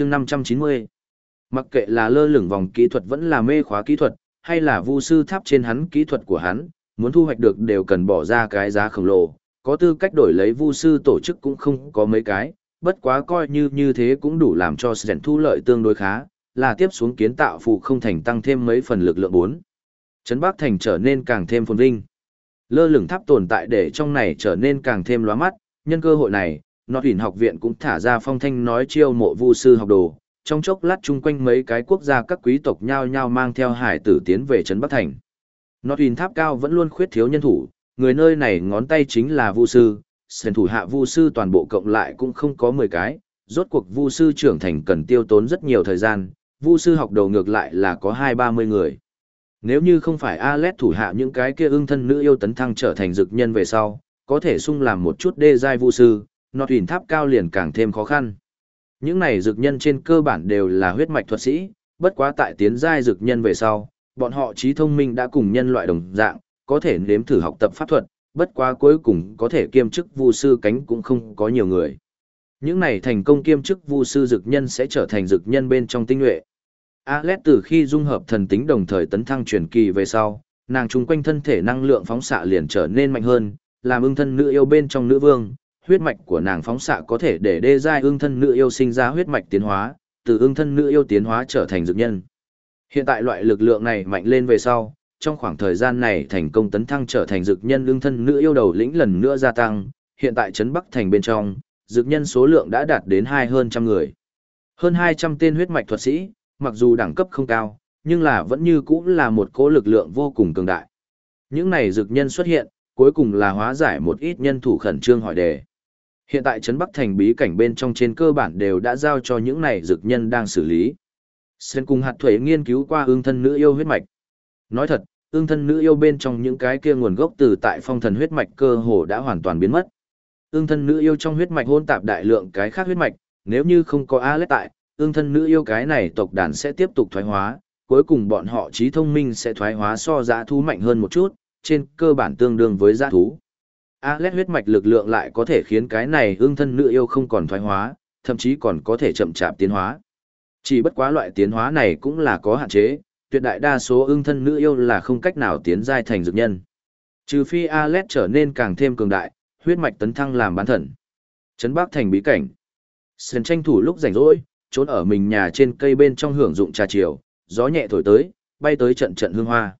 chương 590. Mặc kệ là lơ lửng vòng kỹ thuật vẫn là mê khóa kỹ thuật, hay là vu sư tháp trên hắn kỹ thuật của hắn, muốn thu hoạch được đều cần bỏ ra cái giá khổng lồ, có tư cách đổi lấy vu sư tổ chức cũng không có mấy cái, bất quá coi như như thế cũng đủ làm cho Sren thu lợi tương đối khá, là tiếp xuống kiến tạo phụ không thành tăng thêm mấy phần lực lượng 4. Trấn Bắc Thành trở nên càng thêm phồn vinh. Lơ lửng tháp tồn tại để trong này trở nên càng thêm lóa mắt, nhân cơ hội này, Nọt hình học viện cũng thả ra phong thanh nói chiêu mộ vu sư học đồ, trong chốc lát chung quanh mấy cái quốc gia các quý tộc nhao nhao mang theo hải tử tiến về trấn Bắc Thành. Nọt hình tháp cao vẫn luôn khuyết thiếu nhân thủ, người nơi này ngón tay chính là vu sư, sền thủ hạ vu sư toàn bộ cộng lại cũng không có 10 cái, rốt cuộc vu sư trưởng thành cần tiêu tốn rất nhiều thời gian, vu sư học đầu ngược lại là có hai ba mươi người. Nếu như không phải Alet thủ hạ những cái kia ưng thân nữ yêu tấn thăng trở thành dực nhân về sau, có thể sung làm một chút đê giai vu sư, nọ thuyền tháp cao liền càng thêm khó khăn. Những này dược nhân trên cơ bản đều là huyết mạch thuật sĩ, bất quá tại tiến giai dược nhân về sau, bọn họ trí thông minh đã cùng nhân loại đồng dạng, có thể nếm thử học tập pháp thuật, bất quá cuối cùng có thể kiêm chức vu sư cánh cũng không có nhiều người. Những này thành công kiêm chức vu sư dược nhân sẽ trở thành dược nhân bên trong tinh nhuệ. Alet từ khi dung hợp thần tính đồng thời tấn thăng truyền kỳ về sau, nàng trung quanh thân thể năng lượng phóng xạ liền trở nên mạnh hơn, làm ưng thân nữ yêu bên trong nữ vương, huyết mạch của nàng phóng xạ có thể để đê giai ương thân nữ yêu sinh ra huyết mạch tiến hóa, từ ương thân nữ yêu tiến hóa trở thành dược nhân. Hiện tại loại lực lượng này mạnh lên về sau, trong khoảng thời gian này thành công tấn thăng trở thành dược nhân ương thân nữ yêu đầu lĩnh lần nữa gia tăng, hiện tại trấn Bắc thành bên trong, dược nhân số lượng đã đạt đến hai hơn trăm người. Hơn 200 tên huyết mạch thuật sĩ, mặc dù đẳng cấp không cao, nhưng là vẫn như cũng là một cỗ lực lượng vô cùng cường đại. Những này dược nhân xuất hiện, cuối cùng là hóa giải một ít nhân thủ khẩn trương hỏi đề. Hiện tại Trấn Bắc Thành bí cảnh bên trong trên cơ bản đều đã giao cho những này dược nhân đang xử lý. Sen cùng hạt thuế nghiên cứu qua ương thân nữ yêu huyết mạch. Nói thật, ương thân nữ yêu bên trong những cái kia nguồn gốc từ tại phong thần huyết mạch cơ hồ đã hoàn toàn biến mất. Ương thân nữ yêu trong huyết mạch hôn tạp đại lượng cái khác huyết mạch, nếu như không có Alet tại, ương thân nữ yêu cái này tộc đàn sẽ tiếp tục thoái hóa, cuối cùng bọn họ trí thông minh sẽ thoái hóa so dã thú mạnh hơn một chút, trên cơ bản tương đương với dã thú. Alet huyết mạch lực lượng lại có thể khiến cái này ương thân nữ yêu không còn thoái hóa, thậm chí còn có thể chậm chạp tiến hóa. Chỉ bất quá loại tiến hóa này cũng là có hạn chế, tuyệt đại đa số ương thân nữ yêu là không cách nào tiến giai thành dược nhân. Trừ phi Alet trở nên càng thêm cường đại, huyết mạch tấn thăng làm bán thần. Trấn Bắc thành bí cảnh. Sơn tranh thủ lúc rảnh rỗi, trốn ở mình nhà trên cây bên trong hưởng dụng trà chiều, gió nhẹ thổi tới, bay tới trận trận hương hoa.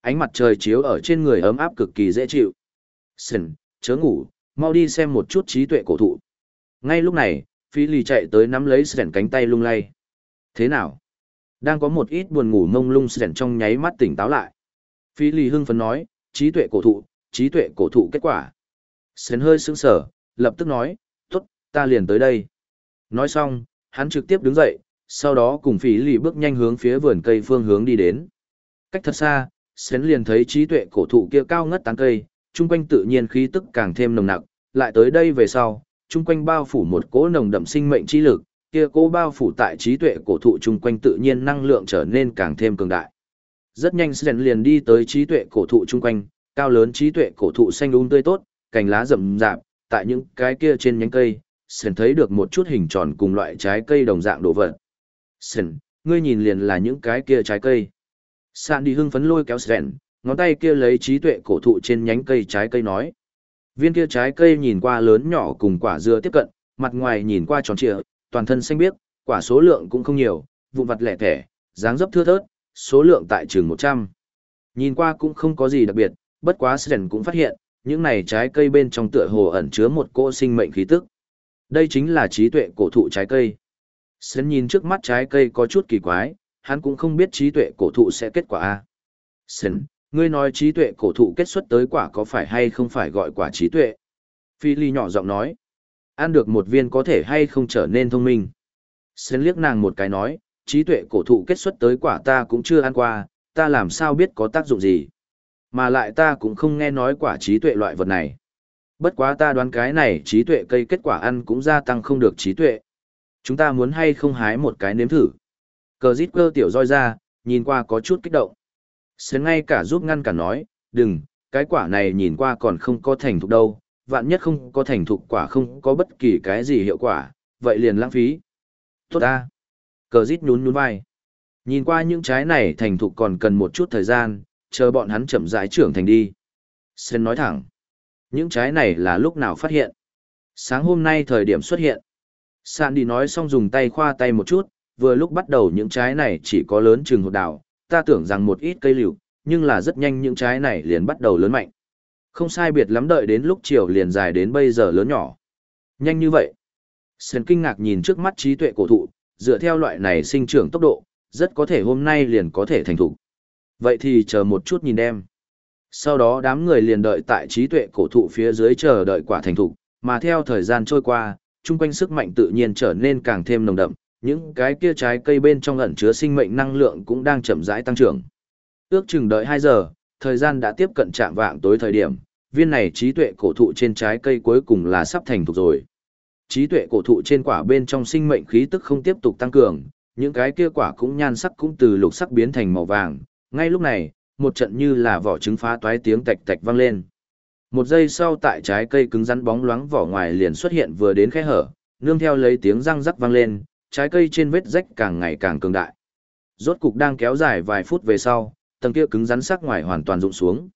Ánh mặt trời chiếu ở trên người ấm áp cực kỳ dễ chịu. Sền, chớ ngủ, mau đi xem một chút trí tuệ cổ thụ. Ngay lúc này, Phi Lì chạy tới nắm lấy Sền cánh tay lung lay. Thế nào? Đang có một ít buồn ngủ mông lung Sền trong nháy mắt tỉnh táo lại. Phi Lì hưng phấn nói, trí tuệ cổ thụ, trí tuệ cổ thụ kết quả. Sền hơi sững sờ, lập tức nói, tốt, ta liền tới đây. Nói xong, hắn trực tiếp đứng dậy, sau đó cùng Phi lì bước nhanh hướng phía vườn cây phương hướng đi đến. Cách thật xa, Sến liền thấy trí tuệ cổ thụ kia cao ngất tán cây, chung quanh tự nhiên khí tức càng thêm nồng nặc, lại tới đây về sau, chung quanh bao phủ một cỗ nồng đậm sinh mệnh chi lực, kia cỗ bao phủ tại trí tuệ cổ thụ chung quanh tự nhiên năng lượng trở nên càng thêm cường đại. Rất nhanh Sren liền đi tới trí tuệ cổ thụ chung quanh, cao lớn trí tuệ cổ thụ xanh um tươi tốt, cành lá rậm rạp, tại những cái kia trên nhánh cây, Sren thấy được một chút hình tròn cùng loại trái cây đồng dạng đồ vật. Sren, ngươi nhìn liền là những cái kia trái cây. Sàn đi hưng phấn lôi kéo Sren, ngón tay kia lấy trí tuệ cổ thụ trên nhánh cây trái cây nói. Viên kia trái cây nhìn qua lớn nhỏ cùng quả dưa tiếp cận, mặt ngoài nhìn qua tròn trịa, toàn thân xanh biếc, quả số lượng cũng không nhiều, vụn vặt lẻ thẻ, dáng dấp thưa thớt, số lượng tại trường 100. Nhìn qua cũng không có gì đặc biệt, bất quá Sren cũng phát hiện, những này trái cây bên trong tựa hồ ẩn chứa một cỗ sinh mệnh khí tức. Đây chính là trí tuệ cổ thụ trái cây. Sren nhìn trước mắt trái cây có chút kỳ quái, hắn cũng không biết trí tuệ cổ thụ sẽ kết quả a. Sến, ngươi nói trí tuệ cổ thụ kết xuất tới quả có phải hay không phải gọi quả trí tuệ? Phi Ly nhỏ giọng nói, ăn được một viên có thể hay không trở nên thông minh. Sến liếc nàng một cái nói, trí tuệ cổ thụ kết xuất tới quả ta cũng chưa ăn qua, ta làm sao biết có tác dụng gì. Mà lại ta cũng không nghe nói quả trí tuệ loại vật này. Bất quá ta đoán cái này trí tuệ cây kết quả ăn cũng gia tăng không được trí tuệ. Chúng ta muốn hay không hái một cái nếm thử. Cờ dít cơ tiểu roi ra, nhìn qua có chút kích động. Sến ngay cả giúp ngăn cả nói, đừng, cái quả này nhìn qua còn không có thành thục đâu, vạn nhất không có thành thục quả không có bất kỳ cái gì hiệu quả, vậy liền lãng phí. Tốt ta. Cờ rít nhún nhún vai. Nhìn qua những trái này thành thục còn cần một chút thời gian, chờ bọn hắn chậm rãi trưởng thành đi. Sến nói thẳng. Những trái này là lúc nào phát hiện? Sáng hôm nay thời điểm xuất hiện. Sạn đi nói xong dùng tay khoa tay một chút, vừa lúc bắt đầu những trái này chỉ có lớn chừng hột đào, ta tưởng rằng một ít cây liễu, nhưng là rất nhanh những trái này liền bắt đầu lớn mạnh. Không sai biệt lắm đợi đến lúc chiều liền dài đến bây giờ lớn nhỏ. Nhanh như vậy. Sơn kinh ngạc nhìn trước mắt trí tuệ cổ thụ, dựa theo loại này sinh trưởng tốc độ, rất có thể hôm nay liền có thể thành thục. Vậy thì chờ một chút nhìn em. Sau đó đám người liền đợi tại trí tuệ cổ thụ phía dưới chờ đợi quả thành thục, mà theo thời gian trôi qua, chung quanh sức mạnh tự nhiên trở nên càng thêm nồng đậm, những cái kia trái cây bên trong ẩn chứa sinh mệnh năng lượng cũng đang chậm rãi tăng trưởng. Ước chừng đợi 2 giờ, thời gian đã tiếp cận trạm vạng tối thời điểm, viên này trí tuệ cổ thụ trên trái cây cuối cùng là sắp thành thục rồi. Trí tuệ cổ thụ trên quả bên trong sinh mệnh khí tức không tiếp tục tăng cường, những cái kia quả cũng nhan sắc cũng từ lục sắc biến thành màu vàng. Ngay lúc này, một trận như là vỏ trứng phá toái tiếng tạch tạch vang lên. Một giây sau tại trái cây cứng rắn bóng loáng vỏ ngoài liền xuất hiện vừa đến khe hở, nương theo lấy tiếng răng rắc vang lên, trái cây trên vết rách càng ngày càng cường đại. Rốt cục đang kéo dài vài phút về sau, tầng kia cứng rắn sắc ngoài hoàn toàn rụng xuống.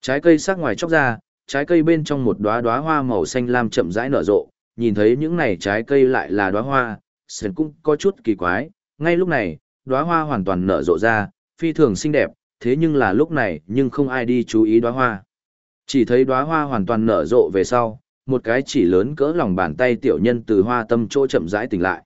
Trái cây sắc ngoài chóc ra, trái cây bên trong một đóa đóa hoa màu xanh lam chậm rãi nở rộ, nhìn thấy những này trái cây lại là đóa hoa, Sơn cũng có chút kỳ quái, ngay lúc này, đóa hoa hoàn toàn nở rộ ra, phi thường xinh đẹp, thế nhưng là lúc này, nhưng không ai đi chú ý đóa hoa. Chỉ thấy đóa hoa hoàn toàn nở rộ về sau, một cái chỉ lớn cỡ lòng bàn tay tiểu nhân từ hoa tâm chỗ chậm rãi tỉnh lại.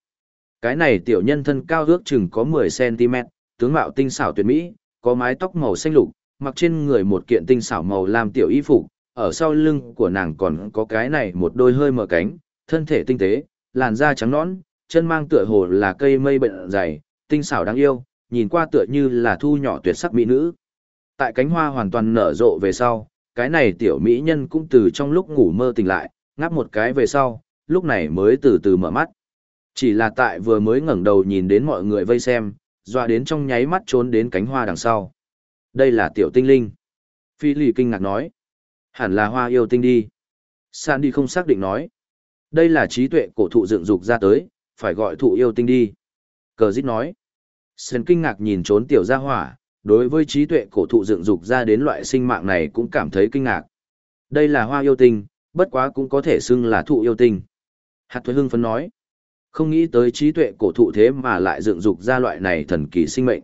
Cái này tiểu nhân thân cao ước chừng có 10cm, tướng mạo tinh xảo tuyệt mỹ, có mái tóc màu xanh lục, mặc trên người một kiện tinh xảo màu làm tiểu y phục, ở sau lưng của nàng còn có cái này một đôi hơi mở cánh, thân thể tinh tế, làn da trắng nõn, chân mang tựa hồ là cây mây bệnh dày, tinh xảo đáng yêu, nhìn qua tựa như là thu nhỏ tuyệt sắc mỹ nữ. Tại cánh hoa hoàn toàn nở rộ về sau, cái này tiểu mỹ nhân cũng từ trong lúc ngủ mơ tỉnh lại, ngáp một cái về sau, lúc này mới từ từ mở mắt. Chỉ là tại vừa mới ngẩng đầu nhìn đến mọi người vây xem, dọa đến trong nháy mắt trốn đến cánh hoa đằng sau. Đây là tiểu tinh linh. Phi lì kinh ngạc nói. Hẳn là hoa yêu tinh đi. Sandy không xác định nói. Đây là trí tuệ cổ thụ dựng dục ra tới, phải gọi thụ yêu tinh đi. Cờ dít nói. Sơn kinh ngạc nhìn trốn tiểu gia hỏa, đối với trí tuệ cổ thụ dựng dục ra đến loại sinh mạng này cũng cảm thấy kinh ngạc. Đây là hoa yêu tinh, bất quá cũng có thể xưng là thụ yêu tinh. Hạt thuế hưng phấn nói. Không nghĩ tới trí tuệ cổ thụ thế mà lại dựng dục ra loại này thần kỳ sinh mệnh.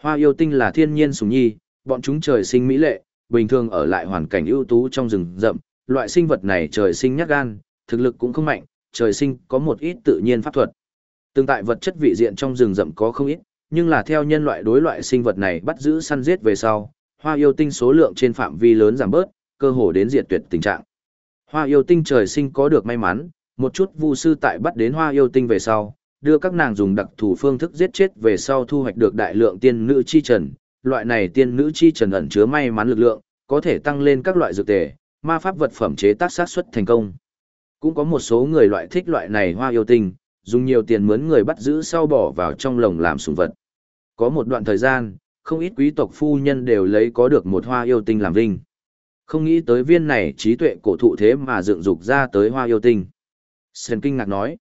Hoa yêu tinh là thiên nhiên sùng nhi, bọn chúng trời sinh mỹ lệ, bình thường ở lại hoàn cảnh ưu tú trong rừng rậm, loại sinh vật này trời sinh nhát gan, thực lực cũng không mạnh, trời sinh có một ít tự nhiên pháp thuật. Tương tại vật chất vị diện trong rừng rậm có không ít, nhưng là theo nhân loại đối loại sinh vật này bắt giữ săn giết về sau, hoa yêu tinh số lượng trên phạm vi lớn giảm bớt, cơ hồ đến diệt tuyệt tình trạng. Hoa yêu tinh trời sinh có được may mắn, một chút vu sư tại bắt đến hoa yêu tinh về sau, đưa các nàng dùng đặc thù phương thức giết chết về sau thu hoạch được đại lượng tiên nữ chi trần. Loại này tiên nữ chi trần ẩn chứa may mắn lực lượng, có thể tăng lên các loại dược tề, ma pháp vật phẩm chế tác sát xuất thành công. Cũng có một số người loại thích loại này hoa yêu tinh, dùng nhiều tiền mướn người bắt giữ sau bỏ vào trong lồng làm sủng vật. Có một đoạn thời gian, không ít quý tộc phu nhân đều lấy có được một hoa yêu tinh làm vinh. Không nghĩ tới viên này trí tuệ cổ thụ thế mà dựng dục ra tới hoa yêu tinh. Sơn kinh ngạc nói,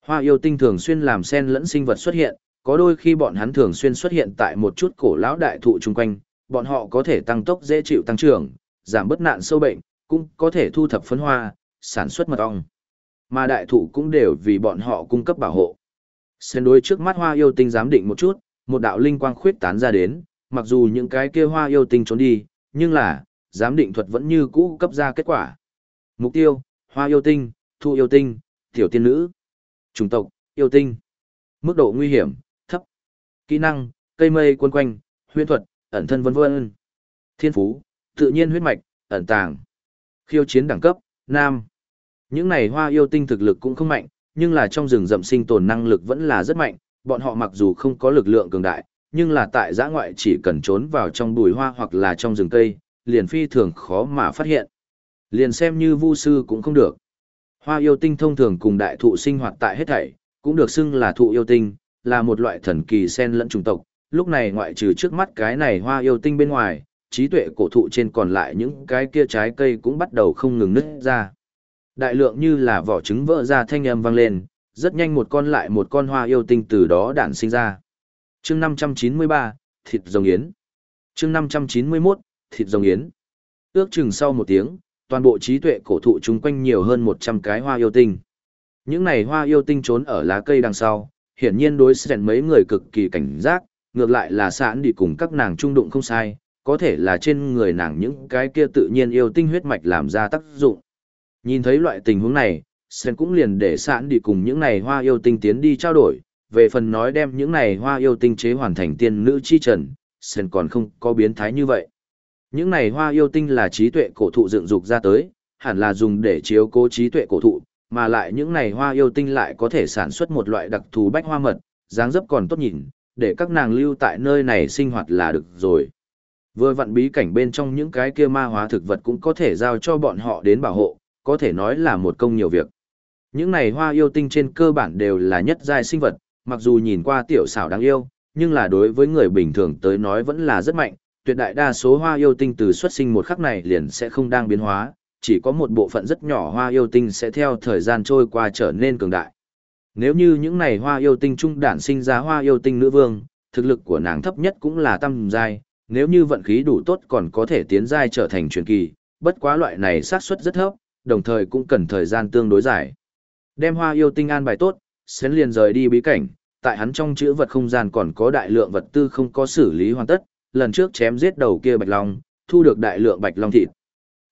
hoa yêu tinh thường xuyên làm sen lẫn sinh vật xuất hiện, có đôi khi bọn hắn thường xuyên xuất hiện tại một chút cổ lão đại thụ chung quanh, bọn họ có thể tăng tốc dễ chịu tăng trưởng, giảm bất nạn sâu bệnh, cũng có thể thu thập phấn hoa, sản xuất mật ong. Mà đại thụ cũng đều vì bọn họ cung cấp bảo hộ. Sơn đối trước mắt hoa yêu tinh giám định một chút, một đạo linh quang khuyết tán ra đến, mặc dù những cái kia hoa yêu tinh trốn đi, nhưng là, giám định thuật vẫn như cũ cấp ra kết quả. Mục tiêu, hoa yêu tinh, thu yêu tinh, tiểu tiên nữ. Chủng tộc, yêu tinh. Mức độ nguy hiểm, thấp. Kỹ năng, cây mây quân quanh, huyễn thuật, ẩn thân vân vân. Thiên phú, tự nhiên huyết mạch, ẩn tàng. Khiêu chiến đẳng cấp, nam. Những này hoa yêu tinh thực lực cũng không mạnh, nhưng là trong rừng rậm sinh tồn năng lực vẫn là rất mạnh, bọn họ mặc dù không có lực lượng cường đại, nhưng là tại giã ngoại chỉ cần trốn vào trong bùi hoa hoặc là trong rừng cây, liền phi thường khó mà phát hiện. Liền xem như vu sư cũng không được. Hoa yêu tinh thông thường cùng đại thụ sinh hoạt tại hết thảy, cũng được xưng là thụ yêu tinh, là một loại thần kỳ sen lẫn chủng tộc. Lúc này ngoại trừ trước mắt cái này hoa yêu tinh bên ngoài, trí tuệ cổ thụ trên còn lại những cái kia trái cây cũng bắt đầu không ngừng nứt ra. Đại lượng như là vỏ trứng vỡ ra thanh âm vang lên, Rất nhanh một con lại một con hoa yêu tinh từ đó đản sinh ra. chương 593, thịt rồng yến. chương 591, thịt rồng yến. Ước chừng sau một tiếng, toàn bộ trí tuệ cổ thụ chung quanh nhiều hơn 100 cái hoa yêu tinh. Những này hoa yêu tinh trốn ở lá cây đằng sau, hiển nhiên đối sren mấy người cực kỳ cảnh giác, ngược lại là sẵn đi cùng các nàng trung đụng không sai, có thể là trên người nàng những cái kia tự nhiên yêu tinh huyết mạch làm ra tác dụng. Nhìn thấy loại tình huống này, Sen cũng liền để sẵn đi cùng những này hoa yêu tinh tiến đi trao đổi, về phần nói đem những này hoa yêu tinh chế hoàn thành tiên nữ chi trần, Sen còn không có biến thái như vậy. Những này hoa yêu tinh là trí tuệ cổ thụ dựng dục ra tới, hẳn là dùng để chiếu cố trí tuệ cổ thụ, mà lại những này hoa yêu tinh lại có thể sản xuất một loại đặc thù bách hoa mật, dáng dấp còn tốt nhìn, để các nàng lưu tại nơi này sinh hoạt là được rồi. Vừa vặn bí cảnh bên trong những cái kia ma hóa thực vật cũng có thể giao cho bọn họ đến bảo hộ, có thể nói là một công nhiều việc. Những này hoa yêu tinh trên cơ bản đều là nhất giai sinh vật, mặc dù nhìn qua tiểu xảo đáng yêu, nhưng là đối với người bình thường tới nói vẫn là rất mạnh, tuyệt đại đa số hoa yêu tinh từ xuất sinh một khắc này liền sẽ không đang biến hóa, chỉ có một bộ phận rất nhỏ hoa yêu tinh sẽ theo thời gian trôi qua trở nên cường đại. Nếu như những này hoa yêu tinh trung đản sinh ra hoa yêu tinh nữ vương, thực lực của nàng thấp nhất cũng là tam giai, nếu như vận khí đủ tốt còn có thể tiến giai trở thành truyền kỳ, bất quá loại này xác suất rất thấp, đồng thời cũng cần thời gian tương đối dài. Đem hoa yêu tinh an bài tốt, Sến liền rời đi bí cảnh, tại hắn trong chữ vật không gian còn có đại lượng vật tư không có xử lý hoàn tất, lần trước chém giết đầu kia bạch long, thu được đại lượng bạch long thịt.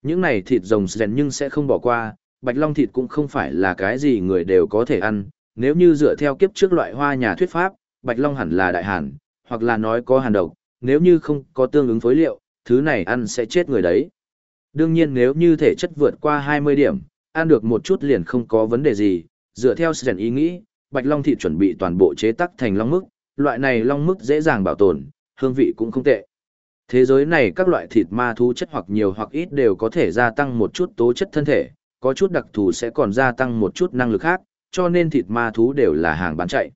Những này thịt rồng rèn nhưng sẽ không bỏ qua, bạch long thịt cũng không phải là cái gì người đều có thể ăn, nếu như dựa theo kiếp trước loại hoa nhà thuyết pháp, bạch long hẳn là đại hàn, hoặc là nói có hàn độc, nếu như không có tương ứng phối liệu, thứ này ăn sẽ chết người đấy. Đương nhiên nếu như thể chất vượt qua 20 điểm, ăn được một chút liền không có vấn đề gì, dựa theo Sren ý nghĩ, bạch long thịt chuẩn bị toàn bộ chế tắc thành long mức, loại này long mức dễ dàng bảo tồn, hương vị cũng không tệ. Thế giới này các loại thịt ma thú chất hoặc nhiều hoặc ít đều có thể gia tăng một chút tố chất thân thể, có chút đặc thù sẽ còn gia tăng một chút năng lực khác, cho nên thịt ma thú đều là hàng bán chạy.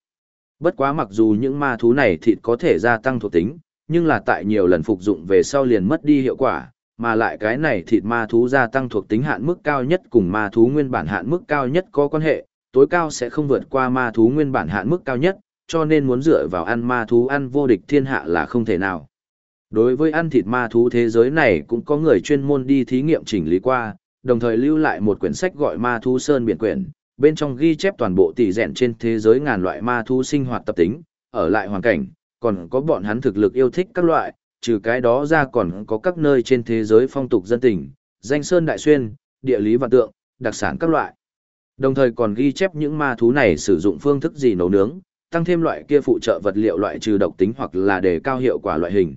Bất quá mặc dù những ma thú này thịt có thể gia tăng thuộc tính, nhưng là tại nhiều lần phục dụng về sau liền mất đi hiệu quả, mà lại cái này thịt ma thú gia tăng thuộc tính hạn mức cao nhất cùng ma thú nguyên bản hạn mức cao nhất có quan hệ, tối cao sẽ không vượt qua ma thú nguyên bản hạn mức cao nhất, cho nên muốn dựa vào ăn ma thú ăn vô địch thiên hạ là không thể nào. Đối với ăn thịt ma thú thế giới này cũng có người chuyên môn đi thí nghiệm chỉnh lý qua, đồng thời lưu lại một quyển sách gọi Ma thú sơn biển quyển, bên trong ghi chép toàn bộ tỷ rèn trên thế giới ngàn loại ma thú sinh hoạt tập tính, ở lại hoàn cảnh, còn có bọn hắn thực lực yêu thích các loại, trừ cái đó ra còn có các nơi trên thế giới phong tục dân tình, danh sơn đại xuyên, địa lý và tượng, đặc sản các loại. Đồng thời còn ghi chép những ma thú này sử dụng phương thức gì nấu nướng, tăng thêm loại kia phụ trợ vật liệu loại trừ độc tính hoặc là để cao hiệu quả loại hình.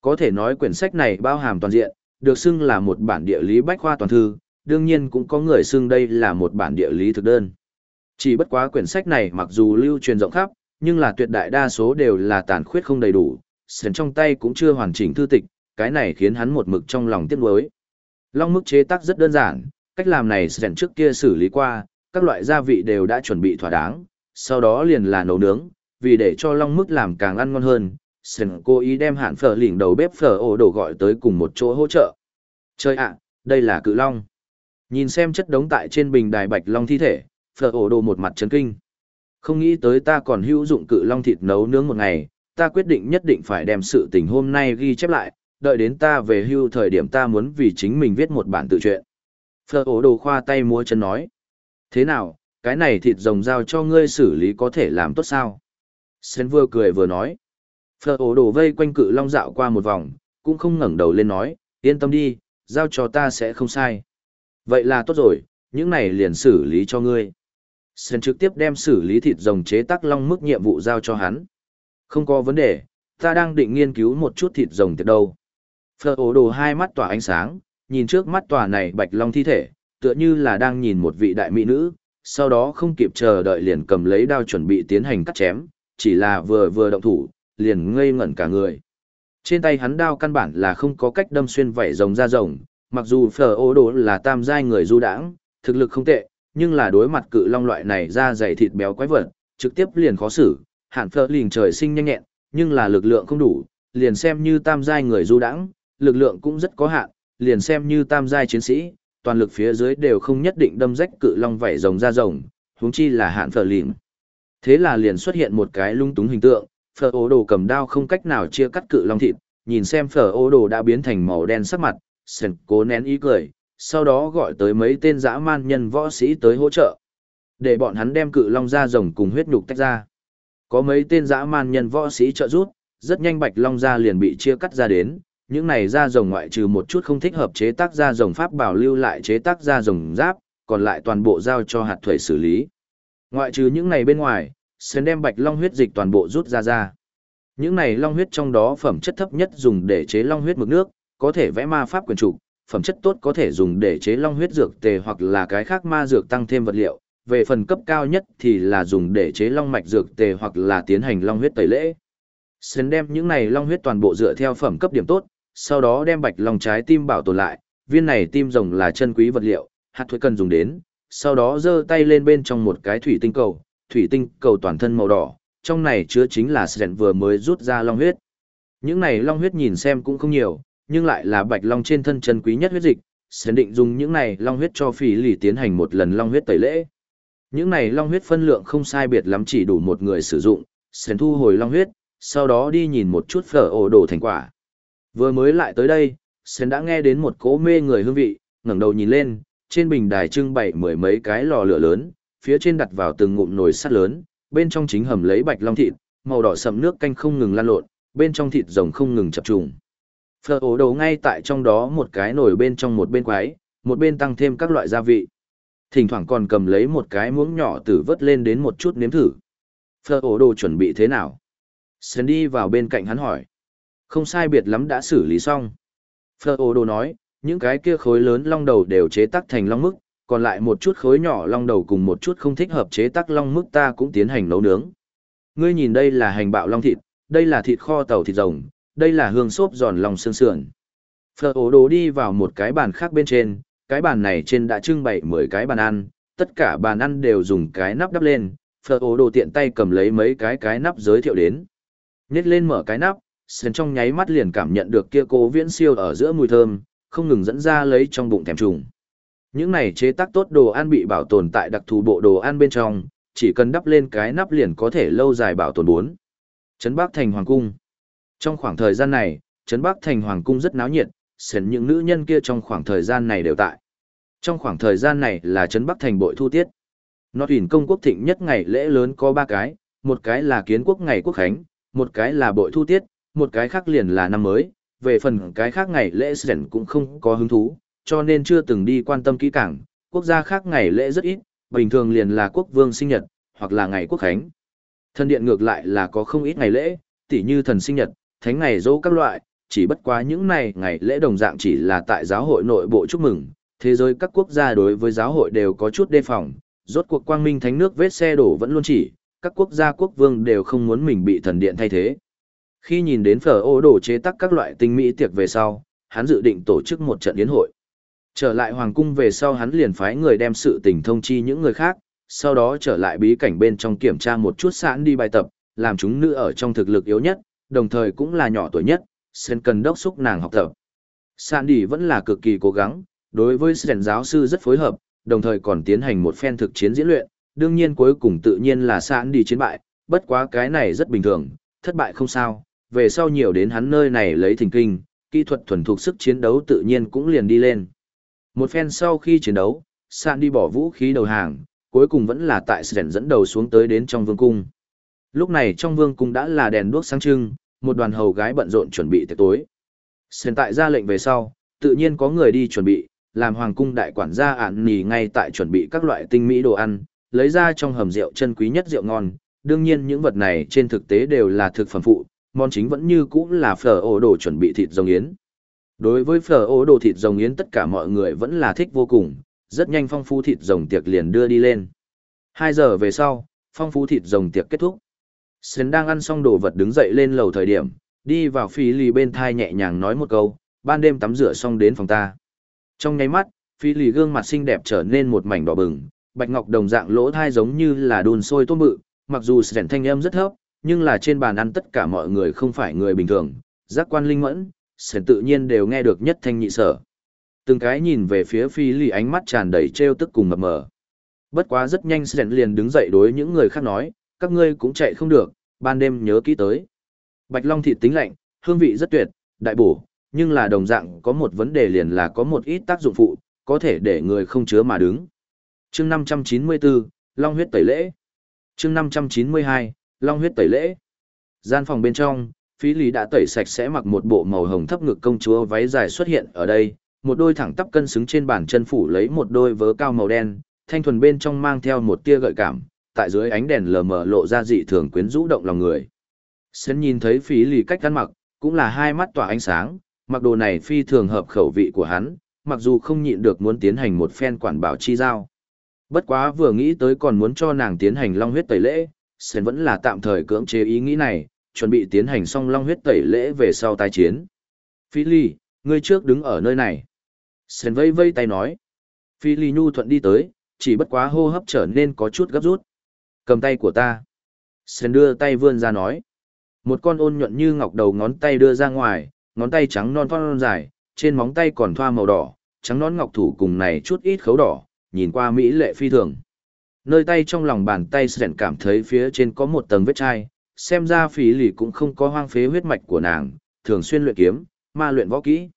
Có thể nói quyển sách này bao hàm toàn diện, được xưng là một bản địa lý bách khoa toàn thư, đương nhiên cũng có người xưng đây là một bản địa lý thực đơn. Chỉ bất quá quyển sách này mặc dù lưu truyền rộng khắp, nhưng là tuyệt đại đa số đều là tàn khuyết không đầy đủ, sền trong tay cũng chưa hoàn chỉnh thư tịch, cái này khiến hắn một mực trong lòng tiếc nuối. Long mức chế tác rất đơn giản, cách làm này sền trước kia xử lý qua, các loại gia vị đều đã chuẩn bị thỏa đáng, sau đó liền là nấu nướng, vì để cho long mức làm càng ăn ngon hơn, Sơn cố ý đem hạn phở lỉnh đầu bếp phở ổ đổ gọi tới cùng một chỗ hỗ trợ. Chơi ạ, đây là cự long. Nhìn xem chất đống tại trên bình đài bạch long thi thể, phở ổ đồ một mặt chấn kinh. Không nghĩ tới ta còn hữu dụng cự long thịt nấu nướng một ngày, ta quyết định nhất định phải đem sự tình hôm nay ghi chép lại, đợi đến ta về hưu thời điểm ta muốn vì chính mình viết một bản tự truyện. Phở ổ đồ khoa tay múa chân nói. Thế nào, cái này thịt rồng giao cho ngươi xử lý có thể làm tốt sao? Sến vừa cười vừa nói. Phở ổ đổ vây quanh cự long dạo qua một vòng, cũng không ngẩng đầu lên nói, yên tâm đi, giao cho ta sẽ không sai. Vậy là tốt rồi, những này liền xử lý cho ngươi. Sến trực tiếp đem xử lý thịt rồng chế tác long mức nhiệm vụ giao cho hắn. Không có vấn đề, ta đang định nghiên cứu một chút thịt rồng tiệt đâu. Phở ổ đồ hai mắt tỏa ánh sáng, nhìn trước mắt tòa này bạch long thi thể, tựa như là đang nhìn một vị đại mỹ nữ, sau đó không kịp chờ đợi liền cầm lấy đao chuẩn bị tiến hành cắt chém, chỉ là vừa vừa động thủ, liền ngây ngẩn cả người. Trên tay hắn đao căn bản là không có cách đâm xuyên vảy rồng ra rồng, mặc dù phở ô đồ là tam giai người du đãng, thực lực không tệ, nhưng là đối mặt cự long loại này ra dày thịt béo quái vật, trực tiếp liền khó xử, hạn phở liền trời sinh nhanh nhẹn, nhưng là lực lượng không đủ, liền xem như tam giai người du đãng, lực lượng cũng rất có hạn, liền xem như tam giai chiến sĩ, toàn lực phía dưới đều không nhất định đâm rách cự long vảy rồng ra rồng, huống chi là hạn phở lìm. Thế là liền xuất hiện một cái lung túng hình tượng, phở ố đồ cầm đao không cách nào chia cắt cự long thịt, nhìn xem phở ố đồ đã biến thành màu đen sắc mặt, sần cố nén ý cười, sau đó gọi tới mấy tên dã man nhân võ sĩ tới hỗ trợ. Để bọn hắn đem cự long ra rồng cùng huyết nhục tách ra. Có mấy tên dã man nhân võ sĩ trợ giúp, rất nhanh bạch long ra liền bị chia cắt ra đến, những này da rồng ngoại trừ một chút không thích hợp chế tác da rồng pháp bảo lưu lại chế tác da rồng giáp, còn lại toàn bộ giao cho hạt thuẩy xử lý. Ngoại trừ những này bên ngoài, sẽ đem bạch long huyết dịch toàn bộ rút ra ra. Những này long huyết trong đó phẩm chất thấp nhất dùng để chế long huyết mực nước, có thể vẽ ma pháp quyền trục, phẩm chất tốt có thể dùng để chế long huyết dược tề hoặc là cái khác ma dược tăng thêm vật liệu, về phần cấp cao nhất thì là dùng để chế long mạch dược tề hoặc là tiến hành long huyết tẩy lễ. Sến đem những này long huyết toàn bộ dựa theo phẩm cấp điểm tốt, sau đó đem bạch long trái tim bảo tồn lại, viên này tim rồng là chân quý vật liệu, hạt thuế cần dùng đến, sau đó giơ tay lên bên trong một cái thủy tinh cầu, thủy tinh cầu toàn thân màu đỏ, trong này chứa chính là Sến vừa mới rút ra long huyết. Những này long huyết nhìn xem cũng không nhiều, nhưng lại là bạch long trên thân chân quý nhất huyết dịch, Sến định dùng những này long huyết cho phỉ lì tiến hành một lần long huyết tẩy lễ. Những này long huyết phân lượng không sai biệt lắm chỉ đủ một người sử dụng, Sến thu hồi long huyết, sau đó đi nhìn một chút phở ổ đồ thành quả. Vừa mới lại tới đây, Sến đã nghe đến một cỗ mê người hương vị, ngẩng đầu nhìn lên, trên bình đài trưng bày mười mấy cái lò lửa lớn, phía trên đặt vào từng ngụm nồi sắt lớn, bên trong chính hầm lấy bạch long thịt, màu đỏ sẫm nước canh không ngừng lan lộn, bên trong thịt rồng không ngừng chập trùng. Phở ổ đầu ngay tại trong đó một cái nồi bên trong một bên quái, một bên tăng thêm các loại gia vị. Thỉnh thoảng còn cầm lấy một cái muỗng nhỏ tử vớt lên đến một chút nếm thử. Phở ổ đồ chuẩn bị thế nào? Sến đi vào bên cạnh hắn hỏi. Không sai biệt lắm đã xử lý xong. Phở ô đồ nói, những cái kia khối lớn long đầu đều chế tác thành long mức, còn lại một chút khối nhỏ long đầu cùng một chút không thích hợp chế tác long mức ta cũng tiến hành nấu nướng. Ngươi nhìn đây là hành bạo long thịt, đây là thịt kho tàu thịt rồng, đây là hương xốp giòn lòng xương sườn. Phở ổ đồ đi vào một cái bàn khác bên trên, cái bàn này trên đã trưng bày 10 cái bàn ăn, tất cả bàn ăn đều dùng cái nắp đắp lên, phở ổ đồ tiện tay cầm lấy mấy cái cái nắp giới thiệu đến. Nhét lên mở cái nắp, Sơn trong nháy mắt liền cảm nhận được kia cố viễn siêu ở giữa mùi thơm, không ngừng dẫn ra lấy trong bụng thèm trùng. Những này chế tác tốt đồ ăn bị bảo tồn tại đặc thù bộ đồ ăn bên trong, chỉ cần đắp lên cái nắp liền có thể lâu dài bảo tồn bốn. Trấn Bắc Thành Hoàng Cung Trong khoảng thời gian này, Trấn Bắc Thành Hoàng Cung rất náo nhiệt, sến những nữ nhân kia trong khoảng thời gian này đều tại. Trong khoảng thời gian này là Trấn Bắc Thành bội thu tiết. Nó tuyển công quốc thịnh nhất ngày lễ lớn có ba cái, một cái là kiến quốc ngày quốc khánh, một cái là bội thu tiết, một cái khác liền là năm mới, về phần cái khác ngày lễ sển cũng không có hứng thú, cho nên chưa từng đi quan tâm kỹ càng, quốc gia khác ngày lễ rất ít, bình thường liền là quốc vương sinh nhật, hoặc là ngày quốc khánh. Thần điện ngược lại là có không ít ngày lễ, tỉ như thần sinh nhật, thánh ngày dỗ các loại, chỉ bất quá những này ngày lễ đồng dạng chỉ là tại giáo hội nội bộ chúc mừng, thế giới các quốc gia đối với giáo hội đều có chút đề phòng, rốt cuộc quang minh thánh nước vết xe đổ vẫn luôn chỉ, các quốc gia quốc vương đều không muốn mình bị thần điện thay thế. Khi nhìn đến phở ô đồ chế tác các loại tinh mỹ tiệc về sau, hắn dự định tổ chức một trận yến hội. Trở lại hoàng cung về sau hắn liền phái người đem sự tình thông chi những người khác, sau đó trở lại bí cảnh bên trong kiểm tra một chút sẵn đi bài tập, làm chúng nữ ở trong thực lực yếu nhất, đồng thời cũng là nhỏ tuổi nhất, sen cần đốc xúc nàng học tập. Sạn đi vẫn là cực kỳ cố gắng, đối với Sen giáo sư rất phối hợp, đồng thời còn tiến hành một phen thực chiến diễn luyện, đương nhiên cuối cùng tự nhiên là Sạn đi chiến bại, bất quá cái này rất bình thường, thất bại không sao, về sau nhiều đến hắn nơi này lấy thỉnh kinh, kỹ thuật thuần thục sức chiến đấu tự nhiên cũng liền đi lên. Một phen sau khi chiến đấu, Sạn đi bỏ vũ khí đầu hàng, cuối cùng vẫn là tại Sren dẫn đầu xuống tới đến trong vương cung. Lúc này trong vương cung đã là đèn đuốc sáng trưng, một đoàn hầu gái bận rộn chuẩn bị tiệc tối. Sren tại ra lệnh về sau, tự nhiên có người đi chuẩn bị, làm hoàng cung đại quản gia ản nì ngay tại chuẩn bị các loại tinh mỹ đồ ăn, lấy ra trong hầm rượu chân quý nhất rượu ngon. Đương nhiên những vật này trên thực tế đều là thực phẩm phụ, món chính vẫn như cũ là phở ổ đồ chuẩn bị thịt rồng yến. Đối với phở ổ đồ thịt rồng yến tất cả mọi người vẫn là thích vô cùng, rất nhanh phong phú thịt rồng tiệc liền đưa đi lên. Hai giờ về sau, phong phú thịt rồng tiệc kết thúc. Sến đang ăn xong đồ vật đứng dậy lên lầu thời điểm, đi vào phi lì bên thai nhẹ nhàng nói một câu, ban đêm tắm rửa xong đến phòng ta. Trong nháy mắt, phi lì gương mặt xinh đẹp trở nên một mảnh đỏ bừng, bạch ngọc đồng dạng lỗ thai giống như là đun sôi tôm bự, mặc dù sến thanh âm rất thấp, nhưng là trên bàn ăn tất cả mọi người không phải người bình thường, giác quan linh mẫn, sến tự nhiên đều nghe được nhất thanh nhị sở. Từng cái nhìn về phía phi lì ánh mắt tràn đầy trêu tức cùng mập mờ. Bất quá rất nhanh Sren liền đứng dậy đối những người khác nói, các ngươi cũng chạy không được, ban đêm nhớ kỹ tới. Bạch long thịt tính lạnh, hương vị rất tuyệt, đại bổ, nhưng là đồng dạng có một vấn đề liền là có một ít tác dụng phụ, có thể để người không chứa mà đứng. chương 594, Long huyết tẩy lễ. chương 592, Long huyết tẩy lễ. Gian phòng bên trong, phí lý đã tẩy sạch sẽ mặc một bộ màu hồng thấp ngực công chúa váy dài xuất hiện ở đây, một đôi thẳng tắp cân xứng trên bàn chân phủ lấy một đôi vớ cao màu đen, thanh thuần bên trong mang theo một tia gợi cảm, tại dưới ánh đèn lờ mờ lộ ra dị thường quyến rũ động lòng người. Sến nhìn thấy phí lì cách ăn mặc, cũng là hai mắt tỏa ánh sáng, mặc đồ này phi thường hợp khẩu vị của hắn, mặc dù không nhịn được muốn tiến hành một phen quản bảo chi giao. Bất quá vừa nghĩ tới còn muốn cho nàng tiến hành long huyết tẩy lễ, Sến vẫn là tạm thời cưỡng chế ý nghĩ này, chuẩn bị tiến hành xong long huyết tẩy lễ về sau tái chiến. Phi Ly, ngươi trước đứng ở nơi này. Sến vây vây tay nói. Phi Ly nhu thuận đi tới, chỉ bất quá hô hấp trở nên có chút gấp rút. Cầm tay của ta. Sến đưa tay vươn ra nói. Một con ôn nhuận như ngọc đầu ngón tay đưa ra ngoài, ngón tay trắng non non dài, trên móng tay còn thoa màu đỏ, trắng non ngọc thủ cùng này chút ít khấu đỏ, nhìn qua mỹ lệ phi thường. Nơi tay trong lòng bàn tay Sren cảm thấy phía trên có một tầng vết chai, xem ra phí lì cũng không có hoang phế huyết mạch của nàng, thường xuyên luyện kiếm, ma luyện võ kỹ.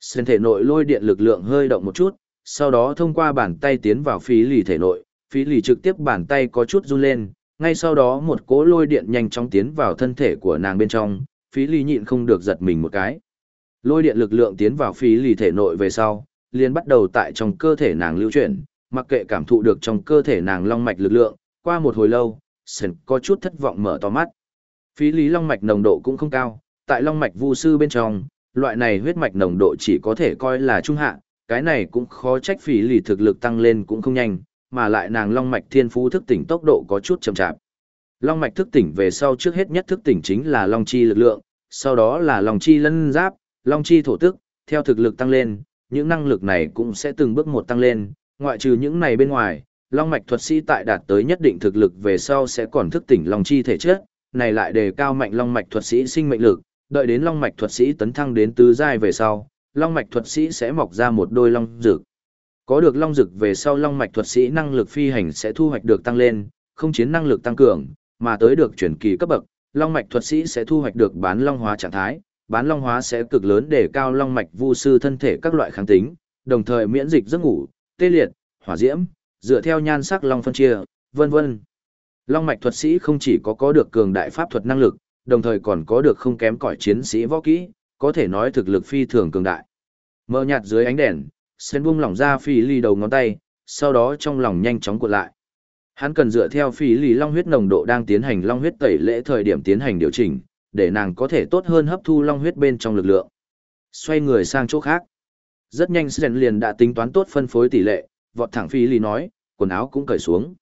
Sren thể nội lôi điện lực lượng hơi động một chút, sau đó thông qua bàn tay tiến vào phí lì thể nội, phí lì trực tiếp bàn tay có chút run lên, ngay sau đó một cỗ lôi điện nhanh chóng tiến vào thân thể của nàng bên trong, phí lì nhịn không được giật mình một cái. Lôi điện lực lượng tiến vào phí lì thể nội về sau, liền bắt đầu tại trong cơ thể nàng lưu chuyển, mặc kệ cảm thụ được trong cơ thể nàng long mạch lực lượng, qua một hồi lâu, Sần có chút thất vọng mở to mắt. Phí lý long mạch nồng độ cũng không cao, tại long mạch vu sư bên trong, loại này huyết mạch nồng độ chỉ có thể coi là trung hạ, cái này cũng khó trách phí lý thực lực tăng lên cũng không nhanh, mà lại nàng long mạch thiên phú thức tỉnh tốc độ có chút chậm chạp. Long mạch thức tỉnh về sau trước hết nhất thức tỉnh chính là long chi lực lượng, sau đó là long chi lân giáp, long chi thổ tức, theo thực lực tăng lên, những năng lực này cũng sẽ từng bước một tăng lên, ngoại trừ những này bên ngoài, long mạch thuật sĩ tại đạt tới nhất định thực lực về sau sẽ còn thức tỉnh long chi thể chất, này lại đề cao mạnh long mạch thuật sĩ sinh mệnh lực, đợi đến long mạch thuật sĩ tấn thăng đến tứ giai về sau, long mạch thuật sĩ sẽ mọc ra một đôi long dược. Có được long dực về sau long mạch thuật sĩ năng lực phi hành sẽ thu hoạch được tăng lên, không chiến năng lực tăng cường, mà tới được chuyển kỳ cấp bậc, long mạch thuật sĩ sẽ thu hoạch được bán long hóa trạng thái, bán long hóa sẽ cực lớn để cao long mạch vu sư thân thể các loại kháng tính, đồng thời miễn dịch giấc ngủ, tê liệt, hỏa diễm, dựa theo nhan sắc long phân chia, vân vân. Long mạch thuật sĩ không chỉ có có được cường đại pháp thuật năng lực, đồng thời còn có được không kém cỏi chiến sĩ võ kỹ, có thể nói thực lực phi thường cường đại. Mờ nhạt dưới ánh đèn, Sen buông lỏng ra phi ly đầu ngón tay, sau đó trong lòng nhanh chóng cuộn lại. Hắn cần dựa theo phi ly long huyết nồng độ đang tiến hành long huyết tẩy lễ thời điểm tiến hành điều chỉnh, để nàng có thể tốt hơn hấp thu long huyết bên trong lực lượng. Xoay người sang chỗ khác. Rất nhanh Sren liền đã tính toán tốt phân phối tỷ lệ, vọt thẳng phi ly nói, quần áo cũng cởi xuống.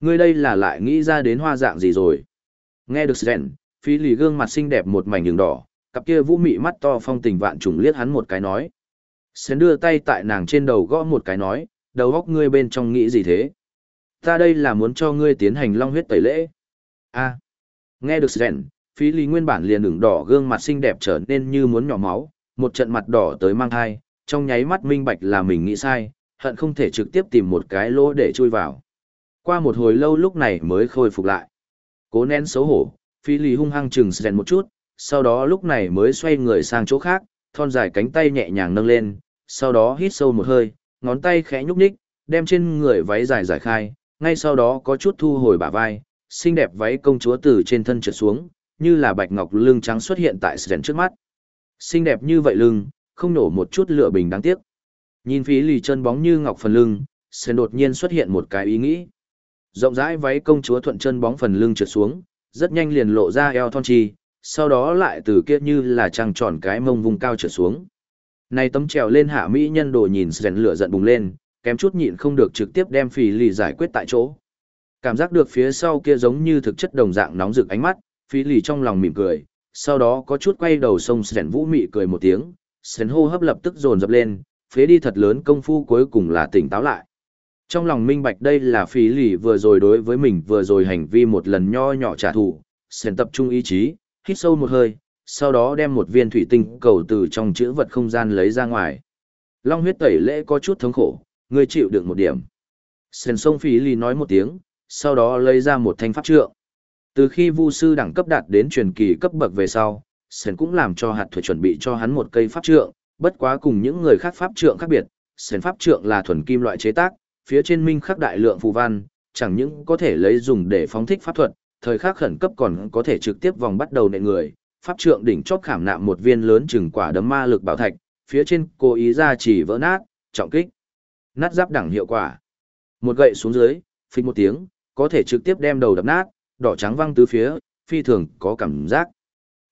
Ngươi đây là lại nghĩ ra đến hoa dạng gì rồi? Nghe được Sren, phi ly gương mặt xinh đẹp một mảnh đường đỏ, cặp kia vũ mị mắt to phong tình vạn trùng liếc hắn một cái nói. Sren đưa tay tại nàng trên đầu gõ một cái nói, đầu góc ngươi bên trong nghĩ gì thế? Ta đây là muốn cho ngươi tiến hành long huyết tẩy lễ. a nghe được Sren, phí lý nguyên bản liền ửng đỏ gương mặt xinh đẹp trở nên như muốn nhỏ máu, một trận mặt đỏ tới mang thai, trong nháy mắt minh bạch là mình nghĩ sai, hận không thể trực tiếp tìm một cái lỗ để chui vào. Qua một hồi lâu lúc này mới khôi phục lại. Cố nén xấu hổ, phi lý hung hăng chừng rèn một chút, sau đó lúc này mới xoay người sang chỗ khác, thon dài cánh tay nhẹ nhàng nâng lên, sau đó hít sâu một hơi, ngón tay khẽ nhúc nhích, đem trên người váy dài giải khai, ngay sau đó có chút thu hồi bả vai, xinh đẹp váy công chúa từ trên thân trượt xuống, như là bạch ngọc lưng trắng xuất hiện tại rèn trước mắt. Xinh đẹp như vậy lưng, không nổ một chút lửa bình đáng tiếc. Nhìn phí lì chân bóng như ngọc phần lưng, Sren đột nhiên xuất hiện một cái ý nghĩ. Rộng rãi váy công chúa thuận chân bóng phần lưng trượt xuống, rất nhanh liền lộ ra eo thon chi, sau đó lại từ kia như là trăng tròn cái mông vùng cao trượt xuống. Này tấm trèo lên hạ mỹ nhân đồ nhìn Sren lửa giận bùng lên, kém chút nhịn không được trực tiếp đem phì lì giải quyết tại chỗ. Cảm giác được phía sau kia giống như thực chất đồng dạng nóng rực ánh mắt, phì lì trong lòng mỉm cười, sau đó có chút quay đầu sông Sren vũ mị cười một tiếng, sến hô hấp lập tức dồn dập lên, phế đi thật lớn công phu cuối cùng là tỉnh táo lại. Trong lòng minh bạch đây là phí lì vừa rồi đối với mình vừa rồi hành vi một lần nho nhỏ trả thù, sến tập trung ý chí, hít sâu một hơi, sau đó đem một viên thủy tinh cầu từ trong chữ vật không gian lấy ra ngoài. Long huyết tẩy lễ có chút thống khổ, ngươi chịu được một điểm. Sến sông phí lì nói một tiếng, sau đó lấy ra một thanh pháp trượng. Từ khi vu sư đẳng cấp đạt đến truyền kỳ cấp bậc về sau, Sền cũng làm cho hạt thuở chuẩn bị cho hắn một cây pháp trượng, bất quá cùng những người khác pháp trượng khác biệt, Sền pháp trượng là thuần kim loại chế tác, phía trên minh khắc đại lượng phù văn, chẳng những có thể lấy dùng để phóng thích pháp thuật, thời khắc khẩn cấp còn có thể trực tiếp vòng bắt đầu nệ người. Pháp trượng đỉnh chóp khảm nạm một viên lớn chừng quả đấm ma lực bảo thạch, phía trên cố ý ra chỉ vỡ nát, trọng kích. Nát giáp đẳng hiệu quả. Một gậy xuống dưới, phịch một tiếng, có thể trực tiếp đem đầu đập nát, đỏ trắng văng tứ phía, phi thường có cảm giác.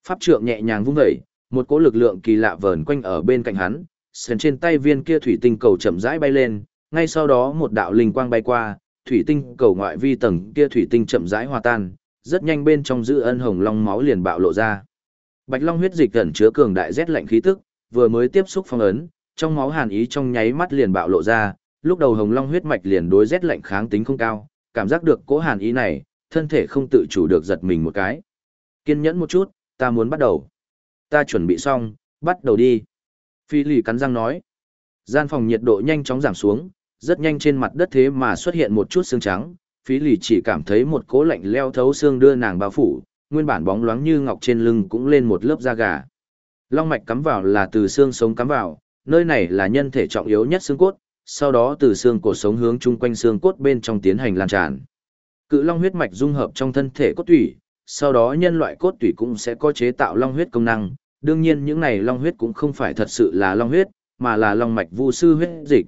Pháp trượng nhẹ nhàng vung vẩy, một cỗ lực lượng kỳ lạ vờn quanh ở bên cạnh hắn, sền trên tay viên kia thủy tinh cầu chậm rãi bay lên, ngay sau đó một đạo linh quang bay qua, thủy tinh cầu ngoại vi tầng kia thủy tinh chậm rãi hòa tan, rất nhanh bên trong giữ ân hồng long máu liền bạo lộ ra. Bạch long huyết dịch ẩn chứa cường đại rét lạnh khí tức, vừa mới tiếp xúc phong ấn, trong máu hàn ý trong nháy mắt liền bạo lộ ra, lúc đầu hồng long huyết mạch liền đối rét lạnh kháng tính không cao, cảm giác được cố hàn ý này, thân thể không tự chủ được giật mình một cái. Kiên nhẫn một chút, ta muốn bắt đầu. Ta chuẩn bị xong, bắt đầu đi. Phi lì cắn răng nói. Gian phòng nhiệt độ nhanh chóng giảm xuống, rất nhanh trên mặt đất thế mà xuất hiện một chút xương trắng. Phi lì chỉ cảm thấy một cố lạnh leo thấu xương đưa nàng bao phủ, nguyên bản bóng loáng như ngọc trên lưng cũng lên một lớp da gà. Long mạch cắm vào là từ xương sống cắm vào, nơi này là nhân thể trọng yếu nhất xương cốt, sau đó từ xương cổ sống hướng chung quanh xương cốt bên trong tiến hành lan tràn. Cự long huyết mạch dung hợp trong thân thể cốt tủy, sau đó nhân loại cốt tủy cũng sẽ có chế tạo long huyết công năng, đương nhiên những này long huyết cũng không phải thật sự là long huyết, mà là long mạch vu sư huyết dịch.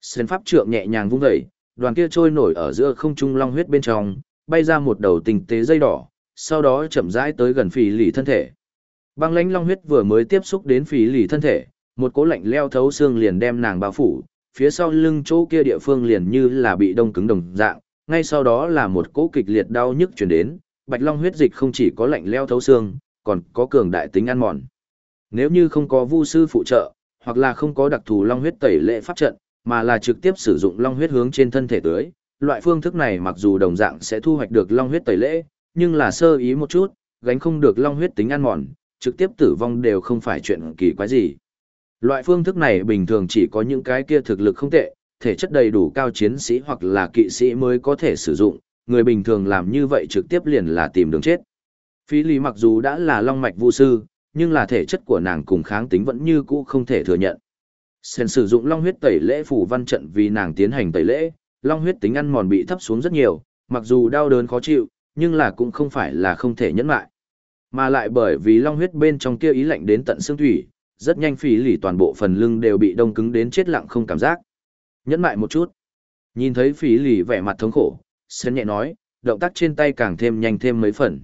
Sến pháp trượng nhẹ nhàng vung dậy, đoàn kia trôi nổi ở giữa không trung long huyết bên trong, bay ra một đầu tình tế dây đỏ, sau đó chậm rãi tới gần phì lì thân thể. Băng lãnh long huyết vừa mới tiếp xúc đến phì lì thân thể, một cỗ lạnh leo thấu xương liền đem nàng bao phủ, phía sau lưng chỗ kia địa phương liền như là bị đông cứng đồng dạng, ngay sau đó là một cỗ kịch liệt đau nhức truyền đến, bạch long huyết dịch không chỉ có lạnh leo thấu xương, còn có cường đại tính ăn mòn. Nếu như không có vu sư phụ trợ, hoặc là không có đặc thù long huyết tẩy lệ pháp trận, mà là trực tiếp sử dụng long huyết hướng trên thân thể tưới, loại phương thức này mặc dù đồng dạng sẽ thu hoạch được long huyết tẩy lễ, nhưng là sơ ý một chút, gánh không được long huyết tính ăn mòn, trực tiếp tử vong đều không phải chuyện kỳ quái gì. Loại phương thức này bình thường chỉ có những cái kia thực lực không tệ, thể chất đầy đủ cao chiến sĩ hoặc là kỵ sĩ mới có thể sử dụng, người bình thường làm như vậy trực tiếp liền là tìm đường chết. Phí lý mặc dù đã là long mạch vu sư, nhưng là thể chất của nàng cùng kháng tính vẫn như cũ không thể thừa nhận. Sen sử dụng long huyết tẩy lễ phủ văn trận vì nàng tiến hành tẩy lễ, long huyết tính ăn mòn bị thấp xuống rất nhiều, mặc dù đau đớn khó chịu, nhưng là cũng không phải là không thể nhẫn lại. Mà lại bởi vì long huyết bên trong kia ý lạnh đến tận xương thủy, rất nhanh phí lì toàn bộ phần lưng đều bị đông cứng đến chết lặng không cảm giác. Nhẫn lại một chút. Nhìn thấy phí lì vẻ mặt thống khổ, Sen nhẹ nói, động tác trên tay càng thêm nhanh thêm mấy phần.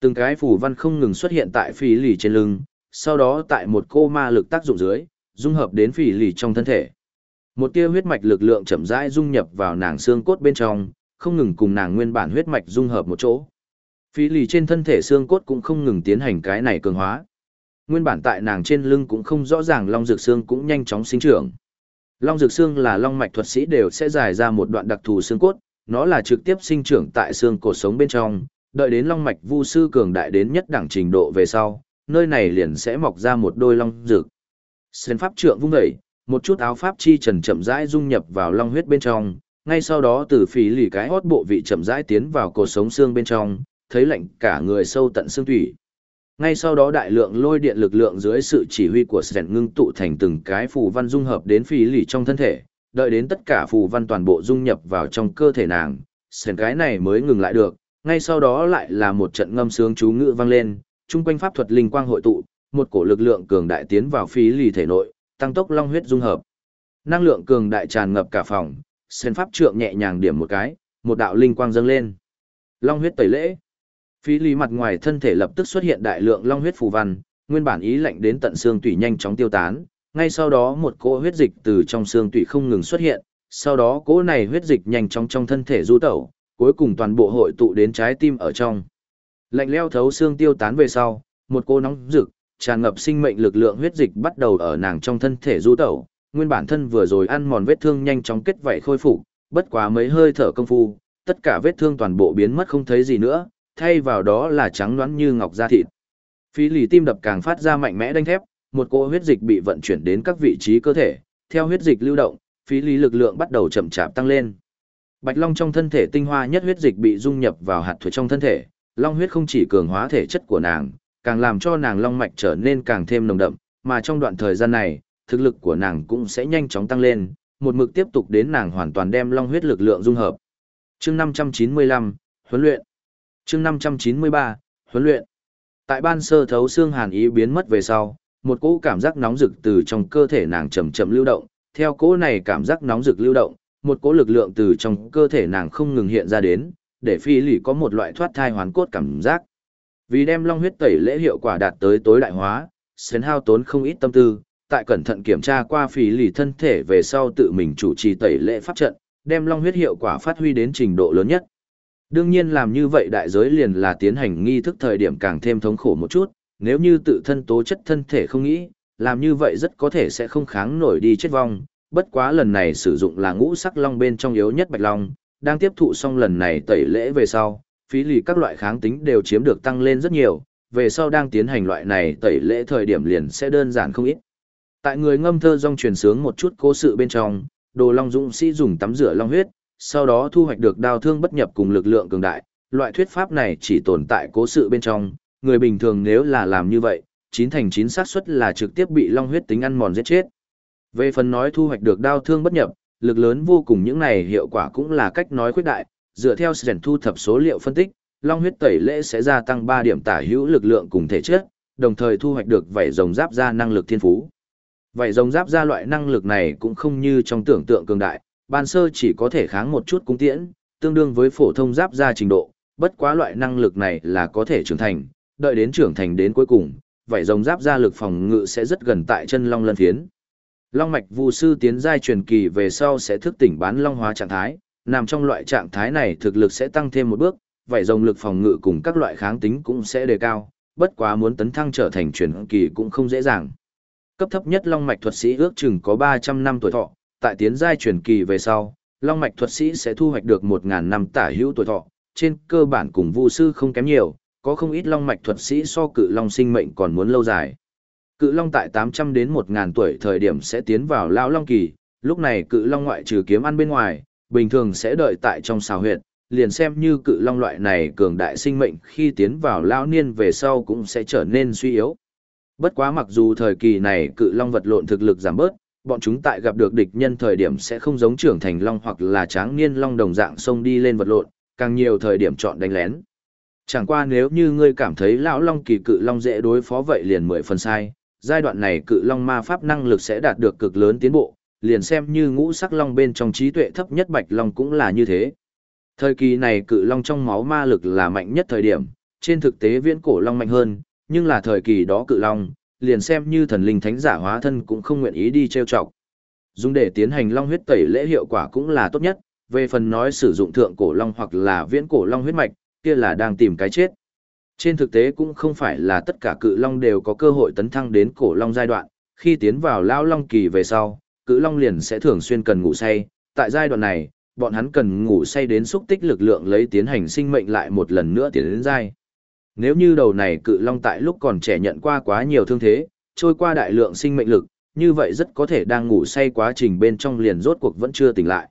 Từng cái phủ văn không ngừng xuất hiện tại phí lì trên lưng, sau đó tại một cô ma lực tác dụng dưới, dung hợp đến phỉ lì trong thân thể. Một tia huyết mạch lực lượng chậm rãi dung nhập vào nàng xương cốt bên trong, không ngừng cùng nàng nguyên bản huyết mạch dung hợp một chỗ. Phỉ lì trên thân thể xương cốt cũng không ngừng tiến hành cái này cường hóa. Nguyên bản tại nàng trên lưng cũng không rõ ràng long dược xương cũng nhanh chóng sinh trưởng. Long dược xương là long mạch thuật sĩ đều sẽ dài ra một đoạn đặc thù xương cốt, nó là trực tiếp sinh trưởng tại xương cột sống bên trong, đợi đến long mạch vu sư cường đại đến nhất đẳng trình độ về sau, nơi này liền sẽ mọc ra một đôi long dược. Xuyên pháp trượng vung dậy, một chút áo pháp chi trần chậm rãi dung nhập vào long huyết bên trong, ngay sau đó từ phí lì cái hót bộ vị chậm rãi tiến vào cột sống xương bên trong, thấy lạnh cả người sâu tận xương thủy. Ngay sau đó đại lượng lôi điện lực lượng dưới sự chỉ huy của Sren ngưng tụ thành từng cái phù văn dung hợp đến phí lì trong thân thể, đợi đến tất cả phù văn toàn bộ dung nhập vào trong cơ thể nàng, sền cái này mới ngừng lại được, ngay sau đó lại là một trận ngâm sướng chú ngữ vang lên, chung quanh pháp thuật linh quang hội tụ, một cổ lực lượng cường đại tiến vào phí lì thể nội, tăng tốc long huyết dung hợp. Năng lượng cường đại tràn ngập cả phòng, sen pháp trượng nhẹ nhàng điểm một cái, một đạo linh quang dâng lên. Long huyết tẩy lễ. Phí lì mặt ngoài thân thể lập tức xuất hiện đại lượng long huyết phù văn, nguyên bản ý lạnh đến tận xương tủy nhanh chóng tiêu tán, ngay sau đó một cỗ huyết dịch từ trong xương tủy không ngừng xuất hiện, sau đó cỗ này huyết dịch nhanh chóng trong thân thể du tẩu, cuối cùng toàn bộ hội tụ đến trái tim ở trong. Lạnh leo thấu xương tiêu tán về sau, một cô nóng rực, tràn ngập sinh mệnh lực lượng huyết dịch bắt đầu ở nàng trong thân thể du tẩu, nguyên bản thân vừa rồi ăn mòn vết thương nhanh chóng kết vảy khôi phục, bất quá mấy hơi thở công phu, tất cả vết thương toàn bộ biến mất không thấy gì nữa, thay vào đó là trắng nõn như ngọc da thịt. Phí lì tim đập càng phát ra mạnh mẽ đanh thép, một cỗ huyết dịch bị vận chuyển đến các vị trí cơ thể, theo huyết dịch lưu động, phí lý lực lượng bắt đầu chậm chạp tăng lên. Bạch long trong thân thể tinh hoa nhất huyết dịch bị dung nhập vào hạt thủy trong thân thể, long huyết không chỉ cường hóa thể chất của nàng, càng làm cho nàng long mạch trở nên càng thêm nồng đậm, mà trong đoạn thời gian này, thực lực của nàng cũng sẽ nhanh chóng tăng lên, một mực tiếp tục đến nàng hoàn toàn đem long huyết lực lượng dung hợp. Chương 595, huấn luyện. Chương 593, huấn luyện. Tại ban sơ thấu xương hàn ý biến mất về sau, một cỗ cảm giác nóng rực từ trong cơ thể nàng chậm chậm lưu động, theo cỗ này cảm giác nóng rực lưu động, một cỗ lực lượng từ trong cơ thể nàng không ngừng hiện ra đến, để phi lì có một loại thoát thai hoàn cốt cảm giác. Vì đem long huyết tẩy lễ hiệu quả đạt tới tối đại hóa, Sến hao tốn không ít tâm tư, tại cẩn thận kiểm tra qua phi lì thân thể về sau tự mình chủ trì tẩy lễ pháp trận, đem long huyết hiệu quả phát huy đến trình độ lớn nhất. Đương nhiên làm như vậy đại giới liền là tiến hành nghi thức thời điểm càng thêm thống khổ một chút, nếu như tự thân tố chất thân thể không nghĩ, làm như vậy rất có thể sẽ không kháng nổi đi chết vong, bất quá lần này sử dụng là ngũ sắc long bên trong yếu nhất bạch long, đang tiếp thụ xong lần này tẩy lễ về sau, phí lì các loại kháng tính đều chiếm được tăng lên rất nhiều, về sau đang tiến hành loại này tẩy lễ thời điểm liền sẽ đơn giản không ít. Tại người ngâm thơ rong truyền sướng một chút cố sự bên trong, đồ long dũng sĩ dùng tắm rửa long huyết, sau đó thu hoạch được đao thương bất nhập cùng lực lượng cường đại. Loại thuyết pháp này chỉ tồn tại cố sự bên trong, người bình thường nếu là làm như vậy, chín thành chín xác suất là trực tiếp bị long huyết tính ăn mòn giết chết. Về phần nói thu hoạch được đao thương bất nhập, lực lớn vô cùng những này hiệu quả cũng là cách nói khuyết đại, dựa theo sự thu thập số liệu phân tích, long huyết tẩy lễ sẽ gia tăng 3 điểm tả hữu lực lượng cùng thể chất, đồng thời thu hoạch được vảy rồng giáp ra năng lực thiên phú. Vảy rồng giáp ra loại năng lực này cũng không như trong tưởng tượng cường đại, ban sơ chỉ có thể kháng một chút cung tiễn, tương đương với phổ thông giáp ra trình độ, bất quá loại năng lực này là có thể trưởng thành, đợi đến trưởng thành đến cuối cùng, vảy rồng giáp ra lực phòng ngự sẽ rất gần tại chân long lân phiến. Long mạch vu sư tiến giai truyền kỳ về sau sẽ thức tỉnh bán long hóa trạng thái, nằm trong loại trạng thái này thực lực sẽ tăng thêm một bước, vảy rồng lực phòng ngự cùng các loại kháng tính cũng sẽ đề cao, bất quá muốn tấn thăng trở thành truyền kỳ cũng không dễ dàng. Cấp thấp nhất long mạch thuật sĩ ước chừng có 300 năm tuổi thọ, tại tiến giai truyền kỳ về sau, long mạch thuật sĩ sẽ thu hoạch được 1000 năm tả hữu tuổi thọ, trên cơ bản cùng vu sư không kém nhiều, có không ít long mạch thuật sĩ so cự long sinh mệnh còn muốn lâu dài. Cự long tại 800 đến 1000 tuổi thời điểm sẽ tiến vào lão long kỳ, lúc này cự long ngoại trừ kiếm ăn bên ngoài, bình thường sẽ đợi tại trong xào huyệt, liền xem như cự long loại này cường đại sinh mệnh khi tiến vào lão niên về sau cũng sẽ trở nên suy yếu. Bất quá mặc dù thời kỳ này cự long vật lộn thực lực giảm bớt, bọn chúng tại gặp được địch nhân thời điểm sẽ không giống trưởng thành long hoặc là tráng niên long đồng dạng xông đi lên vật lộn, càng nhiều thời điểm chọn đánh lén. Chẳng qua nếu như ngươi cảm thấy lão long kỳ cự long dễ đối phó vậy liền mười phần sai, giai đoạn này cự long ma pháp năng lực sẽ đạt được cực lớn tiến bộ, liền xem như ngũ sắc long bên trong trí tuệ thấp nhất bạch long cũng là như thế. Thời kỳ này cự long trong máu ma lực là mạnh nhất thời điểm, trên thực tế viễn cổ long mạnh hơn, nhưng là thời kỳ đó cự long, liền xem như thần linh thánh giả hóa thân cũng không nguyện ý đi trêu chọc. Dùng để tiến hành long huyết tẩy lễ hiệu quả cũng là tốt nhất, về phần nói sử dụng thượng cổ long hoặc là viễn cổ long huyết mạch, kia là đang tìm cái chết. Trên thực tế cũng không phải là tất cả cự long đều có cơ hội tấn thăng đến cổ long giai đoạn, khi tiến vào lao long kỳ về sau, cự long liền sẽ thường xuyên cần ngủ say, tại giai đoạn này, bọn hắn cần ngủ say đến xúc tích lực lượng lấy tiến hành sinh mệnh lại một lần nữa tiến đến giai. Nếu như đầu này cự long tại lúc còn trẻ nhận qua quá nhiều thương thế, trôi qua đại lượng sinh mệnh lực, như vậy rất có thể đang ngủ say quá trình bên trong liền rốt cuộc vẫn chưa tỉnh lại.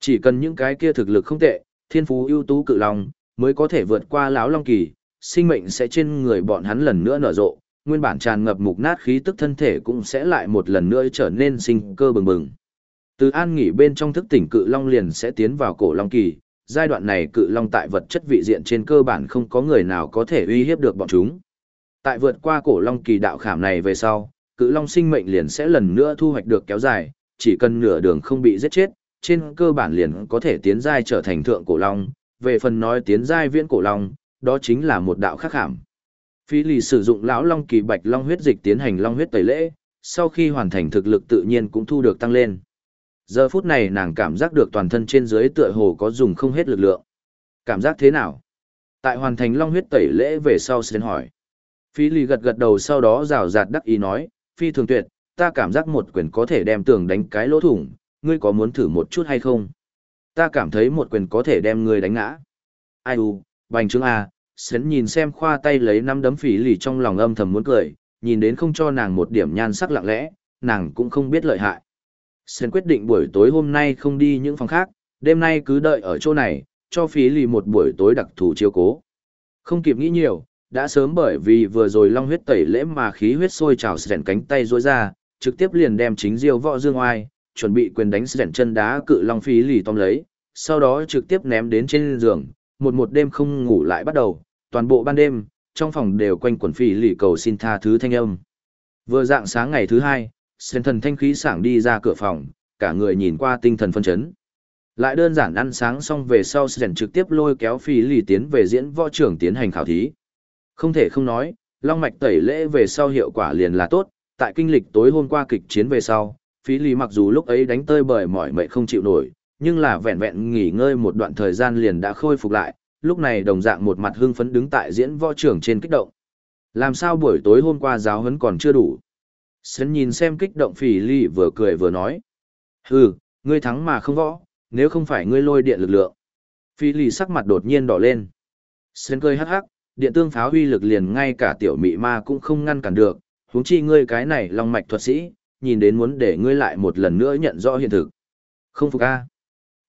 Chỉ cần những cái kia thực lực không tệ, thiên phú ưu tú cự long, mới có thể vượt qua lão long kỳ, sinh mệnh sẽ trên người bọn hắn lần nữa nở rộ, nguyên bản tràn ngập mục nát khí tức thân thể cũng sẽ lại một lần nữa trở nên sinh cơ bừng bừng. Từ an nghỉ bên trong thức tỉnh cự long liền sẽ tiến vào cổ long kỳ, giai đoạn này cự long tại vật chất vị diện trên cơ bản không có người nào có thể uy hiếp được bọn chúng. Tại vượt qua cổ long kỳ đạo khảm này về sau, cự long sinh mệnh liền sẽ lần nữa thu hoạch được kéo dài, chỉ cần nửa đường không bị giết chết, trên cơ bản liền có thể tiến giai trở thành thượng cổ long, về phần nói tiến giai viễn cổ long, đó chính là một đạo khắc hàm. Phi lì sử dụng lão long kỳ bạch long huyết dịch tiến hành long huyết tẩy lễ, sau khi hoàn thành thực lực tự nhiên cũng thu được tăng lên. Giờ phút này nàng cảm giác được toàn thân trên dưới tựa hồ có dùng không hết lực lượng. Cảm giác thế nào? Tại hoàn thành long huyết tẩy lễ về sau xin hỏi. Phi lì gật gật đầu sau đó rào rạt đắc ý nói, phi thường tuyệt, ta cảm giác một quyền có thể đem tường đánh cái lỗ thủng, ngươi có muốn thử một chút hay không? Ta cảm thấy một quyền có thể đem ngươi đánh ngã. Ai u, bành trướng à? sến nhìn xem khoa tay lấy năm đấm phỉ lì trong lòng âm thầm muốn cười, nhìn đến không cho nàng một điểm nhan sắc lặng lẽ, nàng cũng không biết lợi hại. Sến quyết định buổi tối hôm nay không đi những phòng khác, Đêm nay cứ đợi ở chỗ này, cho phí lì một buổi tối đặc thù chiếu cố. Không kịp nghĩ nhiều, đã sớm bởi vì vừa rồi long huyết tẩy lễ mà khí huyết sôi trào sẻn cánh tay rối ra, trực tiếp liền đem chính diêu võ dương oai, chuẩn bị quyền đánh rèn chân đá cự long phí lì tóm lấy, sau đó trực tiếp ném đến trên giường, một một đêm không ngủ lại bắt đầu, toàn bộ ban đêm, trong phòng đều quanh quẩn phí lì cầu xin tha thứ thanh âm. Vừa dạng sáng ngày thứ hai, sen thần thanh khí sảng đi ra cửa phòng, cả người nhìn qua tinh thần phân chấn. Lại đơn giản ăn sáng xong về sau sẻn trực tiếp lôi kéo phí lì tiến về diễn võ trưởng tiến hành khảo thí. Không thể không nói, long mạch tẩy lễ về sau hiệu quả liền là tốt, tại kinh lịch tối hôm qua kịch chiến về sau, phí lì mặc dù lúc ấy đánh tơi bởi mỏi mệt không chịu nổi, nhưng là vẹn vẹn nghỉ ngơi một đoạn thời gian liền đã khôi phục lại, lúc này đồng dạng một mặt hưng phấn đứng tại diễn võ trưởng trên kích động. Làm sao buổi tối hôm qua giáo huấn còn chưa đủ? Sến nhìn xem kích động phỉ lì vừa cười vừa nói. Hừ, ngươi thắng mà không võ, nếu không phải ngươi lôi điện lực lượng. Phỉ lì sắc mặt đột nhiên đỏ lên. Sến cười hắc hắc, điện tương pháo huy lực liền ngay cả tiểu mị ma cũng không ngăn cản được, huống chi ngươi cái này long mạch thuật sĩ, nhìn đến muốn để ngươi lại một lần nữa nhận rõ hiện thực. Không phục a.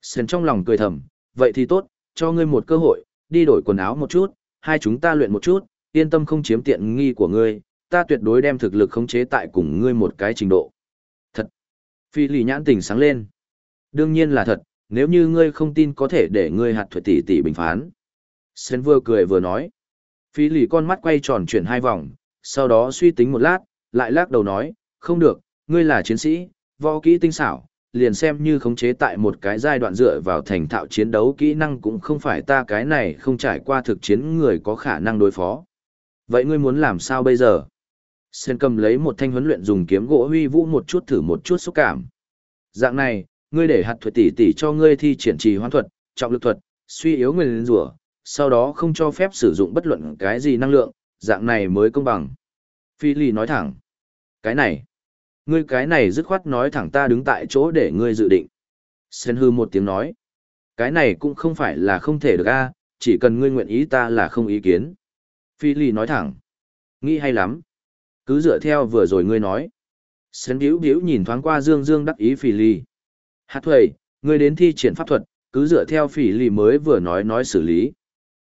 Sến trong lòng cười thầm, vậy thì tốt, cho ngươi một cơ hội, đi đổi quần áo một chút, hai chúng ta luyện một chút, yên tâm không chiếm tiện nghi của ngươi, ta tuyệt đối đem thực lực khống chế tại cùng ngươi một cái trình độ. Thật. Phi lì nhãn tỉnh sáng lên. Đương nhiên là thật, nếu như ngươi không tin có thể để ngươi hạt thuật tỷ tỷ bình phán. Sen vừa cười vừa nói. Phi lì con mắt quay tròn chuyển hai vòng, sau đó suy tính một lát, lại lắc đầu nói, không được, ngươi là chiến sĩ, võ kỹ tinh xảo, liền xem như khống chế tại một cái giai đoạn dựa vào thành thạo chiến đấu kỹ năng cũng không phải ta cái này không trải qua thực chiến người có khả năng đối phó. Vậy ngươi muốn làm sao bây giờ? Sen cầm lấy một thanh huấn luyện dùng kiếm gỗ huy vũ một chút thử một chút xúc cảm. Dạng này, ngươi để hạt thuật tỷ tỷ cho ngươi thi triển trì hoãn thuật, trọng lực thuật, suy yếu người lên rủa, sau đó không cho phép sử dụng bất luận cái gì năng lượng, dạng này mới công bằng. Phi Ly nói thẳng. Cái này, ngươi cái này dứt khoát nói thẳng ta đứng tại chỗ để ngươi dự định. Sen hư một tiếng nói. Cái này cũng không phải là không thể được a, chỉ cần ngươi nguyện ý ta là không ý kiến. Phi Ly nói thẳng. Nghĩ hay lắm. Cứ dựa theo vừa rồi ngươi nói. Sến điếu điếu nhìn thoáng qua Dương Dương đắc ý Phi Ly. Hát thuầy, ngươi đến thi triển pháp thuật, cứ dựa theo Phi Ly mới vừa nói nói xử lý.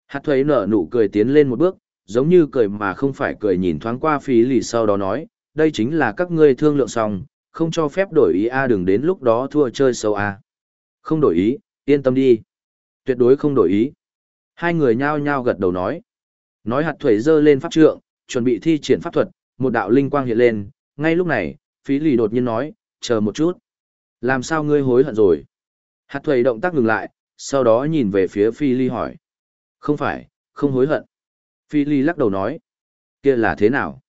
Hát thuầy nở nụ cười tiến lên một bước, giống như cười mà không phải cười nhìn thoáng qua Phi Ly sau đó nói, đây chính là các ngươi thương lượng xong, không cho phép đổi ý a đừng đến lúc đó thua chơi sâu a. Không đổi ý, yên tâm đi. Tuyệt đối không đổi ý. Hai người nhao nhao gật đầu nói. Nói hạt thuẩy dơ lên pháp trượng, chuẩn bị thi triển pháp thuật, một đạo linh quang hiện lên, ngay lúc này, phí lì đột nhiên nói, chờ một chút. Làm sao ngươi hối hận rồi? Hạt thuẩy động tác ngừng lại, sau đó nhìn về phía phi ly hỏi. Không phải, không hối hận. Phi ly lắc đầu nói. kia là thế nào?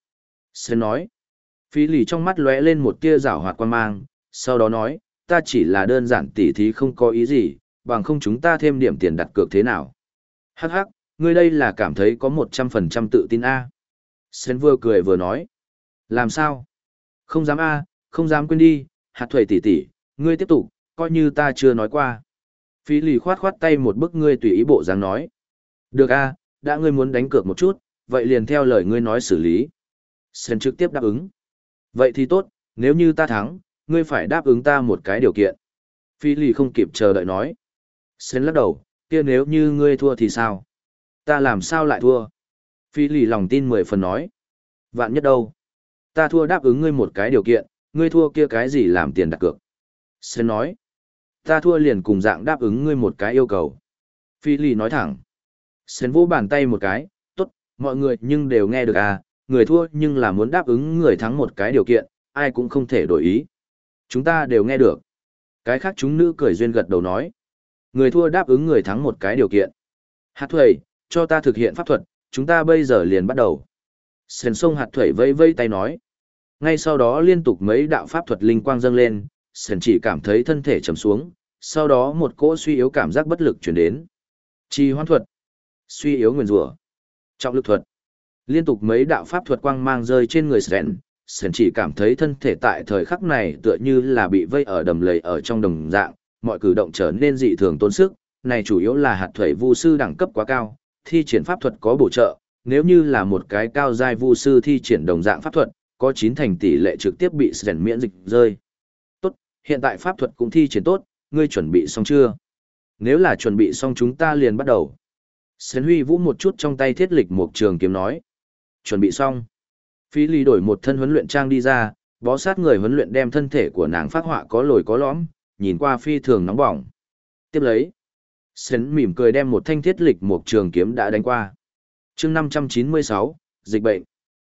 Sơn nói. Phi Lì trong mắt lóe lên một tia rảo hoạt quan mang, sau đó nói, ta chỉ là đơn giản tỉ thí không có ý gì, bằng không chúng ta thêm điểm tiền đặt cược thế nào. Hắc hắc, ngươi đây là cảm thấy có một trăm phần trăm tự tin A. Sến vừa cười vừa nói. Làm sao? Không dám A, không dám quên đi, hạt thuầy tỉ tỉ, ngươi tiếp tục, coi như ta chưa nói qua. Phí lì khoát khoát tay một bức ngươi tùy ý bộ dáng nói. Được A, đã ngươi muốn đánh cược một chút, vậy liền theo lời ngươi nói xử lý. Sến trực tiếp đáp ứng. Vậy thì tốt, nếu như ta thắng, ngươi phải đáp ứng ta một cái điều kiện. Phi lì không kịp chờ đợi nói. Sến lắc đầu, kia nếu như ngươi thua thì sao? Ta làm sao lại thua? Phi lì lòng tin mười phần nói. Vạn nhất đâu? Ta thua đáp ứng ngươi một cái điều kiện, ngươi thua kia cái gì làm tiền đặt cược? Sến nói. Ta thua liền cùng dạng đáp ứng ngươi một cái yêu cầu. Phi lì nói thẳng. Sến vỗ bàn tay một cái, tốt, mọi người nhưng đều nghe được à, người thua nhưng là muốn đáp ứng người thắng một cái điều kiện, ai cũng không thể đổi ý. Chúng ta đều nghe được. Cái khác chúng nữ cười duyên gật đầu nói. Người thua đáp ứng người thắng một cái điều kiện. Hạt thuầy, cho ta thực hiện pháp thuật, chúng ta bây giờ liền bắt đầu. Sền sông hạt thuẩy vây vây tay nói. Ngay sau đó liên tục mấy đạo pháp thuật linh quang dâng lên, sền chỉ cảm thấy thân thể trầm xuống, sau đó một cỗ suy yếu cảm giác bất lực chuyển đến. Chi hoan thuật, suy yếu nguyền rủa, trọng lực thuật. Liên tục mấy đạo pháp thuật quang mang rơi trên người Sren, Sren chỉ cảm thấy thân thể tại thời khắc này tựa như là bị vây ở đầm lầy ở trong đồng dạng, mọi cử động trở nên dị thường tốn sức, này chủ yếu là hạt thuẩy vu sư đẳng cấp quá cao, thi triển pháp thuật có bổ trợ, nếu như là một cái cao giai vu sư thi triển đồng dạng pháp thuật, có chín thành tỷ lệ trực tiếp bị sren miễn dịch rơi. Tốt, hiện tại pháp thuật cũng thi triển tốt, ngươi chuẩn bị xong chưa? Nếu là chuẩn bị xong chúng ta liền bắt đầu. Sến Huy vũ một chút trong tay thiết lịch một trường kiếm nói. Chuẩn bị xong. Phí lý đổi một thân huấn luyện trang đi ra, bó sát người huấn luyện đem thân thể của nàng phát họa có lồi có lõm, nhìn qua phi thường nóng bỏng. Tiếp lấy. Sến mỉm cười đem một thanh thiết lịch một trường kiếm đã đánh qua. chương 596, dịch bệnh.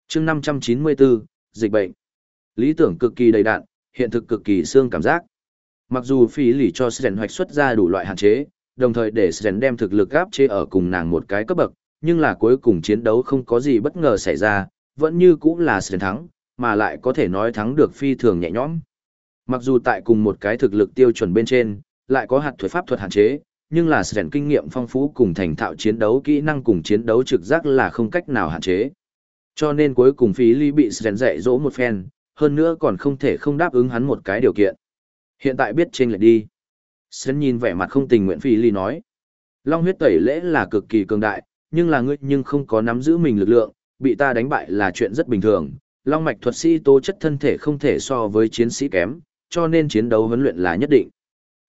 chương 594, dịch bệnh. Lý tưởng cực kỳ đầy đạn, hiện thực cực kỳ xương cảm giác. Mặc dù phí lì cho Sến hoạch xuất ra đủ loại hạn chế, đồng thời để Sến đem thực lực áp chế ở cùng nàng một cái cấp bậc, nhưng là cuối cùng chiến đấu không có gì bất ngờ xảy ra, vẫn như cũng là Sren thắng, mà lại có thể nói thắng được phi thường nhẹ nhõm. Mặc dù tại cùng một cái thực lực tiêu chuẩn bên trên, lại có hạt thuật pháp thuật hạn chế, nhưng là Sren kinh nghiệm phong phú cùng thành thạo chiến đấu kỹ năng cùng chiến đấu trực giác là không cách nào hạn chế. Cho nên cuối cùng phí ly bị Sren dạy dỗ một phen, hơn nữa còn không thể không đáp ứng hắn một cái điều kiện. Hiện tại biết trên lại đi. Sren nhìn vẻ mặt không tình nguyện phí ly nói. Long huyết tẩy lễ là cực kỳ cường đại, nhưng là ngươi nhưng không có nắm giữ mình lực lượng, bị ta đánh bại là chuyện rất bình thường. Long mạch thuật sĩ tố chất thân thể không thể so với chiến sĩ kém, cho nên chiến đấu huấn luyện là nhất định.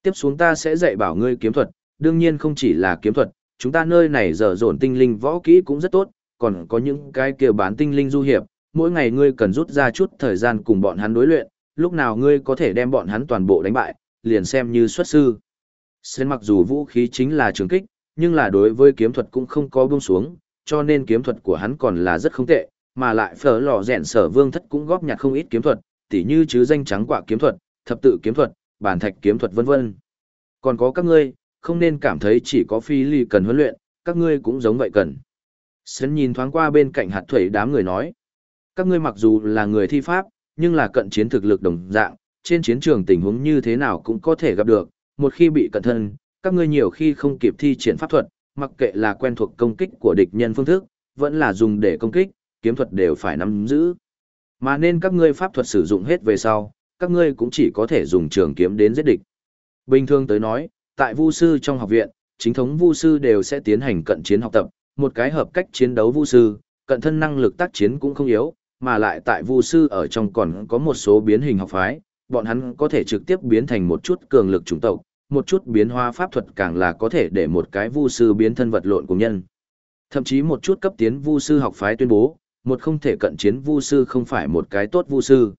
Tiếp xuống ta sẽ dạy bảo ngươi kiếm thuật, đương nhiên không chỉ là kiếm thuật, chúng ta nơi này dở dồn tinh linh võ kỹ cũng rất tốt, còn có những cái kia bán tinh linh du hiệp, mỗi ngày ngươi cần rút ra chút thời gian cùng bọn hắn đối luyện, lúc nào ngươi có thể đem bọn hắn toàn bộ đánh bại, liền xem như xuất sư. Sen mặc dù vũ khí chính là trường kích, nhưng là đối với kiếm thuật cũng không có buông xuống, cho nên kiếm thuật của hắn còn là rất không tệ, mà lại phở lò rèn sở vương thất cũng góp nhặt không ít kiếm thuật, tỉ như chứ danh trắng quả kiếm thuật, thập tự kiếm thuật, bản thạch kiếm thuật vân vân. Còn có các ngươi, không nên cảm thấy chỉ có phi ly cần huấn luyện, các ngươi cũng giống vậy cần. Sơn nhìn thoáng qua bên cạnh hạt thủy đám người nói. Các ngươi mặc dù là người thi pháp, nhưng là cận chiến thực lực đồng dạng, trên chiến trường tình huống như thế nào cũng có thể gặp được, một khi bị cận thân, các ngươi nhiều khi không kịp thi triển pháp thuật, mặc kệ là quen thuộc công kích của địch nhân phương thức, vẫn là dùng để công kích, kiếm thuật đều phải nắm giữ. Mà nên các ngươi pháp thuật sử dụng hết về sau, các ngươi cũng chỉ có thể dùng trường kiếm đến giết địch. Bình thường tới nói, tại vu sư trong học viện, chính thống vu sư đều sẽ tiến hành cận chiến học tập, một cái hợp cách chiến đấu vu sư, cận thân năng lực tác chiến cũng không yếu, mà lại tại vu sư ở trong còn có một số biến hình học phái, bọn hắn có thể trực tiếp biến thành một chút cường lực chủng tộc, một chút biến hóa pháp thuật càng là có thể để một cái vu sư biến thân vật lộn cùng nhân. Thậm chí một chút cấp tiến vu sư học phái tuyên bố, một không thể cận chiến vu sư không phải một cái tốt vu sư.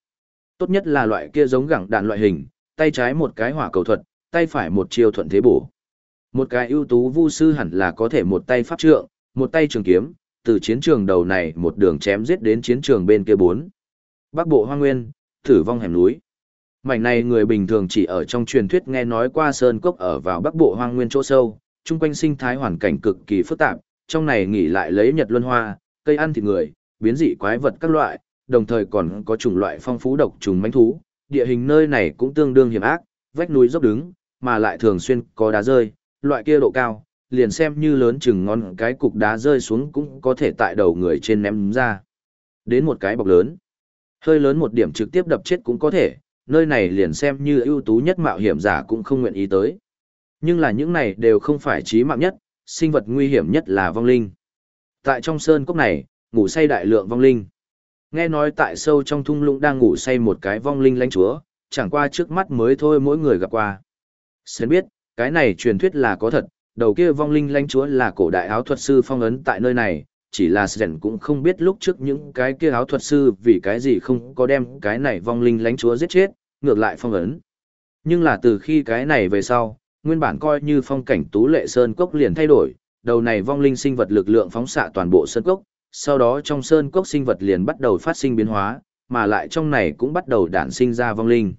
Tốt nhất là loại kia giống gẳng đạn loại hình, tay trái một cái hỏa cầu thuật, tay phải một chiêu thuận thế bổ. Một cái ưu tú vu sư hẳn là có thể một tay pháp trượng, một tay trường kiếm, từ chiến trường đầu này một đường chém giết đến chiến trường bên kia bốn. Bắc bộ hoang nguyên, thử vong hẻm núi. Mảnh này người bình thường chỉ ở trong truyền thuyết nghe nói qua sơn cốc ở vào bắc bộ hoang nguyên chỗ sâu, chung quanh sinh thái hoàn cảnh cực kỳ phức tạp, trong này nghỉ lại lấy nhật luân hoa, cây ăn thịt người, biến dị quái vật các loại, đồng thời còn có chủng loại phong phú độc trùng mãnh thú, địa hình nơi này cũng tương đương hiểm ác, vách núi dốc đứng, mà lại thường xuyên có đá rơi, loại kia độ cao, liền xem như lớn chừng ngón cái cục đá rơi xuống cũng có thể tại đầu người trên ném ra. Đến một cái bọc lớn. Hơi lớn một điểm trực tiếp đập chết cũng có thể, nơi này liền xem như ưu tú nhất mạo hiểm giả cũng không nguyện ý tới. Nhưng là những này đều không phải trí mạng nhất, sinh vật nguy hiểm nhất là vong linh. Tại trong sơn cốc này, ngủ say đại lượng vong linh. Nghe nói tại sâu trong thung lũng đang ngủ say một cái vong linh lãnh chúa, chẳng qua trước mắt mới thôi mỗi người gặp qua. Sẽ biết, cái này truyền thuyết là có thật, đầu kia vong linh lãnh chúa là cổ đại áo thuật sư phong ấn tại nơi này, chỉ là Sren cũng không biết lúc trước những cái kia áo thuật sư vì cái gì không có đem cái này vong linh lãnh chúa giết chết, ngược lại phong ấn. Nhưng là từ khi cái này về sau, nguyên bản coi như phong cảnh tú lệ sơn cốc liền thay đổi, đầu này vong linh sinh vật lực lượng phóng xạ toàn bộ sơn cốc, sau đó trong sơn cốc sinh vật liền bắt đầu phát sinh biến hóa, mà lại trong này cũng bắt đầu đản sinh ra vong linh.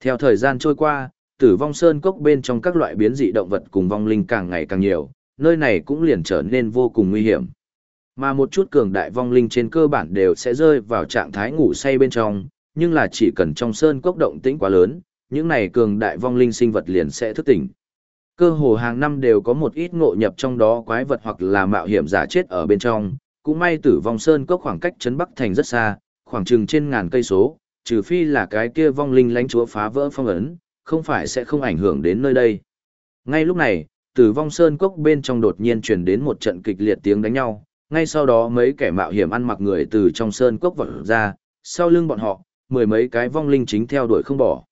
Theo thời gian trôi qua, tử vong sơn cốc bên trong các loại biến dị động vật cùng vong linh càng ngày càng nhiều, nơi này cũng liền trở nên vô cùng nguy hiểm. Mà một chút cường đại vong linh trên cơ bản đều sẽ rơi vào trạng thái ngủ say bên trong, nhưng là chỉ cần trong sơn cốc động tĩnh quá lớn, những này cường đại vong linh sinh vật liền sẽ thức tỉnh. Cơ hồ hàng năm đều có một ít ngộ nhập trong đó quái vật hoặc là mạo hiểm giả chết ở bên trong, cũng may tử vong sơn cốc khoảng cách trấn Bắc thành rất xa, khoảng chừng trên ngàn cây số, trừ phi là cái kia vong linh lãnh chúa phá vỡ phong ấn, không phải sẽ không ảnh hưởng đến nơi đây. Ngay lúc này, tử vong sơn cốc bên trong đột nhiên truyền đến một trận kịch liệt tiếng đánh nhau, ngay sau đó mấy kẻ mạo hiểm ăn mặc người từ trong sơn cốc vọt ra, sau lưng bọn họ, mười mấy cái vong linh chính theo đuổi không bỏ.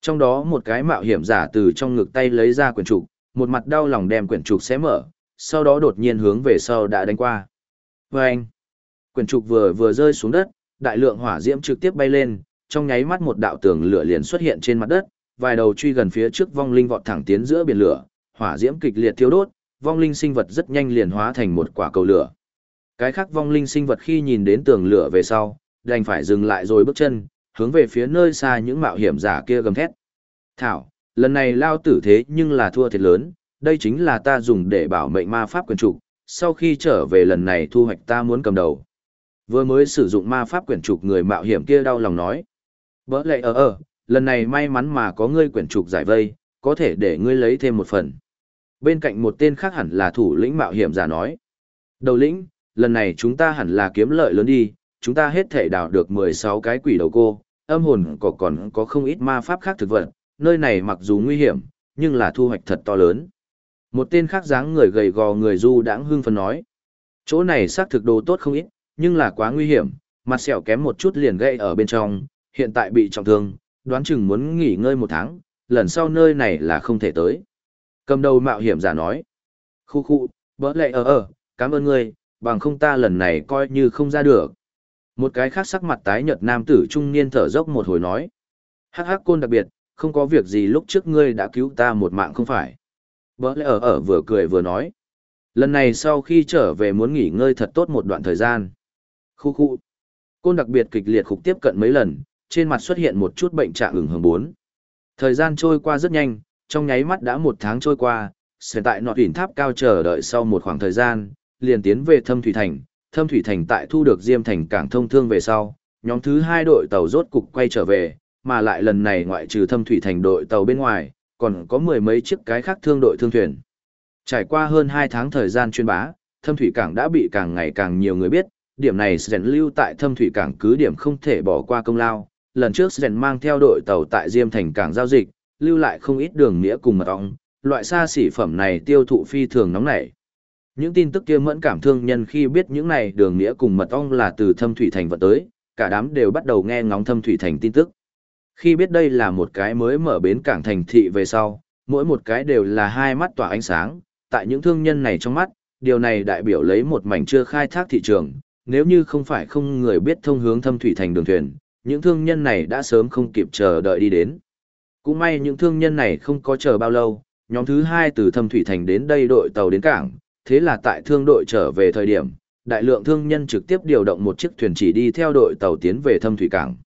Trong đó một cái mạo hiểm giả từ trong ngực tay lấy ra quyển trục, một mặt đau lòng đem quyển trục xé mở, sau đó đột nhiên hướng về sau đã đánh qua. Và anh, quyển trục vừa vừa rơi xuống đất, đại lượng hỏa diễm trực tiếp bay lên, trong nháy mắt một đạo tường lửa liền xuất hiện trên mặt đất, vài đầu truy gần phía trước vong linh vọt thẳng tiến giữa biển lửa, hỏa diễm kịch liệt thiêu đốt, vong linh sinh vật rất nhanh liền hóa thành một quả cầu lửa. Cái khác vong linh sinh vật khi nhìn đến tường lửa về sau, đành phải dừng lại rồi bước chân, hướng về phía nơi xa những mạo hiểm giả kia gầm thét. Thảo, lần này lao tử thế nhưng là thua thiệt lớn, đây chính là ta dùng để bảo mệnh ma pháp quyền trục, sau khi trở về lần này thu hoạch ta muốn cầm đầu. Vừa mới sử dụng ma pháp quyển trục người mạo hiểm kia đau lòng nói. Bỡ lệ ờ ờ, lần này may mắn mà có ngươi quyển trục giải vây, có thể để ngươi lấy thêm một phần. Bên cạnh một tên khác hẳn là thủ lĩnh mạo hiểm giả nói. Đầu lĩnh, lần này chúng ta hẳn là kiếm lợi lớn đi, chúng ta hết thể đào được 16 cái quỷ đầu cô, âm hồn có còn có không ít ma pháp khác thực vật, nơi này mặc dù nguy hiểm, nhưng là thu hoạch thật to lớn. Một tên khác dáng người gầy gò người du đãng hưng phấn nói. Chỗ này xác thực đồ tốt không ít, nhưng là quá nguy hiểm, mặt sẹo kém một chút liền gây ở bên trong, hiện tại bị trọng thương, đoán chừng muốn nghỉ ngơi một tháng, lần sau nơi này là không thể tới. Cầm đầu mạo hiểm giả nói. Khu khu, bỡ lệ ở ở, cảm ơn ngươi, bằng không ta lần này coi như không ra được. Một cái khác sắc mặt tái nhợt nam tử trung niên thở dốc một hồi nói. Hắc hắc côn đặc biệt, không có việc gì lúc trước ngươi đã cứu ta một mạng không phải. Bỡ lẽ ở ở vừa cười vừa nói. Lần này sau khi trở về muốn nghỉ ngơi thật tốt một đoạn thời gian. Khu khu. Côn đặc biệt kịch liệt khục tiếp cận mấy lần, trên mặt xuất hiện một chút bệnh trạng ửng hưởng bốn. Thời gian trôi qua rất nhanh, trong nháy mắt đã một tháng trôi qua, sẽ tại nọ đỉnh tháp cao chờ đợi sau một khoảng thời gian, liền tiến về thâm thủy thành. Thâm thủy thành tại thu được diêm thành cảng thông thương về sau, nhóm thứ hai đội tàu rốt cục quay trở về, mà lại lần này ngoại trừ thâm thủy thành đội tàu bên ngoài, còn có mười mấy chiếc cái khác thương đội thương thuyền. Trải qua hơn hai tháng thời gian chuyên bá, thâm thủy cảng đã bị càng ngày càng nhiều người biết, điểm này Sren lưu tại thâm thủy cảng cứ điểm không thể bỏ qua công lao. Lần trước Sren mang theo đội tàu tại Diêm Thành cảng giao dịch, lưu lại không ít đường nghĩa cùng mật ong, loại xa xỉ phẩm này tiêu thụ phi thường nóng nảy. Những tin tức kia mẫn cảm thương nhân khi biết những này đường nghĩa cùng mật ong là từ thâm thủy thành vận tới, cả đám đều bắt đầu nghe ngóng thâm thủy thành tin tức. Khi biết đây là một cái mới mở bến cảng thành thị về sau, mỗi một cái đều là hai mắt tỏa ánh sáng, tại những thương nhân này trong mắt, điều này đại biểu lấy một mảnh chưa khai thác thị trường, nếu như không phải không người biết thông hướng thâm thủy thành đường thuyền, những thương nhân này đã sớm không kịp chờ đợi đi đến. Cũng may những thương nhân này không có chờ bao lâu, nhóm thứ hai từ thâm thủy thành đến đây đội tàu đến cảng, thế là tại thương đội trở về thời điểm, đại lượng thương nhân trực tiếp điều động một chiếc thuyền chỉ đi theo đội tàu tiến về thâm thủy cảng.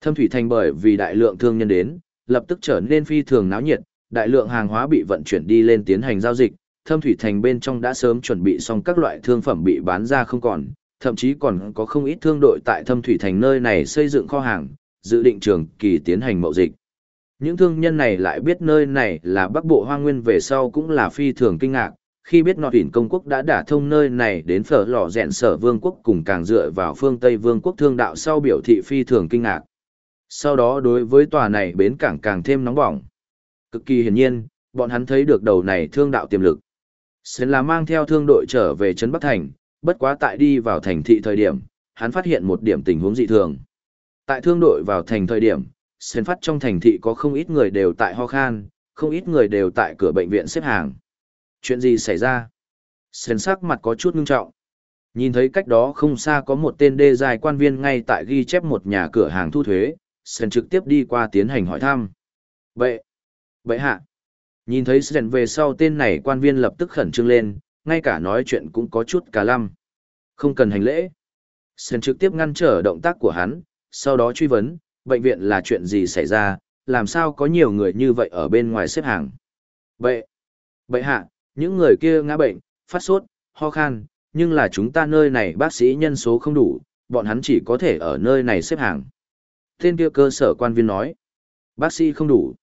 Thâm thủy thành bởi vì đại lượng thương nhân đến, lập tức trở nên phi thường náo nhiệt, đại lượng hàng hóa bị vận chuyển đi lên tiến hành giao dịch, thâm thủy thành bên trong đã sớm chuẩn bị xong các loại thương phẩm bị bán ra không còn, thậm chí còn có không ít thương đội tại thâm thủy thành nơi này xây dựng kho hàng, dự định trường kỳ tiến hành mậu dịch. Những thương nhân này lại biết nơi này là bắc bộ hoang nguyên về sau cũng là phi thường kinh ngạc, khi biết nọ tuyển công quốc đã đả thông nơi này đến phở lò rẹn sở vương quốc cùng càng dựa vào phương Tây vương quốc thương đạo sau biểu thị phi thường kinh ngạc. Sau đó đối với tòa này bến cảng càng thêm nóng bỏng. Cực kỳ hiển nhiên, bọn hắn thấy được đầu này thương đạo tiềm lực. Sến là mang theo thương đội trở về Trấn Bắc Thành, bất quá tại đi vào thành thị thời điểm, hắn phát hiện một điểm tình huống dị thường. Tại thương đội vào thành thời điểm, Sến phát trong thành thị có không ít người đều tại ho khan, không ít người đều tại cửa bệnh viện xếp hàng. Chuyện gì xảy ra? Sến sắc mặt có chút ngưng trọng. Nhìn thấy cách đó không xa có một tên đê dài quan viên ngay tại ghi chép một nhà cửa hàng thu thuế, Sren trực tiếp đi qua tiến hành hỏi thăm. Vậy, vậy hạ. Nhìn thấy Sren về sau tên này quan viên lập tức khẩn trương lên, ngay cả nói chuyện cũng có chút cả lăm. Không cần hành lễ. Sren trực tiếp ngăn trở động tác của hắn, sau đó truy vấn, bệnh viện là chuyện gì xảy ra, làm sao có nhiều người như vậy ở bên ngoài xếp hàng. Vậy, vậy hạ, những người kia ngã bệnh, phát sốt, ho khan, nhưng là chúng ta nơi này bác sĩ nhân số không đủ, bọn hắn chỉ có thể ở nơi này xếp hàng. Tên kia cơ sở quan viên nói. Bác sĩ không đủ.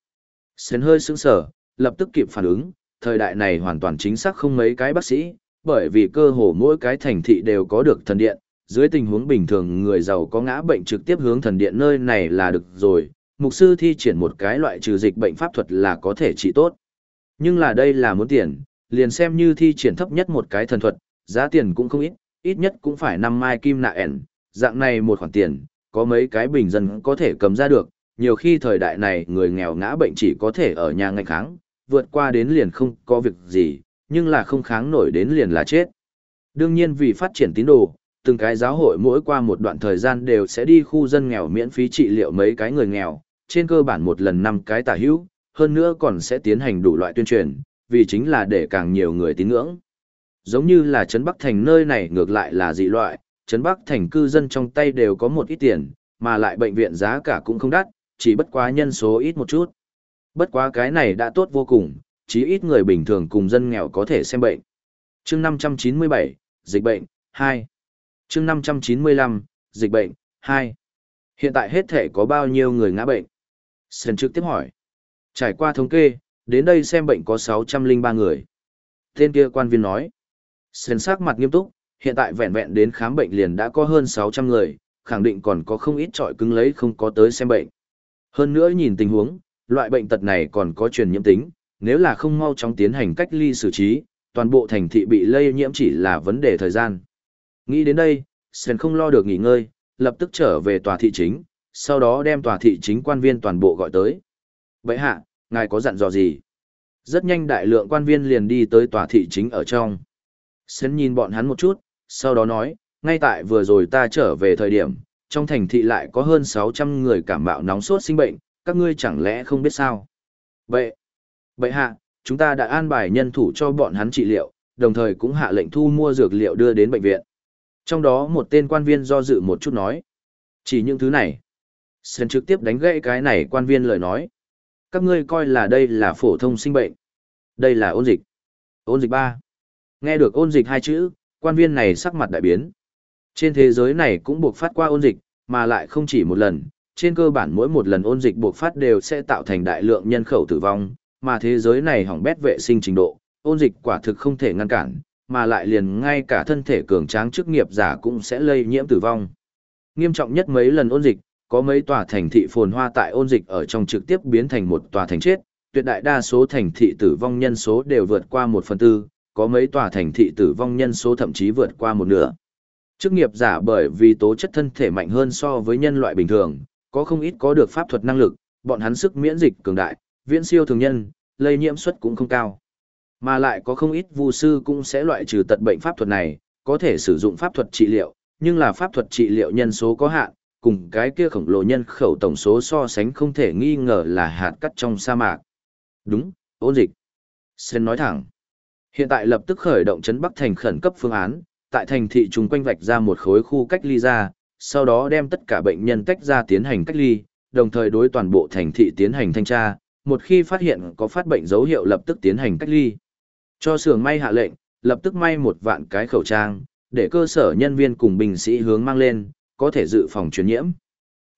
Sến hơi sững sở, lập tức kịp phản ứng, thời đại này hoàn toàn chính xác không mấy cái bác sĩ, bởi vì cơ hồ mỗi cái thành thị đều có được thần điện, dưới tình huống bình thường người giàu có ngã bệnh trực tiếp hướng thần điện nơi này là được rồi, mục sư thi triển một cái loại trừ dịch bệnh pháp thuật là có thể trị tốt. Nhưng là đây là muốn tiền, liền xem như thi triển thấp nhất một cái thần thuật, giá tiền cũng không ít, ít nhất cũng phải năm mai kim nạ ẻn, dạng này một khoản tiền, có mấy cái bình dân có thể cầm ra được, nhiều khi thời đại này người nghèo ngã bệnh chỉ có thể ở nhà ngạch kháng, vượt qua đến liền không có việc gì, nhưng là không kháng nổi đến liền là chết. Đương nhiên vì phát triển tín đồ, từng cái giáo hội mỗi qua một đoạn thời gian đều sẽ đi khu dân nghèo miễn phí trị liệu mấy cái người nghèo, trên cơ bản một lần năm cái tả hữu, hơn nữa còn sẽ tiến hành đủ loại tuyên truyền, vì chính là để càng nhiều người tín ngưỡng. Giống như là Trấn Bắc Thành nơi này ngược lại là dị loại, Trấn Bắc Thành cư dân trong tay đều có một ít tiền, mà lại bệnh viện giá cả cũng không đắt, chỉ bất quá nhân số ít một chút. Bất quá cái này đã tốt vô cùng, chí ít người bình thường cùng dân nghèo có thể xem bệnh. chương 597, dịch bệnh, 2. chương 595, dịch bệnh, 2. Hiện tại hết thể có bao nhiêu người ngã bệnh? Sơn trực tiếp hỏi. Trải qua thống kê, đến đây xem bệnh có 603 người. Tên kia quan viên nói. sền sắc mặt nghiêm túc, hiện tại vẹn vẹn đến khám bệnh liền đã có hơn 600 người, khẳng định còn có không ít trọi cứng lấy không có tới xem bệnh. Hơn nữa nhìn tình huống, loại bệnh tật này còn có truyền nhiễm tính, nếu là không mau chóng tiến hành cách ly xử trí, toàn bộ thành thị bị lây nhiễm chỉ là vấn đề thời gian. Nghĩ đến đây, Sven không lo được nghỉ ngơi, lập tức trở về tòa thị chính, sau đó đem tòa thị chính quan viên toàn bộ gọi tới. Vậy hạ, ngài có dặn dò gì? Rất nhanh đại lượng quan viên liền đi tới tòa thị chính ở trong. Sến nhìn bọn hắn một chút, sau đó nói, ngay tại vừa rồi ta trở về thời điểm, trong thành thị lại có hơn 600 người cảm mạo nóng sốt sinh bệnh, các ngươi chẳng lẽ không biết sao? Vậy, vậy hạ, chúng ta đã an bài nhân thủ cho bọn hắn trị liệu, đồng thời cũng hạ lệnh thu mua dược liệu đưa đến bệnh viện. Trong đó một tên quan viên do dự một chút nói. Chỉ những thứ này. Sơn trực tiếp đánh gãy cái này quan viên lời nói. Các ngươi coi là đây là phổ thông sinh bệnh. Đây là ôn dịch. Ôn dịch 3. Nghe được ôn dịch hai chữ, quan viên này sắc mặt đại biến. Trên thế giới này cũng buộc phát qua ôn dịch, mà lại không chỉ một lần, trên cơ bản mỗi một lần ôn dịch buộc phát đều sẽ tạo thành đại lượng nhân khẩu tử vong, mà thế giới này hỏng bét vệ sinh trình độ, ôn dịch quả thực không thể ngăn cản, mà lại liền ngay cả thân thể cường tráng chức nghiệp giả cũng sẽ lây nhiễm tử vong. Nghiêm trọng nhất mấy lần ôn dịch, có mấy tòa thành thị phồn hoa tại ôn dịch ở trong trực tiếp biến thành một tòa thành chết, tuyệt đại đa số thành thị tử vong nhân số đều vượt qua một phần tư, có mấy tòa thành thị tử vong nhân số thậm chí vượt qua một nửa. Chức nghiệp giả bởi vì tố chất thân thể mạnh hơn so với nhân loại bình thường, có không ít có được pháp thuật năng lực, bọn hắn sức miễn dịch cường đại, viễn siêu thường nhân, lây nhiễm suất cũng không cao. Mà lại có không ít vu sư cũng sẽ loại trừ tật bệnh pháp thuật này, có thể sử dụng pháp thuật trị liệu, nhưng là pháp thuật trị liệu nhân số có hạn, cùng cái kia khổng lồ nhân khẩu tổng số so sánh không thể nghi ngờ là hạt cắt trong sa mạc. Đúng, ôn dịch. Sơn nói thẳng. Hiện tại lập tức khởi động chấn Bắc thành khẩn cấp phương án, tại thành thị chúng quanh vạch ra một khối khu cách ly ra, sau đó đem tất cả bệnh nhân tách ra tiến hành cách ly, đồng thời đối toàn bộ thành thị tiến hành thanh tra, một khi phát hiện có phát bệnh dấu hiệu lập tức tiến hành cách ly. Cho xưởng may hạ lệnh, lập tức may một vạn cái khẩu trang, để cơ sở nhân viên cùng binh sĩ hướng mang lên, có thể dự phòng truyền nhiễm.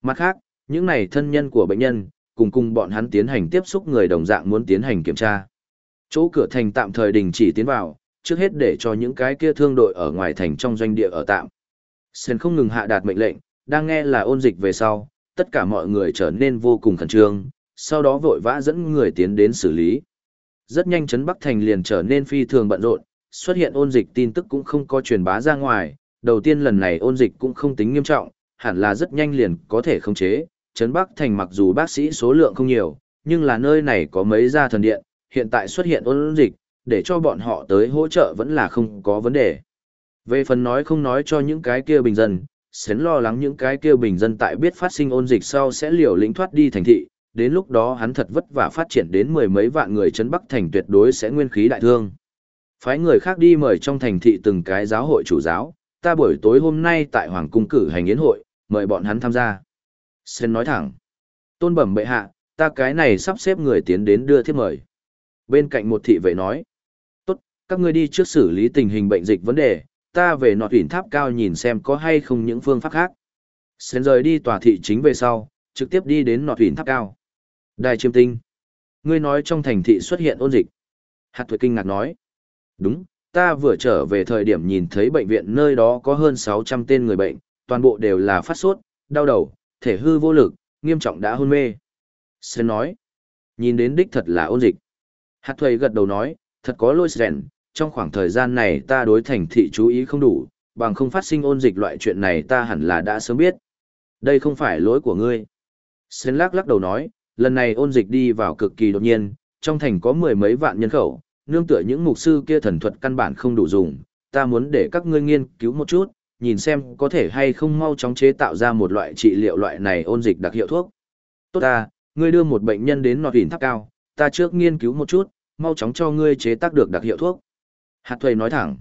Mặt khác, những này thân nhân của bệnh nhân, cùng cùng bọn hắn tiến hành tiếp xúc người đồng dạng muốn tiến hành kiểm tra. Chỗ cửa thành tạm thời đình chỉ tiến vào, trước hết để cho những cái kia thương đội ở ngoài thành trong doanh địa ở tạm. Sơn không ngừng hạ đạt mệnh lệnh, đang nghe là ôn dịch về sau, tất cả mọi người trở nên vô cùng khẩn trương, sau đó vội vã dẫn người tiến đến xử lý. Rất nhanh chấn Bắc Thành liền trở nên phi thường bận rộn, xuất hiện ôn dịch tin tức cũng không có truyền bá ra ngoài, đầu tiên lần này ôn dịch cũng không tính nghiêm trọng, hẳn là rất nhanh liền có thể khống chế. Trấn Bắc Thành mặc dù bác sĩ số lượng không nhiều, nhưng là nơi này có mấy gia thần điện, hiện tại xuất hiện ôn dịch, để cho bọn họ tới hỗ trợ vẫn là không có vấn đề. Về phần nói không nói cho những cái kia bình dân, sến lo lắng những cái kia bình dân tại biết phát sinh ôn dịch sau sẽ liều lĩnh thoát đi thành thị, đến lúc đó hắn thật vất vả phát triển đến mười mấy vạn người Trấn Bắc thành tuyệt đối sẽ nguyên khí đại thương. Phái người khác đi mời trong thành thị từng cái giáo hội chủ giáo, ta buổi tối hôm nay tại Hoàng cung cử hành yến hội, mời bọn hắn tham gia. Sen nói thẳng. Tôn bẩm bệ hạ, ta cái này sắp xếp người tiến đến đưa thiếp mời. Bên cạnh một thị vệ nói. Tốt, các ngươi đi trước xử lý tình hình bệnh dịch vấn đề, ta về nọt thủy tháp cao nhìn xem có hay không những phương pháp khác. Sen rời đi tòa thị chính về sau, trực tiếp đi đến nọt thủy tháp cao. Đài chiêm tinh. Ngươi nói trong thành thị xuất hiện ôn dịch. Hạt thuệ kinh ngạc nói. Đúng, ta vừa trở về thời điểm nhìn thấy bệnh viện nơi đó có hơn 600 tên người bệnh, toàn bộ đều là phát sốt, đau đầu, thể hư vô lực, nghiêm trọng đã hôn mê. Sơn nói. Nhìn đến đích thật là ôn dịch. Hạt thuệ gật đầu nói, thật có lôi rèn, trong khoảng thời gian này ta đối thành thị chú ý không đủ, bằng không phát sinh ôn dịch loại chuyện này ta hẳn là đã sớm biết. Đây không phải lỗi của ngươi. Sơn lắc lắc đầu nói, lần này ôn dịch đi vào cực kỳ đột nhiên, trong thành có mười mấy vạn nhân khẩu, nương tựa những mục sư kia thần thuật căn bản không đủ dùng, ta muốn để các ngươi nghiên cứu một chút, nhìn xem có thể hay không mau chóng chế tạo ra một loại trị liệu loại này ôn dịch đặc hiệu thuốc. Tốt ta, ngươi đưa một bệnh nhân đến nọt hình tháp cao, ta trước nghiên cứu một chút, mau chóng cho ngươi chế tác được đặc hiệu thuốc. Hạt thuầy nói thẳng.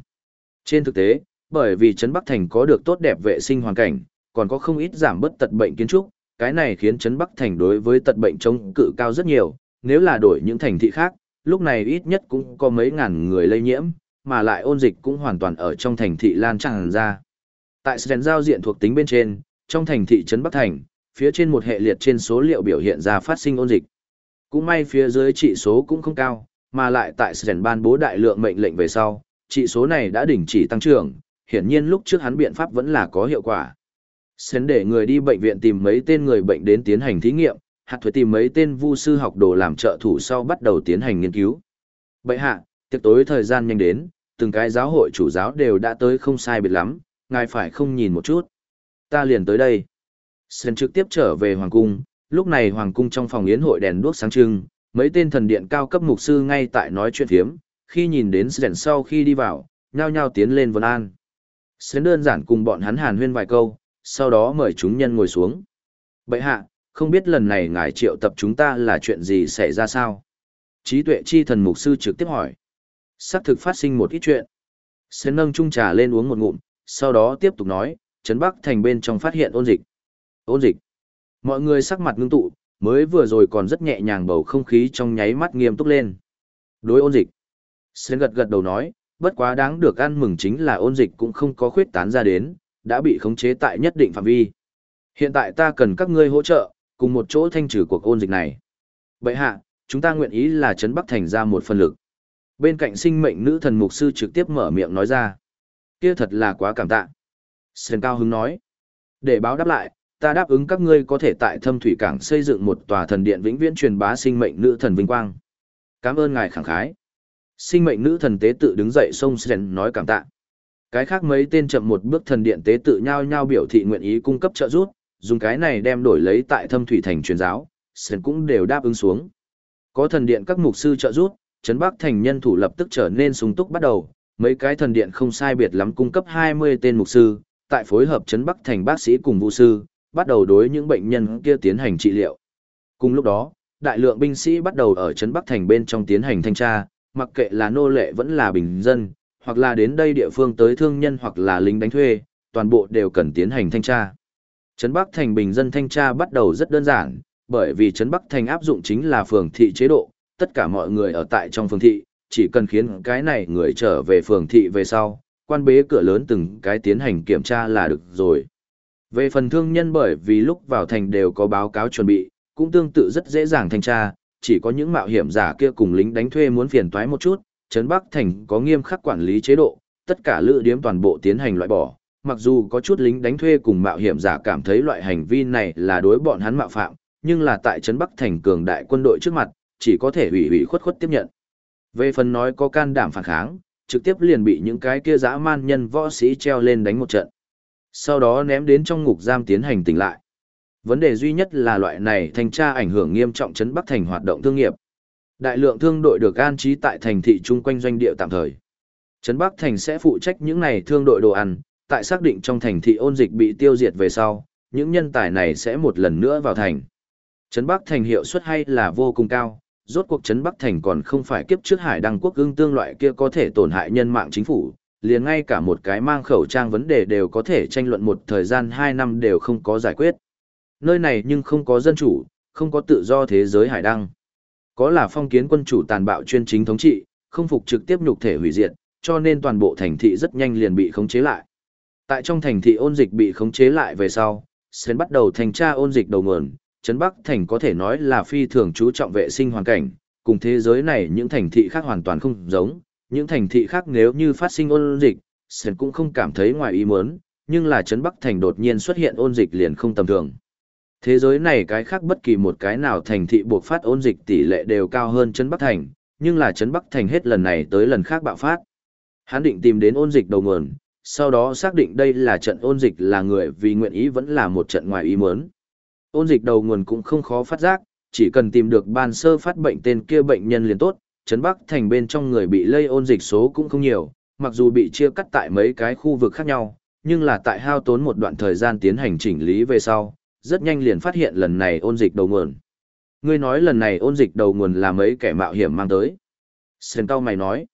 Trên thực tế, bởi vì Trấn Bắc Thành có được tốt đẹp vệ sinh hoàn cảnh, còn có không ít giảm bớt tật bệnh kiến trúc, cái này khiến Trấn Bắc Thành đối với tật bệnh chống cự cao rất nhiều, nếu là đổi những thành thị khác, lúc này ít nhất cũng có mấy ngàn người lây nhiễm, mà lại ôn dịch cũng hoàn toàn ở trong thành thị lan tràn ra. Tại sàn giao diện thuộc tính bên trên, trong thành thị trấn Bắc Thành, phía trên một hệ liệt trên số liệu biểu hiện ra phát sinh ôn dịch. Cũng may phía dưới trị số cũng không cao, mà lại tại sàn ban bố đại lượng mệnh lệnh về sau, trị số này đã đình chỉ tăng trưởng, hiển nhiên lúc trước hắn biện pháp vẫn là có hiệu quả. Sến để người đi bệnh viện tìm mấy tên người bệnh đến tiến hành thí nghiệm, hạt thuế tìm mấy tên vu sư học đồ làm trợ thủ sau bắt đầu tiến hành nghiên cứu. Bệ hạ, tiệc tối thời gian nhanh đến, từng cái giáo hội chủ giáo đều đã tới không sai biệt lắm, ngài phải không nhìn một chút. Ta liền tới đây. Sơn trực tiếp trở về Hoàng Cung, lúc này Hoàng Cung trong phòng yến hội đèn đuốc sáng trưng, mấy tên thần điện cao cấp mục sư ngay tại nói chuyện phiếm, khi nhìn đến Sơn sau khi đi vào, nhao nhao tiến lên vân an. Sơn đơn giản cùng bọn hắn hàn huyên vài câu, sau đó mời chúng nhân ngồi xuống. Bệ hạ, không biết lần này ngài triệu tập chúng ta là chuyện gì xảy ra sao? Trí tuệ chi thần mục sư trực tiếp hỏi. Sắc thực phát sinh một ít chuyện. Sến nâng chung trà lên uống một ngụm, sau đó tiếp tục nói, Trấn Bắc thành bên trong phát hiện ôn dịch. Ôn dịch. Mọi người sắc mặt ngưng tụ, mới vừa rồi còn rất nhẹ nhàng bầu không khí trong nháy mắt nghiêm túc lên. Đối ôn dịch. Sến gật gật đầu nói, bất quá đáng được ăn mừng chính là ôn dịch cũng không có khuyết tán ra đến, đã bị khống chế tại nhất định phạm vi. Hiện tại ta cần các ngươi hỗ trợ, cùng một chỗ thanh trừ cuộc ôn dịch này. Bệ hạ, chúng ta nguyện ý là Trấn Bắc Thành ra một phần lực. Bên cạnh sinh mệnh nữ thần mục sư trực tiếp mở miệng nói ra. Kia thật là quá cảm tạ. Sơn Cao Hứng nói. Để báo đáp lại, ta đáp ứng các ngươi có thể tại thâm thủy cảng xây dựng một tòa thần điện vĩnh viễn truyền bá sinh mệnh nữ thần vinh quang. Cảm ơn ngài khẳng khái. Sinh mệnh nữ thần tế tự đứng dậy xông Sơn nói cảm tạ. Cái khác mấy tên chậm một bước thần điện tế tự nhau nhau biểu thị nguyện ý cung cấp trợ giúp, dùng cái này đem đổi lấy tại thâm thủy thành truyền giáo, Sơn cũng đều đáp ứng xuống. Có thần điện các mục sư trợ giúp, Trấn Bắc thành nhân thủ lập tức trở nên sung túc bắt đầu, mấy cái thần điện không sai biệt lắm cung cấp 20 tên mục sư, tại phối hợp Trấn Bắc thành bác sĩ cùng vũ sư, bắt đầu đối những bệnh nhân kia tiến hành trị liệu. Cùng lúc đó, đại lượng binh sĩ bắt đầu ở Trấn Bắc thành bên trong tiến hành thanh tra, mặc kệ là nô lệ vẫn là bình dân, hoặc là đến đây địa phương tới thương nhân hoặc là lính đánh thuê, toàn bộ đều cần tiến hành thanh tra. Trấn Bắc thành bình dân thanh tra bắt đầu rất đơn giản, bởi vì Trấn Bắc thành áp dụng chính là phường thị chế độ, tất cả mọi người ở tại trong phường thị, chỉ cần khiến cái này người trở về phường thị về sau, quan bế cửa lớn từng cái tiến hành kiểm tra là được rồi. Về phần thương nhân bởi vì lúc vào thành đều có báo cáo chuẩn bị, cũng tương tự rất dễ dàng thanh tra, chỉ có những mạo hiểm giả kia cùng lính đánh thuê muốn phiền toái một chút, Trấn Bắc Thành có nghiêm khắc quản lý chế độ, tất cả lữ điếm toàn bộ tiến hành loại bỏ, mặc dù có chút lính đánh thuê cùng mạo hiểm giả cảm thấy loại hành vi này là đối bọn hắn mạo phạm, nhưng là tại Trấn Bắc Thành cường đại quân đội trước mặt, chỉ có thể ủy ủy khuất khuất tiếp nhận. Về phần nói có can đảm phản kháng, trực tiếp liền bị những cái kia dã man nhân võ sĩ treo lên đánh một trận. Sau đó ném đến trong ngục giam tiến hành tỉnh lại. Vấn đề duy nhất là loại này thanh tra ảnh hưởng nghiêm trọng Trấn Bắc Thành hoạt động thương nghiệp. Đại lượng thương đội được an trí tại thành thị chung quanh doanh địa tạm thời. Trấn Bắc Thành sẽ phụ trách những này thương đội đồ ăn, tại xác định trong thành thị ôn dịch bị tiêu diệt về sau, những nhân tài này sẽ một lần nữa vào thành. Trấn Bắc Thành hiệu suất hay là vô cùng cao, rốt cuộc Trấn Bắc Thành còn không phải kiếp trước hải đăng quốc ương tương loại kia có thể tổn hại nhân mạng chính phủ, liền ngay cả một cái mang khẩu trang vấn đề đều có thể tranh luận một thời gian 2 năm đều không có giải quyết. Nơi này nhưng không có dân chủ, không có tự do thế giới hải đăng. Có là phong kiến quân chủ tàn bạo chuyên chính thống trị, không phục trực tiếp nhục thể hủy diệt, cho nên toàn bộ thành thị rất nhanh liền bị khống chế lại. Tại trong thành thị ôn dịch bị khống chế lại về sau, Sến bắt đầu thành tra ôn dịch đầu nguồn, Trấn Bắc Thành có thể nói là phi thường chú trọng vệ sinh hoàn cảnh, cùng thế giới này những thành thị khác hoàn toàn không giống, những thành thị khác nếu như phát sinh ôn dịch, Sến cũng không cảm thấy ngoài ý muốn, nhưng là Trấn Bắc Thành đột nhiên xuất hiện ôn dịch liền không tầm thường. Thế giới này cái khác bất kỳ một cái nào thành thị buộc phát ôn dịch tỷ lệ đều cao hơn Trấn Bắc Thành, nhưng là Trấn Bắc Thành hết lần này tới lần khác bạo phát. Hắn định tìm đến ôn dịch đầu nguồn, sau đó xác định đây là trận ôn dịch là người vì nguyện ý vẫn là một trận ngoài ý muốn. Ôn dịch đầu nguồn cũng không khó phát giác, Chỉ cần tìm được ban sơ phát bệnh tên kia bệnh nhân liền tốt, Trấn Bắc thành bên trong người bị lây ôn dịch số cũng không nhiều, mặc dù bị chia cắt tại mấy cái khu vực khác nhau, nhưng là tại hao tốn một đoạn thời gian tiến hành chỉnh lý về sau, rất nhanh liền phát hiện lần này ôn dịch đầu nguồn. Ngươi nói lần này ôn dịch đầu nguồn là mấy kẻ mạo hiểm mang tới. Sơn Cao mày nói.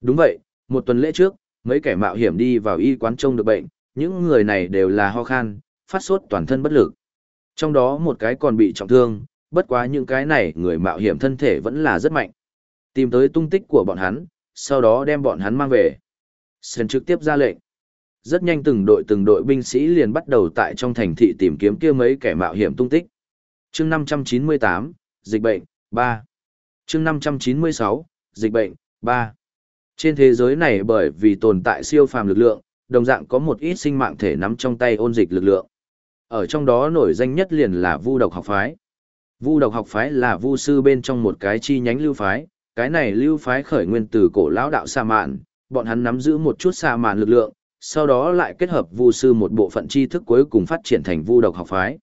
Đúng vậy, một tuần lễ trước, mấy kẻ mạo hiểm đi vào y quán trông được bệnh, những người này đều là ho khan, phát sốt toàn thân bất lực. Trong đó một cái còn bị trọng thương, bất quá những cái này người mạo hiểm thân thể vẫn là rất mạnh. Tìm tới tung tích của bọn hắn, sau đó đem bọn hắn mang về. Sơn trực tiếp ra lệnh. Rất nhanh từng đội từng đội binh sĩ liền bắt đầu tại trong thành thị tìm kiếm kia mấy kẻ mạo hiểm tung tích. Chương 598, dịch bệnh, 3. Chương 596, dịch bệnh, 3. Trên thế giới này bởi vì tồn tại siêu phàm lực lượng, đồng dạng có một ít sinh mạng thể nắm trong tay ôn dịch lực lượng. Ở trong đó nổi danh nhất liền là Vu độc học phái. Vu độc học phái là vu sư bên trong một cái chi nhánh lưu phái, cái này lưu phái khởi nguyên từ cổ lão đạo Sa Mạn, bọn hắn nắm giữ một chút Sa Mạn lực lượng, sau đó lại kết hợp vu sư một bộ phận tri thức cuối cùng phát triển thành vu độc học phái.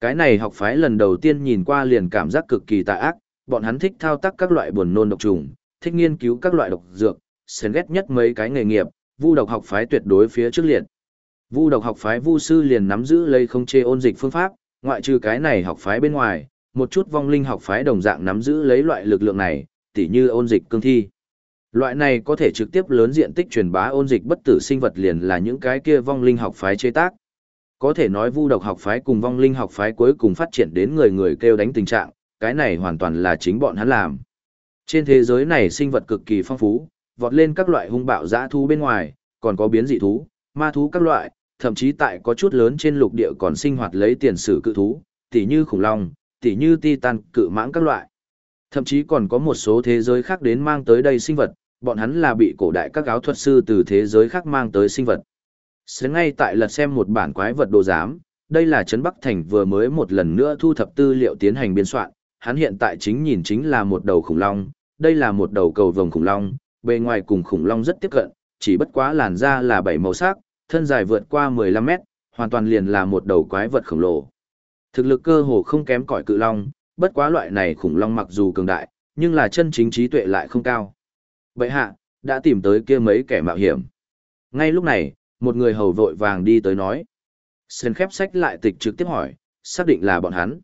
Cái này học phái lần đầu tiên nhìn qua liền cảm giác cực kỳ tà ác, bọn hắn thích thao tác các loại buồn nôn độc trùng, thích nghiên cứu các loại độc dược, sến ghét nhất mấy cái nghề nghiệp, vu độc học phái tuyệt đối phía trước liệt. Vu độc học phái vu sư liền nắm giữ lấy không chê ôn dịch phương pháp, ngoại trừ cái này học phái bên ngoài, một chút vong linh học phái đồng dạng nắm giữ lấy loại lực lượng này, tỉ như ôn dịch cương thi. Loại này có thể trực tiếp lớn diện tích truyền bá ôn dịch bất tử sinh vật liền là những cái kia vong linh học phái chế tác. Có thể nói vu độc học phái cùng vong linh học phái cuối cùng phát triển đến người người kêu đánh tình trạng, cái này hoàn toàn là chính bọn hắn làm. Trên thế giới này sinh vật cực kỳ phong phú, vọt lên các loại hung bạo dã thú bên ngoài, còn có biến dị thú, ma thú các loại, thậm chí tại có chút lớn trên lục địa còn sinh hoạt lấy tiền sử cự thú, tỉ như khủng long, tỉ như titan, cự mãng các loại. Thậm chí còn có một số thế giới khác đến mang tới đây sinh vật, bọn hắn là bị cổ đại các áo thuật sư từ thế giới khác mang tới sinh vật. Sẽ ngay tại lật xem một bản quái vật đồ giám, đây là Trấn Bắc Thành vừa mới một lần nữa thu thập tư liệu tiến hành biên soạn, hắn hiện tại chính nhìn chính là một đầu khủng long, đây là một đầu cầu vồng khủng long, bề ngoài cùng khủng long rất tiếp cận, chỉ bất quá làn da là bảy màu sắc, thân dài vượt qua 15 mét, hoàn toàn liền là một đầu quái vật khổng lồ. Thực lực cơ hồ không kém cỏi cự long, bất quá loại này khủng long mặc dù cường đại, nhưng là chân chính trí tuệ lại không cao. Vậy hạ, đã tìm tới kia mấy kẻ mạo hiểm. Ngay lúc này, một người hầu vội vàng đi tới nói. Sơn khép sách lại tịch trực tiếp hỏi, xác định là bọn hắn.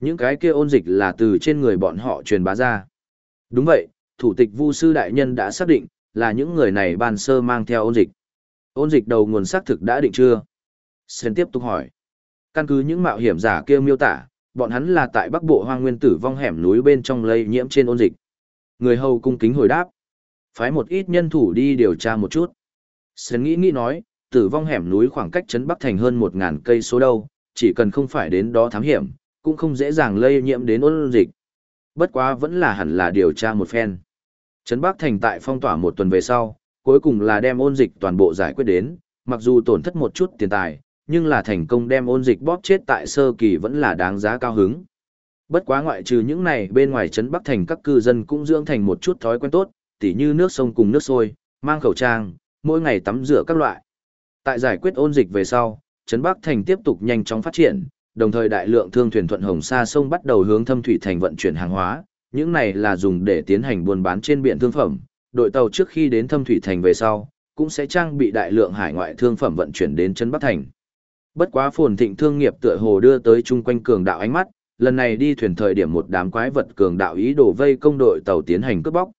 Những cái kia ôn dịch là từ trên người bọn họ truyền bá ra. Đúng vậy, thủ tịch vu sư đại nhân đã xác định, là những người này ban sơ mang theo ôn dịch. Ôn dịch đầu nguồn xác thực đã định chưa? Sơn tiếp tục hỏi. Căn cứ những mạo hiểm giả kia miêu tả, bọn hắn là tại bắc bộ hoang nguyên tử vong hẻm núi bên trong lây nhiễm trên ôn dịch. Người hầu cung kính hồi đáp. Phái một ít nhân thủ đi điều tra một chút. Sơn nghĩ nghĩ nói, tử vong hẻm núi khoảng cách trấn Bắc Thành hơn một ngàn cây số đâu, chỉ cần không phải đến đó thám hiểm, cũng không dễ dàng lây nhiễm đến ôn dịch. Bất quá vẫn là hẳn là điều tra một phen. Trấn Bắc Thành tại phong tỏa một tuần về sau, cuối cùng là đem ôn dịch toàn bộ giải quyết đến, mặc dù tổn thất một chút tiền tài, nhưng là thành công đem ôn dịch bóp chết tại sơ kỳ vẫn là đáng giá cao hứng. Bất quá ngoại trừ những này bên ngoài trấn Bắc Thành các cư dân cũng dưỡng thành một chút thói quen tốt, tỉ như nước sông cùng nước sôi, mang khẩu trang, mỗi ngày tắm rửa các loại. Tại giải quyết ôn dịch về sau, trấn Bắc Thành tiếp tục nhanh chóng phát triển, đồng thời đại lượng thương thuyền thuận hồng sa sông bắt đầu hướng thâm thủy thành vận chuyển hàng hóa, những này là dùng để tiến hành buôn bán trên biển thương phẩm, đội tàu trước khi đến thâm thủy thành về sau, cũng sẽ trang bị đại lượng hải ngoại thương phẩm vận chuyển đến trấn Bắc Thành. Bất quá phồn thịnh thương nghiệp tựa hồ đưa tới chung quanh cường đạo ánh mắt, lần này đi thuyền thời điểm một đám quái vật cường đạo ý đồ vây công đội tàu tiến hành cướp bóc.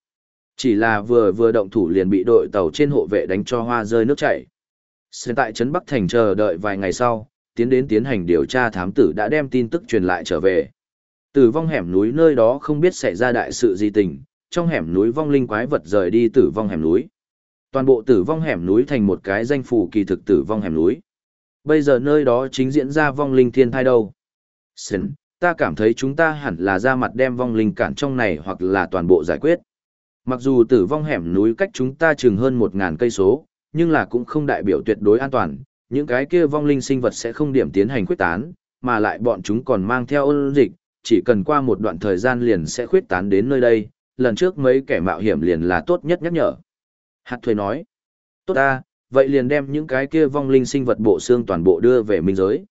Chỉ là vừa vừa động thủ liền bị đội tàu trên hộ vệ đánh cho hoa rơi nước chảy. Hiện tại trấn Bắc Thành chờ đợi vài ngày sau, tiến đến tiến hành điều tra thám tử đã đem tin tức truyền lại trở về. Tử vong hẻm núi nơi đó không biết xảy ra đại sự gì tình, trong hẻm núi vong linh quái vật rời đi tử vong hẻm núi. Toàn bộ tử vong hẻm núi thành một cái danh phủ kỳ thực tử vong hẻm núi. Bây giờ nơi đó chính diễn ra vong linh thiên thai đâu. Xin, ta cảm thấy chúng ta hẳn là ra mặt đem vong linh cản trong này hoặc là toàn bộ giải quyết. Mặc dù tử vong hẻm núi cách chúng ta chừng hơn một ngàn cây số, nhưng là cũng không đại biểu tuyệt đối an toàn, những cái kia vong linh sinh vật sẽ không điểm tiến hành khuyết tán, mà lại bọn chúng còn mang theo ôn dịch, chỉ cần qua một đoạn thời gian liền sẽ khuyết tán đến nơi đây, lần trước mấy kẻ mạo hiểm liền là tốt nhất nhắc nhở. Hạt thuê nói, tốt ta, vậy liền đem những cái kia vong linh sinh vật bộ xương toàn bộ đưa về minh giới.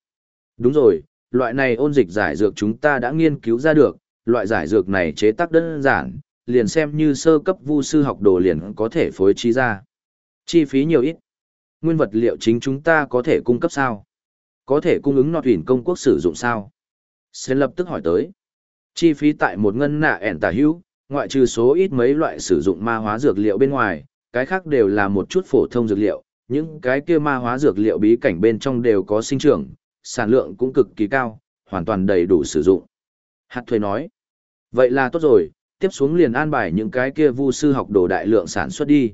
Đúng rồi, loại này ôn dịch giải dược chúng ta đã nghiên cứu ra được, loại giải dược này chế tác đơn giản, liền xem như sơ cấp vu sư học đồ liền có thể phối trí ra. Chi phí nhiều ít. Nguyên vật liệu chính chúng ta có thể cung cấp sao? Có thể cung ứng nọt huyền công quốc sử dụng sao? Sẽ lập tức hỏi tới. Chi phí tại một ngân nạ ẻn tà hữu, ngoại trừ số ít mấy loại sử dụng ma hóa dược liệu bên ngoài, cái khác đều là một chút phổ thông dược liệu, những cái kia ma hóa dược liệu bí cảnh bên trong đều có sinh trưởng, sản lượng cũng cực kỳ cao, hoàn toàn đầy đủ sử dụng. Hạt thuê nói, vậy là tốt rồi, tiếp xuống liền an bài những cái kia vu sư học đồ đại lượng sản xuất đi.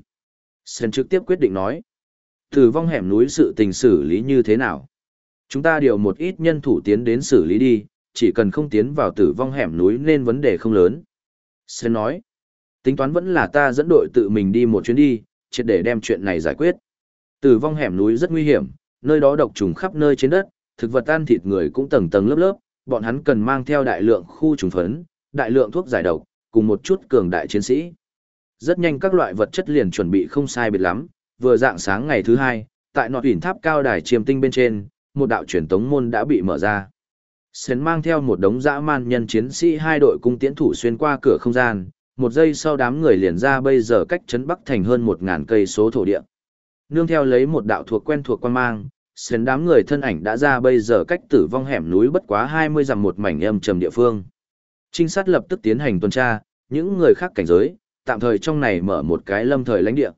Sen trực tiếp quyết định nói, tử vong hẻm núi sự tình xử lý như thế nào? Chúng ta điều một ít nhân thủ tiến đến xử lý đi, chỉ cần không tiến vào tử vong hẻm núi nên vấn đề không lớn. Sen nói, tính toán vẫn là ta dẫn đội tự mình đi một chuyến đi, triệt để đem chuyện này giải quyết. Tử vong hẻm núi rất nguy hiểm, nơi đó độc trùng khắp nơi trên đất, thực vật ăn thịt người cũng tầng tầng lớp lớp, bọn hắn cần mang theo đại lượng khu trùng phấn, đại lượng thuốc giải độc, cùng một chút cường đại chiến sĩ. Rất nhanh các loại vật chất liền chuẩn bị không sai biệt lắm, vừa dạng sáng ngày thứ hai, tại nọt đỉnh tháp cao đài chiêm tinh bên trên, một đạo truyền tống môn đã bị mở ra. Sến mang theo một đống dã man nhân chiến sĩ hai đội cung tiễn thủ xuyên qua cửa không gian, một giây sau đám người liền ra bây giờ cách trấn Bắc thành hơn một ngàn cây số thổ địa. Nương theo lấy một đạo thuộc quen thuộc quan mang, Sến đám người thân ảnh đã ra bây giờ cách tử vong hẻm núi bất quá 20 dặm một mảnh âm trầm địa phương. Trinh sát lập tức tiến hành tuần tra, những người khác cảnh giới, tạm thời trong này mở một cái lâm thời lãnh địa.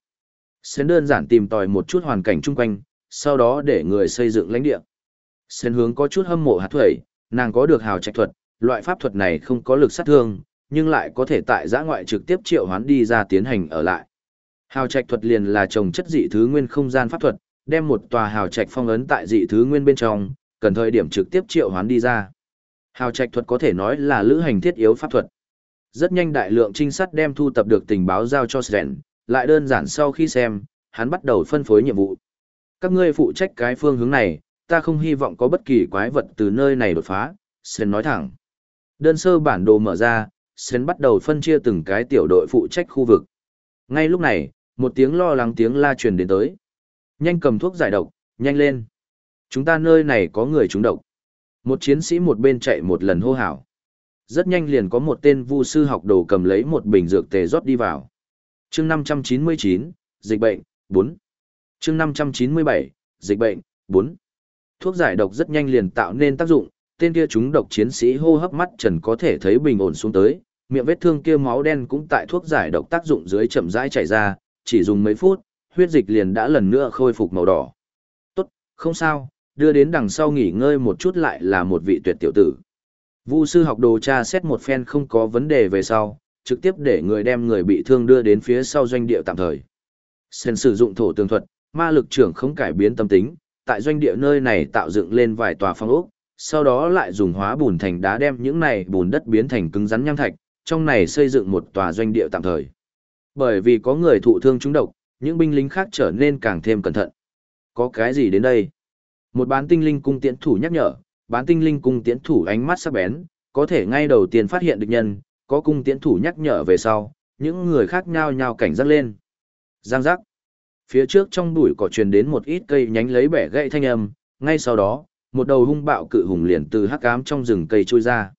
Sến đơn giản tìm tòi một chút hoàn cảnh chung quanh, sau đó để người xây dựng lãnh địa. Sến hướng có chút hâm mộ hạt thuẩy, nàng có được hào trạch thuật, loại pháp thuật này không có lực sát thương, nhưng lại có thể tại giã ngoại trực tiếp triệu hoán đi ra tiến hành ở lại. Hào trạch thuật liền là trồng chất dị thứ nguyên không gian pháp thuật, đem một tòa hào trạch phong ấn tại dị thứ nguyên bên trong, cần thời điểm trực tiếp triệu hoán đi ra. Hào trạch thuật có thể nói là lữ hành thiết yếu pháp thuật. Rất nhanh đại lượng trinh sát đem thu tập được tình báo giao cho Sren, lại đơn giản sau khi xem, hắn bắt đầu phân phối nhiệm vụ. Các ngươi phụ trách cái phương hướng này, ta không hy vọng có bất kỳ quái vật từ nơi này đột phá, Sren nói thẳng. Đơn sơ bản đồ mở ra, Sren bắt đầu phân chia từng cái tiểu đội phụ trách khu vực. Ngay lúc này, một tiếng lo lắng tiếng la truyền đến tới. Nhanh cầm thuốc giải độc, nhanh lên. Chúng ta nơi này có người trúng độc. Một chiến sĩ một bên chạy một lần hô hào. Rất nhanh liền có một tên vu sư học đồ cầm lấy một bình dược tề rót đi vào chương 599, dịch bệnh, 4. chương 597, dịch bệnh, 4. Thuốc giải độc rất nhanh liền tạo nên tác dụng, tên kia chúng độc chiến sĩ hô hấp mắt trần có thể thấy bình ổn xuống tới, miệng vết thương kia máu đen cũng tại thuốc giải độc tác dụng dưới chậm rãi chảy ra, chỉ dùng mấy phút, huyết dịch liền đã lần nữa khôi phục màu đỏ. Tốt, không sao, đưa đến đằng sau nghỉ ngơi một chút lại là một vị tuyệt tiểu tử. Vu sư học đồ tra xét một phen không có vấn đề về sau, trực tiếp để người đem người bị thương đưa đến phía sau doanh địa tạm thời. Sen sử dụng thổ tường thuật, ma lực trưởng không cải biến tâm tính, tại doanh địa nơi này tạo dựng lên vài tòa phong ốc, sau đó lại dùng hóa bùn thành đá đem những này bùn đất biến thành cứng rắn nham thạch, trong này xây dựng một tòa doanh địa tạm thời. Bởi vì có người thụ thương trúng độc, những binh lính khác trở nên càng thêm cẩn thận. Có cái gì đến đây? Một bán tinh linh cung tiễn thủ nhắc nhở, bán tinh linh cung tiễn thủ ánh mắt sắc bén, có thể ngay đầu tiên phát hiện địch nhân, có cung tiễn thủ nhắc nhở về sau, những người khác nhao nhao cảnh giác lên. Giang giác. Phía trước trong bụi cỏ truyền đến một ít cây nhánh lấy bẻ gãy thanh âm, ngay sau đó, một đầu hung bạo cự hùng liền từ hắc ám trong rừng cây trôi ra.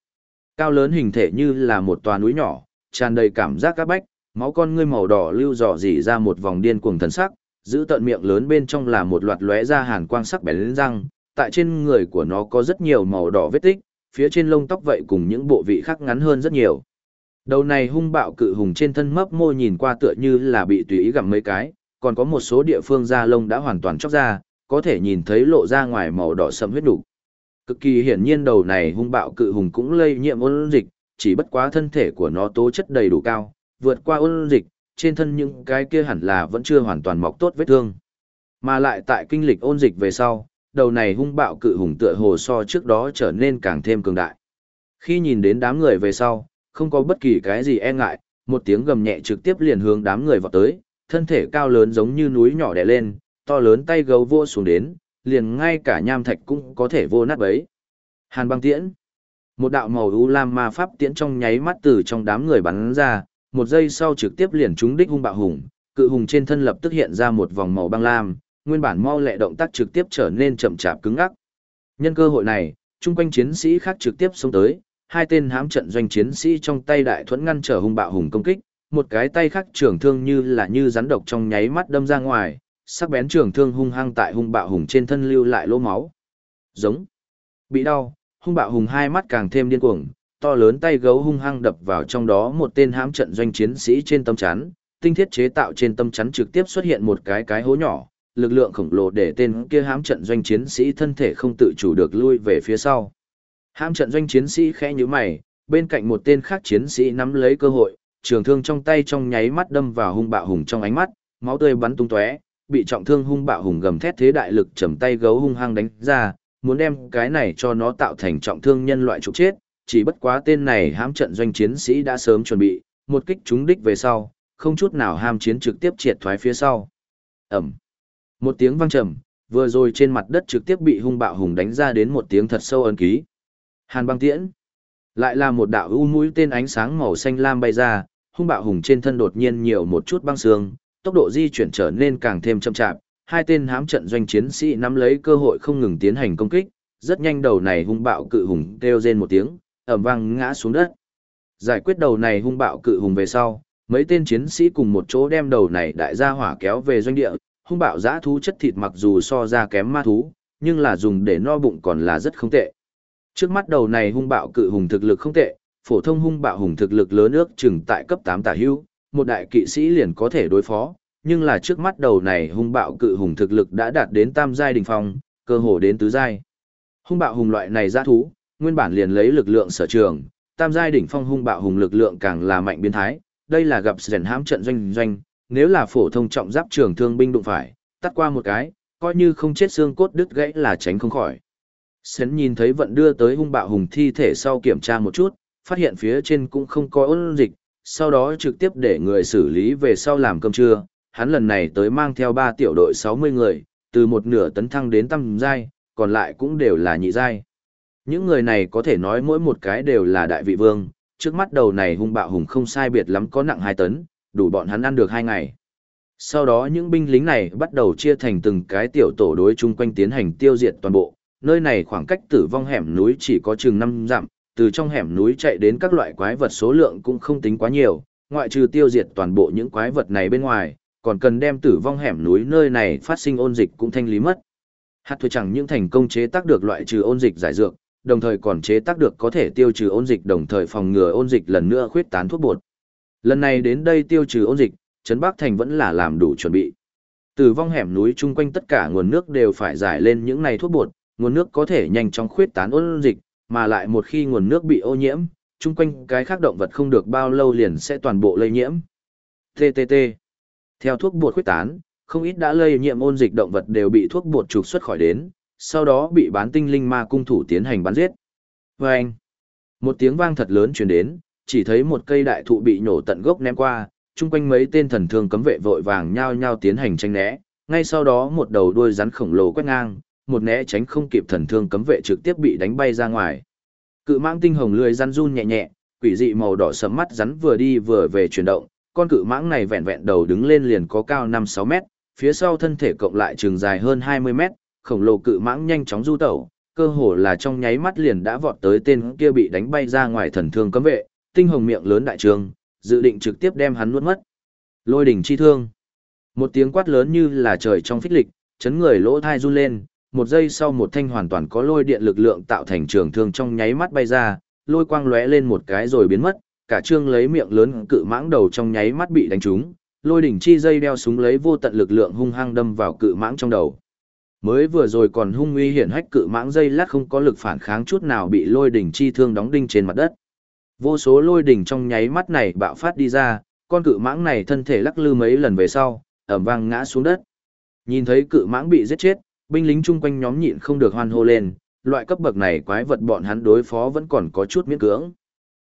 Cao lớn hình thể như là một tòa núi nhỏ, tràn đầy cảm giác các bách, máu con ngươi màu đỏ lưu dò dỉ ra một vòng điên cuồng thần sắc, giữ tận miệng lớn bên trong là một loạt lóe ra hàn quang sắc bén lên răng, tại trên người của nó có rất nhiều màu đỏ vết tích, phía trên lông tóc vậy cùng những bộ vị khác ngắn hơn rất nhiều. Đầu này hung bạo cự hùng trên thân mấp môi nhìn qua tựa như là bị tùy ý gặm mấy cái, còn có một số địa phương da lông đã hoàn toàn chóc ra, có thể nhìn thấy lộ ra ngoài màu đỏ sẫm huyết đủ. Cực kỳ hiển nhiên đầu này hung bạo cự hùng cũng lây nhiễm ôn dịch, chỉ bất quá thân thể của nó tố chất đầy đủ cao, vượt qua ôn dịch, trên thân những cái kia hẳn là vẫn chưa hoàn toàn mọc tốt vết thương. Mà lại tại kinh lịch ôn dịch về sau, đầu này hung bạo cự hùng tựa hồ so trước đó trở nên càng thêm cường đại. Khi nhìn đến đám người về sau, không có bất kỳ cái gì e ngại, một tiếng gầm nhẹ trực tiếp liền hướng đám người vọt tới, thân thể cao lớn giống như núi nhỏ đè lên, to lớn tay gấu vô xuống đến, liền ngay cả nham thạch cũng có thể vô nát bấy. Hàn băng tiễn. Một đạo màu u lam ma pháp tiễn trong nháy mắt từ trong đám người bắn ra, một giây sau trực tiếp liền trúng đích hung bạo hùng, cự hùng trên thân lập tức hiện ra một vòng màu băng lam, nguyên bản mau lẹ động tác trực tiếp trở nên chậm chạp cứng ngắc. Nhân cơ hội này, chung quanh chiến sĩ khác trực tiếp xông tới, hai tên hám trận doanh chiến sĩ trong tay đại thuẫn ngăn trở hung bạo hùng công kích, một cái tay khác trường thương như là như rắn độc trong nháy mắt đâm ra ngoài, sắc bén trường thương hung hăng tại hung bạo hùng trên thân lưu lại lỗ máu. Giống. Bị đau, hung bạo hùng hai mắt càng thêm điên cuồng, to lớn tay gấu hung hăng đập vào trong đó một tên hám trận doanh chiến sĩ trên tâm chắn, tinh thiết chế tạo trên tâm chắn trực tiếp xuất hiện một cái cái hố nhỏ, lực lượng khổng lồ để tên kia hám trận doanh chiến sĩ thân thể không tự chủ được lui về phía sau. Ham trận doanh chiến sĩ khẽ như mày, bên cạnh một tên khác chiến sĩ nắm lấy cơ hội, trường thương trong tay trong nháy mắt đâm vào hung bạo hùng trong ánh mắt, máu tươi bắn tung tóe, bị trọng thương hung bạo hùng gầm thét thế đại lực chầm tay gấu hung hăng đánh ra, muốn đem cái này cho nó tạo thành trọng thương nhân loại trục chết, chỉ bất quá tên này hãm trận doanh chiến sĩ đã sớm chuẩn bị, một kích trúng đích về sau, không chút nào ham chiến trực tiếp triệt thoái phía sau. Ẩm. Một tiếng vang trầm, vừa rồi trên mặt đất trực tiếp bị hung bạo hùng đánh ra đến một tiếng thật sâu ấn ký. Hàn băng tiễn. Lại là một đạo u mũi tên ánh sáng màu xanh lam bay ra, hung bạo hùng trên thân đột nhiên nhiều một chút băng xương, tốc độ di chuyển trở nên càng thêm chậm chạp. Hai tên hám trận doanh chiến sĩ nắm lấy cơ hội không ngừng tiến hành công kích, rất nhanh đầu này hung bạo cự hùng kêu rên một tiếng, ầm vang ngã xuống đất. Giải quyết đầu này hung bạo cự hùng về sau, mấy tên chiến sĩ cùng một chỗ đem đầu này đại gia hỏa kéo về doanh địa, hung bạo giã thú chất thịt mặc dù so ra kém ma thú, nhưng là dùng để no bụng còn là rất không tệ. Trước mắt đầu này hung bạo cự hùng thực lực không tệ, phổ thông hung bạo hùng thực lực lớn ước chừng tại cấp 8 tả hưu, một đại kỵ sĩ liền có thể đối phó, nhưng là trước mắt đầu này hung bạo cự hùng thực lực đã đạt đến tam giai đỉnh phong, cơ hồ đến tứ giai. Hung bạo hùng loại này ra thú, nguyên bản liền lấy lực lượng sở trường, tam giai đỉnh phong hung bạo hùng lực lượng càng là mạnh biến thái, đây là gặp rèn hãm trận doanh doanh, nếu là phổ thông trọng giáp trường thương binh đụng phải, tắt qua một cái, coi như không chết xương cốt đứt gãy là tránh không khỏi. Sến nhìn thấy vận đưa tới hung bạo hùng thi thể sau kiểm tra một chút, phát hiện phía trên cũng không có ôn dịch, sau đó trực tiếp để người xử lý về sau làm cơm trưa. Hắn lần này tới mang theo 3 tiểu đội 60 người, từ một nửa tấn thăng đến tăm giai, còn lại cũng đều là nhị giai. Những người này có thể nói mỗi một cái đều là đại vị vương, trước mắt đầu này hung bạo hùng không sai biệt lắm có nặng 2 tấn, đủ bọn hắn ăn được 2 ngày. Sau đó những binh lính này bắt đầu chia thành từng cái tiểu tổ đối chung quanh tiến hành tiêu diệt toàn bộ, nơi này khoảng cách tử vong hẻm núi chỉ có chừng 5 dặm, từ trong hẻm núi chạy đến các loại quái vật số lượng cũng không tính quá nhiều, ngoại trừ tiêu diệt toàn bộ những quái vật này bên ngoài, còn cần đem tử vong hẻm núi nơi này phát sinh ôn dịch cũng thanh lý mất. Hạt thuê chẳng những thành công chế tác được loại trừ ôn dịch giải dược, đồng thời còn chế tác được có thể tiêu trừ ôn dịch đồng thời phòng ngừa ôn dịch lần nữa khuyết tán thuốc bột. Lần này đến đây tiêu trừ ôn dịch, Trấn Bắc Thành vẫn là làm đủ chuẩn bị. Tử vong hẻm núi chung quanh tất cả nguồn nước đều phải giải lên những này thuốc bột, nguồn nước có thể nhanh chóng khuyết tán ôn dịch, mà lại một khi nguồn nước bị ô nhiễm, chung quanh cái khác động vật không được bao lâu liền sẽ toàn bộ lây nhiễm. TTT. Theo thuốc bột khuyết tán, không ít đã lây nhiễm ôn dịch động vật đều bị thuốc bột trục xuất khỏi đến, sau đó bị bán tinh linh ma cung thủ tiến hành bắn giết. Vâng! anh, một tiếng vang thật lớn truyền đến, chỉ thấy một cây đại thụ bị nổ tận gốc ném qua, chung quanh mấy tên thần thương cấm vệ vội vàng nhao nhao tiến hành tranh né, ngay sau đó một đầu đuôi rắn khổng lồ quét ngang, một né tránh không kịp thần thương cấm vệ trực tiếp bị đánh bay ra ngoài. Cự mãng tinh hồng lười răn run nhẹ nhẹ, quỷ dị màu đỏ sẫm mắt rắn vừa đi vừa về chuyển động, con cự mãng này vẹn vẹn đầu đứng lên liền có cao 5-6 mét, phía sau thân thể cộng lại trường dài hơn 20 mét, khổng lồ cự mãng nhanh chóng du tẩu, cơ hồ là trong nháy mắt liền đã vọt tới tên kia bị đánh bay ra ngoài thần thương cấm vệ, tinh hồng miệng lớn đại trường, dự định trực tiếp đem hắn nuốt mất. Lôi đỉnh chi thương. Một tiếng quát lớn như là trời trong phích lịch, chấn người lỗ thai run lên, một giây sau một thanh hoàn toàn có lôi điện lực lượng tạo thành trường thương trong nháy mắt bay ra, lôi quang lóe lên một cái rồi biến mất, cả trương lấy miệng lớn cự mãng đầu trong nháy mắt bị đánh trúng, lôi đỉnh chi dây đeo súng lấy vô tận lực lượng hung hăng đâm vào cự mãng trong đầu. Mới vừa rồi còn hung uy hiển hách cự mãng dây lát không có lực phản kháng chút nào bị lôi đỉnh chi thương đóng đinh trên mặt đất. Vô số lôi đỉnh trong nháy mắt này bạo phát đi ra, con cự mãng này thân thể lắc lư mấy lần về sau, ẩm vang ngã xuống đất. Nhìn thấy cự mãng bị giết chết, binh lính chung quanh nhóm nhịn không được hoan hô lên, loại cấp bậc này quái vật bọn hắn đối phó vẫn còn có chút miễn cưỡng.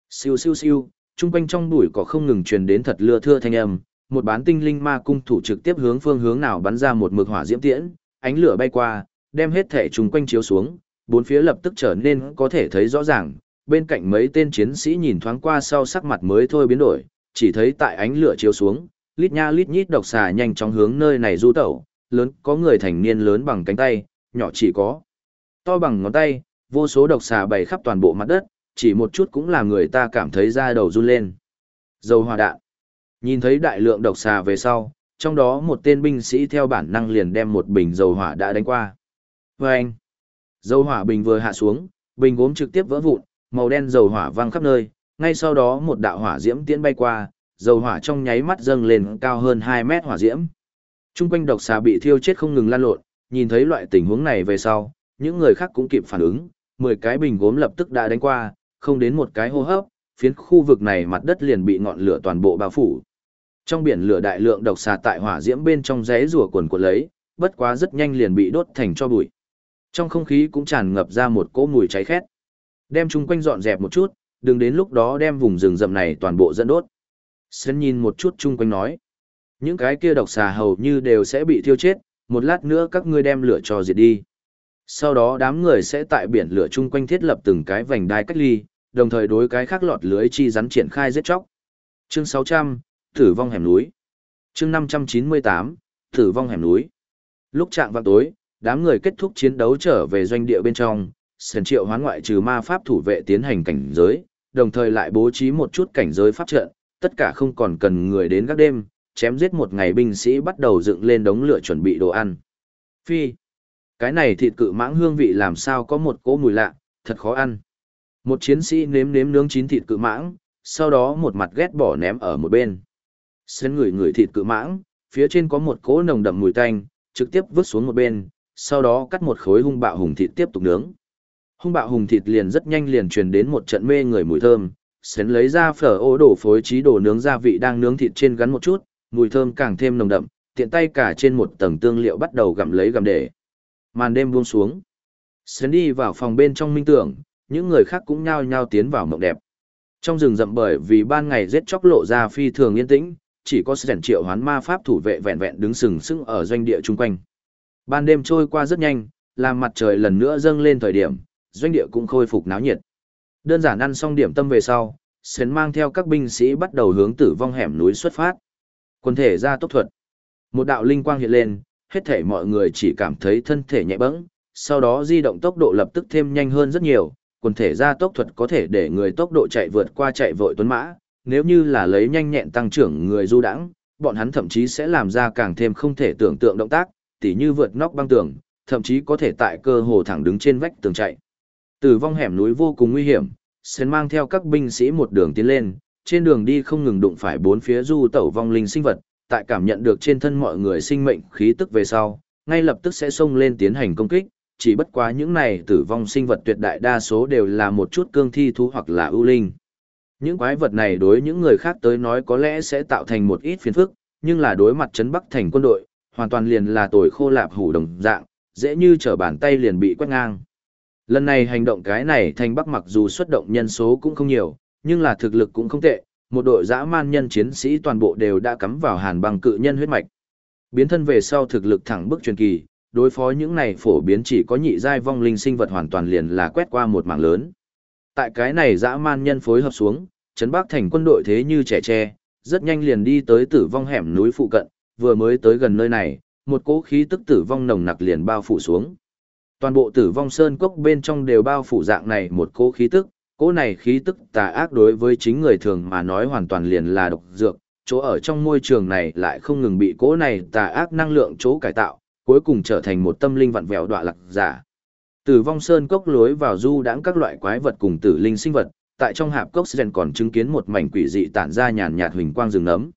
Siêu siêu siêu, chung quanh trong bụi cỏ không ngừng truyền đến thật lưa thưa thanh âm, một bán tinh linh ma cung thủ trực tiếp hướng phương hướng nào bắn ra một mực hỏa diễm tiễn, ánh lửa bay qua, đem hết thể chung quanh chiếu xuống, bốn phía lập tức trở nên có thể thấy rõ ràng, bên cạnh mấy tên chiến sĩ nhìn thoáng qua sau sắc mặt mới thôi biến đổi, chỉ thấy tại ánh lửa chiếu xuống, lít nha lít nhít độc xà nhanh chóng hướng nơi này du tẩu, lớn có người thành niên lớn bằng cánh tay, nhỏ chỉ có to bằng ngón tay, vô số độc xà bày khắp toàn bộ mặt đất, chỉ một chút cũng làm người ta cảm thấy da đầu run lên. Dầu hỏa đạn. Nhìn thấy đại lượng độc xà về sau, trong đó một tên binh sĩ theo bản năng liền đem một bình dầu hỏa đã đánh qua. Và anh, dầu hỏa bình vừa hạ xuống, bình gốm trực tiếp vỡ vụn, màu đen dầu hỏa văng khắp nơi, ngay sau đó một đạo hỏa diễm tiến bay qua, dầu hỏa trong nháy mắt dâng lên cao hơn 2 mét hỏa diễm. Trung quanh độc xà bị thiêu chết không ngừng lan lộn, nhìn thấy loại tình huống này về sau, những người khác cũng kịp phản ứng, 10 cái bình gốm lập tức đã đánh qua, không đến một cái hô hấp, phiến khu vực này mặt đất liền bị ngọn lửa toàn bộ bao phủ. Trong biển lửa đại lượng độc xà tại hỏa diễm bên trong rẽ rùa quần của lấy, bất quá rất nhanh liền bị đốt thành cho bụi. Trong không khí cũng tràn ngập ra một cỗ mùi cháy khét. Đem chung quanh dọn dẹp một chút, đừng đến lúc đó đem vùng rừng rậm này toàn bộ dẫn đốt. Sơn nhìn một chút chung quanh nói. Những cái kia độc xà hầu như đều sẽ bị thiêu chết, một lát nữa các ngươi đem lửa cho diệt đi. Sau đó đám người sẽ tại biển lửa chung quanh thiết lập từng cái vành đai cách ly, đồng thời đối cái khác lọt lưới chi rắn triển khai giết chóc. Chương 600, Tử vong hẻm núi. Chương 598, Tử vong hẻm núi. Lúc trạng vào tối, đám người kết thúc chiến đấu trở về doanh địa bên trong, Sơn Triệu hoán ngoại trừ ma pháp thủ vệ tiến hành cảnh giới, đồng thời lại bố trí một chút cảnh giới pháp trận, tất cả không còn cần người đến các đêm, chém giết một ngày binh sĩ bắt đầu dựng lên đống lửa chuẩn bị đồ ăn. Phi, cái này thịt cự mãng hương vị làm sao có một cỗ mùi lạ, thật khó ăn. Một chiến sĩ nếm nếm nướng chín thịt cự mãng, sau đó một mặt ghét bỏ ném ở một bên. Sến ngửi ngửi thịt cự mãng, phía trên có một cỗ nồng đậm mùi tanh, trực tiếp vứt xuống một bên, sau đó cắt một khối hung bạo hùng thịt tiếp tục nướng. Hung bạo hùng thịt liền rất nhanh liền truyền đến một trận mê người mùi thơm, Sến lấy ra phở ô đổ phối trí đồ nướng gia vị đang nướng thịt trên gắn một chút, mùi thơm càng thêm nồng đậm, tiện tay cả trên một tầng tương liệu bắt đầu gặm lấy gặm để. Màn đêm buông xuống. Sến đi vào phòng bên trong minh tưởng, những người khác cũng nhao nhao tiến vào mộng đẹp. Trong rừng rậm bởi vì ban ngày giết chóc lộ ra phi thường yên tĩnh, chỉ có sẻn triệu hoán ma pháp thủ vệ vẹn vẹn đứng sừng sững ở doanh địa chung quanh. Ban đêm trôi qua rất nhanh, làm mặt trời lần nữa dâng lên thời điểm, doanh địa cũng khôi phục náo nhiệt. Đơn giản ăn xong điểm tâm về sau, Sến mang theo các binh sĩ bắt đầu hướng tử vong hẻm núi xuất phát. Quân thể ra tốc thuật. Một đạo linh quang hiện lên, hết thể mọi người chỉ cảm thấy thân thể nhẹ bẫng, sau đó di động tốc độ lập tức thêm nhanh hơn rất nhiều, quần thể ra tốc thuật có thể để người tốc độ chạy vượt qua chạy vội tuấn mã, nếu như là lấy nhanh nhẹn tăng trưởng người du đãng, bọn hắn thậm chí sẽ làm ra càng thêm không thể tưởng tượng động tác, tỉ như vượt nóc băng tường, thậm chí có thể tại cơ hồ thẳng đứng trên vách tường chạy. Tử vong hẻm núi vô cùng nguy hiểm, Sen mang theo các binh sĩ một đường tiến lên, trên đường đi không ngừng đụng phải bốn phía du tẩu vong linh sinh vật, tại cảm nhận được trên thân mọi người sinh mệnh khí tức về sau, ngay lập tức sẽ xông lên tiến hành công kích, chỉ bất quá những này tử vong sinh vật tuyệt đại đa số đều là một chút cương thi thú hoặc là ưu linh. Những quái vật này đối những người khác tới nói có lẽ sẽ tạo thành một ít phiền phức, nhưng là đối mặt chấn bắc thành quân đội, hoàn toàn liền là tồi khô lạp hủ đồng dạng, dễ như trở bàn tay liền bị quét ngang. Lần này hành động cái này thành bắc mặc dù xuất động nhân số cũng không nhiều, nhưng là thực lực cũng không tệ, một đội dã man nhân chiến sĩ toàn bộ đều đã cắm vào hàn băng cự nhân huyết mạch. Biến thân về sau thực lực thẳng bức truyền kỳ, đối phó những này phổ biến chỉ có nhị giai vong linh sinh vật hoàn toàn liền là quét qua một mảng lớn. Tại cái này dã man nhân phối hợp xuống, trấn Bắc thành quân đội thế như trẻ tre, rất nhanh liền đi tới tử vong hẻm núi phụ cận, vừa mới tới gần nơi này, một cỗ khí tức tử vong nồng nặc liền bao phủ xuống. Toàn bộ tử vong sơn cốc bên trong đều bao phủ dạng này một cỗ khí tức, cỗ này khí tức tà ác đối với chính người thường mà nói hoàn toàn liền là độc dược, chỗ ở trong môi trường này lại không ngừng bị cỗ này tà ác năng lượng chỗ cải tạo, cuối cùng trở thành một tâm linh vặn vẹo đọa lạc giả. Tử vong sơn cốc lối vào du đãng các loại quái vật cùng tử linh sinh vật, tại trong hạp cốc Sren còn chứng kiến một mảnh quỷ dị tản ra nhàn nhạt huỳnh quang rừng nấm.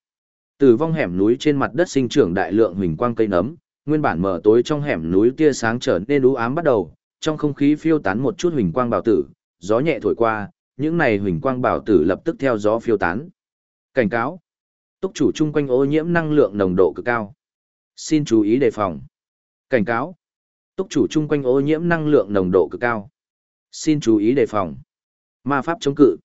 Tử vong hẻm núi trên mặt đất sinh trưởng đại lượng huỳnh quang cây nấm, nguyên bản mở tối trong hẻm núi tia sáng trở nên u ám bắt đầu, trong không khí phiêu tán một chút huỳnh quang bảo tử, gió nhẹ thổi qua, những này huỳnh quang bảo tử lập tức theo gió phiêu tán. Cảnh cáo: Túc chủ chung quanh ô nhiễm năng lượng nồng độ cực cao. Xin chú ý đề phòng. Cảnh cáo. Túc chủ chung quanh ô nhiễm năng lượng nồng độ cực cao. Xin chú ý đề phòng. Ma pháp chống cự.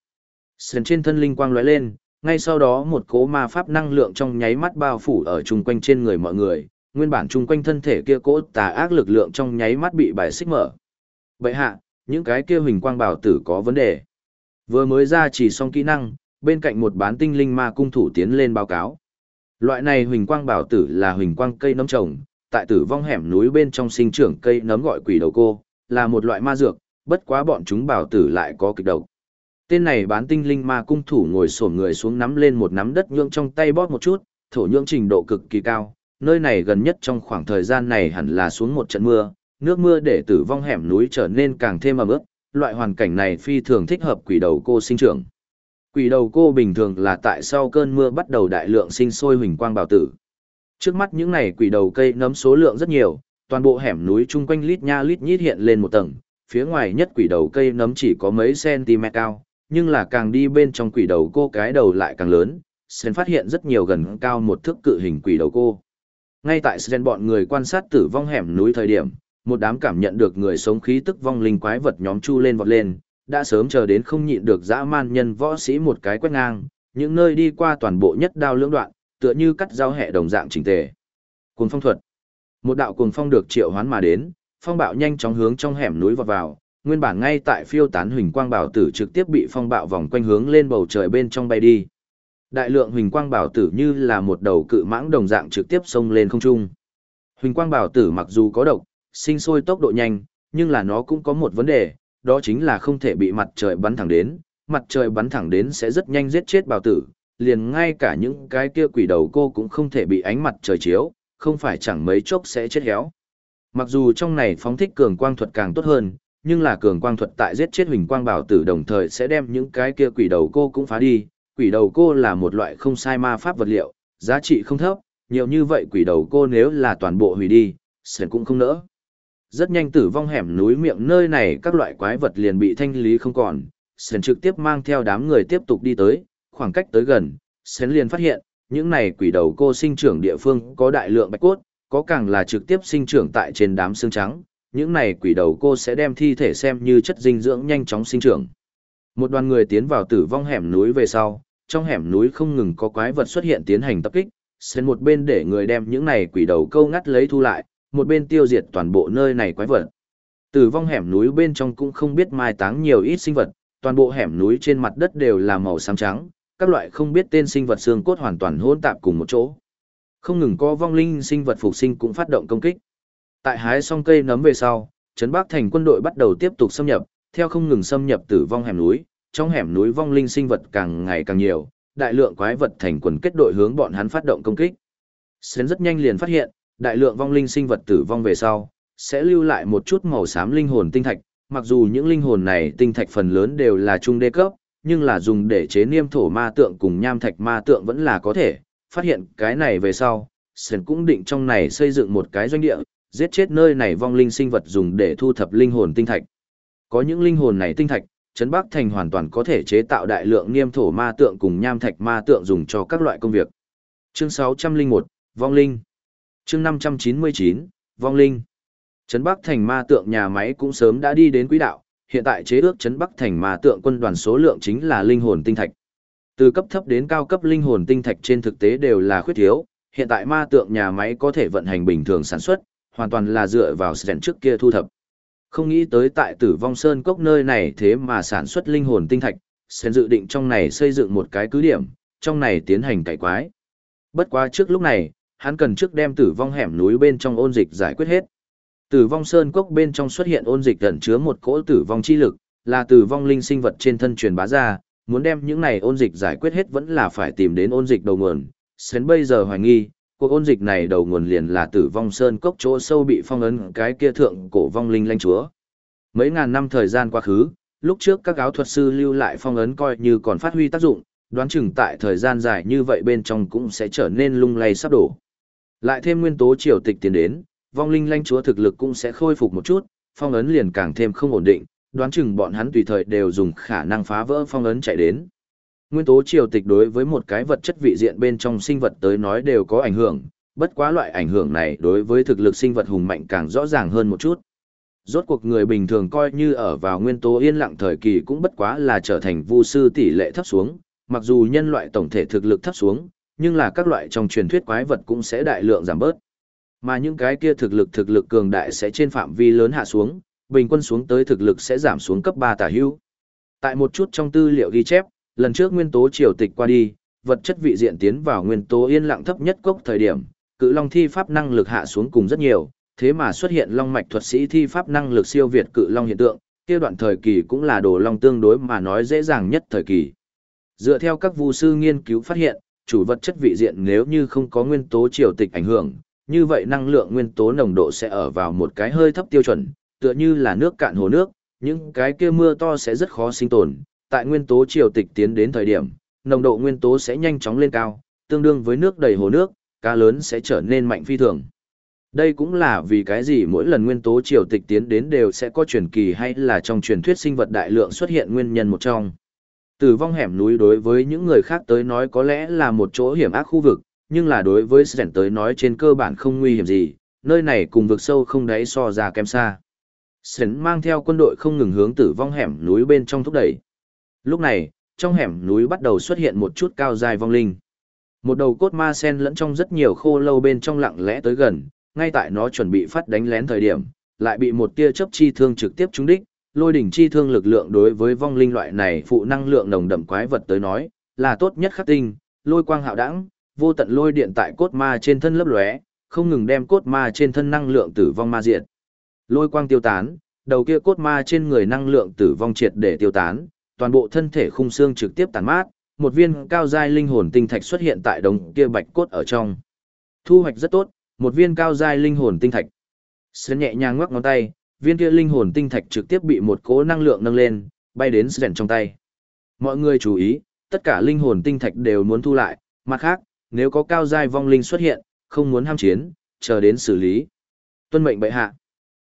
Sườn trên thân linh quang lóe lên, ngay sau đó một cỗ ma pháp năng lượng trong nháy mắt bao phủ ở chung quanh trên người mọi người, nguyên bản chung quanh thân thể kia cỗ tà ác lực lượng trong nháy mắt bị bài xích mở. bệ hạ, những cái kia huỳnh quang bảo tử có vấn đề. Vừa mới ra chỉ xong kỹ năng, bên cạnh một bán tinh linh ma cung thủ tiến lên báo cáo. Loại này huỳnh quang bảo tử là huỳnh quang cây nấm trồng, tại tử vong hẻm núi bên trong sinh trưởng cây nấm gọi quỷ đầu cô, là một loại ma dược, bất quá bọn chúng bảo tử lại có kịch độc. Tên này bán tinh linh ma cung thủ ngồi xổm người xuống nắm lên một nắm đất nhượng trong tay bóp một chút, thổ nhưỡng trình độ cực kỳ cao, nơi này gần nhất trong khoảng thời gian này hẳn là xuống một trận mưa, nước mưa để tử vong hẻm núi trở nên càng thêm ẩm ướt, loại hoàn cảnh này phi thường thích hợp quỷ đầu cô sinh trưởng. Quỷ đầu cô bình thường là tại sau cơn mưa bắt đầu đại lượng sinh sôi huỳnh quang bào tử. Trước mắt những này quỷ đầu cây nấm số lượng rất nhiều, toàn bộ hẻm núi chung quanh lít nha lít nhít hiện lên một tầng, phía ngoài nhất quỷ đầu cây nấm chỉ có mấy cm cao, nhưng là càng đi bên trong quỷ đầu cô cái đầu lại càng lớn, Sen phát hiện rất nhiều gần cao một thước cự hình quỷ đầu cô. Ngay tại Sen bọn người quan sát tử vong hẻm núi thời điểm, một đám cảm nhận được người sống khí tức vong linh quái vật nhóm chu lên vọt lên, đã sớm chờ đến không nhịn được dã man nhân võ sĩ một cái quét ngang, những nơi đi qua toàn bộ nhất đao lưỡng đoạn, tựa như cắt dao hẹ đồng dạng chỉnh tề. Cuồng phong thuật. Một đạo cuồng phong được triệu hoán mà đến, phong bạo nhanh chóng hướng trong hẻm núi vọt vào, nguyên bản ngay tại phiêu tán huỳnh quang bảo tử trực tiếp bị phong bạo vòng quanh hướng lên bầu trời bên trong bay đi. Đại lượng huỳnh quang bảo tử như là một đầu cự mãng đồng dạng trực tiếp xông lên không trung. Huỳnh quang bảo tử mặc dù có độc, sinh sôi tốc độ nhanh, nhưng là nó cũng có một vấn đề, đó chính là không thể bị mặt trời bắn thẳng đến, mặt trời bắn thẳng đến sẽ rất nhanh giết chết bào tử, liền ngay cả những cái kia quỷ đầu cô cũng không thể bị ánh mặt trời chiếu, không phải chẳng mấy chốc sẽ chết héo. Mặc dù trong này phóng thích cường quang thuật càng tốt hơn, nhưng là cường quang thuật tại giết chết huỳnh quang bảo tử đồng thời sẽ đem những cái kia quỷ đầu cô cũng phá đi. Quỷ đầu cô là một loại không sai ma pháp vật liệu, giá trị không thấp, nhiều như vậy quỷ đầu cô nếu là toàn bộ hủy đi, sẽ cũng không nỡ. Rất nhanh tử vong hẻm núi miệng nơi này các loại quái vật liền bị thanh lý không còn, Sến trực tiếp mang theo đám người tiếp tục đi tới, khoảng cách tới gần, Sến liền phát hiện, những này quỷ đầu cô sinh trưởng địa phương có đại lượng bạch cốt, có càng là trực tiếp sinh trưởng tại trên đám xương trắng, những này quỷ đầu cô sẽ đem thi thể xem như chất dinh dưỡng nhanh chóng sinh trưởng. Một đoàn người tiến vào tử vong hẻm núi về sau, trong hẻm núi không ngừng có quái vật xuất hiện tiến hành tập kích, Sến một bên để người đem những này quỷ đầu câu ngắt lấy thu lại, một bên tiêu diệt toàn bộ nơi này quái vật. Tử vong hẻm núi bên trong cũng không biết mai táng nhiều ít sinh vật, toàn bộ hẻm núi trên mặt đất đều là màu xám trắng, các loại không biết tên sinh vật xương cốt hoàn toàn hỗn tạp cùng một chỗ. Không ngừng có vong linh sinh vật phục sinh cũng phát động công kích. Tại hái xong cây nấm về sau, trấn Bắc thành quân đội bắt đầu tiếp tục xâm nhập, theo không ngừng xâm nhập tử vong hẻm núi, trong hẻm núi vong linh sinh vật càng ngày càng nhiều, đại lượng quái vật thành quần kết đội hướng bọn hắn phát động công kích. Sến rất nhanh liền phát hiện, đại lượng vong linh sinh vật tử vong về sau, sẽ lưu lại một chút màu xám linh hồn tinh thạch, mặc dù những linh hồn này tinh thạch phần lớn đều là trung đê cấp, nhưng là dùng để chế niêm thổ ma tượng cùng nham thạch ma tượng vẫn là có thể, phát hiện cái này về sau, Sơn cũng định trong này xây dựng một cái doanh địa, giết chết nơi này vong linh sinh vật dùng để thu thập linh hồn tinh thạch. Có những linh hồn này tinh thạch, Trấn Bắc Thành hoàn toàn có thể chế tạo đại lượng niêm thổ ma tượng cùng nham thạch ma tượng dùng cho các loại công việc. Chương 601, Vong Linh chương 599, Vong Linh. Trấn Bắc Thành ma tượng nhà máy cũng sớm đã đi đến quỹ đạo, hiện tại chế ước Trấn Bắc Thành ma tượng quân đoàn số lượng chính là linh hồn tinh thạch. Từ cấp thấp đến cao cấp linh hồn tinh thạch trên thực tế đều là khuyết thiếu, hiện tại ma tượng nhà máy có thể vận hành bình thường sản xuất, hoàn toàn là dựa vào sẻn trước kia thu thập. Không nghĩ tới tại tử vong sơn cốc nơi này thế mà sản xuất linh hồn tinh thạch, sẻn dự định trong này xây dựng một cái cứ điểm, trong này tiến hành cải quái. Bất quá trước lúc này, hắn cần trước đem tử vong hẻm núi bên trong ôn dịch giải quyết hết. Tử vong sơn cốc bên trong xuất hiện ôn dịch ẩn chứa một cỗ tử vong chi lực, là tử vong linh sinh vật trên thân truyền bá ra, muốn đem những này ôn dịch giải quyết hết vẫn là phải tìm đến ôn dịch đầu nguồn. Sến bây giờ hoài nghi, cuộc ôn dịch này đầu nguồn liền là tử vong sơn cốc chỗ sâu bị phong ấn cái kia thượng cổ vong linh lanh chúa. Mấy ngàn năm thời gian quá khứ, lúc trước các áo thuật sư lưu lại phong ấn coi như còn phát huy tác dụng, đoán chừng tại thời gian dài như vậy bên trong cũng sẽ trở nên lung lay sắp đổ. Lại thêm nguyên tố triều tịch tiến đến, vong linh lanh chúa thực lực cũng sẽ khôi phục một chút, phong ấn liền càng thêm không ổn định, đoán chừng bọn hắn tùy thời đều dùng khả năng phá vỡ phong ấn chạy đến. Nguyên tố triều tịch đối với một cái vật chất vị diện bên trong sinh vật tới nói đều có ảnh hưởng, bất quá loại ảnh hưởng này đối với thực lực sinh vật hùng mạnh càng rõ ràng hơn một chút. Rốt cuộc người bình thường coi như ở vào nguyên tố yên lặng thời kỳ cũng bất quá là trở thành vu sư tỷ lệ thấp xuống, mặc dù nhân loại tổng thể thực lực thấp xuống, nhưng là các loại trong truyền thuyết quái vật cũng sẽ đại lượng giảm bớt. Mà những cái kia thực lực thực lực cường đại sẽ trên phạm vi lớn hạ xuống, bình quân xuống tới thực lực sẽ giảm xuống cấp 3 tả hữu. Tại một chút trong tư liệu ghi chép, lần trước nguyên tố triều tịch qua đi, vật chất vị diện tiến vào nguyên tố yên lặng thấp nhất cốc thời điểm, cự long thi pháp năng lực hạ xuống cùng rất nhiều, thế mà xuất hiện long mạch thuật sĩ thi pháp năng lực siêu việt cự long hiện tượng, Kia đoạn thời kỳ cũng là đồ long tương đối mà nói dễ dàng nhất thời kỳ. Dựa theo các vu sư nghiên cứu phát hiện, chủ vật chất vị diện nếu như không có nguyên tố triều tịch ảnh hưởng, như vậy năng lượng nguyên tố nồng độ sẽ ở vào một cái hơi thấp tiêu chuẩn, tựa như là nước cạn hồ nước, những cái kia mưa to sẽ rất khó sinh tồn. Tại nguyên tố triều tịch tiến đến thời điểm, nồng độ nguyên tố sẽ nhanh chóng lên cao, tương đương với nước đầy hồ nước, cá lớn sẽ trở nên mạnh phi thường. Đây cũng là vì cái gì mỗi lần nguyên tố triều tịch tiến đến đều sẽ có truyền kỳ hay là trong truyền thuyết sinh vật đại lượng xuất hiện nguyên nhân một trong. Tử vong hẻm núi đối với những người khác tới nói có lẽ là một chỗ hiểm ác khu vực, nhưng là đối với Sren tới nói trên cơ bản không nguy hiểm gì, nơi này cùng vực sâu không đáy so ra kém xa. Sren mang theo quân đội không ngừng hướng tử vong hẻm núi bên trong thúc đẩy. Lúc này, trong hẻm núi bắt đầu xuất hiện một chút cao dài vong linh. Một đầu cốt ma sen lẫn trong rất nhiều khô lâu bên trong lặng lẽ tới gần, ngay tại nó chuẩn bị phát đánh lén thời điểm, lại bị một tia chớp chi thương trực tiếp trúng đích, lôi đỉnh chi thương lực lượng đối với vong linh loại này phụ năng lượng nồng đậm quái vật tới nói, là tốt nhất khắc tinh, lôi quang hạo đẳng, vô tận lôi điện tại cốt ma trên thân lấp lóe, không ngừng đem cốt ma trên thân năng lượng tử vong ma diệt. Lôi quang tiêu tán, đầu kia cốt ma trên người năng lượng tử vong triệt để tiêu tán, toàn bộ thân thể khung xương trực tiếp tàn mát, một viên cao giai linh hồn tinh thạch xuất hiện tại đống kia bạch cốt ở trong. Thu hoạch rất tốt, một viên cao giai linh hồn tinh thạch. Sơn nhẹ nhàng ngoắc ngón tay, viên kia linh hồn tinh thạch trực tiếp bị một cỗ năng lượng nâng lên, bay đến Sren trong tay. Mọi người chú ý, tất cả linh hồn tinh thạch đều muốn thu lại, mặt khác, nếu có cao giai vong linh xuất hiện, không muốn ham chiến, chờ đến xử lý. Tuân mệnh bệ hạ,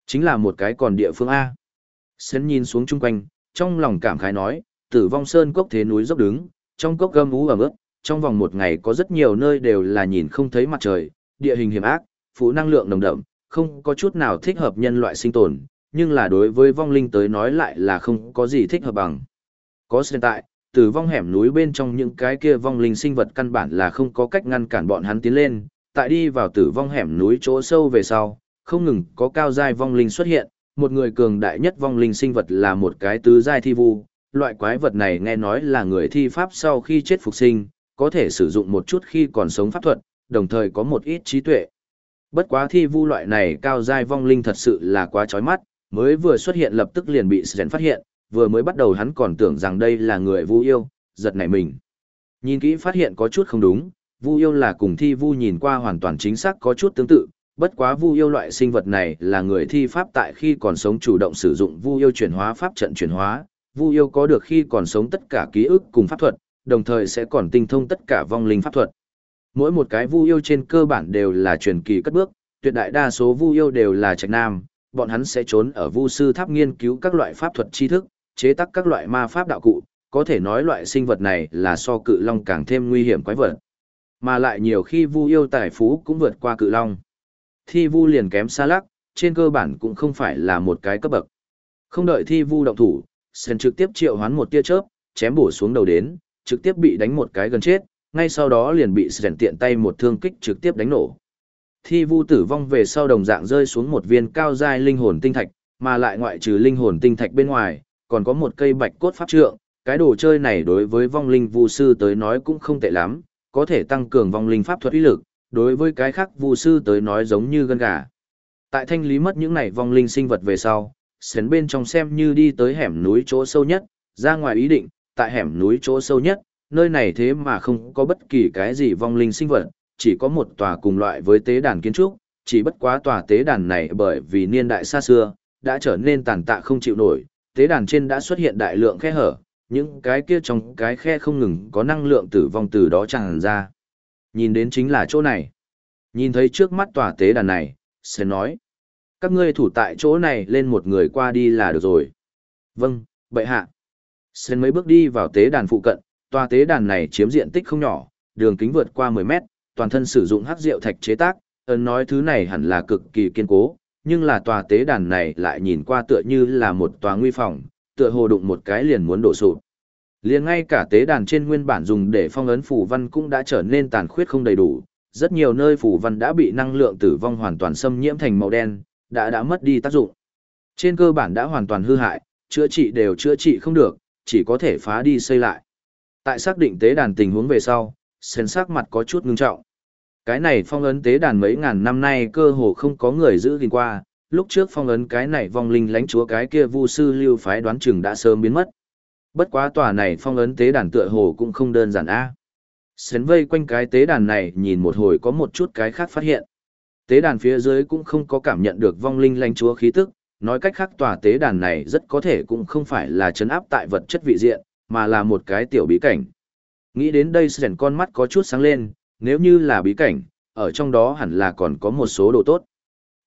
chính là một cái còn địa phương A. Sến nhìn xuống chung quanh, trong lòng cảm khái nói, tử vong sơn cốc thế núi dốc đứng, trong cốc gâm ú ẩm ướt, trong vòng một ngày có rất nhiều nơi đều là nhìn không thấy mặt trời, địa hình hiểm ác, phụ năng lượng nồng đậm, không có chút nào thích hợp nhân loại sinh tồn, nhưng là đối với vong linh tới nói lại là không có gì thích hợp bằng. Có hiện tại, từ vong hẻm núi bên trong những cái kia vong linh sinh vật căn bản là không có cách ngăn cản bọn hắn tiến lên, tại đi vào tử vong hẻm núi chỗ sâu về sau, không ngừng có cao giai vong linh xuất hiện, một người cường đại nhất vong linh sinh vật là một cái tứ giai thi vu, loại quái vật này nghe nói là người thi pháp sau khi chết phục sinh, có thể sử dụng một chút khi còn sống pháp thuật, đồng thời có một ít trí tuệ. Bất quá thi vu loại này cao giai vong linh thật sự là quá chói mắt, mới vừa xuất hiện lập tức liền bị Sren phát hiện, vừa mới bắt đầu hắn còn tưởng rằng đây là người vu yêu, giật nảy mình. Nhìn kỹ phát hiện có chút không đúng, vu yêu là cùng thi vu nhìn qua hoàn toàn chính xác có chút tương tự, bất quá vu yêu loại sinh vật này là người thi pháp tại khi còn sống chủ động sử dụng vu yêu chuyển hóa pháp trận chuyển hóa, vu yêu có được khi còn sống tất cả ký ức cùng pháp thuật, đồng thời sẽ còn tinh thông tất cả vong linh pháp thuật. Mỗi một cái vu yêu trên cơ bản đều là truyền kỳ cất bước, tuyệt đại đa số vu yêu đều là trạch nam, bọn hắn sẽ trốn ở vu sư tháp nghiên cứu các loại pháp thuật tri thức, chế tác các loại ma pháp đạo cụ, có thể nói loại sinh vật này là so cự long càng thêm nguy hiểm quái vật. Mà lại nhiều khi vu yêu tài phú cũng vượt qua cự long. Thi vu liền kém xa lắc, trên cơ bản cũng không phải là một cái cấp bậc. Không đợi thi vu động thủ, Sen trực tiếp triệu hoán một tia chớp, chém bổ xuống đầu đến, trực tiếp bị đánh một cái gần chết, ngay sau đó liền bị sẻn tiện tay một thương kích trực tiếp đánh nổ. Thi vu tử vong về sau đồng dạng rơi xuống một viên cao giai linh hồn tinh thạch, mà lại ngoại trừ linh hồn tinh thạch bên ngoài, còn có một cây bạch cốt pháp trượng, cái đồ chơi này đối với vong linh vu sư tới nói cũng không tệ lắm, có thể tăng cường vong linh pháp thuật uy lực, đối với cái khác vu sư tới nói giống như gân gà. Tại thanh lý mất những này vong linh sinh vật về sau, sến bên trong xem như đi tới hẻm núi chỗ sâu nhất, ra ngoài ý định, tại hẻm núi chỗ sâu nhất, nơi này thế mà không có bất kỳ cái gì vong linh sinh vật, chỉ có một tòa cùng loại với tế đàn kiến trúc, chỉ bất quá tòa tế đàn này bởi vì niên đại xa xưa, đã trở nên tàn tạ không chịu nổi, tế đàn trên đã xuất hiện đại lượng khe hở, những cái kia trong cái khe không ngừng có năng lượng tử vong từ đó tràn ra. Nhìn đến chính là chỗ này. Nhìn thấy trước mắt tòa tế đàn này, sẽ nói. Các ngươi thủ tại chỗ này lên một người qua đi là được rồi. Vâng, bệ hạ. Sen mấy bước đi vào tế đàn phụ cận, tòa tế đàn này chiếm diện tích không nhỏ, đường kính vượt qua 10 mét, toàn thân sử dụng hắc rượu thạch chế tác, ấn nói thứ này hẳn là cực kỳ kiên cố, nhưng là tòa tế đàn này lại nhìn qua tựa như là một tòa nguy phòng, tựa hồ đụng một cái liền muốn đổ sụp. Liền ngay cả tế đàn trên nguyên bản dùng để phong ấn phù văn cũng đã trở nên tàn khuyết không đầy đủ, rất nhiều nơi phù văn đã bị năng lượng tử vong hoàn toàn xâm nhiễm thành màu đen, đã đã mất đi tác dụng. Trên cơ bản đã hoàn toàn hư hại, chữa trị đều chữa trị không được, chỉ có thể phá đi xây lại. Tại xác định tế đàn tình huống về sau, sen sắc mặt có chút ngưng trọng. Cái này phong ấn tế đàn mấy ngàn năm nay cơ hồ không có người giữ gìn qua, lúc trước phong ấn cái này vong linh lãnh chúa cái kia vu sư lưu phái đoán chừng đã sớm biến mất. Bất quá tòa này phong ấn tế đàn tựa hồ cũng không đơn giản a. Sến vây quanh cái tế đàn này nhìn một hồi có một chút cái khác phát hiện. Tế đàn phía dưới cũng không có cảm nhận được vong linh lãnh chúa khí tức, nói cách khác tòa tế đàn này rất có thể cũng không phải là chấn áp tại vật chất vị diện, mà là một cái tiểu bí cảnh. Nghĩ đến đây sẻn con mắt có chút sáng lên, nếu như là bí cảnh, ở trong đó hẳn là còn có một số đồ tốt.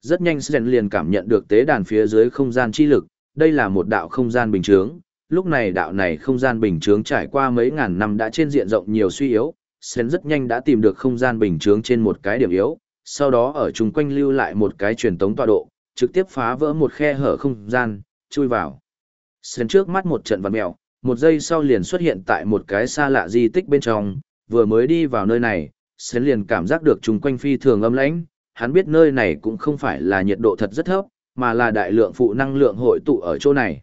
Rất nhanh sẻn liền cảm nhận được tế đàn phía dưới không gian chi lực, đây là một đạo không gian bình thường, lúc này đạo này không gian bình trướng trải qua mấy ngàn năm đã trên diện rộng nhiều suy yếu, sẻn rất nhanh đã tìm được không gian bình trướng trên một cái điểm yếu, sau đó ở chung quanh lưu lại một cái truyền tống tọa độ, trực tiếp phá vỡ một khe hở không gian, chui vào. Sến trước mắt một trận vật mèo, một giây sau liền xuất hiện tại một cái xa lạ di tích bên trong, vừa mới đi vào nơi này, Sến liền cảm giác được chung quanh phi thường âm lãnh, hắn biết nơi này cũng không phải là nhiệt độ thật rất thấp, mà là đại lượng phụ năng lượng hội tụ ở chỗ này.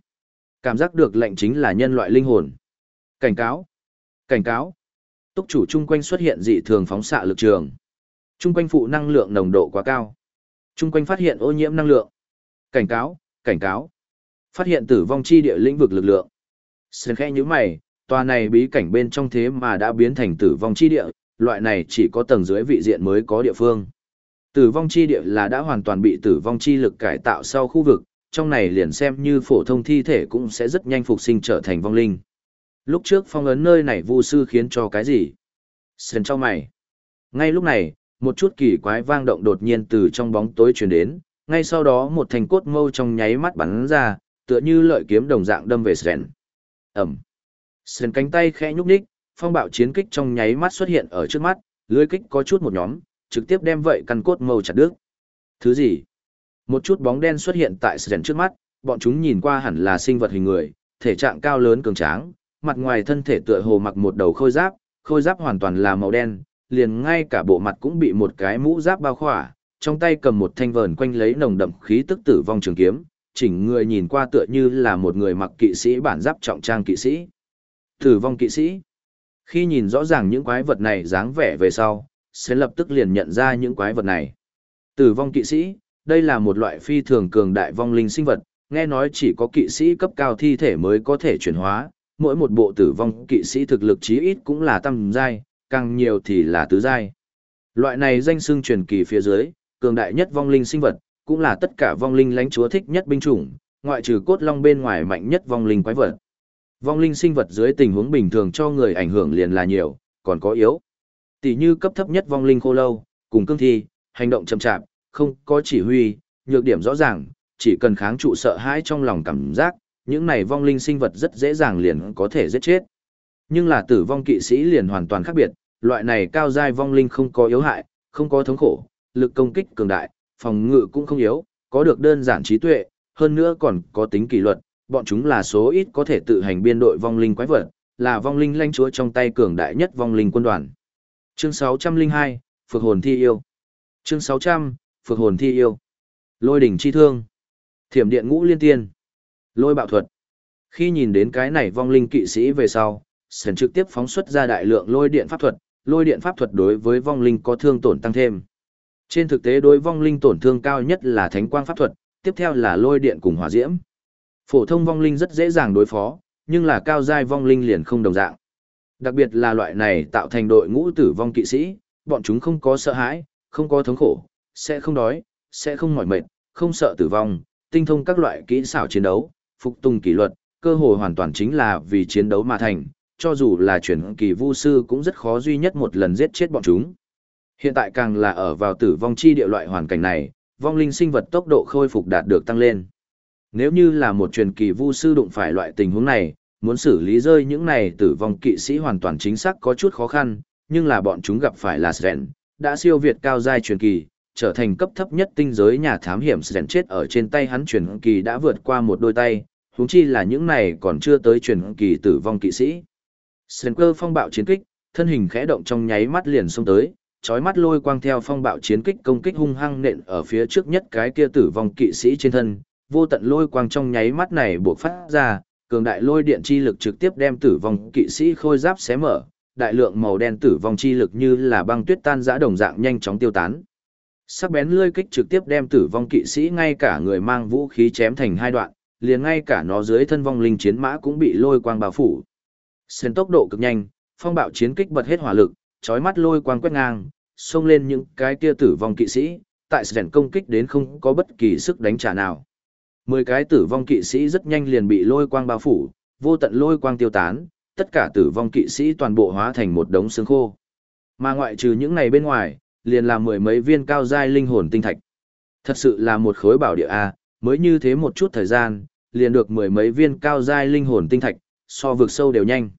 Cảm giác được lệnh chính là nhân loại linh hồn. Cảnh cáo! Cảnh cáo! Túc chủ chung quanh xuất hiện dị thường phóng xạ lực trường. Chung quanh phụ năng lượng nồng độ quá cao. Chung quanh phát hiện ô nhiễm năng lượng. Cảnh cáo! Cảnh cáo! Phát hiện tử vong chi địa lĩnh vực lực lượng. Sơn khẽ như mày, tòa này bí cảnh bên trong thế mà đã biến thành tử vong chi địa, loại này chỉ có tầng dưới vị diện mới có địa phương. Tử vong chi địa là đã hoàn toàn bị tử vong chi lực cải tạo sau khu vực, trong này liền xem như phổ thông thi thể cũng sẽ rất nhanh phục sinh trở thành vong linh. Lúc trước phong ấn nơi này vu sư khiến cho cái gì? Sơn cho mày. Ngay lúc này, một chút kỳ quái vang động đột nhiên từ trong bóng tối truyền đến, ngay sau đó một thành cốt mâu trong nháy mắt bắn ra, tựa như lợi kiếm đồng dạng đâm về Sren. Ẩm. Sườn cánh tay khẽ nhúc nhích, phong bạo chiến kích trong nháy mắt xuất hiện ở trước mắt, lưới kích có chút một nhóm, trực tiếp đem vậy căn cốt màu chặt đứt. Thứ gì? Một chút bóng đen xuất hiện tại sườn trước mắt, bọn chúng nhìn qua hẳn là sinh vật hình người, thể trạng cao lớn cường tráng, mặt ngoài thân thể tựa hồ mặc một đầu khôi giáp, khôi giáp hoàn toàn là màu đen, liền ngay cả bộ mặt cũng bị một cái mũ giáp bao khỏa, trong tay cầm một thanh vờn quanh lấy nồng đậm khí tức tử vong trường kiếm, chỉnh người nhìn qua tựa như là một người mặc kỵ sĩ bản giáp trọng trang kỵ sĩ. Tử vong kỵ sĩ. Khi nhìn rõ ràng những quái vật này dáng vẻ về sau, sẽ lập tức liền nhận ra những quái vật này. Tử vong kỵ sĩ, đây là một loại phi thường cường đại vong linh sinh vật, nghe nói chỉ có kỵ sĩ cấp cao thi thể mới có thể chuyển hóa, mỗi một bộ tử vong kỵ sĩ thực lực chí ít cũng là tam giai, càng nhiều thì là tứ giai. Loại này danh xưng truyền kỳ phía dưới, cường đại nhất vong linh sinh vật, cũng là tất cả vong linh lãnh chúa thích nhất binh chủng, ngoại trừ cốt long bên ngoài mạnh nhất vong linh quái vật. Vong linh sinh vật dưới tình huống bình thường cho người ảnh hưởng liền là nhiều, còn có yếu. Tỷ như cấp thấp nhất vong linh khô lâu, cùng cương thi, hành động chậm chạp, không có chỉ huy, nhược điểm rõ ràng, chỉ cần kháng trụ sợ hãi trong lòng cảm giác, những này vong linh sinh vật rất dễ dàng liền có thể giết chết. Nhưng là tử vong kỵ sĩ liền hoàn toàn khác biệt, loại này cao giai vong linh không có yếu hại, không có thống khổ, lực công kích cường đại, phòng ngự cũng không yếu, có được đơn giản trí tuệ, hơn nữa còn có tính kỷ luật, bọn chúng là số ít có thể tự hành biên đội vong linh quái vật, là vong linh lãnh chúa trong tay cường đại nhất vong linh quân đoàn. Chương 602, Phược hồn thi yêu. Chương 600, Phược hồn thi yêu. Lôi đỉnh chi thương. Thiểm điện ngũ liên tiên. Lôi bạo thuật. Khi nhìn đến cái này vong linh kỵ sĩ về sau, Sền trực tiếp phóng xuất ra đại lượng lôi điện pháp thuật, lôi điện pháp thuật đối với vong linh có thương tổn tăng thêm. Trên thực tế đối vong linh tổn thương cao nhất là thánh quang pháp thuật, tiếp theo là lôi điện cùng hỏa diễm. Phổ thông vong linh rất dễ dàng đối phó, nhưng là cao giai vong linh liền không đồng dạng. Đặc biệt là loại này tạo thành đội ngũ tử vong kỵ sĩ, bọn chúng không có sợ hãi, không có thống khổ, sẽ không đói, sẽ không mỏi mệt, không sợ tử vong, tinh thông các loại kỹ xảo chiến đấu, phục tùng kỷ luật, cơ hội hoàn toàn chính là vì chiến đấu mà thành, cho dù là chuyển kỳ vu sư cũng rất khó duy nhất một lần giết chết bọn chúng. Hiện tại càng là ở vào tử vong chi địa loại hoàn cảnh này, vong linh sinh vật tốc độ khôi phục đạt được tăng lên. Nếu như là một truyền kỳ vu sư đụng phải loại tình huống này, muốn xử lý rơi những này tử vong kỵ sĩ hoàn toàn chính xác có chút khó khăn, nhưng là bọn chúng gặp phải là Sren, đã siêu việt cao giai truyền kỳ, trở thành cấp thấp nhất tinh giới nhà thám hiểm Sren chết ở trên tay hắn truyền kỳ đã vượt qua một đôi tay, huống chi là những này còn chưa tới truyền kỳ tử vong kỵ sĩ. Sren cơ phong bạo chiến kích, thân hình khẽ động trong nháy mắt liền xông tới, chói mắt lôi quang theo phong bạo chiến kích công kích hung hăng nện ở phía trước nhất cái kia tử vong kỵ sĩ trên thân, vô tận lôi quang trong nháy mắt này buộc phát ra, cường đại lôi điện chi lực trực tiếp đem tử vong kỵ sĩ khôi giáp xé mở, đại lượng màu đen tử vong chi lực như là băng tuyết tan rã đồng dạng nhanh chóng tiêu tán. Sắc bén lôi kích trực tiếp đem tử vong kỵ sĩ ngay cả người mang vũ khí chém thành hai đoạn, liền ngay cả nó dưới thân vong linh chiến mã cũng bị lôi quang bao phủ. xuyên tốc độ cực nhanh, phong bạo chiến kích bật hết hỏa lực, chói mắt lôi quang quét ngang, xông lên những cái kia tử vong kỵ sĩ, tại sẻn công kích đến không có bất kỳ sức đánh trả nào. Mười cái tử vong kỵ sĩ rất nhanh liền bị lôi quang bao phủ, vô tận lôi quang tiêu tán, tất cả tử vong kỵ sĩ toàn bộ hóa thành một đống xương khô. Mà ngoại trừ những này bên ngoài, liền là mười mấy viên cao giai linh hồn tinh thạch. Thật sự là một khối bảo địa A, mới như thế một chút thời gian, liền được mười mấy viên cao giai linh hồn tinh thạch, so vực sâu đều nhanh.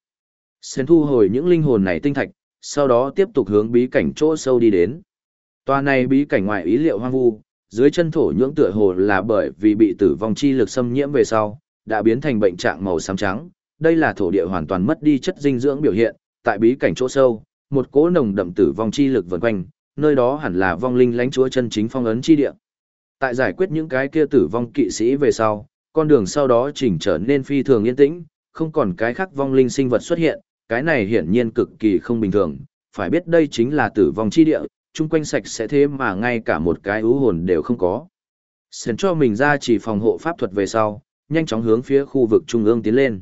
Xen thu hồi những linh hồn này tinh thạch, sau đó tiếp tục hướng bí cảnh chỗ sâu đi đến. Tòa này bí cảnh ngoài ý liệu hoang vu, dưới chân thổ nhưỡng tựa hồ là bởi vì bị tử vong chi lực xâm nhiễm về sau, đã biến thành bệnh trạng màu xám trắng. Đây là thổ địa hoàn toàn mất đi chất dinh dưỡng biểu hiện, tại bí cảnh chỗ sâu, một cỗ nồng đậm tử vong chi lực vần quanh, nơi đó hẳn là vong linh lãnh chúa chân chính phong ấn chi địa. Tại giải quyết những cái kia tử vong kỵ sĩ về sau, con đường sau đó chỉnh trở nên phi thường yên tĩnh, không còn cái khác vong linh sinh vật xuất hiện, cái này hiển nhiên cực kỳ không bình thường, phải biết đây chính là tử vong chi địa, chung quanh sạch sẽ thế mà ngay cả một cái ưu hồn đều không có. Sến cho mình ra chỉ phòng hộ pháp thuật về sau, nhanh chóng hướng phía khu vực trung ương tiến lên.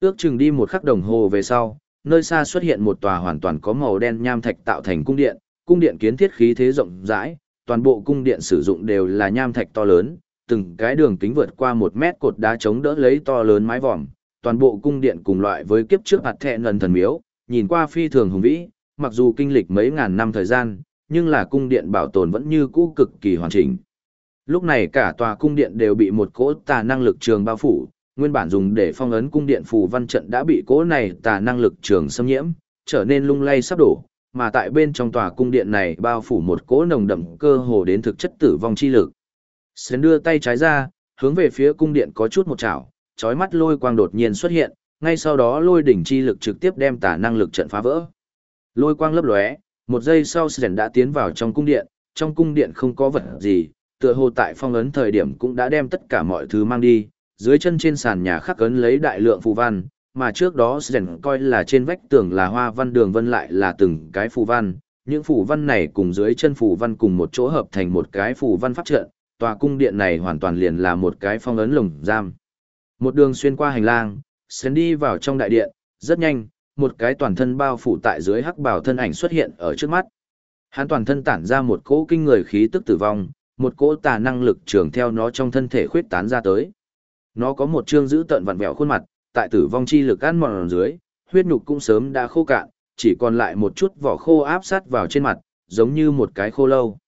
Ước chừng đi một khắc đồng hồ về sau, nơi xa xuất hiện một tòa hoàn toàn có màu đen nham thạch tạo thành cung điện, cung điện kiến thiết khí thế rộng rãi, toàn bộ cung điện sử dụng đều là nham thạch to lớn, từng cái đường kính vượt qua một mét cột đá chống đỡ lấy to lớn mái vòm, toàn bộ cung điện cùng loại với kiếp trước hạt thẹn ngần thần miếu, nhìn qua phi thường hùng vĩ, mặc dù kinh lịch mấy ngàn năm thời gian, nhưng là cung điện bảo tồn vẫn như cũ cực kỳ hoàn chỉnh. Lúc này cả tòa cung điện đều bị một cỗ tà năng lực trường bao phủ, nguyên bản dùng để phong ấn cung điện phù văn trận đã bị cỗ này tà năng lực trường xâm nhiễm, trở nên lung lay sắp đổ, mà tại bên trong tòa cung điện này bao phủ một cỗ nồng đậm cơ hồ đến thực chất tử vong chi lực. Sến đưa tay trái ra, hướng về phía cung điện có chút một chảo, chói mắt lôi quang đột nhiên xuất hiện, ngay sau đó lôi đỉnh chi lực trực tiếp đem tà năng lực trận phá vỡ. Lôi quang lấp lóe, một giây sau Sren đã tiến vào trong cung điện, trong cung điện không có vật gì, tựa hồ tại phong ấn thời điểm cũng đã đem tất cả mọi thứ mang đi, dưới chân trên sàn nhà khắc ấn lấy đại lượng phù văn, mà trước đó Sren coi là trên vách tường là hoa văn đường vân lại là từng cái phù văn, những phù văn này cùng dưới chân phù văn cùng một chỗ hợp thành một cái phù văn pháp trận, tòa cung điện này hoàn toàn liền là một cái phong ấn lồng giam. Một đường xuyên qua hành lang, Sến đi vào trong đại điện, rất nhanh, một cái toàn thân bao phủ tại dưới hắc bào thân ảnh xuất hiện ở trước mắt. Hắn toàn thân tản ra một cỗ kinh người khí tức tử vong, một cỗ tà năng lực trường theo nó trong thân thể khuyết tán ra tới. Nó có một trương giữ tận vặn vẹo khuôn mặt, tại tử vong chi lực ăn mòn dưới, huyết nhục cũng sớm đã khô cạn, chỉ còn lại một chút vỏ khô áp sát vào trên mặt, giống như một cái khô lâu.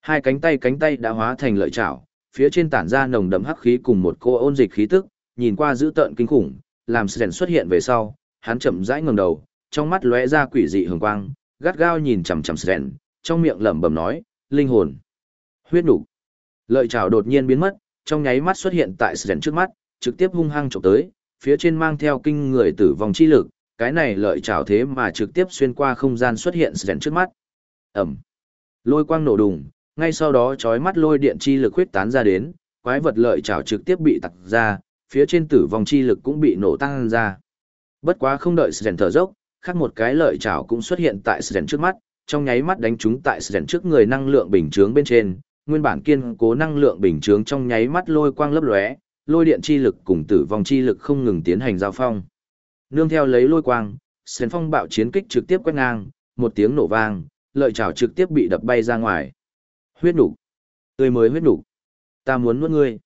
Hai cánh tay cánh tay đã hóa thành lợi chảo, phía trên tản ra nồng đậm hắc khí cùng một cô ôn dịch khí tức, nhìn qua dữ tợn kinh khủng, làm Sren xuất hiện về sau, hắn chậm rãi ngẩng đầu, trong mắt lóe ra quỷ dị hường quang, gắt gao nhìn chằm chằm Sren, trong miệng lẩm bẩm nói, linh hồn, huyết nục. Lợi trảo đột nhiên biến mất, trong nháy mắt xuất hiện tại Sren trước mắt, trực tiếp hung hăng chụp tới, phía trên mang theo kinh người tử vong chi lực, cái này lợi trảo thế mà trực tiếp xuyên qua không gian xuất hiện Sren trước mắt. Ầm. Lôi quang nổ đùng, ngay sau đó chói mắt lôi điện chi lực huyết tán ra đến, quái vật lợi trảo trực tiếp bị tặc ra, phía trên tử vong chi lực cũng bị nổ tăng ra. Bất quá không đợi Sren thở dốc, khác một cái lợi chảo cũng xuất hiện tại Sren trước mắt, trong nháy mắt đánh trúng tại Sren trước người năng lượng bình chướng bên trên, nguyên bản kiên cố năng lượng bình chướng trong nháy mắt lôi quang lấp lóe, lôi điện chi lực cùng tử vong chi lực không ngừng tiến hành giao phong. Nương theo lấy lôi quang, Sren phong bạo chiến kích trực tiếp quét ngang, một tiếng nổ vang, lợi chảo trực tiếp bị đập bay ra ngoài. Huyết nục, tươi mới huyết nục, ta muốn nuốt ngươi.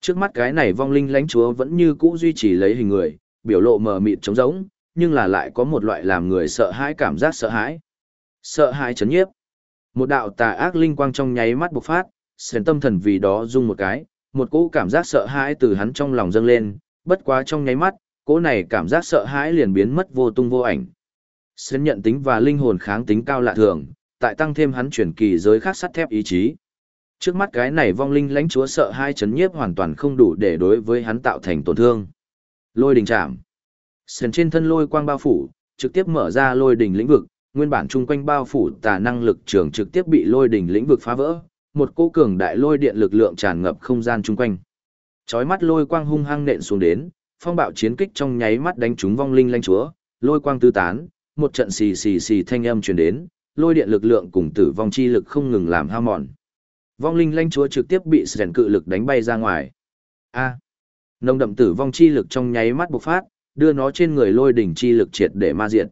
Trước mắt cái này vong linh lãnh chúa vẫn như cũ duy trì lấy hình người, biểu lộ mờ mịt trống rỗng, nhưng là lại có một loại làm người sợ hãi cảm giác sợ hãi. Sợ hãi chấn nhiếp. Một đạo tà ác linh quang trong nháy mắt bộc phát, sến tâm thần vì đó rung một cái, một cỗ cảm giác sợ hãi từ hắn trong lòng dâng lên, bất quá trong nháy mắt, cỗ này cảm giác sợ hãi liền biến mất vô tung vô ảnh. Sến nhận tính và linh hồn kháng tính cao lạ thường, tại tăng thêm hắn chuyển kỳ giới khác sắt thép ý chí. Trước mắt cái này vong linh lãnh chúa sợ hai chấn nhiếp hoàn toàn không đủ để đối với hắn tạo thành tổn thương. Lôi đình chạm. Sền trên thân lôi quang bao phủ, trực tiếp mở ra lôi đình lĩnh vực, nguyên bản chung quanh bao phủ tà năng lực trường trực tiếp bị lôi đình lĩnh vực phá vỡ, một cô cường đại lôi điện lực lượng tràn ngập không gian chung quanh. Chói mắt lôi quang hung hăng nện xuống đến, phong bạo chiến kích trong nháy mắt đánh trúng vong linh lãnh chúa, lôi quang tứ tán, một trận xì xì xì thanh âm truyền đến, lôi điện lực lượng cùng tử vong chi lực không ngừng làm hao mòn. Vong linh lãnh chúa trực tiếp bị sèn cự lực đánh bay ra ngoài. A. Nồng đậm tử vong chi lực trong nháy mắt bộc phát, đưa nó trên người lôi đỉnh chi lực triệt để ma diệt.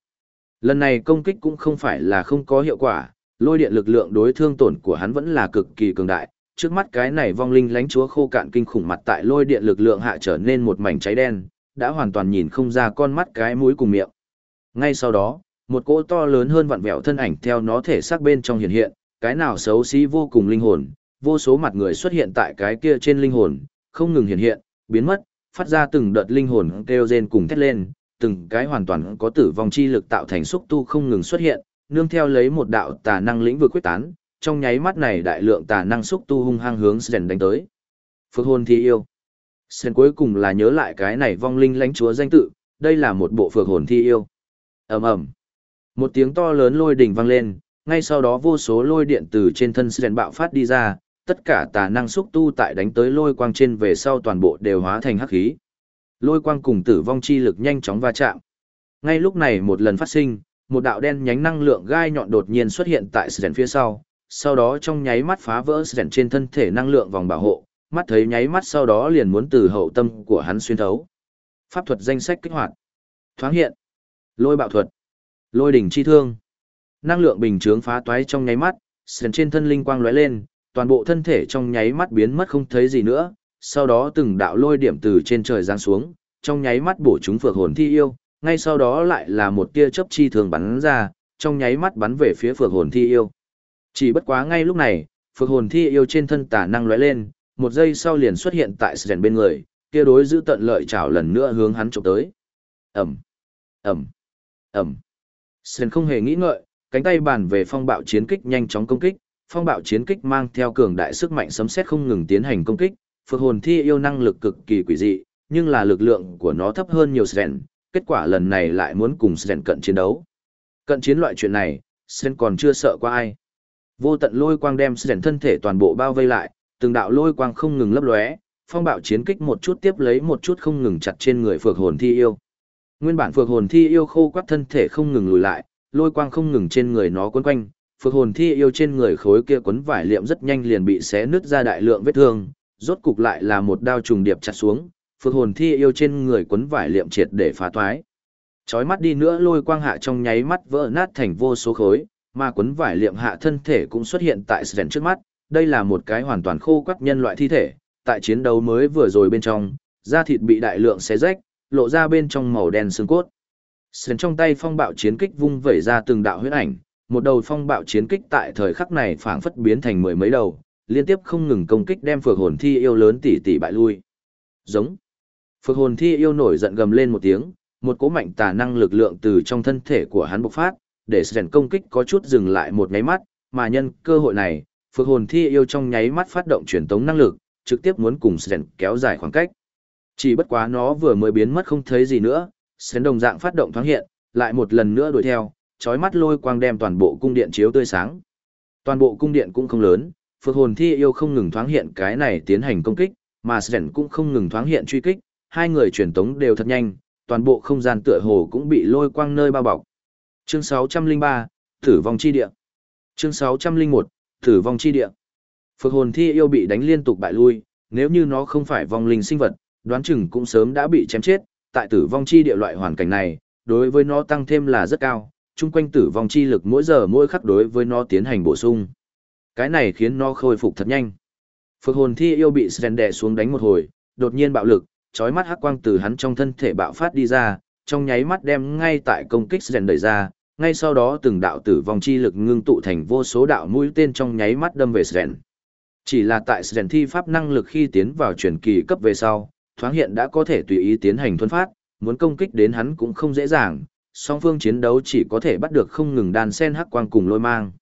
Lần này công kích cũng không phải là không có hiệu quả, lôi điện lực lượng đối thương tổn của hắn vẫn là cực kỳ cường đại. Trước mắt cái này vong linh lãnh chúa khô cạn kinh khủng mặt tại lôi điện lực lượng hạ trở nên một mảnh cháy đen, đã hoàn toàn nhìn không ra con mắt cái mũi cùng miệng. Ngay sau đó, một cỗ to lớn hơn vặn vẹo thân ảnh theo nó thể xác bên trong hiện hiện, cái nào xấu xí vô cùng linh hồn, vô số mặt người xuất hiện tại cái kia trên linh hồn, không ngừng hiện hiện, biến mất, phát ra từng đợt linh hồn kêu rên cùng thét lên, từng cái hoàn toàn có tử vong chi lực tạo thành xúc tu không ngừng xuất hiện, nương theo lấy một đạo tà năng lĩnh vực quyết tán, trong nháy mắt này đại lượng tà năng xúc tu hung hăng hướng Sren đánh tới. Phước hồn thi yêu. Sren cuối cùng là nhớ lại cái này vong linh lãnh chúa danh tự, đây là một bộ phược hồn thi yêu. ầm ầm, một tiếng to lớn lôi đỉnh vang lên, ngay sau đó vô số lôi điện từ trên thân Sren bạo phát đi ra, tất cả tà năng xúc tu tại đánh tới lôi quang trên về sau toàn bộ đều hóa thành hắc khí. Lôi quang cùng tử vong chi lực nhanh chóng va chạm. Ngay lúc này một lần phát sinh, một đạo đen nhánh năng lượng gai nhọn đột nhiên xuất hiện tại Sren phía sau, sau đó trong nháy mắt phá vỡ Sren trên thân thể năng lượng vòng bảo hộ, mắt thấy nháy mắt sau đó liền muốn từ hậu tâm của hắn xuyên thấu. Pháp thuật danh sách kích hoạt. Thoáng hiện. Lôi bạo thuật. Lôi đỉnh chi thương. Năng lượng bình chướng phá toái trong nháy mắt, Sren trên thân linh quang lóe lên, toàn bộ thân thể trong nháy mắt biến mất không thấy gì nữa, sau đó từng đạo lôi điểm từ trên trời giáng xuống, trong nháy mắt bổ chúng phược hồn thi yêu, ngay sau đó lại là một tia chớp chi thường bắn ra, trong nháy mắt bắn về phía phược hồn thi yêu. Chỉ bất quá ngay lúc này, phược hồn thi yêu trên thân tả năng lóe lên, một giây sau liền xuất hiện tại sren bên người, kia đối giữ tận lợi chảo lần nữa hướng hắn chụp tới. ầm, ầm, ầm, Sren không hề nghĩ ngợi, cánh tay bàn về phong bạo chiến kích nhanh chóng công kích, phong bạo chiến kích mang theo cường đại sức mạnh sấm sét không ngừng tiến hành công kích, phược hồn thi yêu năng lực cực kỳ quỷ dị, nhưng là lực lượng của nó thấp hơn nhiều Sren, kết quả lần này lại muốn cùng Sren cận chiến đấu. Cận chiến loại chuyện này, Sren còn chưa sợ qua ai. Vô tận lôi quang đem Sren thân thể toàn bộ bao vây lại, từng đạo lôi quang không ngừng lấp lóe, phong bạo chiến kích một chút tiếp lấy một chút không ngừng chặt trên người phược hồn thi yêu. Nguyên bản phược hồn thi yêu khô quắt thân thể không ngừng lùi lại, lôi quang không ngừng trên người nó quấn quanh, phược hồn thi yêu trên người khối kia quấn vải liệm rất nhanh liền bị xé nứt ra đại lượng vết thương, rốt cục lại là một đao trùng điệp chặt xuống, phược hồn thi yêu trên người quấn vải liệm triệt để phá toái. Chói mắt đi nữa lôi quang hạ trong nháy mắt vỡ nát thành vô số khối, mà quấn vải liệm hạ thân thể cũng xuất hiện tại Sren trước mắt, đây là một cái hoàn toàn khô quắt nhân loại thi thể, tại chiến đấu mới vừa rồi bên trong, da thịt bị đại lượng xé rách, lộ ra bên trong màu đen xương cốt sườn trong tay phong bạo chiến kích vung vẩy ra từng đạo huyết ảnh, một đầu phong bạo chiến kích tại thời khắc này phảng phất biến thành mười mấy đầu, liên tiếp không ngừng công kích đem phược hồn thi yêu lớn tỷ tỷ bại lui. Giống. Phược hồn thi yêu nổi giận gầm lên một tiếng, một cỗ mạnh tà năng lực lượng từ trong thân thể của hắn bộc phát, để sườn công kích có chút dừng lại một nháy mắt, mà nhân cơ hội này, phược hồn thi yêu trong nháy mắt phát động truyền tống năng lực, trực tiếp muốn cùng sren kéo dài khoảng cách. Chỉ bất quá nó vừa mới biến mất không thấy gì nữa, sren đồng dạng phát động thoáng hiện, lại một lần nữa đuổi theo, chói mắt lôi quang đem toàn bộ cung điện chiếu tươi sáng. Toàn bộ cung điện cũng không lớn, phược hồn thi yêu không ngừng thoáng hiện cái này tiến hành công kích, mà Sren cũng không ngừng thoáng hiện truy kích, hai người truyền tống đều thật nhanh, toàn bộ không gian tựa hồ cũng bị lôi quang nơi bao bọc. Chương 603, Tử vong chi địa. Chương 601, Tử vong chi địa. Phược hồn thi yêu bị đánh liên tục bại lui, nếu như nó không phải vong linh sinh vật, đoán chừng cũng sớm đã bị chém chết, tại tử vong chi địa loại hoàn cảnh này, đối với nó tăng thêm là rất cao, chung quanh tử vong chi lực mỗi giờ mỗi khắc đối với nó tiến hành bổ sung. Cái này khiến nó khôi phục thật nhanh. Phược hồn thi yêu bị Sren đè xuống đánh một hồi, đột nhiên bạo lực, chói mắt hắc quang từ hắn trong thân thể bạo phát đi ra, trong nháy mắt đem ngay tại công kích Sren đẩy ra, ngay sau đó từng đạo tử vong chi lực ngưng tụ thành vô số đạo mũi tên trong nháy mắt đâm về Sren. Chỉ là tại Sren thi pháp năng lực khi tiến vào truyền kỳ cấp về sau, thoáng hiện đã có thể tùy ý tiến hành thuần phát, muốn công kích đến hắn cũng không dễ dàng, song phương chiến đấu chỉ có thể bắt được không ngừng đàn sen hắc quang cùng lôi mang.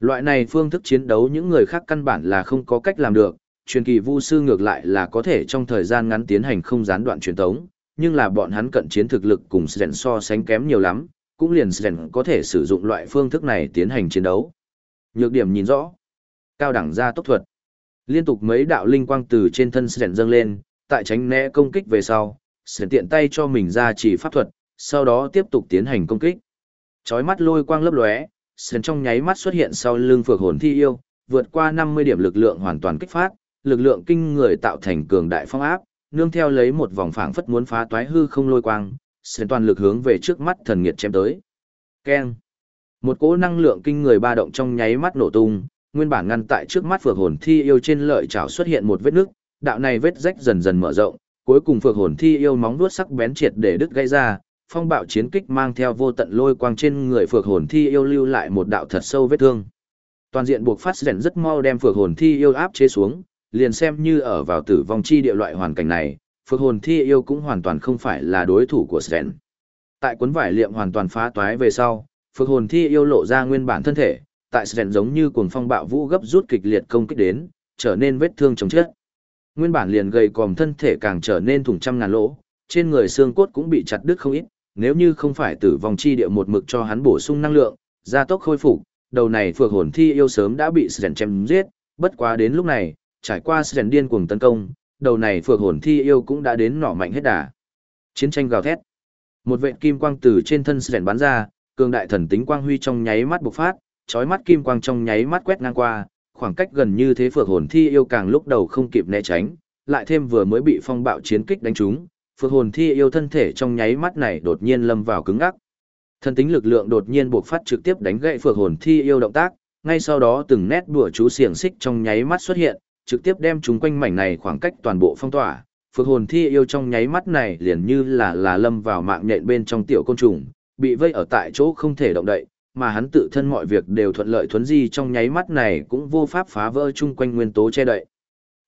Loại này phương thức chiến đấu những người khác căn bản là không có cách làm được, truyền kỳ vu sư ngược lại là có thể trong thời gian ngắn tiến hành không gián đoạn truyền tống, nhưng là bọn hắn cận chiến thực lực cùng Sren so sánh kém nhiều lắm, cũng liền Sren có thể sử dụng loại phương thức này tiến hành chiến đấu. Nhược điểm nhìn rõ. Cao đẳng gia tốc thuật. Liên tục mấy đạo linh quang từ trên thân Sren dâng lên, tại tránh né công kích về sau, sển tiện tay cho mình ra chỉ pháp thuật, sau đó tiếp tục tiến hành công kích. Chói mắt lôi quang lấp lóe, sển trong nháy mắt xuất hiện sau lưng phược hồn thi yêu, vượt qua 50 điểm lực lượng hoàn toàn kích phát, lực lượng kinh người tạo thành cường đại phong áp, nương theo lấy một vòng phảng phất muốn phá toái hư không lôi quang, sển toàn lực hướng về trước mắt thần nghiệt chém tới. Keng. Một cỗ năng lượng kinh người ba động trong nháy mắt nổ tung, nguyên bản ngăn tại trước mắt phược hồn thi yêu trên lợi chảo xuất hiện một vết nứt, đạo này vết rách dần dần mở rộng, cuối cùng phược hồn thi yêu móng vuốt sắc bén triệt để đứt gãy ra, phong bạo chiến kích mang theo vô tận lôi quang trên người phược hồn thi yêu lưu lại một đạo thật sâu vết thương. Toàn diện buộc phát rèn rất mau đem phược hồn thi yêu áp chế xuống, liền xem như ở vào tử vong chi địa loại hoàn cảnh này, phược hồn thi yêu cũng hoàn toàn không phải là đối thủ của rèn. Tại cuốn vải liệm hoàn toàn phá toái về sau, phược hồn thi yêu lộ ra nguyên bản thân thể, tại rèn giống như cuồng phong bạo vũ gấp rút kịch liệt công kích đến, trở nên vết thương chồng chết. Nguyên bản liền gầy còm thân thể càng trở nên thủng trăm ngàn lỗ, trên người xương cốt cũng bị chặt đứt không ít, nếu như không phải tử vong chi địa một mực cho hắn bổ sung năng lượng, gia tốc khôi phục, đầu này phược hồn thi yêu sớm đã bị Sren chém giết, bất quá đến lúc này, trải qua Sren điên cuồng tấn công, đầu này phược hồn thi yêu cũng đã đến nỏ mạnh hết đà. Chiến tranh gào thét. Một vệt kim quang từ trên thân Sren bắn ra, cường đại thần tính quang huy trong nháy mắt bộc phát, chói mắt kim quang trong nháy mắt quét ngang qua, khoảng cách gần như thế phược hồn thi yêu càng lúc đầu không kịp né tránh, lại thêm vừa mới bị phong bạo chiến kích đánh trúng, phược hồn thi yêu thân thể trong nháy mắt này đột nhiên lâm vào cứng ngắc. thân tính lực lượng đột nhiên buộc phát trực tiếp đánh gãy phược hồn thi yêu động tác, ngay sau đó từng nét đùa chú xiềng xích trong nháy mắt xuất hiện, trực tiếp đem chúng quanh mảnh này khoảng cách toàn bộ phong tỏa. Phược hồn thi yêu trong nháy mắt này liền như là là lâm vào mạng nhện bên trong tiểu côn trùng, bị vây ở tại chỗ không thể động đậy, mà hắn tự thân mọi việc đều thuận lợi thuấn di trong nháy mắt này cũng vô pháp phá vỡ chung quanh nguyên tố che đậy.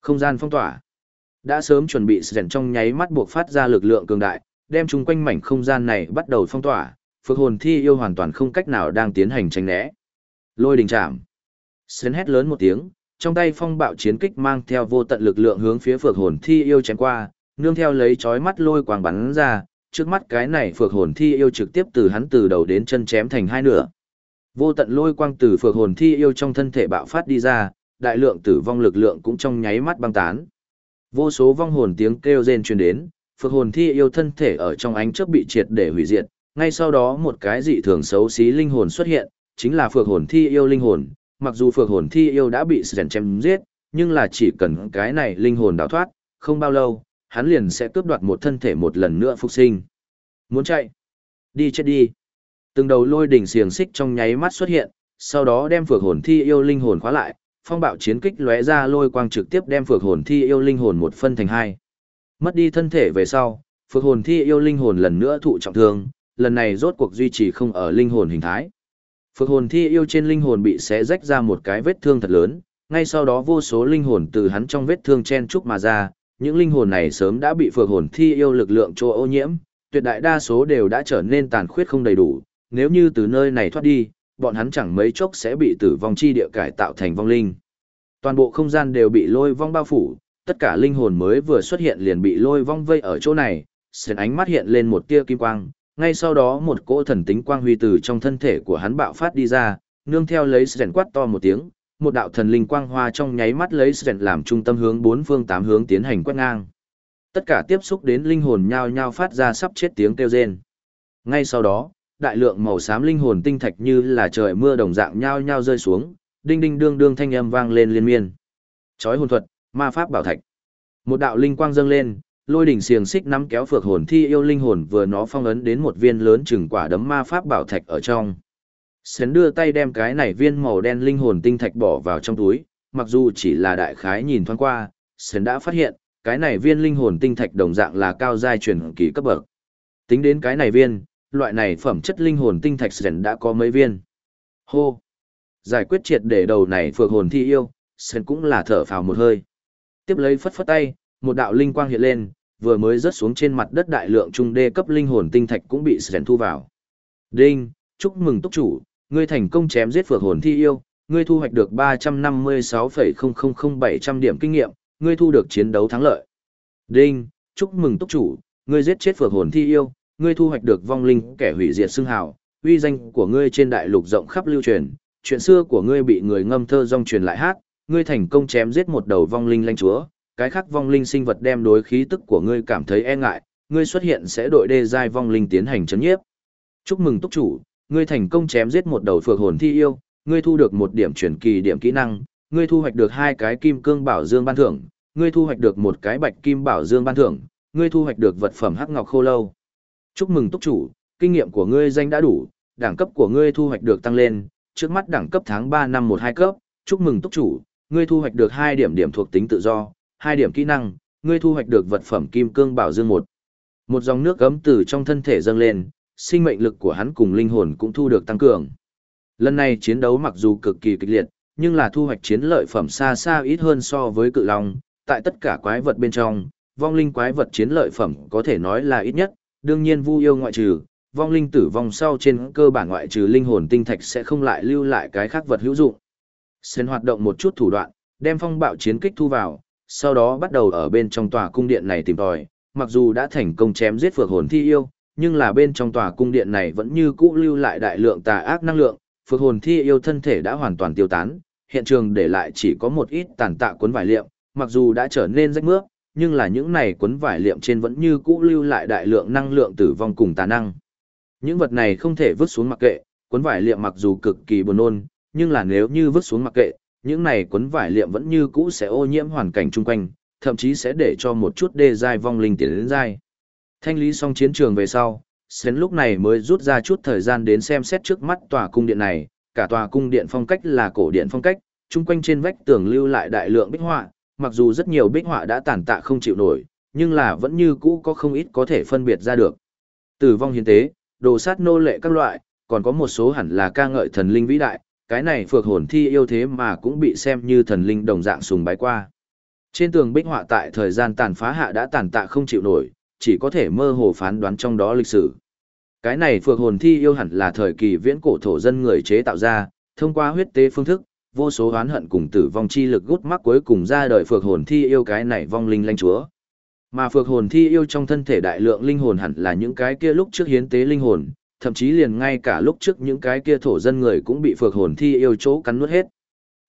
Không gian phong tỏa. Đã sớm chuẩn bị sẵn trong nháy mắt buộc phát ra lực lượng cường đại, đem chung quanh mảnh không gian này bắt đầu phong tỏa, phược hồn thi yêu hoàn toàn không cách nào đang tiến hành tránh né. Lôi đình chạm. Sến hét lớn một tiếng, trong tay phong bạo chiến kích mang theo vô tận lực lượng hướng phía phược hồn thi yêu chém qua, nương theo lấy chói mắt lôi quang bắn ra, trước mắt cái này phược hồn thi yêu trực tiếp từ hắn từ đầu đến chân chém thành hai nửa. Vô tận lôi quang từ phược hồn thi yêu trong thân thể bạo phát đi ra, đại lượng tử vong lực lượng cũng trong nháy mắt băng tán. Vô số vong hồn tiếng kêu rên truyền đến, phược hồn thi yêu thân thể ở trong ánh chớp bị triệt để hủy diệt, ngay sau đó một cái dị thường xấu xí linh hồn xuất hiện, chính là phược hồn thi yêu linh hồn, mặc dù phược hồn thi yêu đã bị rèn chém giết, nhưng là chỉ cần cái này linh hồn đào thoát, không bao lâu, hắn liền sẽ cướp đoạt một thân thể một lần nữa phục sinh. Muốn chạy? Đi chết đi. Từng đầu lôi đỉnh xiềng xích trong nháy mắt xuất hiện, sau đó đem phược hồn thi yêu linh hồn khóa lại, phong bạo chiến kích lóe ra lôi quang trực tiếp đem phược hồn thi yêu linh hồn một phân thành hai. Mất đi thân thể về sau, phược hồn thi yêu linh hồn lần nữa thụ trọng thương, lần này rốt cuộc duy trì không ở linh hồn hình thái. Phược hồn thi yêu trên linh hồn bị xé rách ra một cái vết thương thật lớn, ngay sau đó vô số linh hồn từ hắn trong vết thương chen trúc mà ra, những linh hồn này sớm đã bị phược hồn thi yêu lực lượng cho ô nhiễm, tuyệt đại đa số đều đã trở nên tàn khuyết không đầy đủ, nếu như từ nơi này thoát đi, bọn hắn chẳng mấy chốc sẽ bị tử vong chi địa cải tạo thành vong linh. Toàn bộ không gian đều bị lôi vong bao phủ, tất cả linh hồn mới vừa xuất hiện liền bị lôi vong vây ở chỗ này, sền ánh mắt hiện lên một tia kim quang, ngay sau đó một cỗ thần tính quang huy từ trong thân thể của hắn bạo phát đi ra, nương theo lấy sền quát to một tiếng, một đạo thần linh quang hoa trong nháy mắt lấy sền làm trung tâm hướng bốn phương tám hướng tiến hành quét ngang. Tất cả tiếp xúc đến linh hồn nhao nhao phát ra sắp chết tiếng kêu rên. Ngay sau đó, đại lượng màu xám linh hồn tinh thạch như là trời mưa đồng dạng nhao nhao rơi xuống, đinh đinh đương đương thanh âm vang lên liên miên. Chói hồn thuật, ma pháp bảo thạch. Một đạo linh quang dâng lên, lôi đỉnh xiềng xích nắm kéo phược hồn thi yêu linh hồn vừa nó phong ấn đến một viên lớn chừng quả đấm ma pháp bảo thạch ở trong. Sến đưa tay đem cái này viên màu đen linh hồn tinh thạch bỏ vào trong túi, mặc dù chỉ là đại khái nhìn thoáng qua, Sến đã phát hiện, cái này viên linh hồn tinh thạch đồng dạng là cao giai truyền kỳ cấp bậc. Tính đến cái này viên, loại này phẩm chất linh hồn tinh thạch Sến đã có mấy viên. Hô! Giải quyết triệt để đầu này phược hồn thi yêu, Sến cũng là thở phào một hơi. Tiếp lấy phất phất tay, một đạo linh quang hiện lên, vừa mới rớt xuống trên mặt đất đại lượng trung đê cấp linh hồn tinh thạch cũng bị Sren thu vào. Đinh, chúc mừng túc chủ, ngươi thành công chém giết phược hồn thi yêu, ngươi thu hoạch được 356,000700 điểm kinh nghiệm, ngươi thu được chiến đấu thắng lợi. Đinh, chúc mừng túc chủ, ngươi giết chết phược hồn thi yêu, ngươi thu hoạch được vong linh kẻ hủy diệt xưng hào, uy danh của ngươi trên đại lục rộng khắp lưu truyền, chuyện xưa của ngươi bị người ngâm thơ rong truyền lại hát, ngươi thành công chém giết một đầu vong linh lãnh chúa, cái khác vong linh sinh vật đem đối khí tức của ngươi cảm thấy e ngại, ngươi xuất hiện sẽ đội đê giai vong linh tiến hành chấn nhiếp. Chúc mừng túc chủ, ngươi thành công chém giết một đầu phược hồn thi yêu, ngươi thu được một điểm truyền kỳ điểm kỹ năng, ngươi thu hoạch được hai cái kim cương bảo dương ban thưởng, ngươi thu hoạch được một cái bạch kim bảo dương ban thưởng, ngươi thu hoạch được vật phẩm hắc ngọc khô lâu. Chúc mừng túc chủ, kinh nghiệm của ngươi danh đã đủ, đẳng cấp của ngươi thu hoạch được tăng lên, trước mắt đẳng cấp tháng 3 năm 12 cấp, chúc mừng túc chủ, ngươi thu hoạch được 2 điểm điểm thuộc tính tự do, 2 điểm kỹ năng, ngươi thu hoạch được vật phẩm kim cương bảo dương 1. Một dòng nước gấm từ trong thân thể dâng lên, sinh mệnh lực của hắn cùng linh hồn cũng thu được tăng cường. Lần này chiến đấu mặc dù cực kỳ kịch liệt, nhưng là thu hoạch chiến lợi phẩm xa xa ít hơn so với cự long, tại tất cả quái vật bên trong, vong linh quái vật chiến lợi phẩm có thể nói là ít nhất, đương nhiên vu yêu ngoại trừ, vong linh tử vong sau trên cơ bản ngoại trừ linh hồn tinh thạch sẽ không lại lưu lại cái khác vật hữu dụng. Sen hoạt động một chút thủ đoạn, đem phong bạo chiến kích thu vào, sau đó bắt đầu ở bên trong tòa cung điện này tìm tòi, mặc dù đã thành công chém giết phược hồn thi yêu, nhưng là bên trong tòa cung điện này vẫn như cũ lưu lại đại lượng tà ác năng lượng, phược hồn thi yêu thân thể đã hoàn toàn tiêu tán, hiện trường để lại chỉ có một ít tàn tạ cuốn vải liệm, mặc dù đã trở nên rách mướp, nhưng là những này cuốn vải liệm trên vẫn như cũ lưu lại đại lượng năng lượng tử vong cùng tà năng. Những vật này không thể vứt xuống mặc kệ, cuốn vải liệm mặc dù cực kỳ buồn nôn, nhưng là nếu như vứt xuống mặc kệ, những này cuốn vải liệm vẫn như cũ sẽ ô nhiễm hoàn cảnh chung quanh, thậm chí sẽ để cho một chút đê dai vong linh tiến đến dai. Thanh lý xong chiến trường về sau, Sến lúc này mới rút ra chút thời gian đến xem xét trước mắt tòa cung điện này, cả tòa cung điện phong cách là cổ điện phong cách, chung quanh trên vách tường lưu lại đại lượng bích họa, mặc dù rất nhiều bích họa đã tàn tạ không chịu nổi, nhưng là vẫn như cũ có không ít có thể phân biệt ra được. Tử vong hiến tế, đồ sát nô lệ các loại, còn có một số hẳn là ca ngợi thần linh vĩ đại, cái này phược hồn thi yêu thế mà cũng bị xem như thần linh đồng dạng sùng bái qua. Trên tường bích họa tại thời gian tàn phá hạ đã tàn tạ không chịu nổi, chỉ có thể mơ hồ phán đoán trong đó lịch sử. Cái này phược hồn thi yêu hẳn là thời kỳ viễn cổ thổ dân người chế tạo ra, thông qua huyết tế phương thức, vô số oán hận cùng tử vong chi lực gút mắc cuối cùng ra đời phược hồn thi yêu cái này vong linh lanh chúa. Mà phược hồn thi yêu trong thân thể đại lượng linh hồn hẳn là những cái kia lúc trước hiến tế linh hồn, thậm chí liền ngay cả lúc trước những cái kia thổ dân người cũng bị phược hồn thi yêu chỗ cắn nuốt hết.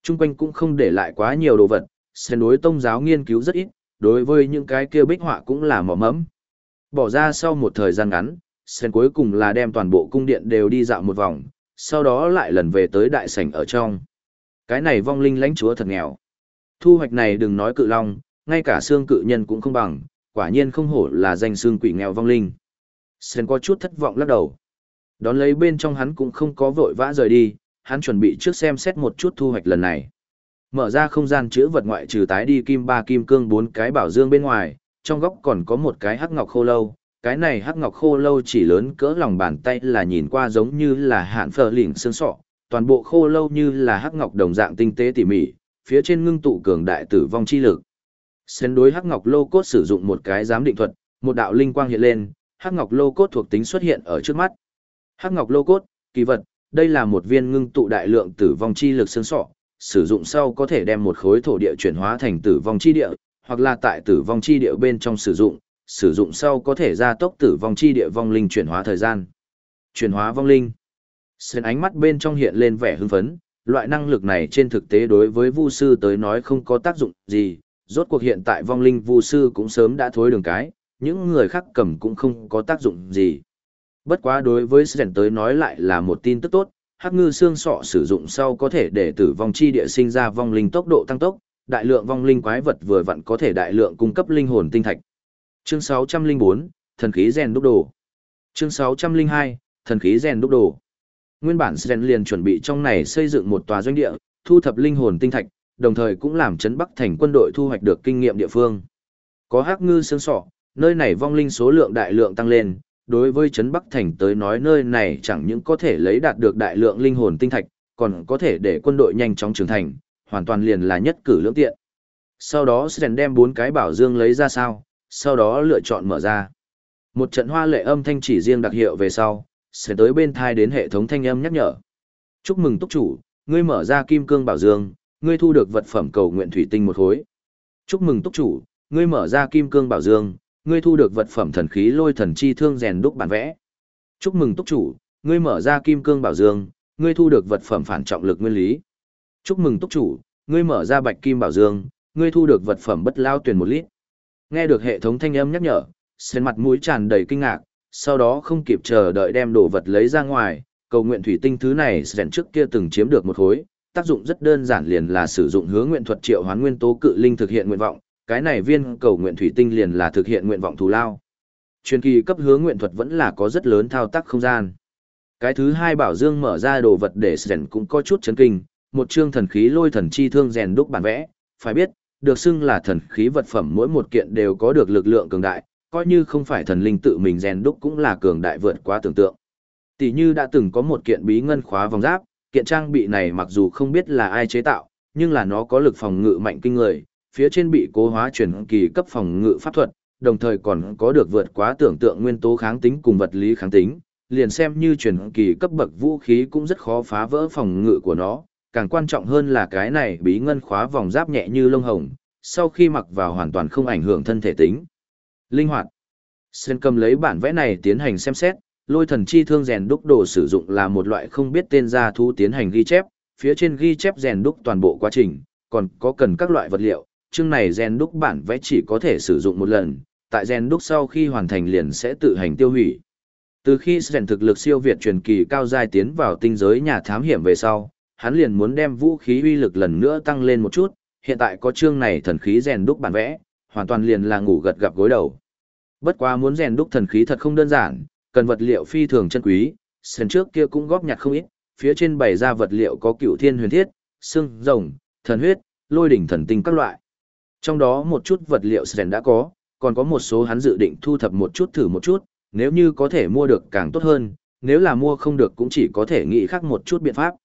Trung quanh cũng không để lại quá nhiều đồ vật, sen đối tông giáo nghiên cứu rất ít, đối với những cái kia bích họa cũng là mỏ mẫm. Bỏ ra sau một thời gian ngắn, sen cuối cùng là đem toàn bộ cung điện đều đi dạo một vòng, sau đó lại lần về tới đại sảnh ở trong. Cái này vong linh lãnh chúa thật nghèo. Thu hoạch này đừng nói cự long, ngay cả xương cự nhân cũng không bằng, quả nhiên không hổ là danh xương quỷ nghèo vong linh. Sen có chút thất vọng lắc đầu. Đón lấy bên trong hắn cũng không có vội vã rời đi, hắn chuẩn bị trước xem xét một chút thu hoạch lần này. Mở ra không gian chữ vật ngoại trừ tái đi kim ba kim cương bốn cái bảo dương bên ngoài, trong góc còn có một cái hắc ngọc khô lâu. Cái này hắc ngọc khô lâu chỉ lớn cỡ lòng bàn tay là nhìn qua giống như là hạn phở lỉnh xương sọ, toàn bộ khô lâu như là hắc ngọc đồng dạng tinh tế tỉ mỉ, phía trên ngưng tụ cường đại tử vong chi lực. Xen đối hắc ngọc lô cốt sử dụng một cái giám định thuật, một đạo linh quang hiện lên, hắc ngọc lô cốt thuộc tính xuất hiện ở trước mắt. Hắc ngọc lô cốt, kỳ vật, đây là một viên ngưng tụ đại lượng tử vong chi lực xương sọ, sử dụng sau có thể đem một khối thổ địa chuyển hóa thành tử vong chi địa, hoặc là tại tử vong chi địa bên trong sử dụng, sử dụng sau có thể gia tốc tử vong chi địa vong linh chuyển hóa thời gian. Chuyển hóa vong linh. Sơn ánh mắt bên trong hiện lên vẻ hưng phấn, loại năng lực này trên thực tế đối với Vu sư tới nói không có tác dụng gì, rốt cuộc hiện tại vong linh Vu sư cũng sớm đã thối đường cái, những người khác cầm cũng không có tác dụng gì. Bất quá đối với Sơn tới nói lại là một tin tức tốt, hắc ngư xương sọ sử dụng sau có thể để tử vong chi địa sinh ra vong linh tốc độ tăng tốc, đại lượng vong linh quái vật vừa vặn có thể đại lượng cung cấp linh hồn tinh thạch. Chương 604, thần khí rèn đúc đồ. Chương 602, thần khí rèn đúc đồ. Nguyên bản Sren liền chuẩn bị trong này xây dựng một tòa doanh địa, thu thập linh hồn tinh thạch, đồng thời cũng làm chấn Bắc thành quân đội thu hoạch được kinh nghiệm địa phương. Có hắc ngư xương sọ, nơi này vong linh số lượng đại lượng tăng lên, đối với Trấn Bắc Thành tới nói nơi này chẳng những có thể lấy đạt được đại lượng linh hồn tinh thạch, còn có thể để quân đội nhanh chóng trưởng thành, hoàn toàn liền là nhất cử lưỡng tiện. Sau đó Sren đem bốn cái bảo dương lấy ra sao, sau đó lựa chọn mở ra. Một trận hoa lệ âm thanh chỉ riêng đặc hiệu về sau, sẽ tới bên thai đến hệ thống thanh âm nhắc nhở. Chúc mừng túc chủ, ngươi mở ra kim cương bảo dương, ngươi thu được vật phẩm cầu nguyện thủy tinh một khối. Chúc mừng túc chủ, ngươi mở ra kim cương bảo dương, ngươi thu được vật phẩm thần khí lôi thần chi thương rèn đúc bản vẽ. Chúc mừng túc chủ, ngươi mở ra kim cương bảo dương, ngươi thu được vật phẩm phản trọng lực nguyên lý. Chúc mừng túc chủ, ngươi mở ra bạch kim bảo dương, ngươi thu được vật phẩm bất lao tuyển một lít. Nghe được hệ thống thanh âm nhắc nhở, sen mặt mũi tràn đầy kinh ngạc, sau đó không kịp chờ đợi đem đồ vật lấy ra ngoài, cầu nguyện thủy tinh thứ này rèn trước kia từng chiếm được một khối, tác dụng rất đơn giản liền là sử dụng hướng nguyện thuật triệu hoán nguyên tố cự linh thực hiện nguyện vọng, cái này viên cầu nguyện thủy tinh liền là thực hiện nguyện vọng thù lao. Truyền kỳ cấp hướng nguyện thuật vẫn là có rất lớn thao tác không gian. Cái thứ hai bảo dương mở ra đồ vật để rèn cũng có chút chấn kinh, một chương thần khí lôi thần chi thương rèn đúc bản vẽ, phải biết, được xưng là thần khí vật phẩm mỗi một kiện đều có được lực lượng cường đại, coi như không phải thần linh tự mình rèn đúc cũng là cường đại vượt quá tưởng tượng. Tỷ như đã từng có một kiện bí ngân khóa vòng giáp, kiện trang bị này mặc dù không biết là ai chế tạo, nhưng là nó có lực phòng ngự mạnh kinh người, phía trên bị cố hóa chuyển kỳ cấp phòng ngự pháp thuật, đồng thời còn có được vượt quá tưởng tượng nguyên tố kháng tính cùng vật lý kháng tính, liền xem như chuyển kỳ cấp bậc vũ khí cũng rất khó phá vỡ phòng ngự của nó, càng quan trọng hơn là cái này bí ngân khóa vòng giáp nhẹ như lông hồng, sau khi mặc vào hoàn toàn không ảnh hưởng thân thể tính. Linh hoạt. Sen cầm lấy bản vẽ này tiến hành xem xét, lôi thần chi thương rèn đúc đồ sử dụng là một loại không biết tên gia thu tiến hành ghi chép, phía trên ghi chép rèn đúc toàn bộ quá trình, còn có cần các loại vật liệu, chương này rèn đúc bản vẽ chỉ có thể sử dụng một lần, tại rèn đúc sau khi hoàn thành liền sẽ tự hành tiêu hủy. Từ khi rèn thực lực siêu việt truyền kỳ cao giai tiến vào tinh giới nhà thám hiểm về sau, hắn liền muốn đem vũ khí uy lực lần nữa tăng lên một chút, hiện tại có chương này thần khí rèn đúc bản vẽ, hoàn toàn liền là ngủ gật gặp gối đầu. Bất quá muốn rèn đúc thần khí thật không đơn giản, cần vật liệu phi thường chân quý, sân trước kia cũng góp nhặt không ít, phía trên bày ra vật liệu có cựu thiên huyền thiết, xương, rồng, thần huyết, lôi đỉnh thần tinh các loại. Trong đó một chút vật liệu sren đã có, còn có một số hắn dự định thu thập một chút thử một chút, nếu như có thể mua được càng tốt hơn, nếu là mua không được cũng chỉ có thể nghĩ khác một chút biện pháp.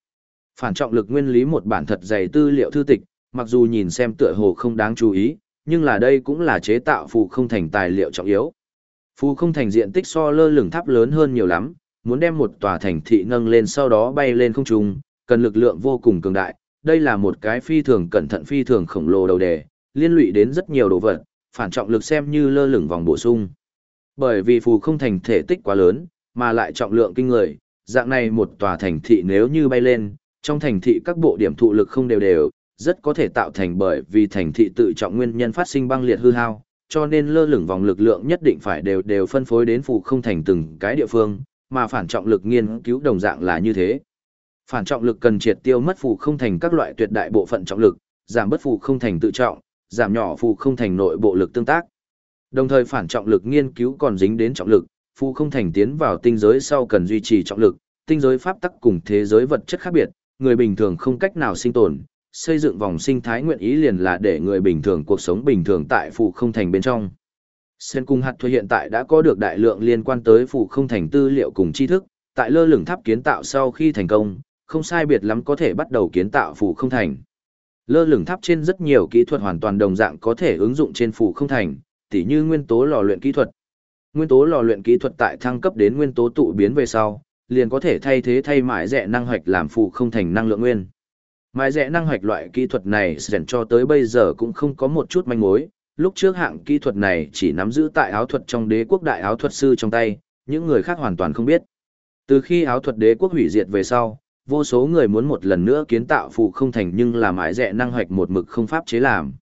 Phản trọng lực nguyên lý một bản thật dày tư liệu thư tịch, mặc dù nhìn xem tựa hồ không đáng chú ý, nhưng là đây cũng là chế tạo phù không thành tài liệu trọng yếu. Phù không thành diện tích so lơ lửng tháp lớn hơn nhiều lắm, muốn đem một tòa thành thị nâng lên sau đó bay lên không trung, cần lực lượng vô cùng cường đại. Đây là một cái phi thường cẩn thận phi thường khổng lồ đầu đề, liên lụy đến rất nhiều đồ vật, phản trọng lực xem như lơ lửng vòng bổ sung. Bởi vì phù không thành thể tích quá lớn, mà lại trọng lượng kinh người, dạng này một tòa thành thị nếu như bay lên, trong thành thị các bộ điểm thụ lực không đều đều, rất có thể tạo thành bởi vì thành thị tự trọng nguyên nhân phát sinh băng liệt hư hao, cho nên lơ lửng vòng lực lượng nhất định phải đều đều phân phối đến phụ không thành từng cái địa phương, mà phản trọng lực nghiên cứu đồng dạng là như thế. Phản trọng lực cần triệt tiêu mất phụ không thành các loại tuyệt đại bộ phận trọng lực, giảm bất phụ không thành tự trọng, giảm nhỏ phụ không thành nội bộ lực tương tác. Đồng thời phản trọng lực nghiên cứu còn dính đến trọng lực, phụ không thành tiến vào tinh giới sau cần duy trì trọng lực, tinh giới pháp tắc cùng thế giới vật chất khác biệt, người bình thường không cách nào sinh tồn, xây dựng vòng sinh thái nguyện ý liền là để người bình thường cuộc sống bình thường tại phụ không thành bên trong. Sen cung hạt thuê hiện tại đã có được đại lượng liên quan tới phụ không thành tư liệu cùng tri thức, tại lơ lửng tháp kiến tạo sau khi thành công, không sai biệt lắm có thể bắt đầu kiến tạo phụ không thành. Lơ lửng tháp trên rất nhiều kỹ thuật hoàn toàn đồng dạng có thể ứng dụng trên phụ không thành, tỉ như nguyên tố lò luyện kỹ thuật. Nguyên tố lò luyện kỹ thuật tại thăng cấp đến nguyên tố tụ biến về sau, liền có thể thay thế thay mãi rẻ năng hoạch làm phụ không thành năng lượng nguyên. Mãi rẽ năng hoạch loại kỹ thuật này dành cho tới bây giờ cũng không có một chút manh mối, lúc trước hạng kỹ thuật này chỉ nắm giữ tại áo thuật trong đế quốc đại áo thuật sư trong tay, những người khác hoàn toàn không biết. Từ khi áo thuật đế quốc hủy diệt về sau, vô số người muốn một lần nữa kiến tạo phù không thành nhưng là mãi rẻ năng hoạch một mực không pháp chế làm.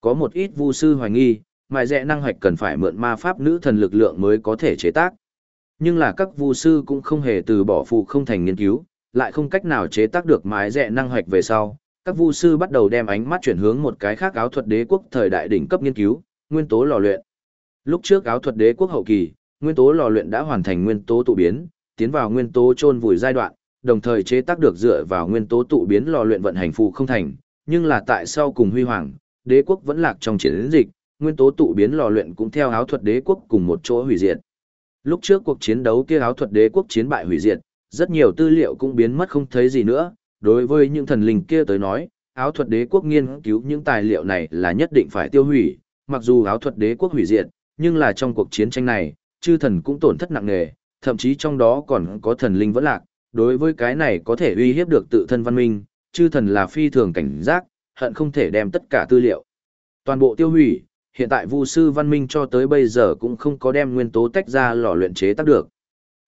Có một ít vu sư hoài nghi, mãi rẻ năng hoạch cần phải mượn ma pháp nữ thần lực lượng mới có thể chế tác. Nhưng là các vu sư cũng không hề từ bỏ phù không thành nghiên cứu, lại không cách nào chế tác được mái rẽ năng hoạch về sau, các vu sư bắt đầu đem ánh mắt chuyển hướng một cái khác áo thuật đế quốc thời đại đỉnh cấp nghiên cứu, nguyên tố lò luyện. Lúc trước áo thuật đế quốc hậu kỳ, nguyên tố lò luyện đã hoàn thành nguyên tố tụ biến, tiến vào nguyên tố chôn vùi giai đoạn, đồng thời chế tác được dựa vào nguyên tố tụ biến lò luyện vận hành phù không thành, nhưng là tại sau cùng huy hoàng, đế quốc vẫn lạc trong chiến dịch, nguyên tố tụ biến lò luyện cũng theo áo thuật đế quốc cùng một chỗ hủy diệt. Lúc trước cuộc chiến đấu kia áo thuật đế quốc chiến bại hủy diệt, rất nhiều tư liệu cũng biến mất không thấy gì nữa, đối với những thần linh kia tới nói, áo thuật đế quốc nghiên cứu những tài liệu này là nhất định phải tiêu hủy, mặc dù áo thuật đế quốc hủy diệt, nhưng là trong cuộc chiến tranh này, chư thần cũng tổn thất nặng nề, thậm chí trong đó còn có thần linh vẫn lạc, đối với cái này có thể uy hiếp được tự thân văn minh, chư thần là phi thường cảnh giác, hận không thể đem tất cả tư liệu. Toàn bộ tiêu hủy, hiện tại vu sư văn minh cho tới bây giờ cũng không có đem nguyên tố tách ra lò luyện chế tác được.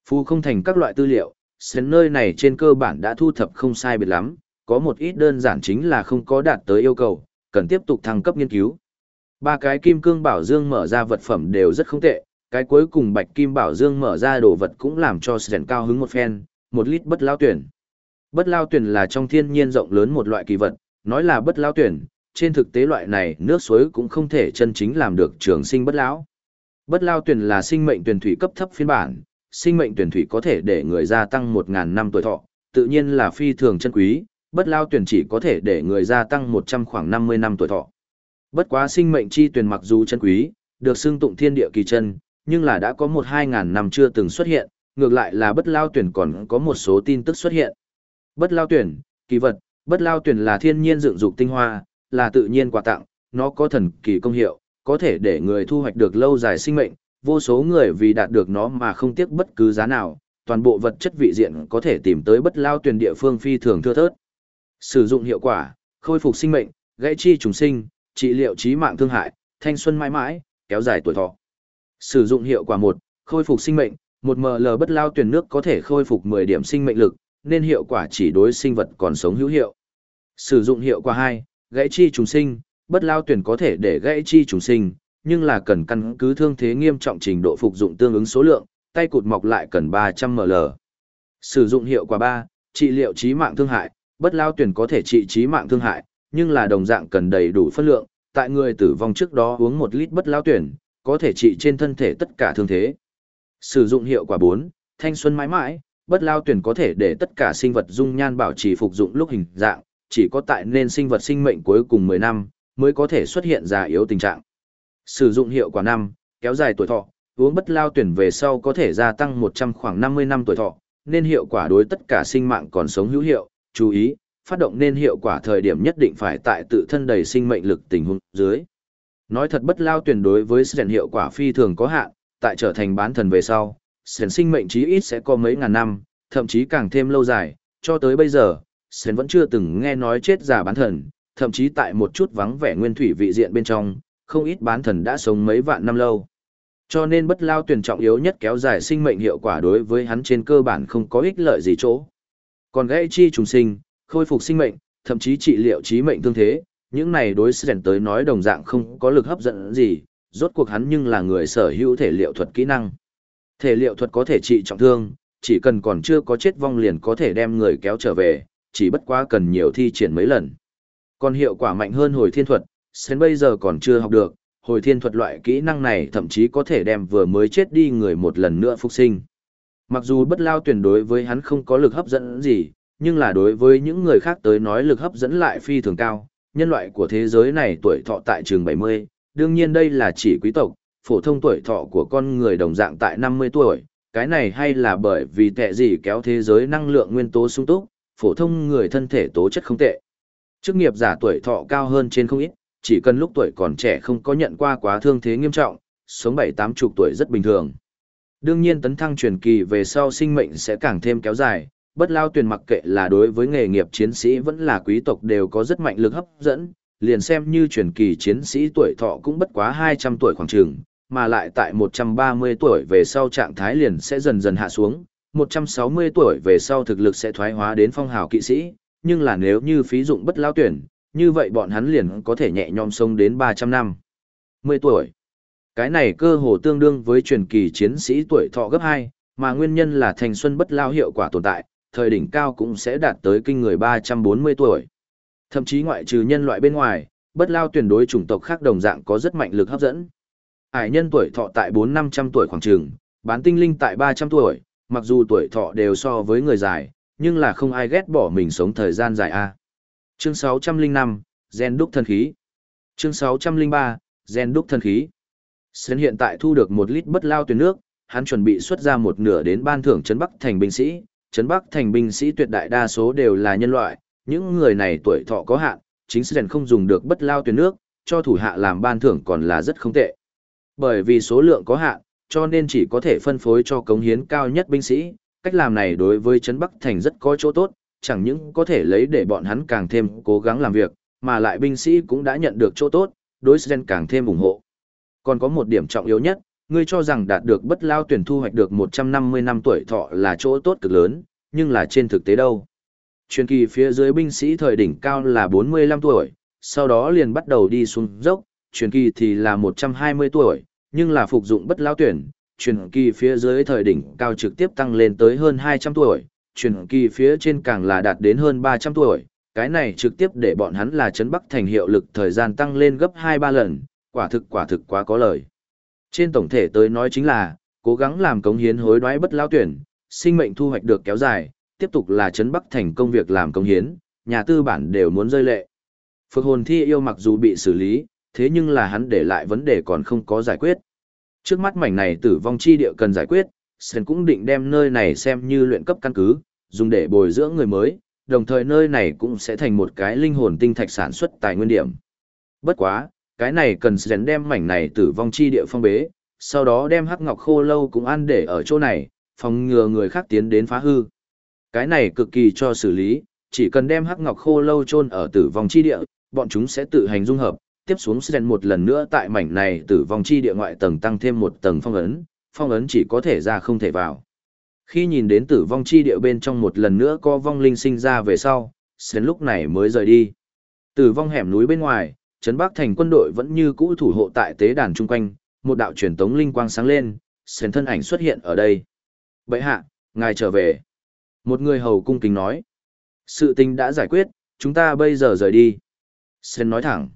Phu không thành các loại tư liệu, sến nơi này trên cơ bản đã thu thập không sai biệt lắm, có một ít đơn giản chính là không có đạt tới yêu cầu, cần tiếp tục thăng cấp nghiên cứu. Ba cái kim cương bảo dương mở ra vật phẩm đều rất không tệ, cái cuối cùng bạch kim bảo dương mở ra đồ vật cũng làm cho sến cao hứng một phen, một lít bất lao tuyển. Bất lao tuyển là trong thiên nhiên rộng lớn một loại kỳ vật, nói là bất lao tuyển, trên thực tế loại này nước suối cũng không thể chân chính làm được trường sinh bất lão. Bất lao tuyển là sinh mệnh tuyển thủy cấp thấp phiên bản, sinh mệnh tuyển thủy có thể để người gia tăng một ngàn năm tuổi thọ, tự nhiên là phi thường chân quý, bất lao tuyển chỉ có thể để người gia tăng 100 khoảng 50 năm tuổi thọ. Bất quá sinh mệnh chi tuyển mặc dù chân quý, được xưng tụng thiên địa kỳ chân, nhưng là đã có 1-2 ngàn năm chưa từng xuất hiện, ngược lại là bất lao tuyển còn có một số tin tức xuất hiện. Bất lao tuyển, kỳ vật, bất lao tuyển là thiên nhiên dựng dục tinh hoa, là tự nhiên quà tặng, nó có thần kỳ công hiệu, có thể để người thu hoạch được lâu dài sinh mệnh, vô số người vì đạt được nó mà không tiếc bất cứ giá nào, toàn bộ vật chất vị diện có thể tìm tới bất lao tuyển địa phương phi thường thưa thớt. Sử dụng hiệu quả, khôi phục sinh mệnh, gãy chi trùng sinh, trị liệu trí mạng thương hại, thanh xuân mãi mãi, kéo dài tuổi thọ. Sử dụng hiệu quả 1, khôi phục sinh mệnh, một ml bất lao tuyển nước có thể khôi phục 10 điểm sinh mệnh lực, nên hiệu quả chỉ đối sinh vật còn sống hữu hiệu. Sử dụng hiệu quả 2, gãy chi trùng sinh, bất lao tuyển có thể để gãy chi trùng sinh, nhưng là cần căn cứ thương thế nghiêm trọng trình độ phục dụng tương ứng số lượng, tay cụt mọc lại cần 300ml. Sử dụng hiệu quả 3, trị liệu trí mạng thương hại, bất lao tuyển có thể trị trí mạng thương hại, nhưng là đồng dạng cần đầy đủ phân lượng, tại người tử vong trước đó uống 1 lít bất lao tuyển, có thể trị trên thân thể tất cả thương thế. Sử dụng hiệu quả 4, thanh xuân mãi mãi, bất lao tuyển có thể để tất cả sinh vật dung nhan bảo trì phục dụng lúc hình dạng, chỉ có tại nên sinh vật sinh mệnh cuối cùng 10 năm, mới có thể xuất hiện già yếu tình trạng. Sử dụng hiệu quả năm, kéo dài tuổi thọ, uống bất lao tuyển về sau có thể gia tăng 100 khoảng 50 năm tuổi thọ, nên hiệu quả đối tất cả sinh mạng còn sống hữu hiệu, chú ý, phát động nên hiệu quả thời điểm nhất định phải tại tự thân đầy sinh mệnh lực tình huống dưới. Nói thật bất lao tuyển đối với sự hiệu quả phi thường có hạn, tại trở thành bán thần về sau, sến sinh mệnh chí ít sẽ có mấy ngàn năm, thậm chí càng thêm lâu dài, cho tới bây giờ, sến vẫn chưa từng nghe nói chết giả bán thần, thậm chí tại một chút vắng vẻ nguyên thủy vị diện bên trong, không ít bán thần đã sống mấy vạn năm lâu. Cho nên bất lao tuyển trọng yếu nhất kéo dài sinh mệnh hiệu quả đối với hắn trên cơ bản không có ích lợi gì chỗ. Còn gãy chi trùng sinh, khôi phục sinh mệnh, thậm chí trị liệu trí mệnh thương thế, những này đối sẻn tới nói đồng dạng không có lực hấp dẫn gì, rốt cuộc hắn nhưng là người sở hữu thể liệu thuật kỹ năng. Thể liệu thuật có thể trị trọng thương, chỉ cần còn chưa có chết vong liền có thể đem người kéo trở về, chỉ bất quá cần nhiều thi triển mấy lần. Còn hiệu quả mạnh hơn hồi thiên thuật, Sến bây giờ còn chưa học được, hồi thiên thuật loại kỹ năng này thậm chí có thể đem vừa mới chết đi người một lần nữa phục sinh. Mặc dù bất lao tuyển đối với hắn không có lực hấp dẫn gì, nhưng là đối với những người khác tới nói lực hấp dẫn lại phi thường cao. Nhân loại của thế giới này tuổi thọ tại trường 70, đương nhiên đây là chỉ quý tộc, phổ thông tuổi thọ của con người đồng dạng tại 50 tuổi, cái này hay là bởi vì tệ gì kéo thế giới năng lượng nguyên tố sung túc, phổ thông người thân thể tố chất không tệ. Chức nghiệp giả tuổi thọ cao hơn trên không ít, chỉ cần lúc tuổi còn trẻ không có nhận qua quá thương thế nghiêm trọng, sống bảy tám chục tuổi rất bình thường. Đương nhiên tấn thăng truyền kỳ về sau sinh mệnh sẽ càng thêm kéo dài, bất lao tuyển mặc kệ là đối với nghề nghiệp chiến sĩ vẫn là quý tộc đều có rất mạnh lực hấp dẫn, liền xem như truyền kỳ chiến sĩ tuổi thọ cũng bất quá 200 tuổi khoảng trường, mà lại tại 130 tuổi về sau trạng thái liền sẽ dần dần hạ xuống, 160 tuổi về sau thực lực sẽ thoái hóa đến phong hào kỵ sĩ, nhưng là nếu như phí dụng bất lao tuyển, như vậy bọn hắn liền có thể nhẹ nhõm sống đến 300 năm. 10 tuổi. Cái này cơ hồ tương đương với truyền kỳ chiến sĩ tuổi thọ gấp 2, mà nguyên nhân là thành xuân bất lao hiệu quả tồn tại, thời đỉnh cao cũng sẽ đạt tới kinh người 340 tuổi. Thậm chí ngoại trừ nhân loại bên ngoài, bất lao tuyển đối chủng tộc khác đồng dạng có rất mạnh lực hấp dẫn. Hải nhân tuổi thọ tại 4-500 tuổi khoảng trường, bán tinh linh tại 300 tuổi, mặc dù tuổi thọ đều so với người dài, nhưng là không ai ghét bỏ mình sống thời gian dài a. Chương 605, Gen đúc thân khí. Chương 603, Gen đúc thân khí. Sến hiện tại thu được một lít bất lao tuyển nước, hắn chuẩn bị xuất ra một nửa đến ban thưởng Trấn Bắc thành binh sĩ. Trấn Bắc thành binh sĩ tuyệt đại đa số đều là nhân loại, những người này tuổi thọ có hạn, chính Sến không dùng được bất lao tuyển nước, cho thủ hạ làm ban thưởng còn là rất không tệ. Bởi vì số lượng có hạn, cho nên chỉ có thể phân phối cho cống hiến cao nhất binh sĩ, cách làm này đối với Trấn Bắc Thành rất có chỗ tốt, chẳng những có thể lấy để bọn hắn càng thêm cố gắng làm việc, mà lại binh sĩ cũng đã nhận được chỗ tốt, đối Sren càng thêm ủng hộ. Còn có một điểm trọng yếu nhất, ngươi cho rằng đạt được bất lao tuyển thu hoạch được 150 năm tuổi thọ là chỗ tốt cực lớn, nhưng là trên thực tế đâu. Truyền kỳ phía dưới binh sĩ thời đỉnh cao là 45 tuổi, sau đó liền bắt đầu đi xuống dốc, truyền kỳ thì là 120 tuổi, nhưng là phục dụng bất lao tuyển, truyền kỳ phía dưới thời đỉnh cao trực tiếp tăng lên tới hơn 200 tuổi, truyền kỳ phía trên càng là đạt đến hơn 300 tuổi, cái này trực tiếp để bọn hắn là chấn Bắc thành hiệu lực thời gian tăng lên gấp 2-3 lần, quả thực quả thực quá có lời. Trên tổng thể tới nói chính là, cố gắng làm cống hiến hối đoái bất lao tuyển, sinh mệnh thu hoạch được kéo dài, tiếp tục là chấn Bắc thành công việc làm cống hiến, nhà tư bản đều muốn rơi lệ. Phược hồn thi yêu mặc dù bị xử lý, thế nhưng là hắn để lại vấn đề còn không có giải quyết. Trước mắt mảnh này tử vong chi địa cần giải quyết, Sơn cũng định đem nơi này xem như luyện cấp căn cứ, dùng để bồi dưỡng người mới, đồng thời nơi này cũng sẽ thành một cái linh hồn tinh thạch sản xuất tài nguyên điểm. Bất quá, cái này cần Sơn đem mảnh này tử vong chi địa phong bế, sau đó đem hắc ngọc khô lâu cũng ăn để ở chỗ này, phòng ngừa người khác tiến đến phá hư. Cái này cực kỳ cho xử lý, chỉ cần đem hắc ngọc khô lâu chôn ở tử vong chi địa, bọn chúng sẽ tự hành dung hợp, tiếp xuống Sren một lần nữa tại mảnh này tử vong chi địa ngoại tầng tăng thêm một tầng phong ấn, phong ấn chỉ có thể ra không thể vào. Khi nhìn đến tử vong chi địa bên trong một lần nữa có vong linh sinh ra về sau, Sến lúc này mới rời đi. Tử vong hẻm núi bên ngoài, Trấn Bắc thành quân đội vẫn như cũ thủ hộ tại tế đàn chung quanh, một đạo truyền tống linh quang sáng lên, Sến thân ảnh xuất hiện ở đây. Bậy hạ, ngài trở về. Một người hầu cung kính nói. Sự tình đã giải quyết, chúng ta bây giờ rời đi. Sến nói thẳng.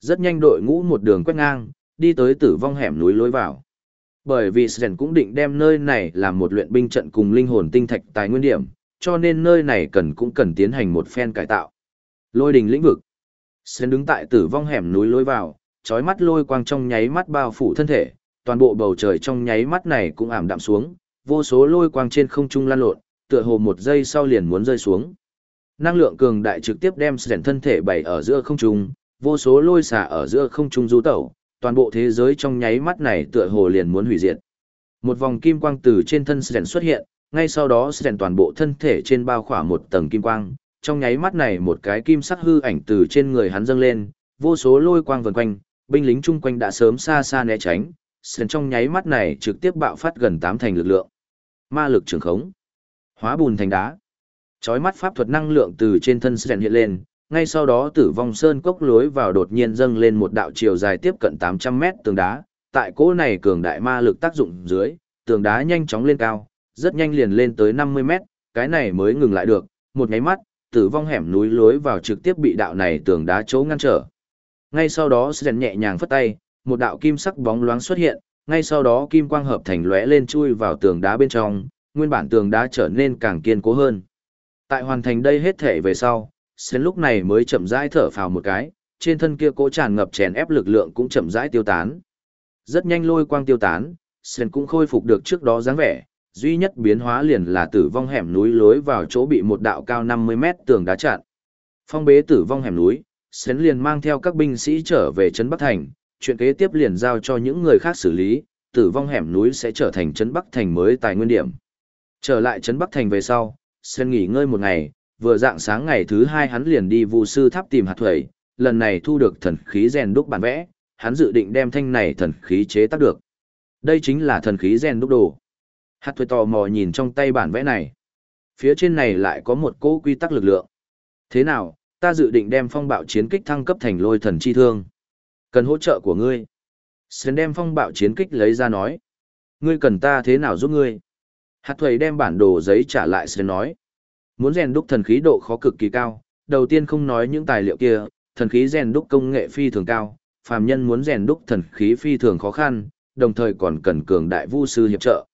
Rất nhanh đội ngũ một đường quét ngang, đi tới tử vong hẻm núi lối vào. Bởi vì Sren cũng định đem nơi này làm một luyện binh trận cùng linh hồn tinh thạch tài nguyên điểm, cho nên nơi này cần cũng cần tiến hành một phen cải tạo. Lôi đình lĩnh vực. Sren đứng tại tử vong hẻm núi lối vào, chói mắt lôi quang trong nháy mắt bao phủ thân thể, toàn bộ bầu trời trong nháy mắt này cũng ảm đạm xuống, vô số lôi quang trên không trung lan lộn, tựa hồ một giây sau liền muốn rơi xuống. Năng lượng cường đại trực tiếp đem Sren thân thể bày ở giữa không trung, vô số lôi xả ở giữa không trung du tẩu, toàn bộ thế giới trong nháy mắt này tựa hồ liền muốn hủy diệt. Một vòng kim quang từ trên thân Sren xuất hiện, ngay sau đó Sren toàn bộ thân thể trên bao khỏa một tầng kim quang, trong nháy mắt này một cái kim sắc hư ảnh từ trên người hắn dâng lên, vô số lôi quang vần quanh, binh lính chung quanh đã sớm xa xa né tránh, Sren trong nháy mắt này trực tiếp bạo phát gần tám thành lực lượng. Ma lực trường khống, hóa bùn thành đá. Chói mắt pháp thuật năng lượng từ trên thân Sren hiện lên, ngay sau đó tử vong sơn cốc lối vào đột nhiên dâng lên một đạo chiều dài tiếp cận 800 mét tường đá, tại cỗ này cường đại ma lực tác dụng dưới, tường đá nhanh chóng lên cao, rất nhanh liền lên tới 50 mét, cái này mới ngừng lại được, một nháy mắt, tử vong hẻm núi lối vào trực tiếp bị đạo này tường đá chỗ ngăn trở. Ngay sau đó Sren nhẹ nhàng phất tay, một đạo kim sắc bóng loáng xuất hiện, ngay sau đó kim quang hợp thành lóe lên chui vào tường đá bên trong, nguyên bản tường đá trở nên càng kiên cố hơn. Tại hoàn thành đây hết thể về sau, Sến lúc này mới chậm rãi thở phào một cái, trên thân kia cỗ tràn ngập chèn ép lực lượng cũng chậm rãi tiêu tán. Rất nhanh lôi quang tiêu tán, Sến cũng khôi phục được trước đó dáng vẻ, duy nhất biến hóa liền là tử vong hẻm núi lối vào chỗ bị một đạo cao 50 mét tường đá chặn. Phong bế tử vong hẻm núi, Sến liền mang theo các binh sĩ trở về trấn Bắc Thành, chuyện kế tiếp liền giao cho những người khác xử lý, tử vong hẻm núi sẽ trở thành trấn Bắc Thành mới tài nguyên điểm. Trở lại trấn Bắc Thành về sau, Sến nghỉ ngơi một ngày, vừa dạng sáng ngày thứ hai hắn liền đi Vu sư tháp tìm hạt thuẩy, lần này thu được thần khí rèn đúc bản vẽ, hắn dự định đem thanh này thần khí chế tác được. Đây chính là thần khí rèn đúc đồ. Hạt thuẩy tò mò nhìn trong tay bản vẽ này. Phía trên này lại có một cỗ quy tắc lực lượng. Thế nào, ta dự định đem phong bạo chiến kích thăng cấp thành lôi thần chi thương. Cần hỗ trợ của ngươi. Sến đem phong bạo chiến kích lấy ra nói. Ngươi cần ta thế nào giúp ngươi? Hạt thuầy đem bản đồ giấy trả lại Sến nói. Muốn rèn đúc thần khí độ khó cực kỳ cao, đầu tiên không nói những tài liệu kia, thần khí rèn đúc công nghệ phi thường cao, phàm nhân muốn rèn đúc thần khí phi thường khó khăn, đồng thời còn cần cường đại vu sư hiệp trợ.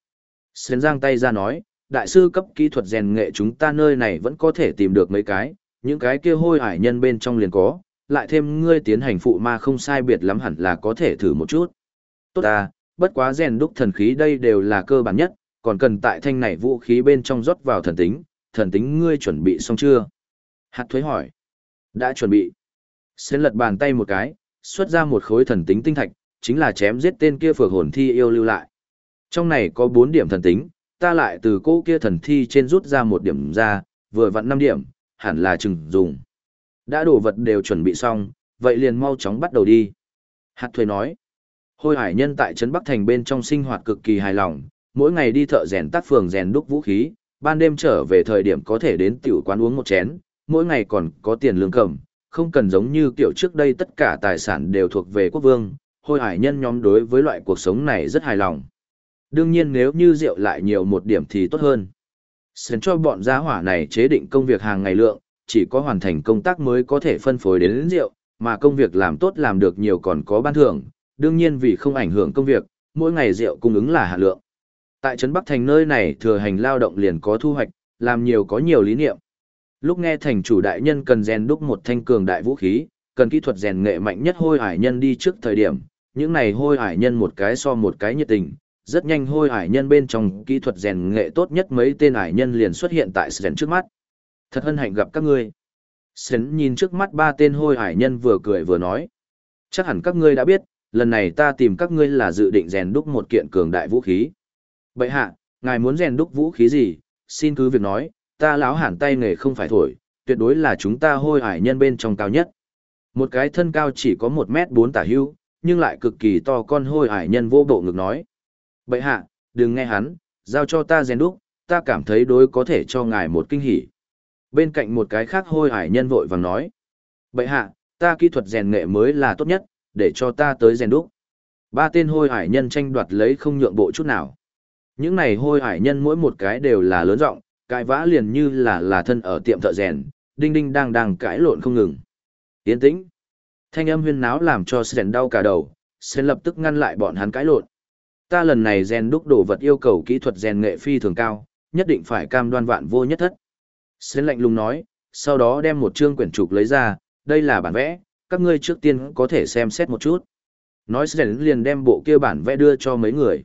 Sến giang tay ra nói, đại sư cấp kỹ thuật rèn nghệ chúng ta nơi này vẫn có thể tìm được mấy cái, những cái kia hôi hải nhân bên trong liền có, lại thêm ngươi tiến hành phụ ma không sai biệt lắm hẳn là có thể thử một chút. Tốt à, bất quá rèn đúc thần khí đây đều là cơ bản nhất, còn cần tại thanh này vũ khí bên trong rót vào thần tính, thần tính ngươi chuẩn bị xong chưa? Hạt thuế hỏi. Đã chuẩn bị. Xến lật bàn tay một cái, xuất ra một khối thần tính tinh thạch, chính là chém giết tên kia phược hồn thi yêu lưu lại. Trong này có 4 điểm thần tính, ta lại từ cô kia thần thi trên rút ra một điểm ra, vừa vặn 5 điểm, hẳn là chừng dùng. Đã đồ vật đều chuẩn bị xong, vậy liền mau chóng bắt đầu đi. Hạt thuế nói. Hôi hải nhân tại Trấn Bắc Thành bên trong sinh hoạt cực kỳ hài lòng, mỗi ngày đi thợ rèn tác phường rèn đúc vũ khí, ban đêm trở về thời điểm có thể đến tiểu quán uống một chén, mỗi ngày còn có tiền lương cầm, không cần giống như kiểu trước đây tất cả tài sản đều thuộc về quốc vương, hôi hải nhân nhóm đối với loại cuộc sống này rất hài lòng. Đương nhiên nếu như rượu lại nhiều một điểm thì tốt hơn. Sến cho bọn gia hỏa này chế định công việc hàng ngày lượng, chỉ có hoàn thành công tác mới có thể phân phối đến, đến rượu, mà công việc làm tốt làm được nhiều còn có ban thưởng, đương nhiên vì không ảnh hưởng công việc, mỗi ngày rượu cung ứng là hạ lượng. Tại Trấn Bắc Thành nơi này thừa hành lao động liền có thu hoạch, làm nhiều có nhiều lý niệm. Lúc nghe thành chủ đại nhân cần rèn đúc một thanh cường đại vũ khí, cần kỹ thuật rèn nghệ mạnh nhất hôi hải nhân đi trước thời điểm, những này hôi hải nhân một cái so một cái nhiệt tình, rất nhanh hôi hải nhân bên trong kỹ thuật rèn nghệ tốt nhất mấy tên hải nhân liền xuất hiện tại Sren trước mắt. Thật hân hạnh gặp các ngươi. Sren nhìn trước mắt ba tên hôi hải nhân vừa cười vừa nói. Chắc hẳn các ngươi đã biết, lần này ta tìm các ngươi là dự định rèn đúc một kiện cường đại vũ khí. Bậy hạ, ngài muốn rèn đúc vũ khí gì, xin cứ việc nói, ta láo hẳn tay nghề không phải thổi, tuyệt đối là chúng ta hôi hải nhân bên trong cao nhất. Một cái thân cao chỉ có một mét bốn tả hưu, nhưng lại cực kỳ to con hôi hải nhân vô bộ ngực nói. Bậy hạ, đừng nghe hắn, giao cho ta rèn đúc, ta cảm thấy đối có thể cho ngài một kinh hỉ. Bên cạnh một cái khác hôi hải nhân vội vàng nói. Bậy hạ, ta kỹ thuật rèn nghệ mới là tốt nhất, để cho ta tới rèn đúc. Ba tên hôi hải nhân tranh đoạt lấy không nhượng bộ chút nào. Những này hôi hải nhân mỗi một cái đều là lớn rộng, cãi vã liền như là là thân ở tiệm thợ rèn, đinh đinh đang đang cãi lộn không ngừng. Yên tĩnh. Thanh âm huyên náo làm cho Sren đau cả đầu, Sren lập tức ngăn lại bọn hắn cãi lộn. Ta lần này rèn đúc đồ vật yêu cầu kỹ thuật rèn nghệ phi thường cao, nhất định phải cam đoan vạn vô nhất thất. Sren lạnh lùng nói, sau đó đem một chương quyển trục lấy ra, đây là bản vẽ, các ngươi trước tiên có thể xem xét một chút. Nói Sren liền đem bộ kia bản vẽ đưa cho mấy người.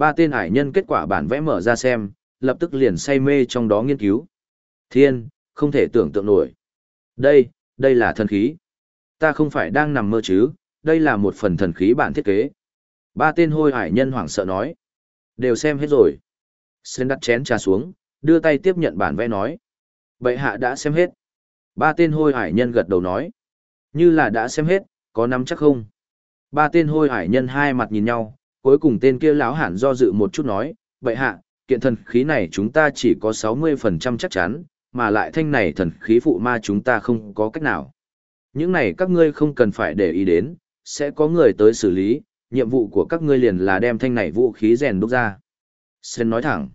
Ba tên hải nhân kết quả bản vẽ mở ra xem, lập tức liền say mê trong đó nghiên cứu. Thiên, không thể tưởng tượng nổi. Đây, đây là thần khí. Ta không phải đang nằm mơ chứ, đây là một phần thần khí bản thiết kế. Ba tên hôi hải nhân hoảng sợ nói. Đều xem hết rồi. Sơn đặt chén trà xuống, đưa tay tiếp nhận bản vẽ nói. Bệ hạ đã xem hết. Ba tên hôi hải nhân gật đầu nói. Như là đã xem hết, có nắm chắc không? Ba tên hôi hải nhân hai mặt nhìn nhau, cuối cùng tên kia lão hẳn do dự một chút nói. Bệ hạ, kiện thần khí này chúng ta chỉ có 60% chắc chắn, mà lại thanh này thần khí phụ ma chúng ta không có cách nào. Những này các ngươi không cần phải để ý đến, sẽ có người tới xử lý, nhiệm vụ của các ngươi liền là đem thanh này vũ khí rèn đúc ra. Sơn nói thẳng.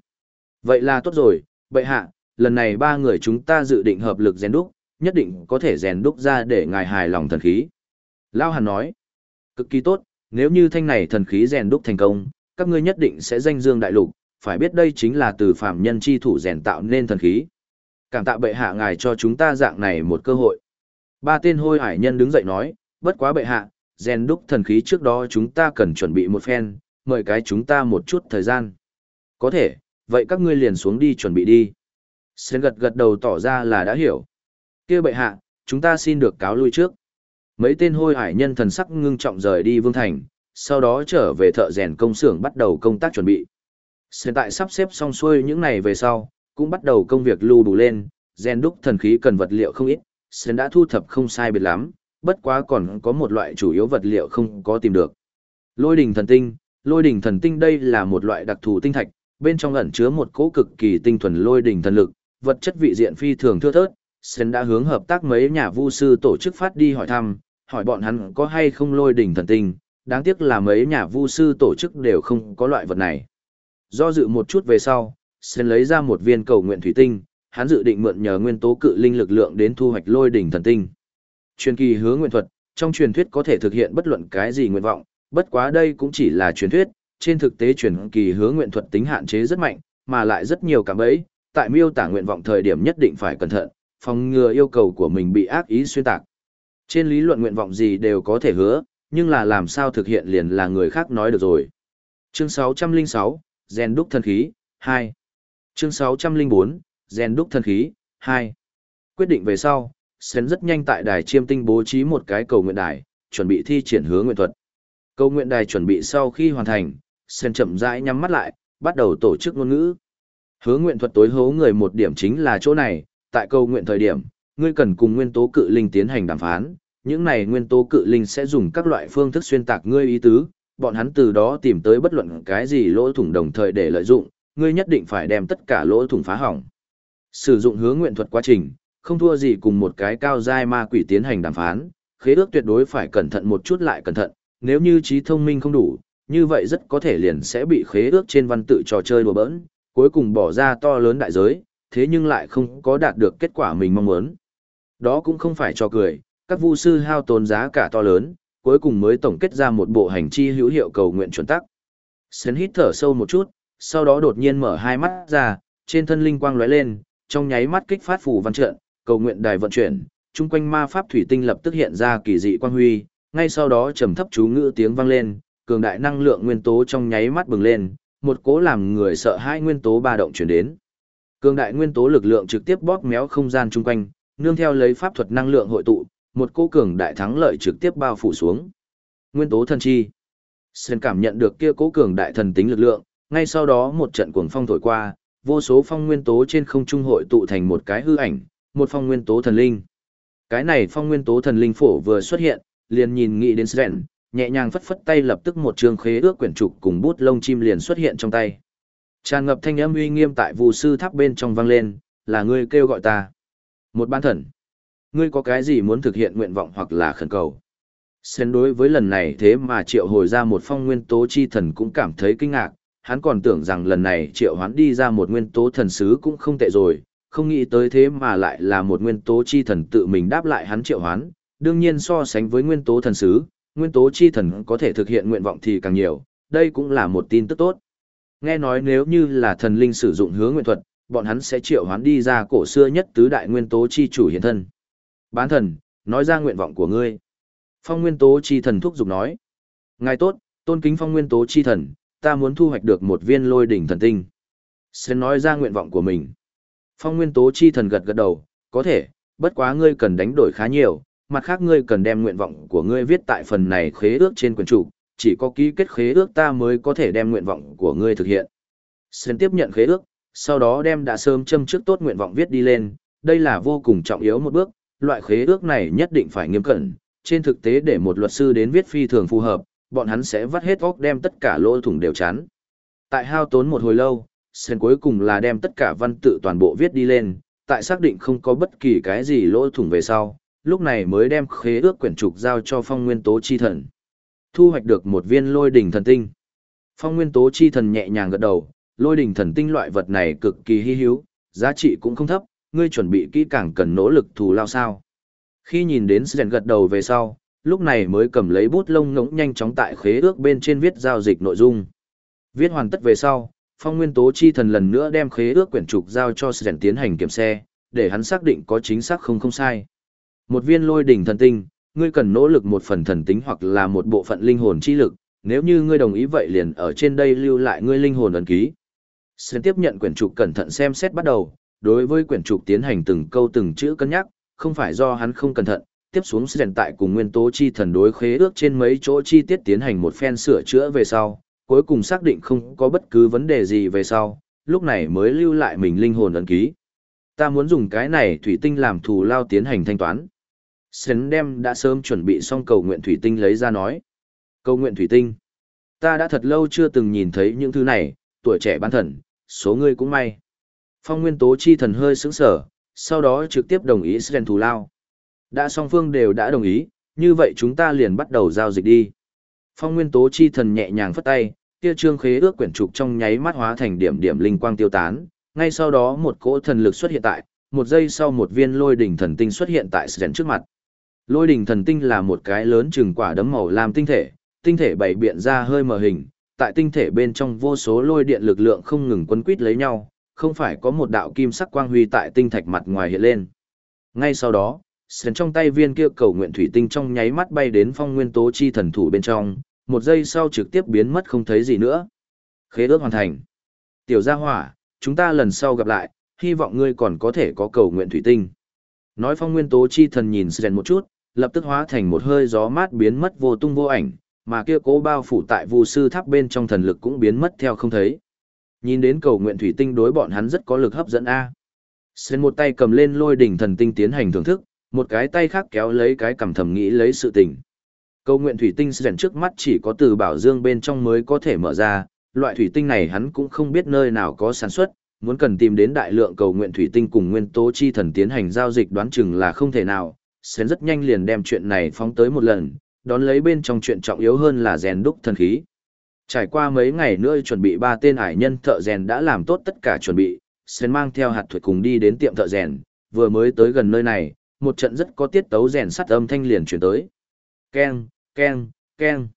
Vậy là tốt rồi, bệ hạ, lần này ba người chúng ta dự định hợp lực rèn đúc, nhất định có thể rèn đúc ra để ngài hài lòng thần khí. Lao Hàn nói. Cực kỳ tốt, nếu như thanh này thần khí rèn đúc thành công, các ngươi nhất định sẽ danh dương đại lục, phải biết đây chính là từ phạm nhân chi thủ rèn tạo nên thần khí. Cảm tạ bệ hạ ngài cho chúng ta dạng này một cơ hội. Ba tên hôi hải nhân đứng dậy nói, bất quá bệ hạ, rèn đúc thần khí trước đó chúng ta cần chuẩn bị một phen, mời cái chúng ta một chút thời gian. Có thể, vậy các ngươi liền xuống đi chuẩn bị đi. Sen gật gật đầu tỏ ra là đã hiểu. kia bệ hạ, chúng ta xin được cáo lui trước. Mấy tên hôi hải nhân thần sắc ngưng trọng rời đi vương thành, sau đó trở về thợ rèn công xưởng bắt đầu công tác chuẩn bị. Hiện tại sắp xếp xong xuôi những này về sau, cũng bắt đầu công việc lưu đủ lên, rèn đúc thần khí cần vật liệu không ít, Sơn đã thu thập không sai biệt lắm, bất quá còn có một loại chủ yếu vật liệu không có tìm được. Lôi đỉnh thần tinh, lôi đỉnh thần tinh đây là một loại đặc thù tinh thạch, bên trong ẩn chứa một cỗ cực kỳ tinh thuần lôi đỉnh thần lực, vật chất vị diện phi thường thưa thớt. Sơn đã hướng hợp tác mấy nhà vu sư tổ chức phát đi hỏi thăm, hỏi bọn hắn có hay không lôi đỉnh thần tinh, đáng tiếc là mấy nhà vu sư tổ chức đều không có loại vật này. Do dự một chút về sau, Sen lấy ra một viên cầu nguyện thủy tinh, hắn dự định mượn nhờ nguyên tố cự linh lực lượng đến thu hoạch lôi đỉnh thần tinh. Truyền kỳ hứa nguyện thuật, trong truyền thuyết có thể thực hiện bất luận cái gì nguyện vọng, bất quá đây cũng chỉ là truyền thuyết, trên thực tế truyền kỳ hứa nguyện thuật tính hạn chế rất mạnh, mà lại rất nhiều cảm ấy, tại miêu tả nguyện vọng thời điểm nhất định phải cẩn thận, phòng ngừa yêu cầu của mình bị ác ý xuyên tạc. Trên lý luận nguyện vọng gì đều có thể hứa, nhưng là làm sao thực hiện liền là người khác nói được rồi. Chương 606, Gen đúc thần khí, 2. Chương 604, Gen đúc thần khí, 2. Quyết định về sau, Sến rất nhanh tại đài chiêm tinh bố trí một cái cầu nguyện đài, chuẩn bị thi triển hứa nguyện thuật. Cầu nguyện đài chuẩn bị sau khi hoàn thành, Sến chậm rãi nhắm mắt lại, bắt đầu tổ chức ngôn ngữ. Hứa nguyện thuật tối hố người một điểm chính là chỗ này, tại cầu nguyện thời điểm, ngươi cần cùng nguyên tố cự linh tiến hành đàm phán, những này nguyên tố cự linh sẽ dùng các loại phương thức xuyên tạc ngươi ý tứ, bọn hắn từ đó tìm tới bất luận cái gì lỗ thủng đồng thời để lợi dụng, ngươi nhất định phải đem tất cả lỗ thủng phá hỏng. Sử dụng hướng nguyện thuật quá trình, không thua gì cùng một cái cao giai ma quỷ tiến hành đàm phán, khế ước tuyệt đối phải cẩn thận một chút lại cẩn thận, nếu như trí thông minh không đủ, như vậy rất có thể liền sẽ bị khế ước trên văn tự trò chơi đùa bỡn, Cuối cùng bỏ ra to lớn đại giới, thế nhưng lại không có đạt được kết quả mình mong muốn. Đó cũng không phải cho cười, các vu sư hao tốn giá cả to lớn, cuối cùng mới tổng kết ra một bộ hành chi hữu hiệu cầu nguyện chuẩn tắc. Sến hít thở sâu một chút, sau đó đột nhiên mở hai mắt ra, trên thân linh quang lóe lên, trong nháy mắt kích phát phù văn trận, cầu nguyện đài vận chuyển, chung quanh ma pháp thủy tinh lập tức hiện ra kỳ dị quang huy, ngay sau đó trầm thấp chú ngữ tiếng vang lên, cường đại năng lượng nguyên tố trong nháy mắt bừng lên, một cố làm người sợ hãi nguyên tố ba động chuyển đến. Cường đại nguyên tố lực lượng trực tiếp bóp méo không gian chung quanh, nương theo lấy pháp thuật năng lượng hội tụ, một cô cường đại thắng lợi trực tiếp bao phủ xuống. Nguyên tố thần chi. Sơn cảm nhận được kia cố cường đại thần tính lực lượng, ngay sau đó một trận cuồng phong thổi qua, vô số phong nguyên tố trên không trung hội tụ thành một cái hư ảnh, một phong nguyên tố thần linh. Cái này phong nguyên tố thần linh phổ vừa xuất hiện, liền nhìn nghĩ đến Sren, nhẹ nhàng phất phất tay lập tức một trường khế ước quyển trục cùng bút lông chim liền xuất hiện trong tay. Tràn ngập thanh âm uy nghiêm tại vù sư tháp bên trong vang lên, là ngươi kêu gọi ta. Một ban thần. Ngươi có cái gì muốn thực hiện nguyện vọng hoặc là khẩn cầu? Sen đối với lần này thế mà triệu hồi ra một phong nguyên tố chi thần cũng cảm thấy kinh ngạc, hắn còn tưởng rằng lần này triệu hoán đi ra một nguyên tố thần sứ cũng không tệ rồi, không nghĩ tới thế mà lại là một nguyên tố chi thần tự mình đáp lại hắn triệu hoán, đương nhiên so sánh với nguyên tố thần sứ, nguyên tố chi thần có thể thực hiện nguyện vọng thì càng nhiều, đây cũng là một tin tức tốt. Nghe nói nếu như là thần linh sử dụng hướng nguyện thuật, bọn hắn sẽ triệu hoán đi ra cổ xưa nhất tứ đại nguyên tố chi chủ hiện thân. Bán thần, nói ra nguyện vọng của ngươi. Phong nguyên tố chi thần thúc giục nói. Ngài tốt, tôn kính phong nguyên tố chi thần, ta muốn thu hoạch được một viên lôi đỉnh thần tinh. Sẽ nói ra nguyện vọng của mình. Phong nguyên tố chi thần gật gật đầu, có thể, bất quá ngươi cần đánh đổi khá nhiều, mặt khác ngươi cần đem nguyện vọng của ngươi viết tại phần này khế ước trên quyển trục, chỉ có ký kết khế ước ta mới có thể đem nguyện vọng của ngươi thực hiện. Sơn tiếp nhận khế ước, sau đó đem đã sớm châm trước tốt nguyện vọng viết đi lên, đây là vô cùng trọng yếu một bước, loại khế ước này nhất định phải nghiêm cẩn, trên thực tế để một luật sư đến viết phi thường phù hợp, bọn hắn sẽ vắt hết óc đem tất cả lỗ thủng đều chắn. Tại hao tốn một hồi lâu, Sen cuối cùng là đem tất cả văn tự toàn bộ viết đi lên, tại xác định không có bất kỳ cái gì lỗ thủng về sau, lúc này mới đem khế ước quyển trục giao cho phong nguyên tố chi thần. Thu hoạch được một viên lôi đỉnh thần tinh. Phong nguyên tố chi thần nhẹ nhàng gật đầu, lôi đỉnh thần tinh loại vật này cực kỳ hy hữu, giá trị cũng không thấp, ngươi chuẩn bị kỹ càng cần nỗ lực thù lao sao. Khi nhìn đến Sren gật đầu về sau, lúc này mới cầm lấy bút lông ngỗng nhanh chóng tại khế ước bên trên viết giao dịch nội dung. Viết hoàn tất về sau, phong nguyên tố chi thần lần nữa đem khế ước quyển trục giao cho Sren tiến hành kiểm xe, để hắn xác định có chính xác không không sai. Một viên lôi đỉnh thần tinh, ngươi cần nỗ lực một phần thần tính hoặc là một bộ phận linh hồn chi lực, nếu như ngươi đồng ý vậy liền ở trên đây lưu lại ngươi linh hồn ấn ký. Sơn tiếp nhận quyển trục cẩn thận xem xét bắt đầu, đối với quyển trục tiến hành từng câu từng chữ cân nhắc, không phải do hắn không cẩn thận, tiếp xuống Sơn tại cùng nguyên tố chi thần đối khế ước trên mấy chỗ chi tiết tiến hành một phen sửa chữa về sau, cuối cùng xác định không có bất cứ vấn đề gì về sau, lúc này mới lưu lại mình linh hồn ấn ký. Ta muốn dùng cái này thủy tinh làm thù lao tiến hành thanh toán. Sơn đem đã sớm chuẩn bị xong cầu nguyện thủy tinh lấy ra nói. Cầu nguyện thủy tinh. Ta đã thật lâu chưa từng nhìn thấy những thứ này, tuổi trẻ bán thần, số ngươi cũng may. Phong nguyên tố chi thần hơi sững sở, sau đó trực tiếp đồng ý Sren thù lao. Đã song phương đều đã đồng ý, như vậy chúng ta liền bắt đầu giao dịch đi. Phong nguyên tố chi thần nhẹ nhàng phất tay, kia trương khế ước quyển trục trong nháy mắt hóa thành điểm điểm linh quang tiêu tán, ngay sau đó một cỗ thần lực xuất hiện tại, một giây sau một viên lôi đỉnh thần tinh xuất hiện tại Sren trước mặt. Lôi đỉnh thần tinh là một cái lớn chừng quả đấm màu lam tinh thể, tinh thể bảy biện ra hơi mờ hình, tại tinh thể bên trong vô số lôi điện lực lượng không ngừng quấn quýt lấy nhau, không phải có một đạo kim sắc quang huy tại tinh thạch mặt ngoài hiện lên. Ngay sau đó, sền trong tay viên kia cầu nguyện thủy tinh trong nháy mắt bay đến phong nguyên tố chi thần thủ bên trong, một giây sau trực tiếp biến mất không thấy gì nữa. Khế ước hoàn thành. Tiểu gia hỏa, chúng ta lần sau gặp lại, hy vọng ngươi còn có thể có cầu nguyện thủy tinh. Nói phong nguyên tố chi thần nhìn sền một chút, lập tức hóa thành một hơi gió mát biến mất vô tung vô ảnh, mà kia cố bao phủ tại vu sư tháp bên trong thần lực cũng biến mất theo không thấy. Nhìn đến cầu nguyện thủy tinh đối bọn hắn rất có lực hấp dẫn a. Sen một tay cầm lên lôi đỉnh thần tinh tiến hành thưởng thức, một cái tay khác kéo lấy cái cầm thầm nghĩ lấy sự tình. Cầu nguyện thủy tinh Sen trước mắt chỉ có từ bảo dương bên trong mới có thể mở ra, loại thủy tinh này hắn cũng không biết nơi nào có sản xuất, muốn cần tìm đến đại lượng cầu nguyện thủy tinh cùng nguyên tố chi thần tiến hành giao dịch đoán chừng là không thể nào, Sến rất nhanh liền đem chuyện này phóng tới một lần, đón lấy bên trong chuyện trọng yếu hơn là rèn đúc thần khí. Trải qua mấy ngày nữa chuẩn bị ba tên ải nhân thợ rèn đã làm tốt tất cả chuẩn bị, Sến mang theo hạt thuật cùng đi đến tiệm thợ rèn, vừa mới tới gần nơi này, một trận rất có tiết tấu rèn sắt âm thanh liền chuyển tới. Keng, keng, keng.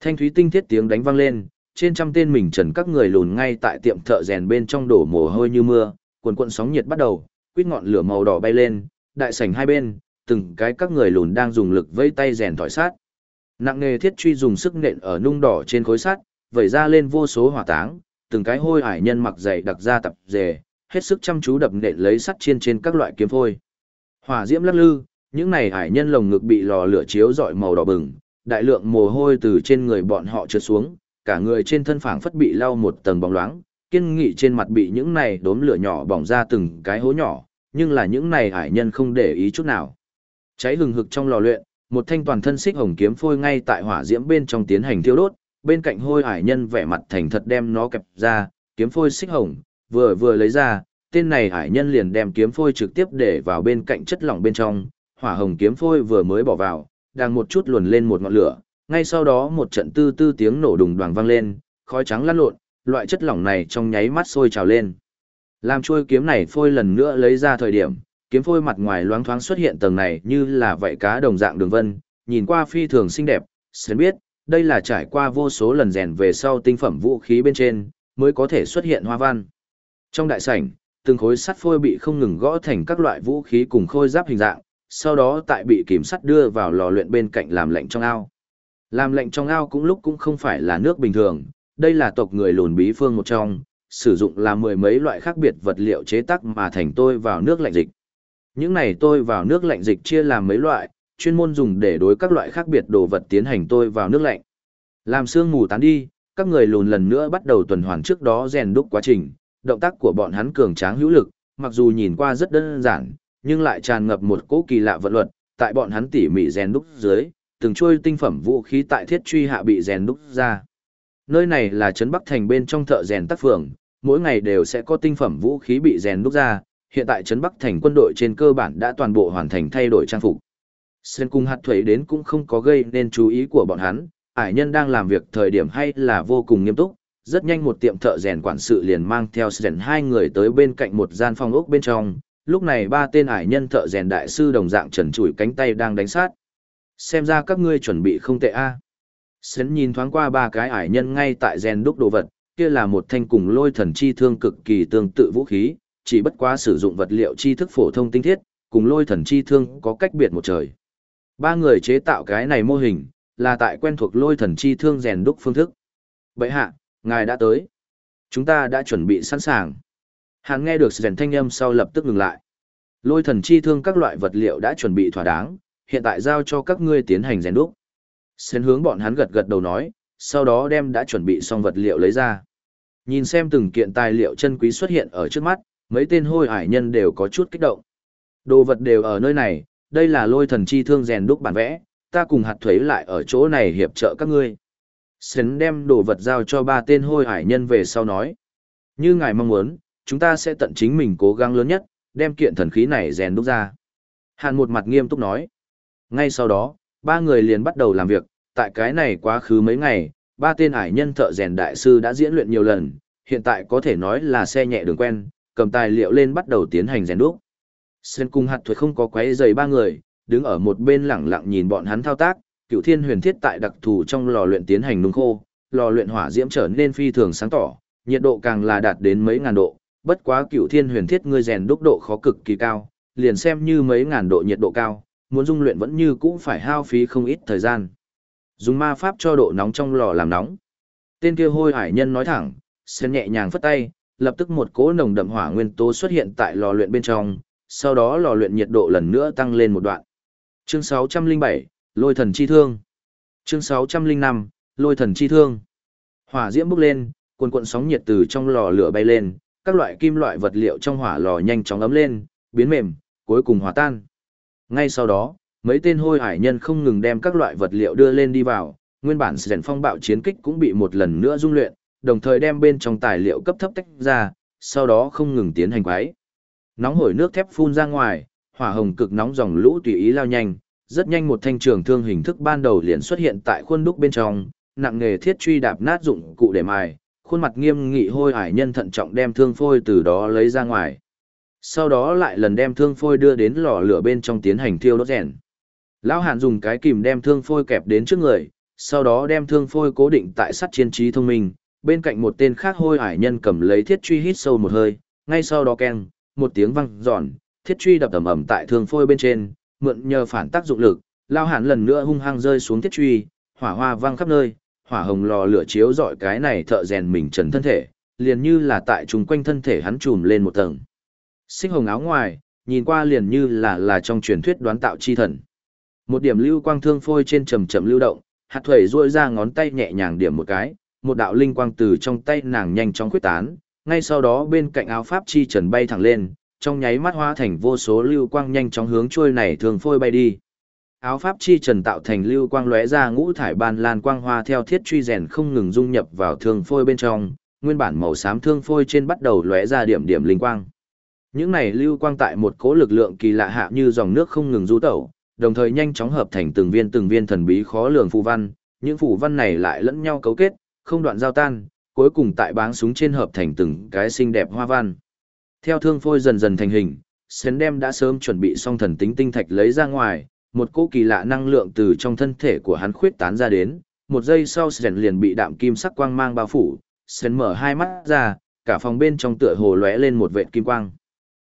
Thanh thúy tinh thiết tiếng đánh vang lên, trên trăm tên mình trần các người lùn ngay tại tiệm thợ rèn bên trong đổ mồ hôi như mưa, cuồn cuộn sóng nhiệt bắt đầu, quýt ngọn lửa màu đỏ bay lên, đại sảnh hai bên, từng cái các người lùn đang dùng lực vây tay rèn thỏi sát. Nặng nghề thiết truy dùng sức nện ở nung đỏ trên khối sắt, vẩy ra lên vô số hỏa táng, từng cái hôi hải nhân mặc dày đặc ra tập dề, hết sức chăm chú đập nện lấy sắt trên trên các loại kiếm phôi. Hỏa diễm lắc lư, những này hải nhân lồng ngực bị lò lửa chiếu rọi màu đỏ bừng, đại lượng mồ hôi từ trên người bọn họ trượt xuống, cả người trên thân phảng phất bị lau một tầng bóng loáng, kiên nghị trên mặt bị những này đốm lửa nhỏ bỏng ra từng cái hố nhỏ, nhưng là những này hải nhân không để ý chút nào. Cháy hừng hực trong lò luyện, một thanh toàn thân xích hồng kiếm phôi ngay tại hỏa diễm bên trong tiến hành thiêu đốt, bên cạnh hôi hải nhân vẻ mặt thành thật đem nó kẹp ra, kiếm phôi xích hồng, vừa vừa lấy ra, tên này hải nhân liền đem kiếm phôi trực tiếp để vào bên cạnh chất lỏng bên trong, hỏa hồng kiếm phôi vừa mới bỏ vào, đang một chút luồn lên một ngọn lửa, ngay sau đó một trận tư tư tiếng nổ đùng đoàng vang lên, khói trắng lăn lộn, loại chất lỏng này trong nháy mắt sôi trào lên. Làm chuôi kiếm này phôi lần nữa lấy ra thời điểm, kiếm phôi mặt ngoài loáng thoáng xuất hiện tầng này như là vảy cá đồng dạng đường vân, nhìn qua phi thường xinh đẹp, sẽ biết, đây là trải qua vô số lần rèn về sau tinh phẩm vũ khí bên trên, mới có thể xuất hiện hoa văn. Trong đại sảnh, từng khối sắt phôi bị không ngừng gõ thành các loại vũ khí cùng khôi giáp hình dạng, sau đó tại bị kiểm sắt đưa vào lò luyện bên cạnh làm lạnh trong ao. Làm lạnh trong ao cũng lúc cũng không phải là nước bình thường, đây là tộc người lùn bí phương một trong, sử dụng là mười mấy loại khác biệt vật liệu chế tác mà thành tôi vào nước lạnh dịch. Những này tôi vào nước lạnh dịch chia làm mấy loại, chuyên môn dùng để đối các loại khác biệt đồ vật tiến hành tôi vào nước lạnh. Làm sương mù tán đi, các người lùn lần nữa bắt đầu tuần hoàn trước đó rèn đúc quá trình, động tác của bọn hắn cường tráng hữu lực, mặc dù nhìn qua rất đơn giản, nhưng lại tràn ngập một cỗ kỳ lạ vận luật, tại bọn hắn tỉ mỉ rèn đúc dưới, từng trôi tinh phẩm vũ khí tại thiết truy hạ bị rèn đúc ra. Nơi này là trấn Bắc Thành bên trong thợ rèn tác phường, mỗi ngày đều sẽ có tinh phẩm vũ khí bị rèn đúc ra, hiện tại trấn Bắc Thành quân đội trên cơ bản đã toàn bộ hoàn thành thay đổi trang phục. Sơn cung hạt thuế đến cũng không có gây nên chú ý của bọn hắn, ải nhân đang làm việc thời điểm hay là vô cùng nghiêm túc, rất nhanh một tiệm thợ rèn quản sự liền mang theo rèn hai người tới bên cạnh một gian phòng ốc bên trong, lúc này ba tên ải nhân thợ rèn đại sư đồng dạng trần trụi cánh tay đang đánh sát. Xem ra các ngươi chuẩn bị không tệ a. Sến nhìn thoáng qua ba cái ải nhân ngay tại rèn đúc đồ vật, kia là một thanh cùng lôi thần chi thương cực kỳ tương tự vũ khí, chỉ bất quá sử dụng vật liệu chi thức phổ thông tinh thiết, cùng lôi thần chi thương có cách biệt một trời. Ba người chế tạo cái này mô hình, là tại quen thuộc lôi thần chi thương rèn đúc phương thức. bệ hạ, ngài đã tới. Chúng ta đã chuẩn bị sẵn sàng. Hắn nghe được rèn thanh âm sau lập tức ngừng lại. Lôi thần chi thương các loại vật liệu đã chuẩn bị thỏa đáng, hiện tại giao cho các ngươi tiến hành rèn đúc. Xến hướng bọn hắn gật gật đầu nói, sau đó đem đã chuẩn bị xong vật liệu lấy ra. Nhìn xem từng kiện tài liệu chân quý xuất hiện ở trước mắt, mấy tên hôi hải nhân đều có chút kích động. Đồ vật đều ở nơi này, đây là lôi thần chi thương rèn đúc bản vẽ, ta cùng hạt thuế lại ở chỗ này hiệp trợ các ngươi. Sến đem đồ vật giao cho ba tên hôi hải nhân về sau nói. Như ngài mong muốn, chúng ta sẽ tận chính mình cố gắng lớn nhất, đem kiện thần khí này rèn đúc ra. Hàn một mặt nghiêm túc nói. Ngay sau đó, ba người liền bắt đầu làm việc, tại cái này quá khứ mấy ngày, ba tên ải nhân thợ rèn đại sư đã diễn luyện nhiều lần, hiện tại có thể nói là xe nhẹ đường quen, cầm tài liệu lên bắt đầu tiến hành rèn đúc. Sơn cung hạt thuật không có quấy giày ba người, đứng ở một bên lẳng lặng nhìn bọn hắn thao tác, cựu thiên huyền thiết tại đặc thù trong lò luyện tiến hành nung khô, lò luyện hỏa diễm trở nên phi thường sáng tỏ, nhiệt độ càng là đạt đến mấy ngàn độ, bất quá cựu thiên huyền thiết ngươi rèn đúc độ khó cực kỳ cao, liền xem như mấy ngàn độ nhiệt độ cao, muốn dung luyện vẫn như cũ phải hao phí không ít thời gian. Dùng ma pháp cho độ nóng trong lò làm nóng. Tên kia hôi hải nhân nói thẳng, sen nhẹ nhàng phất tay, lập tức một cỗ nồng đậm hỏa nguyên tố xuất hiện tại lò luyện bên trong, sau đó lò luyện nhiệt độ lần nữa tăng lên một đoạn. Chương 607, Lôi thần chi thương. Chương 605, Lôi thần chi thương. Hỏa diễm bốc lên, cuồn cuộn sóng nhiệt từ trong lò lửa bay lên, các loại kim loại vật liệu trong hỏa lò nhanh chóng ấm lên, biến mềm, cuối cùng hòa tan. Ngay sau đó, mấy tên hôi hải nhân không ngừng đem các loại vật liệu đưa lên đi vào, nguyên bản rèn phong bạo chiến kích cũng bị một lần nữa dung luyện, đồng thời đem bên trong tài liệu cấp thấp tách ra, sau đó không ngừng tiến hành quái. Nóng hổi nước thép phun ra ngoài, hỏa hồng cực nóng dòng lũ tùy ý lao nhanh, rất nhanh một thanh trường thương hình thức ban đầu liền xuất hiện tại khuôn đúc bên trong, nặng nghề thiết truy đạp nát dụng cụ để mài, khuôn mặt nghiêm nghị hôi hải nhân thận trọng đem thương phôi từ đó lấy ra ngoài. Sau đó lại lần đem thương phôi đưa đến lò lửa bên trong tiến hành thiêu đốt rèn. Lão Hàn dùng cái kìm đem thương phôi kẹp đến trước người, sau đó đem thương phôi cố định tại sắt chiến trí thông minh, bên cạnh một tên khác hôi hải nhân cầm lấy thiết truy hít sâu một hơi, ngay sau đó keng, một tiếng vang giòn, thiết truy đập ầm ầm tại thương phôi bên trên, mượn nhờ phản tác dụng lực, lao Hàn lần nữa hung hăng rơi xuống thiết truy, hỏa hoa vang khắp nơi, hỏa hồng lò lửa chiếu rọi cái này thợ rèn mình trần thân thể, liền như là tại trùng quanh thân thể hắn trùm lên một tầng. Xích hồng áo ngoài, nhìn qua liền như là là trong truyền thuyết đoán tạo chi thần. Một điểm lưu quang thương phôi trên trầm chậm lưu động, hạt thuẩy duỗi ra ngón tay nhẹ nhàng điểm một cái, một đạo linh quang từ trong tay nàng nhanh chóng khuyết tán, ngay sau đó bên cạnh áo pháp chi trần bay thẳng lên, trong nháy mắt hóa thành vô số lưu quang nhanh chóng hướng trôi này thường phôi bay đi. Áo pháp chi trần tạo thành lưu quang lóe ra ngũ thải ban lan quang hoa theo thiết truy rèn không ngừng dung nhập vào thương phôi bên trong, nguyên bản màu xám thương phôi trên bắt đầu lóe ra điểm điểm linh quang. Những này lưu quang tại một cỗ lực lượng kỳ lạ hạ như dòng nước không ngừng du tẩu, đồng thời nhanh chóng hợp thành từng viên từng viên thần bí khó lường phù văn, những phù văn này lại lẫn nhau cấu kết, không đoạn giao tan, cuối cùng tại báng súng trên hợp thành từng cái xinh đẹp hoa văn. Theo thương phôi dần dần thành hình, Sến đem đã sớm chuẩn bị xong thần tính tinh thạch lấy ra ngoài, một cỗ kỳ lạ năng lượng từ trong thân thể của hắn khuyết tán ra đến, một giây sau Sến liền bị đạm kim sắc quang mang bao phủ, Sến mở hai mắt ra, cả phòng bên trong tựa hồ lóe lên một vệt kim quang.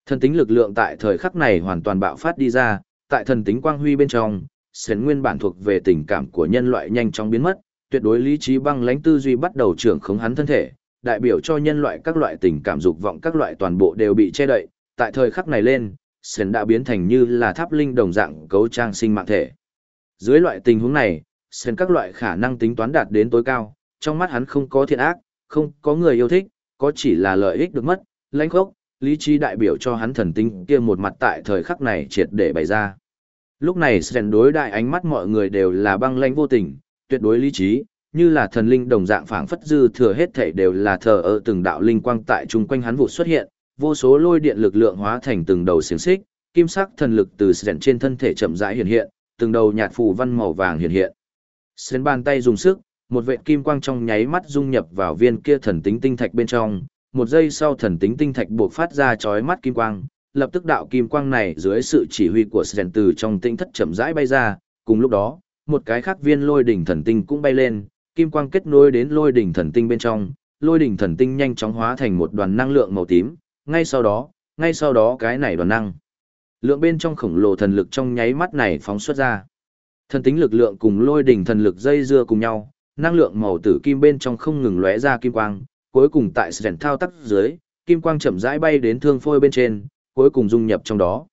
Thần tính lực lượng tại thời khắc này hoàn toàn bạo phát đi ra, tại thần tính quang huy bên trong, sến nguyên bản thuộc về tình cảm của nhân loại nhanh chóng biến mất, tuyệt đối lý trí băng lãnh tư duy bắt đầu trưởng khống hắn thân thể, đại biểu cho nhân loại các loại tình cảm dục vọng các loại toàn bộ đều bị che đậy, tại thời khắc này lên, sến đã biến thành như là tháp linh đồng dạng cấu trang sinh mạng thể. Dưới loại tình huống này, sến các loại khả năng tính toán đạt đến tối cao, trong mắt hắn không có thiện ác, không có người yêu thích, có chỉ là lợi ích được mất, lãnh khốc, lý trí đại biểu cho hắn thần tính kia một mặt tại thời khắc này triệt để bày ra. Lúc này Sven đối đại ánh mắt mọi người đều là băng lãnh vô tình, tuyệt đối lý trí, như là thần linh đồng dạng phảng phất dư thừa hết thảy đều là thờ ở từng đạo linh quang tại chung quanh hắn vụ xuất hiện, vô số lôi điện lực lượng hóa thành từng đầu xiềng xích, kim sắc thần lực từ Sven trên thân thể chậm rãi hiện hiện, từng đầu nhạt phù văn màu vàng hiện hiện. Sven bàn tay dùng sức, một vệt kim quang trong nháy mắt dung nhập vào viên kia thần tính tinh thạch bên trong, một giây sau thần tính tinh thạch buộc phát ra chói mắt kim quang, lập tức đạo kim quang này dưới sự chỉ huy của Sren từ trong tinh thất chậm rãi bay ra, cùng lúc đó, một cái khác viên lôi đỉnh thần tinh cũng bay lên, kim quang kết nối đến lôi đỉnh thần tinh bên trong, lôi đỉnh thần tinh nhanh chóng hóa thành một đoàn năng lượng màu tím, ngay sau đó, ngay sau đó cái này đoàn năng lượng bên trong khổng lồ thần lực trong nháy mắt này phóng xuất ra. Thần tính lực lượng cùng lôi đỉnh thần lực dây dưa cùng nhau, năng lượng màu tử kim bên trong không ngừng lóe ra kim quang, cuối cùng tại sren thao tác dưới, kim quang chậm rãi bay đến thương phôi bên trên, cuối cùng dung nhập trong đó.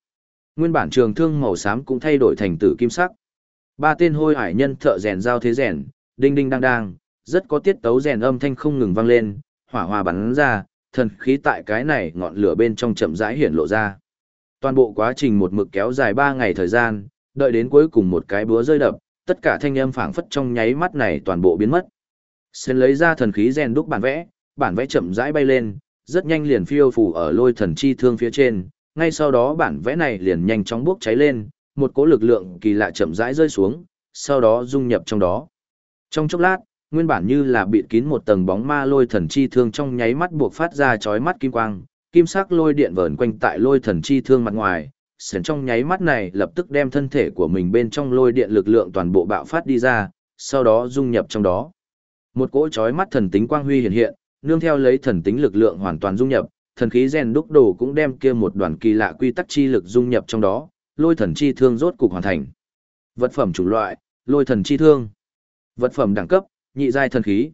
Nguyên bản trường thương màu xám cũng thay đổi thành tử kim sắc. Ba tên hôi hải nhân thợ rèn giao thế rèn, đinh đinh đang đang, rất có tiết tấu rèn âm thanh không ngừng vang lên, hỏa hoa bắn ra, thần khí tại cái này ngọn lửa bên trong chậm rãi hiển lộ ra. Toàn bộ quá trình một mực kéo dài 3 ngày thời gian, đợi đến cuối cùng một cái búa rơi đập, tất cả thanh âm phảng phất trong nháy mắt này toàn bộ biến mất. Sen lấy ra thần khí rèn đúc bản vẽ, bản vẽ chậm rãi bay lên, rất nhanh liền phiêu phù ở lôi thần chi thương phía trên, ngay sau đó bản vẽ này liền nhanh chóng bốc cháy lên, một cỗ lực lượng kỳ lạ chậm rãi rơi xuống, sau đó dung nhập trong đó. Trong chốc lát, nguyên bản như là bịt kín một tầng bóng ma lôi thần chi thương trong nháy mắt buộc phát ra chói mắt kim quang, kim sắc lôi điện vờn quanh tại lôi thần chi thương mặt ngoài, sến trong nháy mắt này lập tức đem thân thể của mình bên trong lôi điện lực lượng toàn bộ bạo phát đi ra, sau đó dung nhập trong đó. Một cỗ chói mắt thần tính quang huy hiện hiện, nương theo lấy thần tính lực lượng hoàn toàn dung nhập, thần khí rèn đúc đồ cũng đem kia một đoàn kỳ lạ quy tắc chi lực dung nhập trong đó, lôi thần chi thương rốt cục hoàn thành. Vật phẩm chủng loại, lôi thần chi thương. Vật phẩm đẳng cấp, nhị giai thần khí.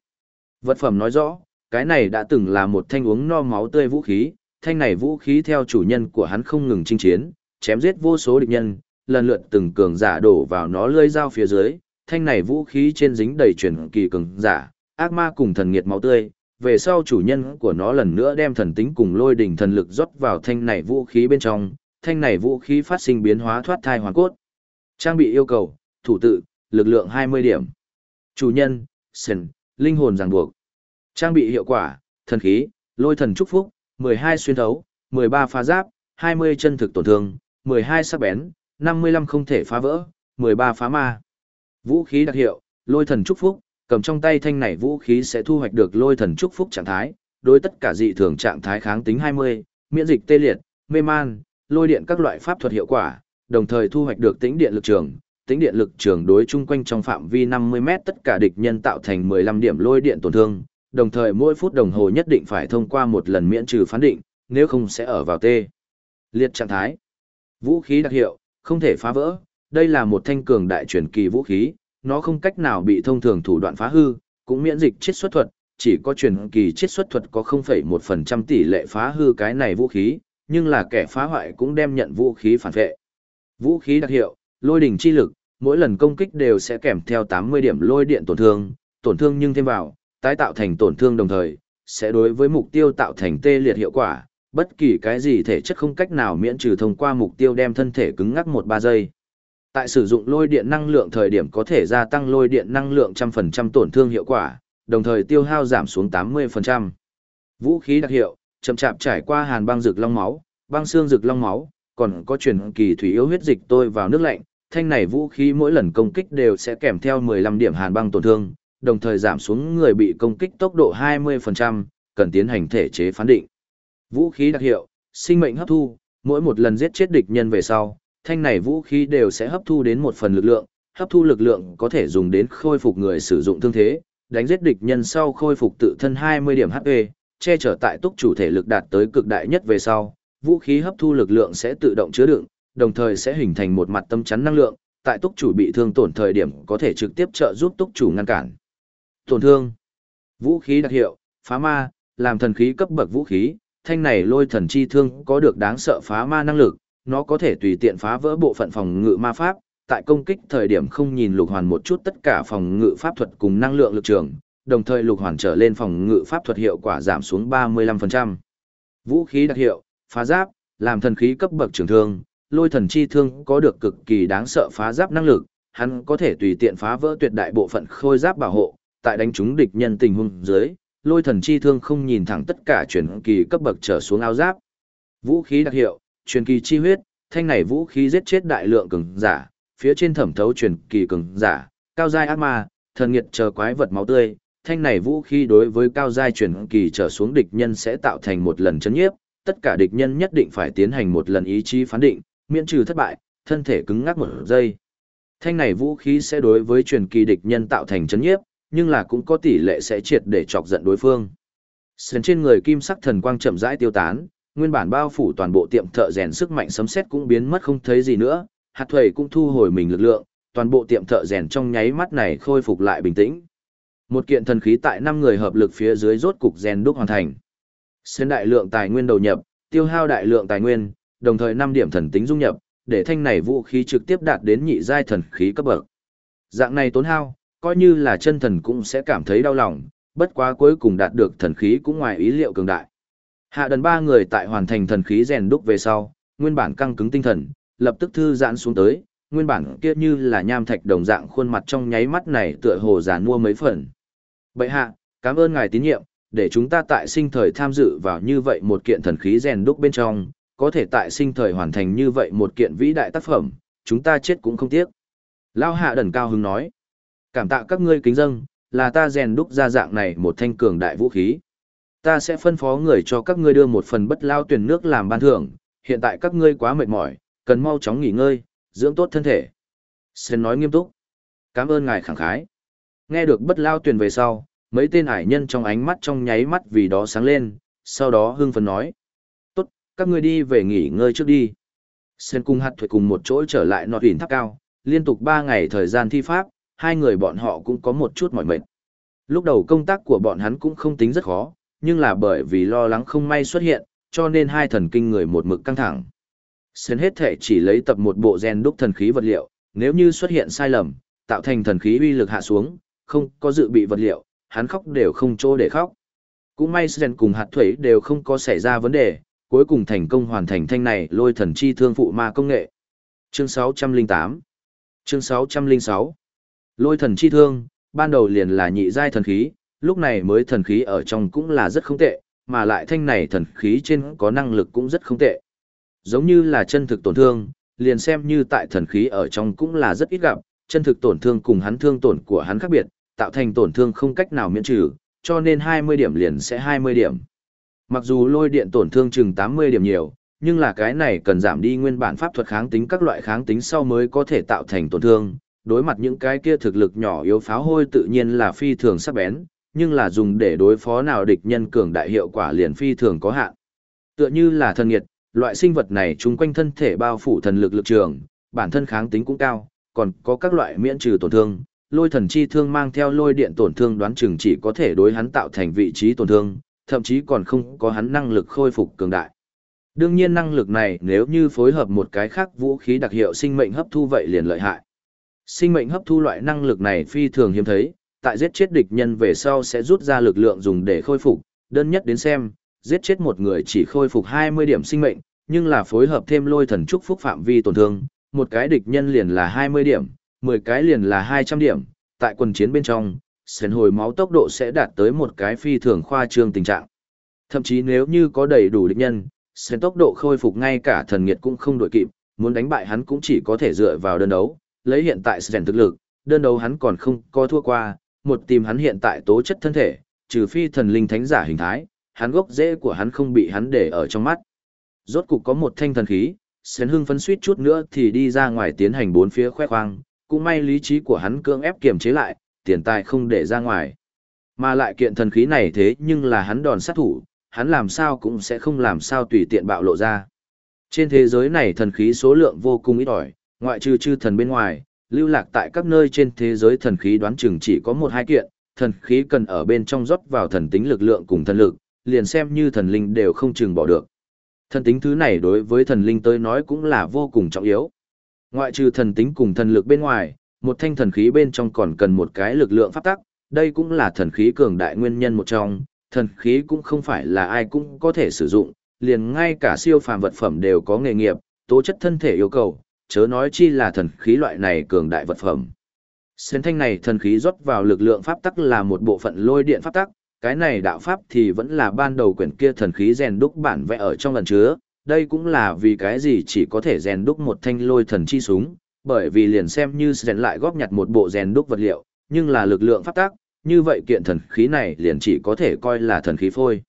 Vật phẩm nói rõ, cái này đã từng là một thanh uống no máu tươi vũ khí, thanh này vũ khí theo chủ nhân của hắn không ngừng chinh chiến, chém giết vô số địch nhân, lần lượt từng cường giả đổ vào nó lưỡi dao phía dưới, thanh này vũ khí trên dính đầy truyền kỳ cường giả, ác ma cùng thần nghiệt máu tươi, về sau chủ nhân của nó lần nữa đem thần tính cùng lôi đỉnh thần lực rót vào thanh này vũ khí bên trong, thanh này vũ khí phát sinh biến hóa thoát thai hoàn cốt. Trang bị yêu cầu, thủ tự, lực lượng 20 điểm. Chủ nhân, sần, linh hồn ràng buộc. Trang bị hiệu quả, thần khí, lôi thần chúc phúc, 12 xuyên thấu, 13 phá giáp, 20 chân thực tổn thương, 12 sắc bén, 55 không thể phá vỡ, 13 phá ma. Vũ khí đặc hiệu, lôi thần chúc phúc, cầm trong tay thanh này vũ khí sẽ thu hoạch được lôi thần chúc phúc trạng thái, đối tất cả dị thường trạng thái kháng tính 20, miễn dịch tê liệt, mê man, lôi điện các loại pháp thuật hiệu quả, đồng thời thu hoạch được tĩnh điện lực trường, tĩnh điện lực trường đối chung quanh trong phạm vi 50 mét tất cả địch nhân tạo thành 15 điểm lôi điện tổn thương, đồng thời mỗi phút đồng hồ nhất định phải thông qua một lần miễn trừ phán định, nếu không sẽ ở vào tê. Liệt trạng thái. Vũ khí đặc hiệu, không thể phá vỡ, đây là một thanh cường đại truyền kỳ vũ khí, nó không cách nào bị thông thường thủ đoạn phá hư, cũng miễn dịch chiết xuất thuật, chỉ có truyền kỳ chiết xuất thuật có 0,1% tỷ lệ phá hư cái này vũ khí, nhưng là kẻ phá hoại cũng đem nhận vũ khí phản vệ. Vũ khí đặc hiệu, lôi đỉnh chi lực, mỗi lần công kích đều sẽ kèm theo 80 điểm lôi điện tổn thương, tổn thương nhưng thêm vào, tái tạo thành tổn thương đồng thời, sẽ đối với mục tiêu tạo thành tê liệt hiệu quả, bất kỳ cái gì thể chất không cách nào miễn trừ thông qua mục tiêu đem thân thể cứng ngắc 1-3 giây. Tại sử dụng lôi điện năng lượng thời điểm có thể gia tăng lôi điện năng lượng trăm phần trăm tổn thương hiệu quả, đồng thời tiêu hao giảm xuống 80%. Vũ khí đặc hiệu, chậm chạp trải qua hàn băng rực long máu, băng xương rực long máu, còn có truyền kỳ thủy yếu huyết dịch tôi vào nước lạnh, thanh này vũ khí mỗi lần công kích đều sẽ kèm theo 15 điểm hàn băng tổn thương, đồng thời giảm xuống người bị công kích tốc độ 20%, cần tiến hành thể chế phán định. Vũ khí đặc hiệu, sinh mệnh hấp thu, mỗi một lần giết chết địch nhân về sau, thanh này vũ khí đều sẽ hấp thu đến một phần lực lượng, hấp thu lực lượng có thể dùng đến khôi phục người sử dụng thương thế, đánh giết địch nhân sau khôi phục tự thân 20 điểm HP, che chở tại túc chủ thể lực đạt tới cực đại nhất về sau, vũ khí hấp thu lực lượng sẽ tự động chứa đựng, đồng thời sẽ hình thành một mặt tâm chắn năng lượng, tại túc chủ bị thương tổn thời điểm có thể trực tiếp trợ giúp túc chủ ngăn cản. Tổn thương. Vũ khí đặc hiệu, phá ma, làm thần khí cấp bậc vũ khí, thanh này lôi thần chi thương có được đáng sợ phá ma năng lực, nó có thể tùy tiện phá vỡ bộ phận phòng ngự ma pháp, tại công kích thời điểm không nhìn lục hoàn một chút tất cả phòng ngự pháp thuật cùng năng lượng lực trường, đồng thời lục hoàn trở lên phòng ngự pháp thuật hiệu quả giảm xuống 35%. Vũ khí đặc hiệu, phá giáp, làm thần khí cấp bậc trường thương, lôi thần chi thương có được cực kỳ đáng sợ phá giáp năng lực, hắn có thể tùy tiện phá vỡ tuyệt đại bộ phận khôi giáp bảo hộ, tại đánh trúng địch nhân tình huống dưới, lôi thần chi thương không nhìn thẳng tất cả chuyển kỳ cấp bậc trở xuống áo giáp. Vũ khí đặc hiệu, truyền kỳ chi huyết, thanh này vũ khí giết chết đại lượng cường giả, phía trên thẩm thấu truyền kỳ cường giả, cao giai ác ma, thần nghiệt chờ quái vật máu tươi, thanh này vũ khí đối với cao giai truyền kỳ trở xuống địch nhân sẽ tạo thành một lần chấn nhiếp, tất cả địch nhân nhất định phải tiến hành một lần ý chí phán định, miễn trừ thất bại, thân thể cứng ngắc một giây. Thanh này vũ khí sẽ đối với truyền kỳ địch nhân tạo thành chấn nhiếp, nhưng là cũng có tỷ lệ sẽ triệt để chọc giận đối phương. Sến trên người kim sắc thần quang chậm rãi tiêu tán, nguyên bản bao phủ toàn bộ tiệm thợ rèn sức mạnh sấm sét cũng biến mất không thấy gì nữa, hạt thuầy cũng thu hồi mình lực lượng, toàn bộ tiệm thợ rèn trong nháy mắt này khôi phục lại bình tĩnh. Một kiện thần khí tại năm người hợp lực phía dưới rốt cục rèn đúc hoàn thành. Xuyên đại lượng tài nguyên đầu nhập, tiêu hao đại lượng tài nguyên, đồng thời năm điểm thần tính dung nhập, để thanh này vũ khí trực tiếp đạt đến nhị giai thần khí cấp bậc. Dạng này tốn hao, coi như là chân thần cũng sẽ cảm thấy đau lòng, bất quá cuối cùng đạt được thần khí cũng ngoài ý liệu cường đại. Hạ đần ba người tại hoàn thành thần khí rèn đúc về sau, nguyên bản căng cứng tinh thần, lập tức thư giãn xuống tới, nguyên bản kia như là nham thạch đồng dạng khuôn mặt trong nháy mắt này tựa hồ giàn mua mấy phần. Bệ hạ, cảm ơn ngài tín nhiệm, để chúng ta tại sinh thời tham dự vào như vậy một kiện thần khí rèn đúc bên trong, có thể tại sinh thời hoàn thành như vậy một kiện vĩ đại tác phẩm, chúng ta chết cũng không tiếc. Lao hạ đần cao hứng nói, cảm tạ các ngươi kính dâng, là ta rèn đúc ra dạng này một thanh cường đại vũ khí. Ta sẽ phân phó người cho các ngươi đưa một phần bất lao tuyển nước làm ban thưởng, hiện tại các ngươi quá mệt mỏi, cần mau chóng nghỉ ngơi, dưỡng tốt thân thể. Sơn nói nghiêm túc. Cảm ơn ngài khẳng khái. Nghe được bất lao tuyển về sau, mấy tên ải nhân trong ánh mắt trong nháy mắt vì đó sáng lên, sau đó hưng phấn nói. Tốt, các ngươi đi về nghỉ ngơi trước đi. Sơn cung hạt thuệ cùng một chỗ trở lại nọt hình tháp cao, liên tục 3 ngày thời gian thi pháp, hai người bọn họ cũng có một chút mỏi mệt. Lúc đầu công tác của bọn hắn cũng không tính rất khó, nhưng là bởi vì lo lắng không may xuất hiện, cho nên hai thần kinh người một mực căng thẳng. Sến hết thể chỉ lấy tập một bộ gen đúc thần khí vật liệu, nếu như xuất hiện sai lầm, tạo thành thần khí uy lực hạ xuống, không có dự bị vật liệu, hắn khóc đều không chỗ để khóc. Cũng may Sren cùng hạt thủy đều không có xảy ra vấn đề, cuối cùng thành công hoàn thành thanh này lôi thần chi thương phụ ma công nghệ. Chương 608 Chương 606 Lôi thần chi thương, ban đầu liền là nhị giai thần khí, lúc này mới thần khí ở trong cũng là rất không tệ, mà lại thanh này thần khí trên có năng lực cũng rất không tệ. Giống như là chân thực tổn thương, liền xem như tại thần khí ở trong cũng là rất ít gặp, chân thực tổn thương cùng hắn thương tổn của hắn khác biệt, tạo thành tổn thương không cách nào miễn trừ, cho nên 20 điểm liền sẽ 20 điểm. Mặc dù lôi điện tổn thương chừng 80 điểm nhiều, nhưng là cái này cần giảm đi nguyên bản pháp thuật kháng tính các loại kháng tính sau mới có thể tạo thành tổn thương. Đối mặt những cái kia thực lực nhỏ yếu pháo hôi tự nhiên là phi thường sắc bén, nhưng là dùng để đối phó nào địch nhân cường đại hiệu quả liền phi thường có hạn. Tựa như là thần nghiệt, loại sinh vật này chúng quanh thân thể bao phủ thần lực lực trường, bản thân kháng tính cũng cao, còn có các loại miễn trừ tổn thương. Lôi thần chi thương mang theo lôi điện tổn thương đoán chừng chỉ có thể đối hắn tạo thành vị trí tổn thương, thậm chí còn không có hắn năng lực khôi phục cường đại. Đương nhiên năng lực này nếu như phối hợp một cái khác vũ khí đặc hiệu sinh mệnh hấp thu vậy liền lợi hại. Sinh mệnh hấp thu loại năng lực này phi thường hiếm thấy, tại giết chết địch nhân về sau sẽ rút ra lực lượng dùng để khôi phục, đơn nhất đến xem, giết chết một người chỉ khôi phục 20 điểm sinh mệnh, nhưng là phối hợp thêm lôi thần trúc phúc phạm vi tổn thương, một cái địch nhân liền là 20 điểm, 10 cái liền là 200 điểm, tại quần chiến bên trong, sền hồi máu tốc độ sẽ đạt tới một cái phi thường khoa trương tình trạng. Thậm chí nếu như có đầy đủ địch nhân, sền tốc độ khôi phục ngay cả thần nghiệt cũng không đổi kịp, muốn đánh bại hắn cũng chỉ có thể dựa vào đơn đấu, lấy hiện tại sền thực lực, đơn đấu hắn còn không có thua qua, một tìm hắn hiện tại tố chất thân thể, trừ phi thần linh thánh giả hình thái, hắn gốc rễ của hắn không bị hắn để ở trong mắt. Rốt cục có một thanh thần khí, Sến hưng phấn suýt chút nữa thì đi ra ngoài tiến hành bốn phía khoe khoang, cũng may lý trí của hắn cưỡng ép kiềm chế lại, tiền tài không để ra ngoài. Mà lại kiện thần khí này thế nhưng là hắn đòn sát thủ, hắn làm sao cũng sẽ không làm sao tùy tiện bạo lộ ra. Trên thế giới này thần khí số lượng vô cùng ít ỏi, ngoại trừ chư thần bên ngoài, lưu lạc tại các nơi trên thế giới thần khí đoán chừng chỉ có một hai kiện, thần khí cần ở bên trong rót vào thần tính lực lượng cùng thần lực, liền xem như thần linh đều không chừng bỏ được. Thần tính thứ này đối với thần linh tới nói cũng là vô cùng trọng yếu. Ngoại trừ thần tính cùng thần lực bên ngoài, một thanh thần khí bên trong còn cần một cái lực lượng pháp tắc, đây cũng là thần khí cường đại nguyên nhân một trong, thần khí cũng không phải là ai cũng có thể sử dụng, liền ngay cả siêu phàm vật phẩm đều có nghề nghiệp, tố chất thân thể yêu cầu, chớ nói chi là thần khí loại này cường đại vật phẩm. Xến thanh này thần khí rót vào lực lượng pháp tắc là một bộ phận lôi điện pháp tắc, cái này đạo pháp thì vẫn là ban đầu quyển kia thần khí rèn đúc bản vẽ ở trong lần chứa, đây cũng là vì cái gì chỉ có thể rèn đúc một thanh lôi thần chi súng, bởi vì liền xem như rèn lại góp nhặt một bộ rèn đúc vật liệu, nhưng là lực lượng pháp tác, như vậy kiện thần khí này liền chỉ có thể coi là thần khí phôi.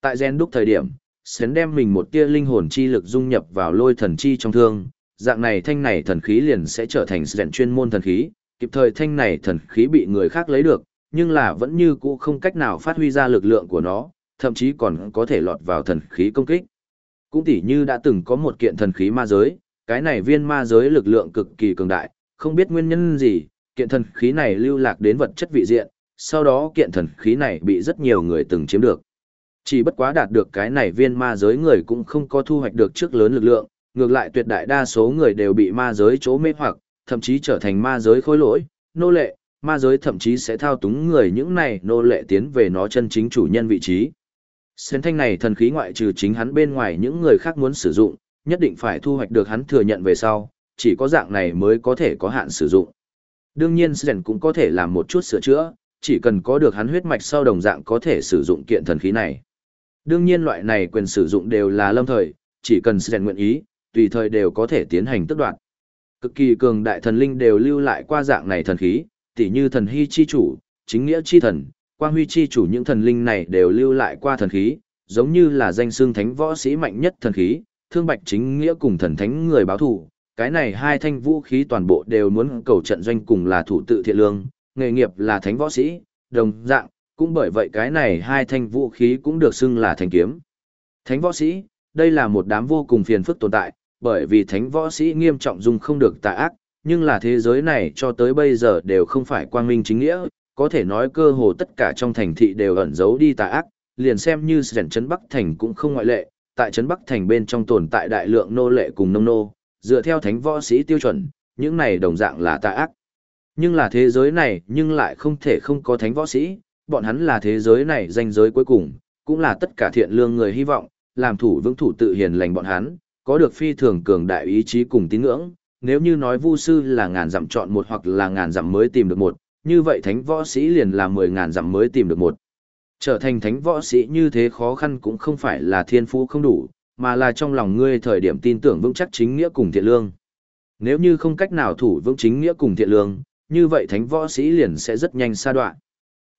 Tại rèn đúc thời điểm, Sến đem mình một tia linh hồn chi lực dung nhập vào lôi thần chi trong thương, dạng này thanh này thần khí liền sẽ trở thành rèn chuyên môn thần khí, kịp thời thanh này thần khí bị người khác lấy được, nhưng là vẫn như cũ không cách nào phát huy ra lực lượng của nó, thậm chí còn có thể lọt vào thần khí công kích. Cũng tỉ như đã từng có một kiện thần khí ma giới, cái này viên ma giới lực lượng cực kỳ cường đại, không biết nguyên nhân gì, kiện thần khí này lưu lạc đến vật chất vị diện, sau đó kiện thần khí này bị rất nhiều người từng chiếm được. Chỉ bất quá đạt được cái này viên ma giới người cũng không có thu hoạch được trước lớn lực lượng, ngược lại tuyệt đại đa số người đều bị ma giới chỗ mê hoặc, thậm chí trở thành ma giới khối lỗi, nô lệ, ma giới thậm chí sẽ thao túng người những này nô lệ tiến về nó chân chính chủ nhân vị trí. Xến thanh này thần khí ngoại trừ chính hắn bên ngoài những người khác muốn sử dụng, nhất định phải thu hoạch được hắn thừa nhận về sau, chỉ có dạng này mới có thể có hạn sử dụng. Đương nhiên Sren cũng có thể làm một chút sửa chữa, chỉ cần có được hắn huyết mạch sau đồng dạng có thể sử dụng kiện thần khí này. Đương nhiên loại này quyền sử dụng đều là lâm thời, chỉ cần Sren nguyện ý, tùy thời đều có thể tiến hành tức đoạn. Cực kỳ cường đại thần linh đều lưu lại qua dạng này thần khí, tỉ như thần hy chi chủ, chính nghĩa chi thần, quang huy chi chủ những thần linh này đều lưu lại qua thần khí, giống như là danh xương thánh võ sĩ mạnh nhất thần khí, thương bạch chính nghĩa cùng thần thánh người báo thù. Cái này hai thanh vũ khí toàn bộ đều muốn cầu trận doanh cùng là thủ tự thiện lương, nghề nghiệp là thánh võ sĩ, đồng dạng, cũng bởi vậy cái này hai thanh vũ khí cũng được xưng là thanh kiếm. Thánh võ sĩ, đây là một đám vô cùng phiền phức tồn tại, bởi vì thánh võ sĩ nghiêm trọng dùng không được tà ác, nhưng là thế giới này cho tới bây giờ đều không phải quang minh chính nghĩa, có thể nói cơ hồ tất cả trong thành thị đều ẩn giấu đi tà ác, liền xem như sẻn trấn Bắc Thành cũng không ngoại lệ, tại trấn Bắc Thành bên trong tồn tại đại lượng nô lệ cùng nông nô, dựa theo thánh võ sĩ tiêu chuẩn, những này đồng dạng là tà ác. Nhưng là thế giới này nhưng lại không thể không có thánh võ sĩ, bọn hắn là thế giới này danh giới cuối cùng, cũng là tất cả thiện lương người hy vọng, làm thủ vững thủ tự hiền lành bọn hắn, có được phi thường cường đại ý chí cùng tín ngưỡng, nếu như nói vu sư là ngàn dặm chọn một hoặc là ngàn dặm mới tìm được một, như vậy thánh võ sĩ liền là mười ngàn dặm mới tìm được một. Trở thành thánh võ sĩ như thế khó khăn cũng không phải là thiên phú không đủ, mà là trong lòng ngươi thời điểm tin tưởng vững chắc chính nghĩa cùng thiện lương. Nếu như không cách nào thủ vững chính nghĩa cùng thiện lương, như vậy thánh võ sĩ liền sẽ rất nhanh sa đoạn.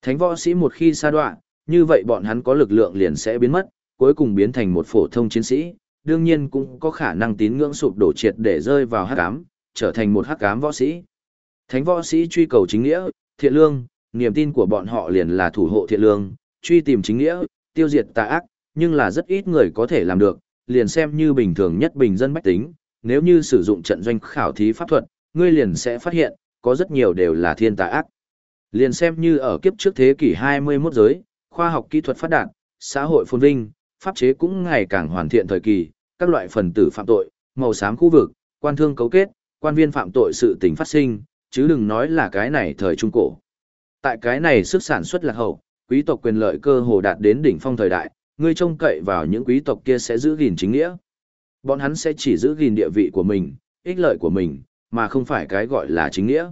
Thánh võ sĩ một khi sa đoạn, như vậy bọn hắn có lực lượng liền sẽ biến mất, cuối cùng biến thành một phổ thông chiến sĩ, đương nhiên cũng có khả năng tín ngưỡng sụp đổ triệt để rơi vào hắc ám, trở thành một hắc ám võ sĩ. Thánh võ sĩ truy cầu chính nghĩa, thiện lương, niềm tin của bọn họ liền là thủ hộ thiện lương, truy tìm chính nghĩa, tiêu diệt tà ác, nhưng là rất ít người có thể làm được, liền xem như bình thường nhất bình dân bách tính, nếu như sử dụng trận doanh khảo thí pháp thuật, ngươi liền sẽ phát hiện, có rất nhiều đều là thiên tà ác. Liền xem như ở kiếp trước thế kỷ 21 giới, khoa học kỹ thuật phát đạt, xã hội phồn vinh, pháp chế cũng ngày càng hoàn thiện thời kỳ, các loại phần tử phạm tội, màu xám khu vực, quan thương cấu kết, quan viên phạm tội sự tình phát sinh, chứ đừng nói là cái này thời trung cổ. Tại cái này sức sản xuất lạc hậu, quý tộc quyền lợi cơ hồ đạt đến đỉnh phong thời đại, ngươi trông cậy vào những quý tộc kia sẽ giữ gìn chính nghĩa. Bọn hắn sẽ chỉ giữ gìn địa vị của mình, ích lợi của mình, mà không phải cái gọi là chính nghĩa.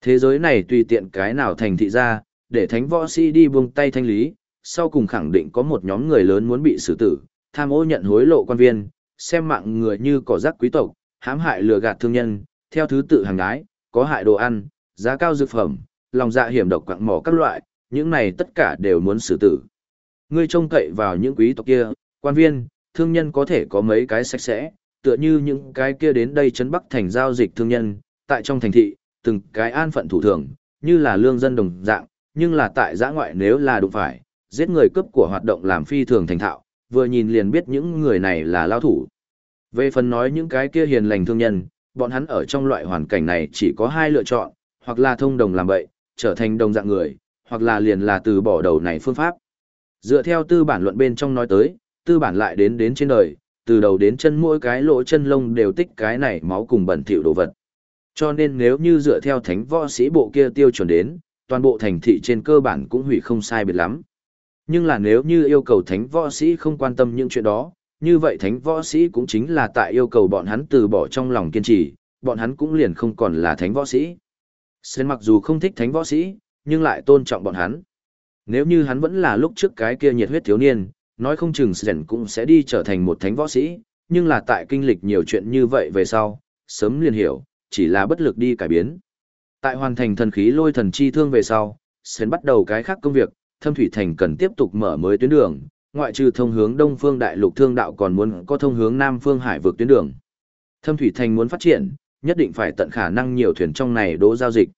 Thế giới này tùy tiện cái nào thành thị ra, để thánh võ sĩ đi buông tay thanh lý, sau cùng khẳng định có một nhóm người lớn muốn bị xử tử, tham ô nhận hối lộ quan viên, xem mạng người như cỏ rác quý tộc, hãm hại lừa gạt thương nhân, theo thứ tự hàng đái, có hại đồ ăn, giá cao dược phẩm, lòng dạ hiểm độc quặng mỏ các loại, những này tất cả đều muốn xử tử. Ngươi trông cậy vào những quý tộc kia, quan viên, thương nhân có thể có mấy cái sạch sẽ, tựa như những cái kia đến đây chấn bắc thành giao dịch thương nhân, tại trong thành thị, từng cái an phận thủ thường, như là lương dân đồng dạng, nhưng là tại giã ngoại nếu là đụng phải, giết người cướp của hoạt động làm phi thường thành thạo, vừa nhìn liền biết những người này là lao thủ. Về phần nói những cái kia hiền lành thương nhân, bọn hắn ở trong loại hoàn cảnh này chỉ có hai lựa chọn, hoặc là thông đồng làm bậy, trở thành đồng dạng người, hoặc là liền là từ bỏ đầu này phương pháp. Dựa theo tư bản luận bên trong nói tới, tư bản lại đến đến trên đời, từ đầu đến chân mỗi cái lỗ chân lông đều tích cái này máu cùng bẩn thỉu đồ vật. Cho nên nếu như dựa theo thánh võ sĩ bộ kia tiêu chuẩn đến, toàn bộ thành thị trên cơ bản cũng hủy không sai biệt lắm. Nhưng là nếu như yêu cầu thánh võ sĩ không quan tâm những chuyện đó, như vậy thánh võ sĩ cũng chính là tại yêu cầu bọn hắn từ bỏ trong lòng kiên trì, bọn hắn cũng liền không còn là thánh võ sĩ. Sơn mặc dù không thích thánh võ sĩ, nhưng lại tôn trọng bọn hắn. Nếu như hắn vẫn là lúc trước cái kia nhiệt huyết thiếu niên, nói không chừng Sơn cũng sẽ đi trở thành một thánh võ sĩ, nhưng là tại kinh lịch nhiều chuyện như vậy về sau, sớm liền hiểu, chỉ là bất lực đi cải biến. Tại hoàn thành thần khí lôi thần chi thương về sau, Sơn bắt đầu cái khác công việc, Thâm Thủy Thành cần tiếp tục mở mới tuyến đường, ngoại trừ thông hướng Đông Phương Đại Lục thương đạo còn muốn có thông hướng Nam Phương Hải vượt tuyến đường. Thâm Thủy Thành muốn phát triển, nhất định phải tận khả năng nhiều thuyền trong này đỗ giao dịch.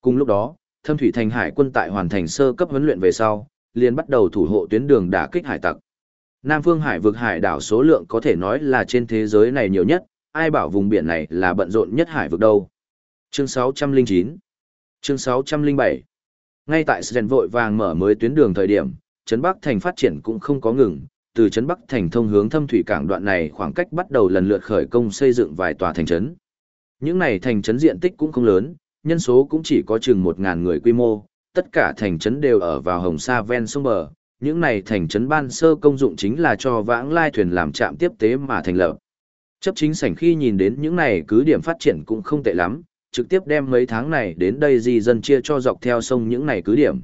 Cùng lúc đó, Thâm Thủy Thành Hải quân tại hoàn thành sơ cấp huấn luyện về sau, liền bắt đầu thủ hộ tuyến đường đả kích hải tặc. Nam Phương Hải vực hải đảo số lượng có thể nói là trên thế giới này nhiều nhất, ai bảo vùng biển này là bận rộn nhất hải vực đâu. Chương 609 Chương 607 Ngay tại Sren vội vàng mở mới tuyến đường thời điểm, Trấn Bắc Thành phát triển cũng không có ngừng, từ Trấn Bắc Thành thông hướng thâm thủy cảng đoạn này khoảng cách bắt đầu lần lượt khởi công xây dựng vài tòa thành trấn. Những này thành trấn diện tích cũng không lớn, nhân số cũng chỉ có chừng 1.000 người quy mô, tất cả thành trấn đều ở vào hồng sa ven sông bờ. Những này thành trấn ban sơ công dụng chính là cho vãng lai thuyền làm trạm tiếp tế mà thành lập. Chấp chính sảnh khi nhìn đến những này cứ điểm phát triển cũng không tệ lắm, trực tiếp đem mấy tháng này đến đây di dân chia cho dọc theo sông những này cứ điểm.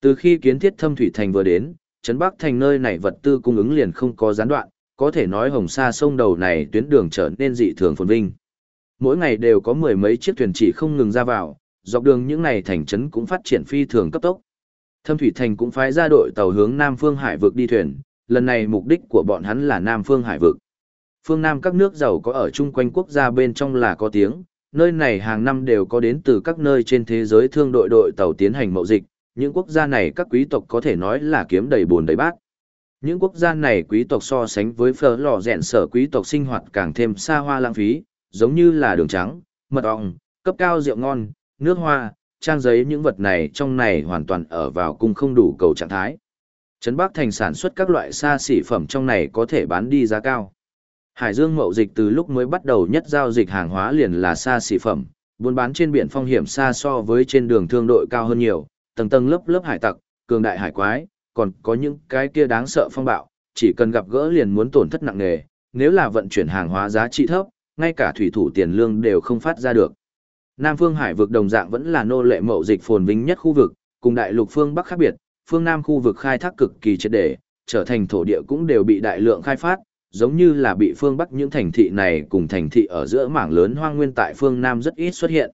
Từ khi kiến thiết thâm thủy thành vừa đến, Trấn Bắc thành nơi này vật tư cung ứng liền không có gián đoạn, có thể nói hồng sa sông đầu này tuyến đường trở nên dị thường phồn vinh. Mỗi ngày đều có mười mấy chiếc thuyền chỉ không ngừng ra vào, dọc đường những này thành trấn cũng phát triển phi thường cấp tốc. Thâm thủy thành cũng phái ra đội tàu hướng Nam Phương Hải vực đi thuyền, lần này mục đích của bọn hắn là Nam Phương Hải vực. Phương Nam các nước giàu có ở chung quanh quốc gia bên trong là có tiếng, nơi này hàng năm đều có đến từ các nơi trên thế giới thương đội đội tàu tiến hành mậu dịch, những quốc gia này các quý tộc có thể nói là kiếm đầy buồn đầy bát. Những quốc gia này quý tộc so sánh với phở lò rèn sở quý tộc sinh hoạt càng thêm xa hoa lãng phí, giống như là đường trắng, mật ong, cấp cao rượu ngon, nước hoa, trang giấy những vật này trong này hoàn toàn ở vào cung không đủ cầu trạng thái. Trấn Bắc Thành sản xuất các loại xa xỉ phẩm trong này có thể bán đi giá cao. Hải Dương mậu dịch từ lúc mới bắt đầu nhất giao dịch hàng hóa liền là xa xỉ phẩm, buôn bán trên biển phong hiểm xa so với trên đường thương đội cao hơn nhiều, tầng tầng lớp lớp hải tặc, cường đại hải quái, còn có những cái kia đáng sợ phong bạo, chỉ cần gặp gỡ liền muốn tổn thất nặng nề, nếu là vận chuyển hàng hóa giá trị thấp, ngay cả thủy thủ tiền lương đều không phát ra được. Nam phương hải vực đồng dạng vẫn là nô lệ mậu dịch phồn vinh nhất khu vực, cùng đại lục phương Bắc khác biệt, phương Nam khu vực khai thác cực kỳ triệt để, trở thành thổ địa cũng đều bị đại lượng khai phát, giống như là bị phương Bắc những thành thị này cùng thành thị ở giữa mảng lớn hoang nguyên tại phương Nam rất ít xuất hiện.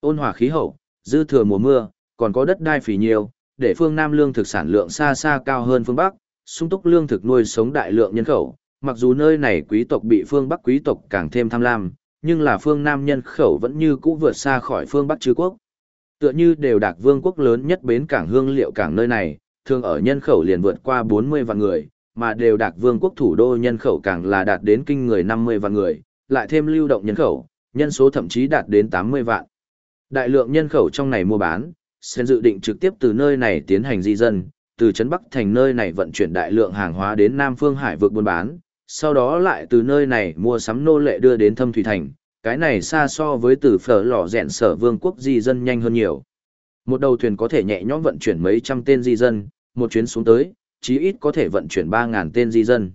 ôn hòa khí hậu, dư thừa mùa mưa, còn có đất đai phì nhiều, để phương Nam lương thực sản lượng xa xa cao hơn phương Bắc, sung túc lương thực nuôi sống đại lượng nhân khẩu, mặc dù nơi này quý tộc bị phương Bắc quý tộc càng thêm tham lam, nhưng là phương Nam nhân khẩu vẫn như cũ vượt xa khỏi phương Bắc chư quốc. Tựa như đều đạc vương quốc lớn nhất bến cảng hương liệu cảng nơi này, thường ở nhân khẩu liền vượt qua 40 vạn người, mà đều đạc vương quốc thủ đô nhân khẩu càng là đạt đến kinh người 50 vạn người, lại thêm lưu động nhân khẩu, nhân số thậm chí đạt đến 80 vạn. Đại lượng nhân khẩu trong này mua bán, Sen dự định trực tiếp từ nơi này tiến hành di dân, từ Trấn Bắc thành nơi này vận chuyển đại lượng hàng hóa đến Nam Phương Hải vực buôn bán, sau đó lại từ nơi này mua sắm nô lệ đưa đến Thâm Thủy Thành, cái này xa so với từ phở lò rèn sở vương quốc di dân nhanh hơn nhiều. Một đầu thuyền có thể nhẹ nhõm vận chuyển mấy trăm tên di dân, một chuyến xuống tới, chí ít có thể vận chuyển 3.000 tên di dân.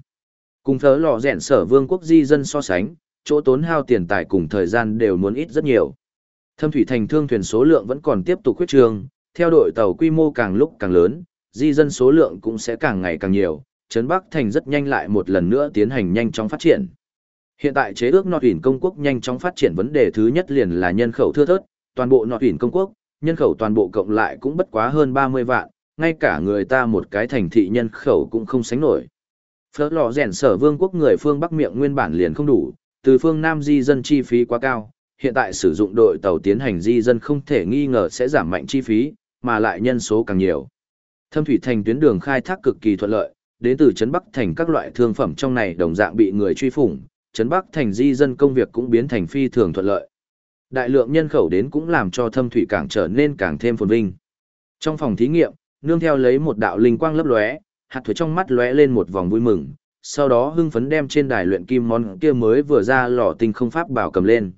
Cùng phở lò rèn sở vương quốc di dân so sánh, chỗ tốn hao tiền tài cùng thời gian đều muốn ít rất nhiều. Thâm thủy thành thương thuyền số lượng vẫn còn tiếp tục khuyết trương, theo đội tàu quy mô càng lúc càng lớn, di dân số lượng cũng sẽ càng ngày càng nhiều, Trấn Bắc Thành rất nhanh lại một lần nữa tiến hành nhanh chóng phát triển. Hiện tại chế ước Nọt Uyển công quốc nhanh chóng phát triển vấn đề thứ nhất liền là nhân khẩu thưa thớt, toàn bộ Nọt Uyển công quốc, nhân khẩu toàn bộ cộng lại cũng bất quá hơn 30 vạn, ngay cả người ta một cái thành thị nhân khẩu cũng không sánh nổi. Phớt lò rèn sở vương quốc người phương Bắc miệng nguyên bản liền không đủ, từ phương Nam di dân chi phí quá cao, hiện tại sử dụng đội tàu tiến hành di dân không thể nghi ngờ sẽ giảm mạnh chi phí, mà lại nhân số càng nhiều. Thâm thủy thành tuyến đường khai thác cực kỳ thuận lợi, đến từ Trấn Bắc thành các loại thương phẩm trong này đồng dạng bị người truy phủng, Trấn Bắc thành di dân công việc cũng biến thành phi thường thuận lợi. Đại lượng nhân khẩu đến cũng làm cho thâm thủy cảng trở nên càng thêm phồn vinh. Trong phòng thí nghiệm, nương theo lấy một đạo linh quang lấp lóe, hạt thuế trong mắt lóe lên một vòng vui mừng, sau đó hưng phấn đem trên đài luyện kim món kia mới vừa ra lò tinh không pháp bảo cầm lên.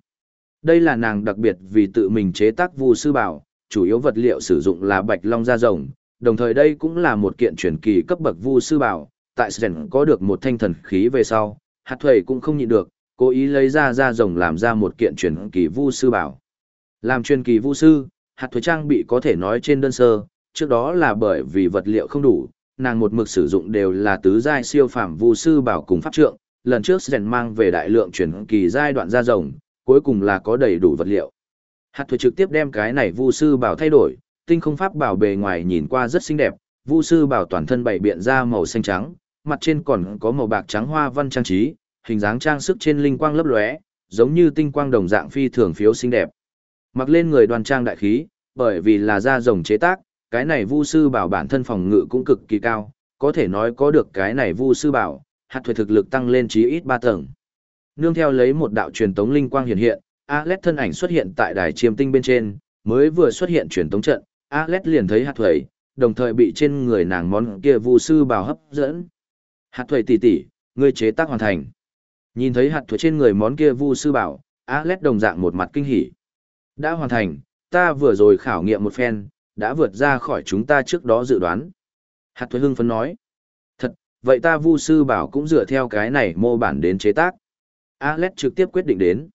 Đây là nàng đặc biệt vì tự mình chế tác vu sư bảo, chủ yếu vật liệu sử dụng là bạch long da rồng, đồng thời đây cũng là một kiện truyền kỳ cấp bậc vu sư bảo, tại Sren có được một thanh thần khí về sau, hạt thuầy cũng không nhịn được, cố ý lấy ra da rồng làm ra một kiện truyền kỳ vu sư bảo. Làm truyền kỳ vu sư, hạt thuế trang bị có thể nói trên đơn sơ, trước đó là bởi vì vật liệu không đủ, nàng một mực sử dụng đều là tứ giai siêu phàm vu sư bảo cùng pháp trượng, lần trước Sren mang về đại lượng truyền kỳ giai đoạn da rồng, cuối cùng là có đầy đủ vật liệu. Hạt thuế trực tiếp đem cái này vu sư bảo thay đổi, tinh không pháp bảo bề ngoài nhìn qua rất xinh đẹp, vu sư bảo toàn thân bảy biện ra màu xanh trắng, mặt trên còn có màu bạc trắng hoa văn trang trí, hình dáng trang sức trên linh quang lấp lóe, giống như tinh quang đồng dạng phi thường phiếu xinh đẹp. Mặc lên người đoàn trang đại khí, bởi vì là da rồng chế tác, cái này vu sư bảo bản thân phòng ngự cũng cực kỳ cao, có thể nói có được cái này vu sư bảo, hạt thuế thực lực tăng lên chí ít 3 tầng. Nương theo lấy một đạo truyền tống linh quang hiện hiện, Alet thân ảnh xuất hiện tại đài chiêm tinh bên trên, mới vừa xuất hiện truyền tống trận, Alet liền thấy hạt thuẩy, đồng thời bị trên người nàng món kia vu sư bảo hấp dẫn. Hạt thuẩy tỷ tỷ, ngươi chế tác hoàn thành. Nhìn thấy hạt thuẩy trên người món kia vu sư bảo, Alet đồng dạng một mặt kinh hỉ. Đã hoàn thành, ta vừa rồi khảo nghiệm một phen, đã vượt ra khỏi chúng ta trước đó dự đoán. Hạt thuế hưng phấn nói. Thật, vậy ta vu sư bảo cũng dựa theo cái này mô bản đến chế tác. Alex trực tiếp quyết định đến.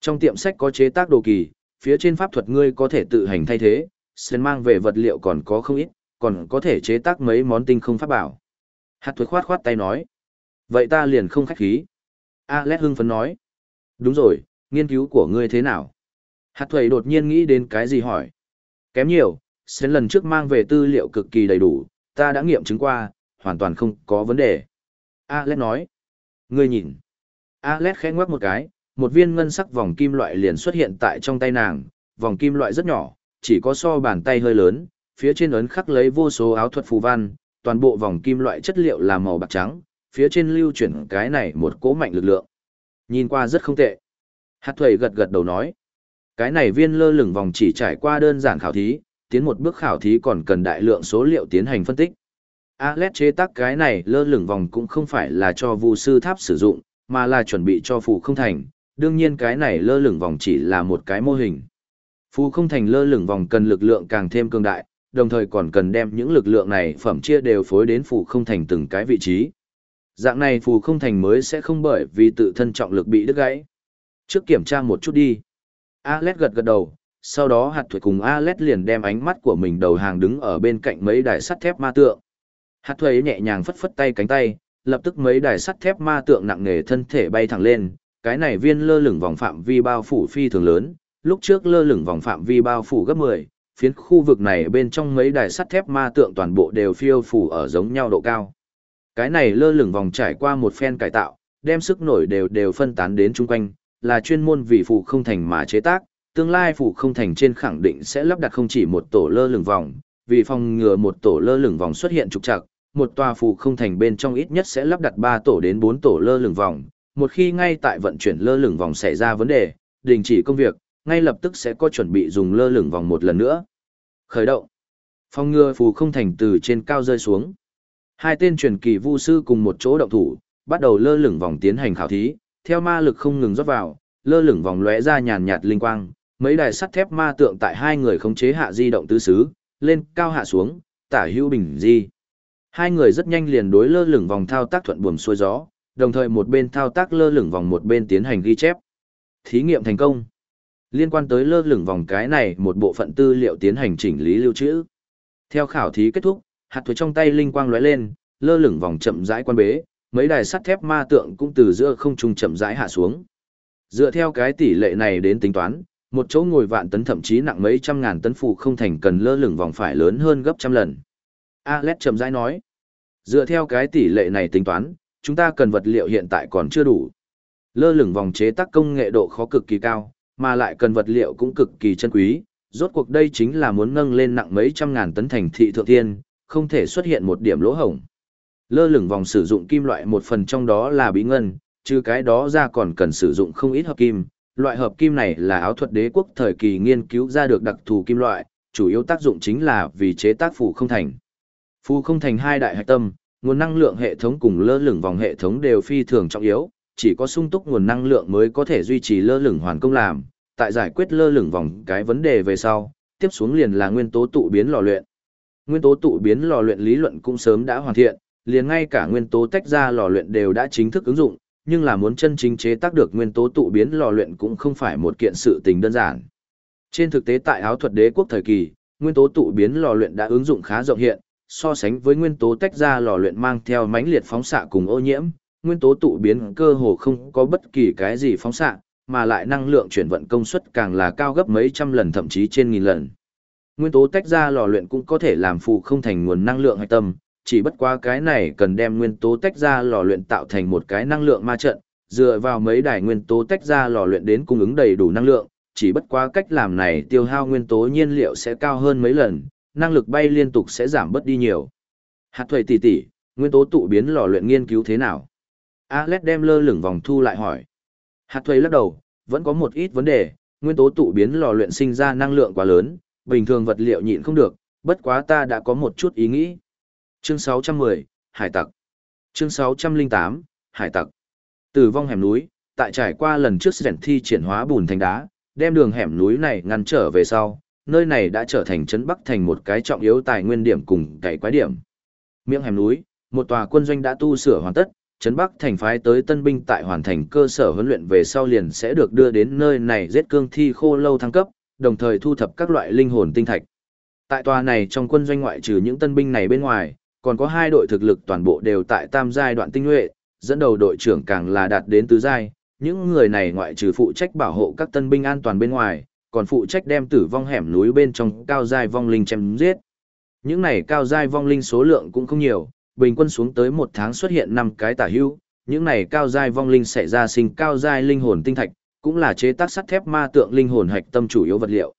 Trong tiệm sách có chế tác đồ kỳ, phía trên pháp thuật ngươi có thể tự hành thay thế, Sen mang về vật liệu còn có không ít, còn có thể chế tác mấy món tinh không pháp bảo. Hạt thuế khoát khoát tay nói. Vậy ta liền không khách khí. Alex hưng phấn nói. Đúng rồi, nghiên cứu của ngươi thế nào? Hạt thuế đột nhiên nghĩ đến cái gì hỏi. Kém nhiều, Sen lần trước mang về tư liệu cực kỳ đầy đủ, ta đã nghiệm chứng qua, hoàn toàn không có vấn đề. Alex nói. Ngươi nhìn. Alex khẽ ngoắc một cái, một viên ngân sắc vòng kim loại liền xuất hiện tại trong tay nàng, vòng kim loại rất nhỏ, chỉ có so bàn tay hơi lớn, phía trên ấn khắc lấy vô số áo thuật phù văn, toàn bộ vòng kim loại chất liệu là màu bạc trắng, phía trên lưu chuyển cái này một cỗ mạnh lực lượng. Nhìn qua rất không tệ. Hạt thuầy gật gật đầu nói. Cái này viên lơ lửng vòng chỉ trải qua đơn giản khảo thí, tiến một bước khảo thí còn cần đại lượng số liệu tiến hành phân tích. Alex chế tác cái này lơ lửng vòng cũng không phải là cho vu sư tháp sử dụng, mà là chuẩn bị cho phù không thành, đương nhiên cái này lơ lửng vòng chỉ là một cái mô hình. Phù không thành lơ lửng vòng cần lực lượng càng thêm cường đại, đồng thời còn cần đem những lực lượng này phẩm chia đều phối đến phù không thành từng cái vị trí. Dạng này phù không thành mới sẽ không bởi vì tự thân trọng lực bị đứt gãy. Trước kiểm tra một chút đi. alet gật gật đầu, sau đó hạt thuệ cùng alet liền đem ánh mắt của mình đầu hàng đứng ở bên cạnh mấy đài sắt thép ma tượng. Hạt thuệ nhẹ nhàng phất phất tay cánh tay, lập tức mấy đài sắt thép ma tượng nặng nề thân thể bay thẳng lên, cái này viên lơ lửng vòng phạm vi bao phủ phi thường lớn, lúc trước lơ lửng vòng phạm vi bao phủ gấp 10, phiến khu vực này bên trong mấy đài sắt thép ma tượng toàn bộ đều phiêu phủ ở giống nhau độ cao. Cái này lơ lửng vòng trải qua một phen cải tạo, đem sức nổi đều đều phân tán đến chung quanh, là chuyên môn vì phụ không thành mà chế tác, tương lai phụ không thành trên khẳng định sẽ lắp đặt không chỉ một tổ lơ lửng vòng, vì phòng ngừa một tổ lơ lửng vòng xuất hiện trục trặc, một tòa phủ không thành bên trong ít nhất sẽ lắp đặt 3 tổ đến 4 tổ lơ lửng vòng, một khi ngay tại vận chuyển lơ lửng vòng xảy ra vấn đề, đình chỉ công việc, ngay lập tức sẽ có chuẩn bị dùng lơ lửng vòng một lần nữa. Khởi động. Phong ngừa phù không thành từ trên cao rơi xuống. Hai tên truyền kỳ vu sư cùng một chỗ động thủ, bắt đầu lơ lửng vòng tiến hành khảo thí, theo ma lực không ngừng rót vào, lơ lửng vòng lóe ra nhàn nhạt linh quang, mấy đài sắt thép ma tượng tại hai người khống chế hạ di động tứ xứ, lên cao hạ xuống, tả hữu bình di. Hai người rất nhanh liền đối lơ lửng vòng thao tác thuận buồm xuôi gió, đồng thời một bên thao tác lơ lửng vòng một bên tiến hành ghi chép. Thí nghiệm thành công. Liên quan tới lơ lửng vòng cái này một bộ phận tư liệu tiến hành chỉnh lý lưu trữ. Theo khảo thí kết thúc, hạt thuế trong tay linh quang lóe lên, lơ lửng vòng chậm rãi quan bế, mấy đài sắt thép ma tượng cũng từ giữa không trung chậm rãi hạ xuống. Dựa theo cái tỷ lệ này đến tính toán, một chỗ ngồi vạn tấn thậm chí nặng mấy trăm ngàn tấn phụ không thành cần lơ lửng vòng phải lớn hơn gấp trăm lần. Alex chậm rãi nói, dựa theo cái tỷ lệ này tính toán, chúng ta cần vật liệu hiện tại còn chưa đủ. Lơ lửng vòng chế tác công nghệ độ khó cực kỳ cao, mà lại cần vật liệu cũng cực kỳ chân quý, rốt cuộc đây chính là muốn nâng lên nặng mấy trăm ngàn tấn thành thị thượng thiên, không thể xuất hiện một điểm lỗ hổng. Lơ lửng vòng sử dụng kim loại một phần trong đó là bí ngân, trừ cái đó ra còn cần sử dụng không ít hợp kim. Loại hợp kim này là áo thuật đế quốc thời kỳ nghiên cứu ra được đặc thù kim loại, chủ yếu tác dụng chính là vì chế tác phủ không thành. Phù không thành hai đại hạch tâm, nguồn năng lượng hệ thống cùng lơ lửng vòng hệ thống đều phi thường trọng yếu, chỉ có sung túc nguồn năng lượng mới có thể duy trì lơ lửng hoàn công làm, tại giải quyết lơ lửng vòng cái vấn đề về sau, tiếp xuống liền là nguyên tố tụ biến lò luyện. Nguyên tố tụ biến lò luyện lý luận cũng sớm đã hoàn thiện, liền ngay cả nguyên tố tách ra lò luyện đều đã chính thức ứng dụng, nhưng là muốn chân chính chế tác được nguyên tố tụ biến lò luyện cũng không phải một kiện sự tình đơn giản. Trên thực tế tại áo thuật đế quốc thời kỳ, nguyên tố tụ biến lò luyện đã ứng dụng khá rộng hiện, so sánh với nguyên tố tách ra lò luyện mang theo mãnh liệt phóng xạ cùng ô nhiễm, nguyên tố tụ biến cơ hồ không có bất kỳ cái gì phóng xạ, mà lại năng lượng chuyển vận công suất càng là cao gấp mấy trăm lần thậm chí trên nghìn lần. Nguyên tố tách ra lò luyện cũng có thể làm phù không thành nguồn năng lượng hạch tâm, chỉ bất quá cái này cần đem nguyên tố tách ra lò luyện tạo thành một cái năng lượng ma trận, dựa vào mấy đài nguyên tố tách ra lò luyện đến cung ứng đầy đủ năng lượng, chỉ bất quá cách làm này tiêu hao nguyên tố nhiên liệu sẽ cao hơn mấy lần, năng lực bay liên tục sẽ giảm bớt đi nhiều. Hạt thuầy tỷ tỷ, nguyên tố tụ biến lò luyện nghiên cứu thế nào? Alex đem lơ lửng vòng thu lại hỏi. Hạt thuầy lắc đầu, vẫn có một ít vấn đề, nguyên tố tụ biến lò luyện sinh ra năng lượng quá lớn, bình thường vật liệu nhịn không được, bất quá ta đã có một chút ý nghĩ. Chương 610, Hải tặc. Chương 608, Hải tặc. Tử vong hẻm núi, tại trải qua lần trước rèn thi triển hóa bùn thành đá, đem đường hẻm núi này ngăn trở về sau, nơi này đã trở thành trấn Bắc thành một cái trọng yếu tài nguyên điểm cùng cày quái điểm. Miệng hẻm núi, một tòa quân doanh đã tu sửa hoàn tất, trấn Bắc thành phái tới tân binh tại hoàn thành cơ sở huấn luyện về sau liền sẽ được đưa đến nơi này giết cương thi khô lâu thăng cấp, đồng thời thu thập các loại linh hồn tinh thạch. Tại tòa này trong quân doanh ngoại trừ những tân binh này bên ngoài, còn có hai đội thực lực toàn bộ đều tại tam giai đoạn tinh nhuệ, dẫn đầu đội trưởng càng là đạt đến tứ giai, những người này ngoại trừ phụ trách bảo hộ các tân binh an toàn bên ngoài, còn phụ trách đem tử vong hẻm núi bên trong cao giai vong linh chém giết. Những này cao giai vong linh số lượng cũng không nhiều, bình quân xuống tới một tháng xuất hiện 5 cái tả hưu, những này cao giai vong linh sẽ ra sinh cao giai linh hồn tinh thạch, cũng là chế tác sắt thép ma tượng linh hồn hạch tâm chủ yếu vật liệu.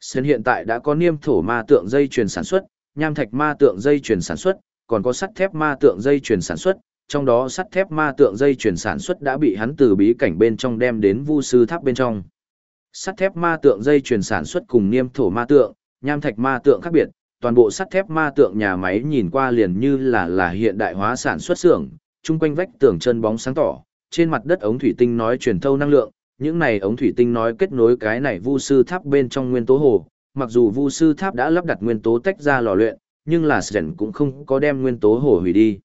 Sơn hiện tại đã có niêm thổ ma tượng dây chuyền sản xuất, nham thạch ma tượng dây chuyền sản xuất, còn có sắt thép ma tượng dây chuyền sản xuất, trong đó sắt thép ma tượng dây chuyền sản xuất đã bị hắn từ bí cảnh bên trong đem đến vu sư tháp bên trong. Sắt thép ma tượng dây chuyền sản xuất cùng niêm thổ ma tượng, nham thạch ma tượng khác biệt, toàn bộ sắt thép ma tượng nhà máy nhìn qua liền như là là hiện đại hóa sản xuất xưởng, chung quanh vách tường chân bóng sáng tỏ, trên mặt đất ống thủy tinh nói truyền thâu năng lượng, những này ống thủy tinh nói kết nối cái này vu sư tháp bên trong nguyên tố hồ, mặc dù vu sư tháp đã lắp đặt nguyên tố tách ra lò luyện, nhưng là Sren cũng không có đem nguyên tố hồ hủy đi,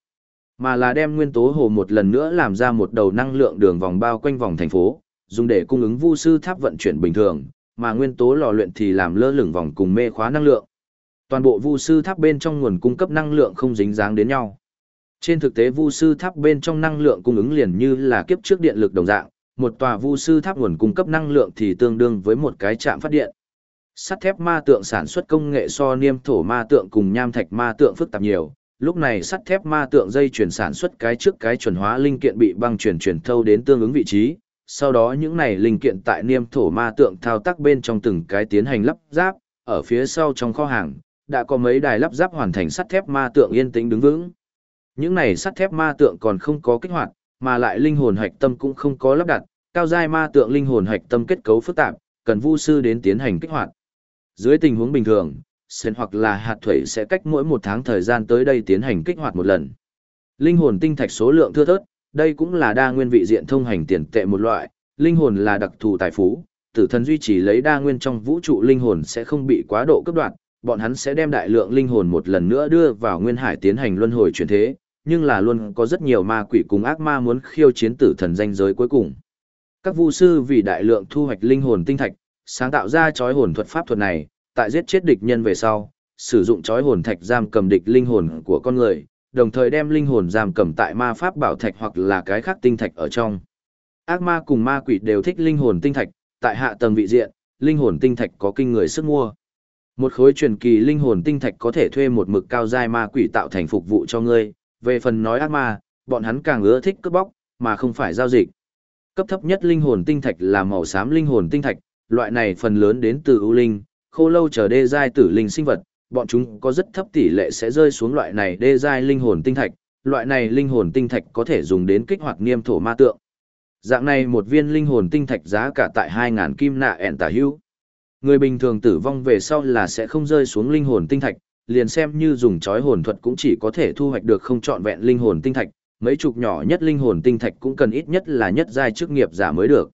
mà là đem nguyên tố hồ một lần nữa làm ra một đầu năng lượng đường vòng bao quanh vòng thành phố, dùng để cung ứng vu sư tháp vận chuyển bình thường, mà nguyên tố lò luyện thì làm lơ lửng vòng cùng mê khóa năng lượng. Toàn bộ vu sư tháp bên trong nguồn cung cấp năng lượng không dính dáng đến nhau. Trên thực tế vu sư tháp bên trong năng lượng cung ứng liền như là kiếp trước điện lực đồng dạng, một tòa vu sư tháp nguồn cung cấp năng lượng thì tương đương với một cái trạm phát điện. Sắt thép ma tượng sản xuất công nghệ so niêm thổ ma tượng cùng nham thạch ma tượng phức tạp nhiều. Lúc này sắt thép ma tượng dây chuyển sản xuất cái trước cái chuẩn hóa linh kiện bị băng chuyển chuyển thâu đến tương ứng vị trí. Sau đó những này linh kiện tại niêm thổ ma tượng thao tác bên trong từng cái tiến hành lắp ráp, ở phía sau trong kho hàng, đã có mấy đài lắp ráp hoàn thành sắt thép ma tượng yên tĩnh đứng vững. Những này sắt thép ma tượng còn không có kích hoạt, mà lại linh hồn hạch tâm cũng không có lắp đặt, cao giai ma tượng linh hồn hạch tâm kết cấu phức tạp, cần vu sư đến tiến hành kích hoạt. Dưới tình huống bình thường, sen hoặc là hạt thủy sẽ cách mỗi một tháng thời gian tới đây tiến hành kích hoạt một lần. Linh hồn tinh thạch số lượng thưa thớt, đây cũng là đa nguyên vị diện thông hành tiền tệ một loại, linh hồn là đặc thù tài phú, tử thần duy trì lấy đa nguyên trong vũ trụ linh hồn sẽ không bị quá độ cấp đoạn, bọn hắn sẽ đem đại lượng linh hồn một lần nữa đưa vào nguyên hải tiến hành luân hồi chuyển thế, nhưng là luôn có rất nhiều ma quỷ cùng ác ma muốn khiêu chiến tử thần danh giới cuối cùng. Các vu sư vì đại lượng thu hoạch linh hồn tinh thạch, sáng tạo ra chói hồn thuật pháp thuật này, tại giết chết địch nhân về sau, sử dụng chói hồn thạch giam cầm địch linh hồn của con người, đồng thời đem linh hồn giam cầm tại ma pháp bảo thạch hoặc là cái khác tinh thạch ở trong. Ác ma cùng ma quỷ đều thích linh hồn tinh thạch, tại hạ tầng vị diện, linh hồn tinh thạch có kinh người sức mua. Một khối truyền kỳ linh hồn tinh thạch có thể thuê một mực cao giai ma quỷ tạo thành phục vụ cho ngươi, về phần nói ác ma, bọn hắn càng ưa thích cướp bóc, mà không phải giao dịch. Cấp thấp nhất linh hồn tinh thạch là màu xám linh hồn tinh thạch, loại này phần lớn đến từ ưu linh, khô lâu chờ đê giai tử linh sinh vật, bọn chúng có rất thấp tỷ lệ sẽ rơi xuống loại này đê giai linh hồn tinh thạch, loại này linh hồn tinh thạch có thể dùng đến kích hoạt niêm thổ ma tượng. Dạng này một viên linh hồn tinh thạch giá cả tại 2000 kim nạ ẻn tả hữu. Người bình thường tử vong về sau là sẽ không rơi xuống linh hồn tinh thạch, liền xem như dùng chói hồn thuật cũng chỉ có thể thu hoạch được không trọn vẹn linh hồn tinh thạch, mấy chục nhỏ nhất linh hồn tinh thạch cũng cần ít nhất là nhất giai chức nghiệp giả mới được.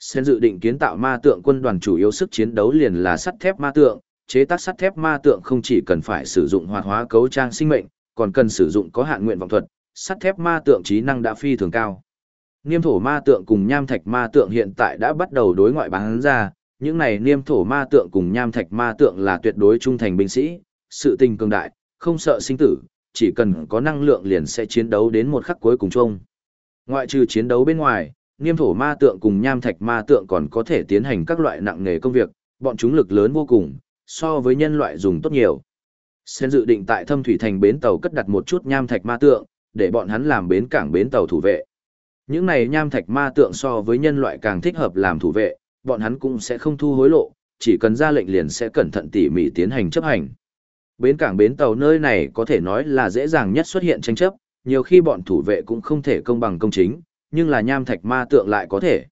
Sen dự định kiến tạo ma tượng quân đoàn chủ yếu sức chiến đấu liền là sắt thép ma tượng, chế tác sắt thép ma tượng không chỉ cần phải sử dụng hoạt hóa cấu trang sinh mệnh, còn cần sử dụng có hạn nguyện vọng thuật, sắt thép ma tượng trí năng đã phi thường cao. Niêm thổ ma tượng cùng nham thạch ma tượng hiện tại đã bắt đầu đối ngoại bán ra, những này niêm thổ ma tượng cùng nham thạch ma tượng là tuyệt đối trung thành binh sĩ, sự tình cường đại, không sợ sinh tử, chỉ cần có năng lượng liền sẽ chiến đấu đến một khắc cuối cùng chung. Ngoại trừ chiến đấu bên ngoài, niêm thổ ma tượng cùng nham thạch ma tượng còn có thể tiến hành các loại nặng nghề công việc, bọn chúng lực lớn vô cùng, so với nhân loại dùng tốt nhiều. Sen dự định tại thâm thủy thành bến tàu cất đặt một chút nham thạch ma tượng, để bọn hắn làm bến cảng bến tàu thủ vệ. Những này nham thạch ma tượng so với nhân loại càng thích hợp làm thủ vệ, bọn hắn cũng sẽ không thu hối lộ, chỉ cần ra lệnh liền sẽ cẩn thận tỉ mỉ tiến hành chấp hành. Bến cảng bến tàu nơi này có thể nói là dễ dàng nhất xuất hiện tranh chấp, nhiều khi bọn thủ vệ cũng không thể công bằng công chính, nhưng là nham thạch ma tượng lại có thể.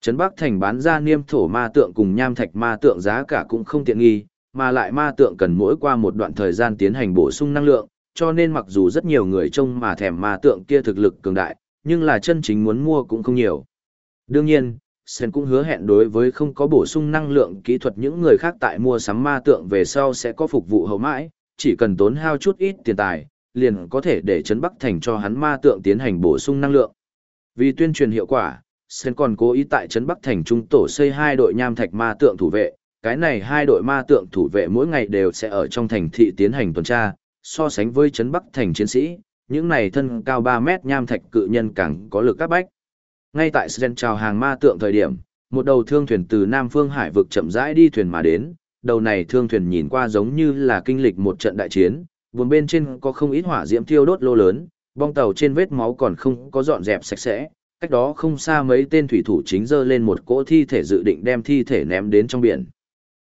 Trấn Bắc Thành bán ra niêm thổ ma tượng cùng nham thạch ma tượng giá cả cũng không tiện nghi, mà lại ma tượng cần mỗi qua một đoạn thời gian tiến hành bổ sung năng lượng, cho nên mặc dù rất nhiều người trông mà thèm ma tượng kia thực lực cường đại, nhưng là chân chính muốn mua cũng không nhiều. Đương nhiên, Sen cũng hứa hẹn đối với không có bổ sung năng lượng kỹ thuật những người khác tại mua sắm ma tượng về sau sẽ có phục vụ hậu mãi, chỉ cần tốn hao chút ít tiền tài, liền có thể để Trấn Bắc Thành cho hắn ma tượng tiến hành bổ sung năng lượng. Vì tuyên truyền hiệu quả, Sen còn cố ý tại Trấn Bắc Thành trung tổ xây hai đội nham thạch ma tượng thủ vệ, cái này hai đội ma tượng thủ vệ mỗi ngày đều sẽ ở trong thành thị tiến hành tuần tra, so sánh với Trấn Bắc Thành chiến sĩ, những này thân cao 3 mét nham thạch cự nhân càng có lực các bách. Ngay tại Sen chào hàng ma tượng thời điểm, một đầu thương thuyền từ Nam Phương Hải vực chậm rãi đi thuyền mà đến, đầu này thương thuyền nhìn qua giống như là kinh lịch một trận đại chiến, buồn bên trên có không ít hỏa diễm thiêu đốt lô lớn, bong tàu trên vết máu còn không có dọn dẹp sạch sẽ, cách đó không xa mấy tên thủy thủ chính dơ lên một cỗ thi thể dự định đem thi thể ném đến trong biển.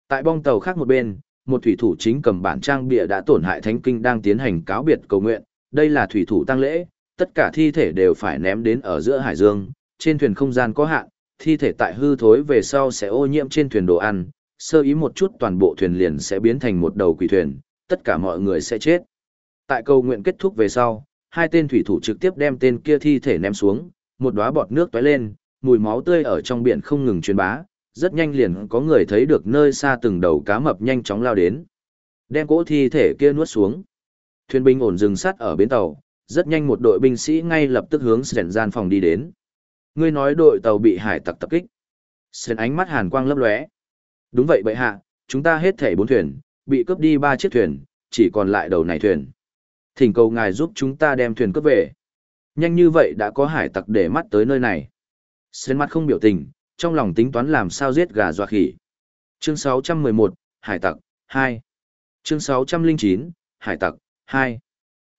Tại bong tàu khác một bên, một thủy thủ chính cầm bản trang bịa đã tổn hại thánh kinh đang tiến hành cáo biệt cầu nguyện, đây là thủy thủ tăng lễ, tất cả thi thể đều phải ném đến ở giữa hải dương, trên thuyền không gian có hạn, thi thể tại hư thối về sau sẽ ô nhiễm trên thuyền đồ ăn, sơ ý một chút toàn bộ thuyền liền sẽ biến thành một đầu quỷ thuyền, tất cả mọi người sẽ chết. Tại cầu nguyện kết thúc về sau, hai tên thủy thủ trực tiếp đem tên kia thi thể ném xuống, một đóa bọt nước tóe lên, mùi máu tươi ở trong biển không ngừng truyền bá, rất nhanh liền có người thấy được nơi xa từng đầu cá mập nhanh chóng lao đến. Đem cỗ thi thể kia nuốt xuống. Thuyền binh ổn dừng sát ở bến tàu, rất nhanh một đội binh sĩ ngay lập tức hướng sển gian phòng đi đến. Ngươi nói đội tàu bị hải tặc tập kích. Sển ánh mắt hàn quang lấp lóe. Đúng vậy bệ hạ, chúng ta hết thể bốn thuyền, bị cướp đi ba chiếc thuyền, chỉ còn lại đầu này thuyền. Thỉnh cầu ngài giúp chúng ta đem thuyền cướp về. Nhanh như vậy đã có hải tặc để mắt tới nơi này. Sến mặt không biểu tình, trong lòng tính toán làm sao giết gà dọa khỉ. Chương 611, Hải tặc, 2. Chương 609, Hải tặc, 2.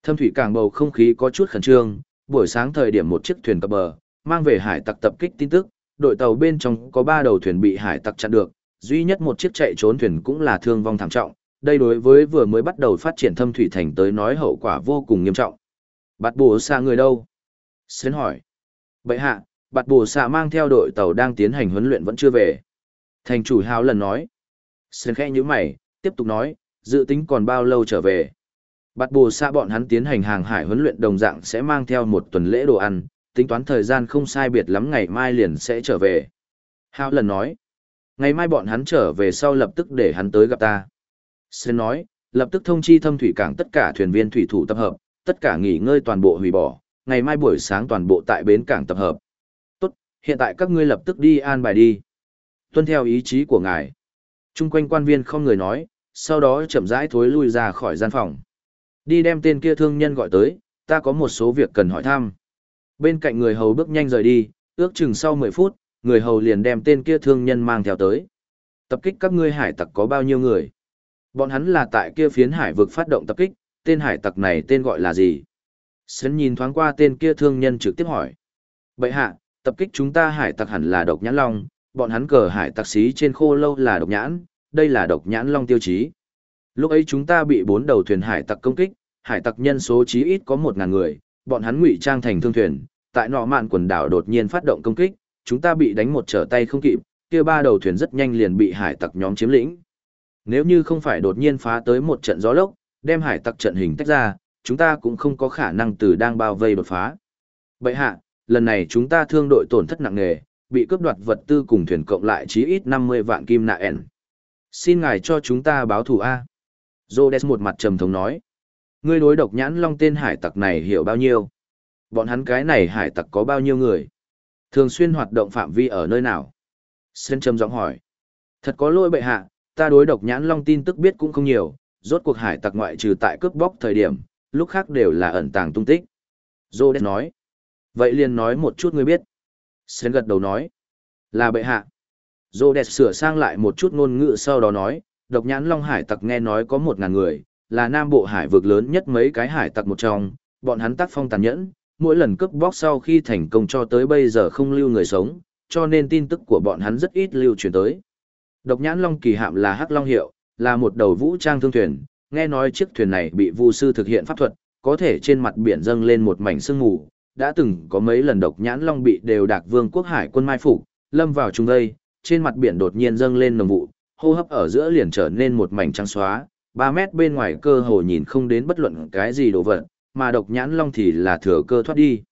Thâm thủy cảng bầu không khí có chút khẩn trương, buổi sáng thời điểm một chiếc thuyền cập bờ, mang về hải tặc tập kích tin tức, đội tàu bên trong có 3 đầu thuyền bị hải tặc chặn được, duy nhất một chiếc chạy trốn thuyền cũng là thương vong thảm trọng, đây đối với vừa mới bắt đầu phát triển thâm thủy thành tới nói hậu quả vô cùng nghiêm trọng. Bạt bổ xạ người đâu? Xến hỏi. Bậy hạ, bạt bổ xạ mang theo đội tàu đang tiến hành huấn luyện vẫn chưa về. Thành chủ hào lần nói. Xến khẽ như mày, tiếp tục nói, dự tính còn bao lâu trở về. Bạt bổ xạ bọn hắn tiến hành hàng hải huấn luyện đồng dạng sẽ mang theo một tuần lễ đồ ăn, tính toán thời gian không sai biệt lắm ngày mai liền sẽ trở về. Hào lần nói. Ngày mai bọn hắn trở về sau lập tức để hắn tới gặp ta. Xến nói, lập tức thông chi thâm thủy cảng tất cả thuyền viên thủy thủ tập hợp, tất cả nghỉ ngơi toàn bộ hủy bỏ, ngày mai buổi sáng toàn bộ tại bến cảng tập hợp. Tốt, hiện tại các ngươi lập tức đi an bài đi. Tuân theo ý chí của ngài. Trung quanh quan viên không người nói, sau đó chậm rãi thối lui ra khỏi gian phòng. Đi đem tên kia thương nhân gọi tới, ta có một số việc cần hỏi thăm. Bên cạnh người hầu bước nhanh rời đi, ước chừng sau 10 phút, người hầu liền đem tên kia thương nhân mang theo tới. Tập kích các ngươi hải tặc có bao nhiêu người? Bọn hắn là tại kia phiến hải vực phát động tập kích, tên hải tặc này tên gọi là gì? Sến nhìn thoáng qua tên kia thương nhân trực tiếp hỏi. Bậy hạ, tập kích chúng ta hải tặc hẳn là độc nhãn long, bọn hắn cờ hải tặc xí trên khô lâu là độc nhãn, đây là độc nhãn long tiêu chí. Lúc ấy chúng ta bị bốn đầu thuyền hải tặc công kích, hải tặc nhân số chí ít có một ngàn người, bọn hắn ngụy trang thành thương thuyền, tại nọ mạn quần đảo đột nhiên phát động công kích, chúng ta bị đánh một trở tay không kịp, kia ba đầu thuyền rất nhanh liền bị hải tặc nhóm chiếm lĩnh. Nếu như không phải đột nhiên phá tới một trận gió lốc, đem hải tặc trận hình tách ra, chúng ta cũng không có khả năng từ đang bao vây đột phá. Bậy hạ, lần này chúng ta thương đội tổn thất nặng nề, bị cướp đoạt vật tư cùng thuyền cộng lại chí ít 50 vạn kim nạ ẻn. Xin ngài cho chúng ta báo thù A. Rhodes một mặt trầm thống nói. Ngươi đối độc nhãn long tên hải tặc này hiểu bao nhiêu? Bọn hắn cái này hải tặc có bao nhiêu người? Thường xuyên hoạt động phạm vi ở nơi nào? Sơn trầm giọng hỏi. Thật có lỗi bệ hạ, ta đối độc nhãn long tin tức biết cũng không nhiều, rốt cuộc hải tặc ngoại trừ tại cướp bóc thời điểm, lúc khác đều là ẩn tàng tung tích. Rhodes nói. Vậy liền nói một chút ngươi biết. Sến gật đầu nói. Là bệ hạ. Rhodes sửa sang lại một chút ngôn ngữ sau đó nói, độc nhãn Long Hải tặc nghe nói có một ngàn người, là nam bộ hải vực lớn nhất mấy cái hải tặc một trong, bọn hắn tác phong tàn nhẫn, mỗi lần cướp bóc sau khi thành công cho tới bây giờ không lưu người sống, cho nên tin tức của bọn hắn rất ít lưu truyền tới. Độc nhãn Long kỳ hạm là Hắc Long hiệu, là một đầu vũ trang thương thuyền, nghe nói chiếc thuyền này bị Vu sư thực hiện pháp thuật, có thể trên mặt biển dâng lên một mảnh sương mù, đã từng có mấy lần độc nhãn long bị đều đạc vương quốc hải quân mai phục, lâm vào trung đây, trên mặt biển đột nhiên dâng lên nồng vụ, hô hấp ở giữa liền trở nên một mảnh trắng xóa, 3 mét bên ngoài cơ hồ nhìn không đến bất luận cái gì đồ vật, mà độc nhãn long thì là thừa cơ thoát đi.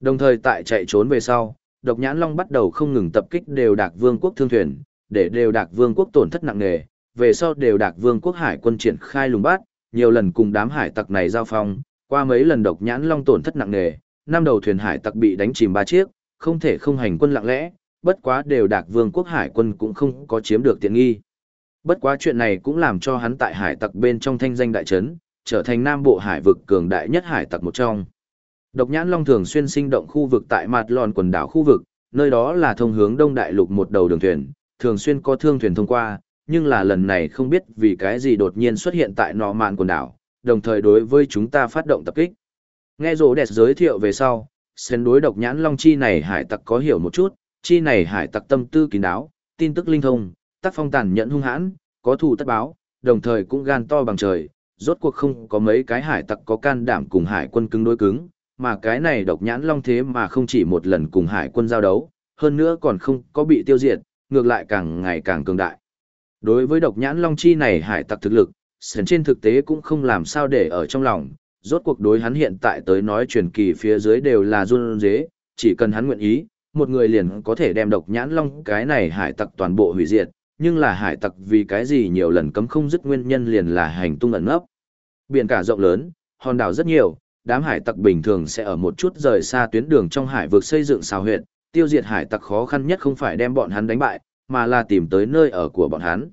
Đồng thời tại chạy trốn về sau, độc nhãn long bắt đầu không ngừng tập kích đều đạc vương quốc thương thuyền, để đều đạc vương quốc tổn thất nặng nề, về sau đều đạc vương quốc hải quân triển khai lùng bát, nhiều lần cùng đám hải tặc này giao phong, qua mấy lần độc nhãn long tổn thất nặng nề, năm đầu thuyền hải tặc bị đánh chìm ba chiếc, không thể không hành quân lặng lẽ, bất quá đều đạc vương quốc hải quân cũng không có chiếm được tiện nghi. Bất quá chuyện này cũng làm cho hắn tại hải tặc bên trong thanh danh đại trấn, trở thành nam bộ hải vực cường đại nhất hải tặc một trong. Độc nhãn long thường xuyên sinh động khu vực tại mặt lòn quần đảo khu vực, nơi đó là thông hướng đông đại lục một đầu đường thuyền, thường xuyên có thương thuyền thông qua, nhưng là lần này không biết vì cái gì đột nhiên xuất hiện tại nọ mạn quần đảo, đồng thời đối với chúng ta phát động tập kích. Nghe rổ đẹp giới thiệu về sau, sen đối độc nhãn long chi này hải tặc có hiểu một chút, chi này hải tặc tâm tư kín đáo, tin tức linh thông, tác phong tàn nhẫn hung hãn, có thù tất báo, đồng thời cũng gan to bằng trời, rốt cuộc không có mấy cái hải tặc có can đảm cùng hải quân cứng đối cứng, mà cái này độc nhãn long thế mà không chỉ một lần cùng hải quân giao đấu, hơn nữa còn không có bị tiêu diệt, ngược lại càng ngày càng cường đại. Đối với độc nhãn long chi này hải tặc thực lực, sến trên thực tế cũng không làm sao để ở trong lòng, rốt cuộc đối hắn hiện tại tới nói truyền kỳ phía dưới đều là run dế, chỉ cần hắn nguyện ý, một người liền có thể đem độc nhãn long cái này hải tặc toàn bộ hủy diệt, nhưng là hải tặc vì cái gì nhiều lần cấm không dứt nguyên nhân liền là hành tung ẩn nấp. Biển cả rộng lớn, hòn đảo rất nhiều, đám hải tặc bình thường sẽ ở một chút rời xa tuyến đường trong hải vực xây dựng xào huyệt, tiêu diệt hải tặc khó khăn nhất không phải đem bọn hắn đánh bại, mà là tìm tới nơi ở của bọn hắn.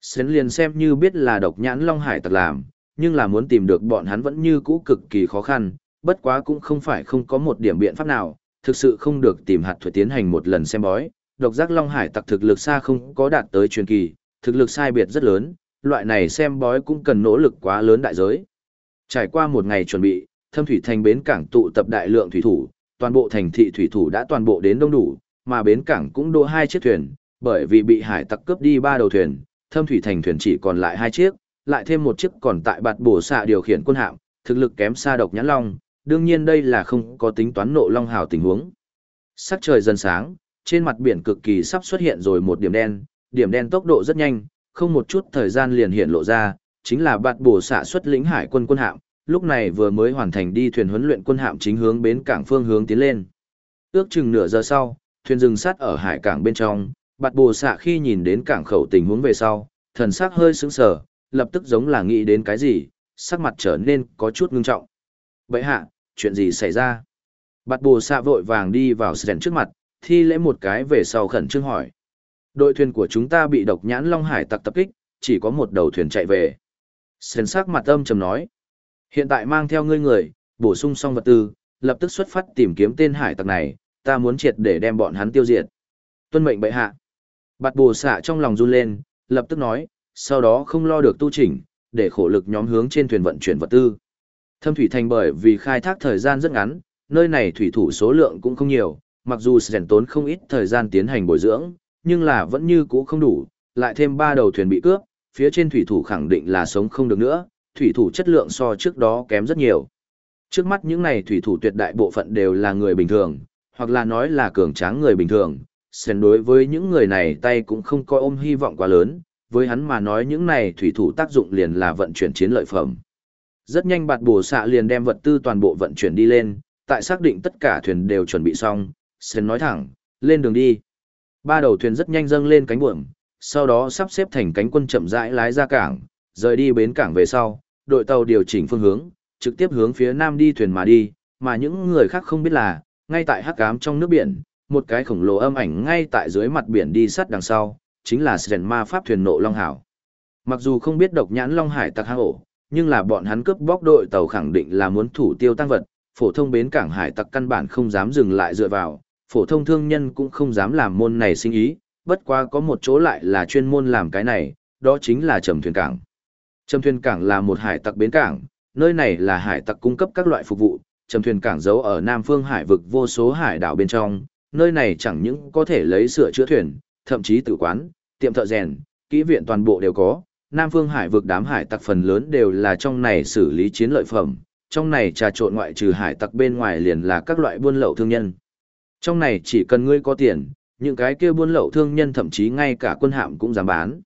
Sến liền xem như biết là độc nhãn Long Hải tặc làm, nhưng là muốn tìm được bọn hắn vẫn như cũ cực kỳ khó khăn, bất quá cũng không phải không có một điểm biện pháp nào, thực sự không được tìm hạt thuật tiến hành một lần xem bói, độc giác Long Hải tặc thực lực xa không có đạt tới truyền kỳ, thực lực sai biệt rất lớn, loại này xem bói cũng cần nỗ lực quá lớn đại giới. Trải qua một ngày chuẩn bị, thâm thủy thành bến cảng tụ tập đại lượng thủy thủ, toàn bộ thành thị thủy thủ đã toàn bộ đến đông đủ, mà bến cảng cũng đỗ hai chiếc thuyền, bởi vì bị hải tặc cướp đi ba đầu thuyền, thâm thủy thành thuyền chỉ còn lại hai chiếc, lại thêm một chiếc còn tại bạt bổ xạ điều khiển quân hạm, thực lực kém xa độc nhãn long, đương nhiên đây là không có tính toán nộ long hào tình huống. Sắc trời dần sáng, trên mặt biển cực kỳ sắp xuất hiện rồi một điểm đen, điểm đen tốc độ rất nhanh, không một chút thời gian liền hiện lộ ra, chính là bạt bổ xạ xuất lĩnh hải quân quân hạm, lúc này vừa mới hoàn thành đi thuyền huấn luyện quân hạm chính hướng bến cảng phương hướng tiến lên. Ước chừng nửa giờ sau, thuyền dừng sát ở hải cảng bên trong, bạt Bồ xạ khi nhìn đến cảng khẩu tình huống về sau, thần sắc hơi sững sờ, lập tức giống là nghĩ đến cái gì, sắc mặt trở nên có chút ngưng trọng. Vậy hạ, chuyện gì xảy ra? Bạt bồ xạ vội vàng đi vào sren trước mặt, thi lễ một cái về sau khẩn trương hỏi. Đội thuyền của chúng ta bị độc nhãn Long Hải tặc tập kích, chỉ có một đầu thuyền chạy về. Sren sắc mặt âm trầm nói. Hiện tại mang theo ngươi người, bổ sung xong vật tư, lập tức xuất phát tìm kiếm tên hải tặc này, ta muốn triệt để đem bọn hắn tiêu diệt. Tuân mệnh bệ hạ. Bạt bồ xạ trong lòng run lên, lập tức nói, sau đó không lo được tu chỉnh, để khổ lực nhóm hướng trên thuyền vận chuyển vật tư. Thâm thủy thành bởi vì khai thác thời gian rất ngắn, nơi này thủy thủ số lượng cũng không nhiều, mặc dù rèn tốn không ít thời gian tiến hành bồi dưỡng, nhưng là vẫn như cũ không đủ, lại thêm ba đầu thuyền bị cướp, phía trên thủy thủ khẳng định là sống không được nữa, thủy thủ chất lượng so trước đó kém rất nhiều. Trước mắt những này thủy thủ tuyệt đại bộ phận đều là người bình thường, hoặc là nói là cường tráng người bình thường, Sen đối với những người này tay cũng không coi ôm hy vọng quá lớn, với hắn mà nói những này thủy thủ tác dụng liền là vận chuyển chiến lợi phẩm. Rất nhanh bạt bổ xạ liền đem vật tư toàn bộ vận chuyển đi lên, tại xác định tất cả thuyền đều chuẩn bị xong, Sen nói thẳng, lên đường đi. Ba đầu thuyền rất nhanh dâng lên cánh buồm, sau đó sắp xếp thành cánh quân chậm rãi lái ra cảng, rời đi bến cảng về sau, đội tàu điều chỉnh phương hướng, trực tiếp hướng phía nam đi thuyền mà đi, mà những người khác không biết là, ngay tại hắc ám trong nước biển, một cái khổng lồ âm ảnh ngay tại dưới mặt biển đi sát đằng sau, chính là Sren ma pháp thuyền nộ Long Hảo. Mặc dù không biết độc nhãn Long Hải tặc hang ổ, nhưng là bọn hắn cướp bóc đội tàu khẳng định là muốn thủ tiêu tăng vật, phổ thông bến cảng hải tặc căn bản không dám dừng lại dựa vào, phổ thông thương nhân cũng không dám làm môn này sinh ý, bất quá có một chỗ lại là chuyên môn làm cái này, đó chính là trầm thuyền cảng. Trầm thuyền cảng là một hải tặc bến cảng, nơi này là hải tặc cung cấp các loại phục vụ, trầm thuyền cảng giấu ở Nam Phương Hải vực vô số hải đảo bên trong, nơi này chẳng những có thể lấy sửa chữa thuyền, thậm chí tử quán, tiệm thợ rèn, kỹ viện toàn bộ đều có. Nam Phương Hải vực đám hải tặc phần lớn đều là trong này xử lý chiến lợi phẩm, trong này trà trộn ngoại trừ hải tặc bên ngoài liền là các loại buôn lậu thương nhân. Trong này chỉ cần ngươi có tiền, những cái kia buôn lậu thương nhân thậm chí ngay cả quân hạm cũng dám bán.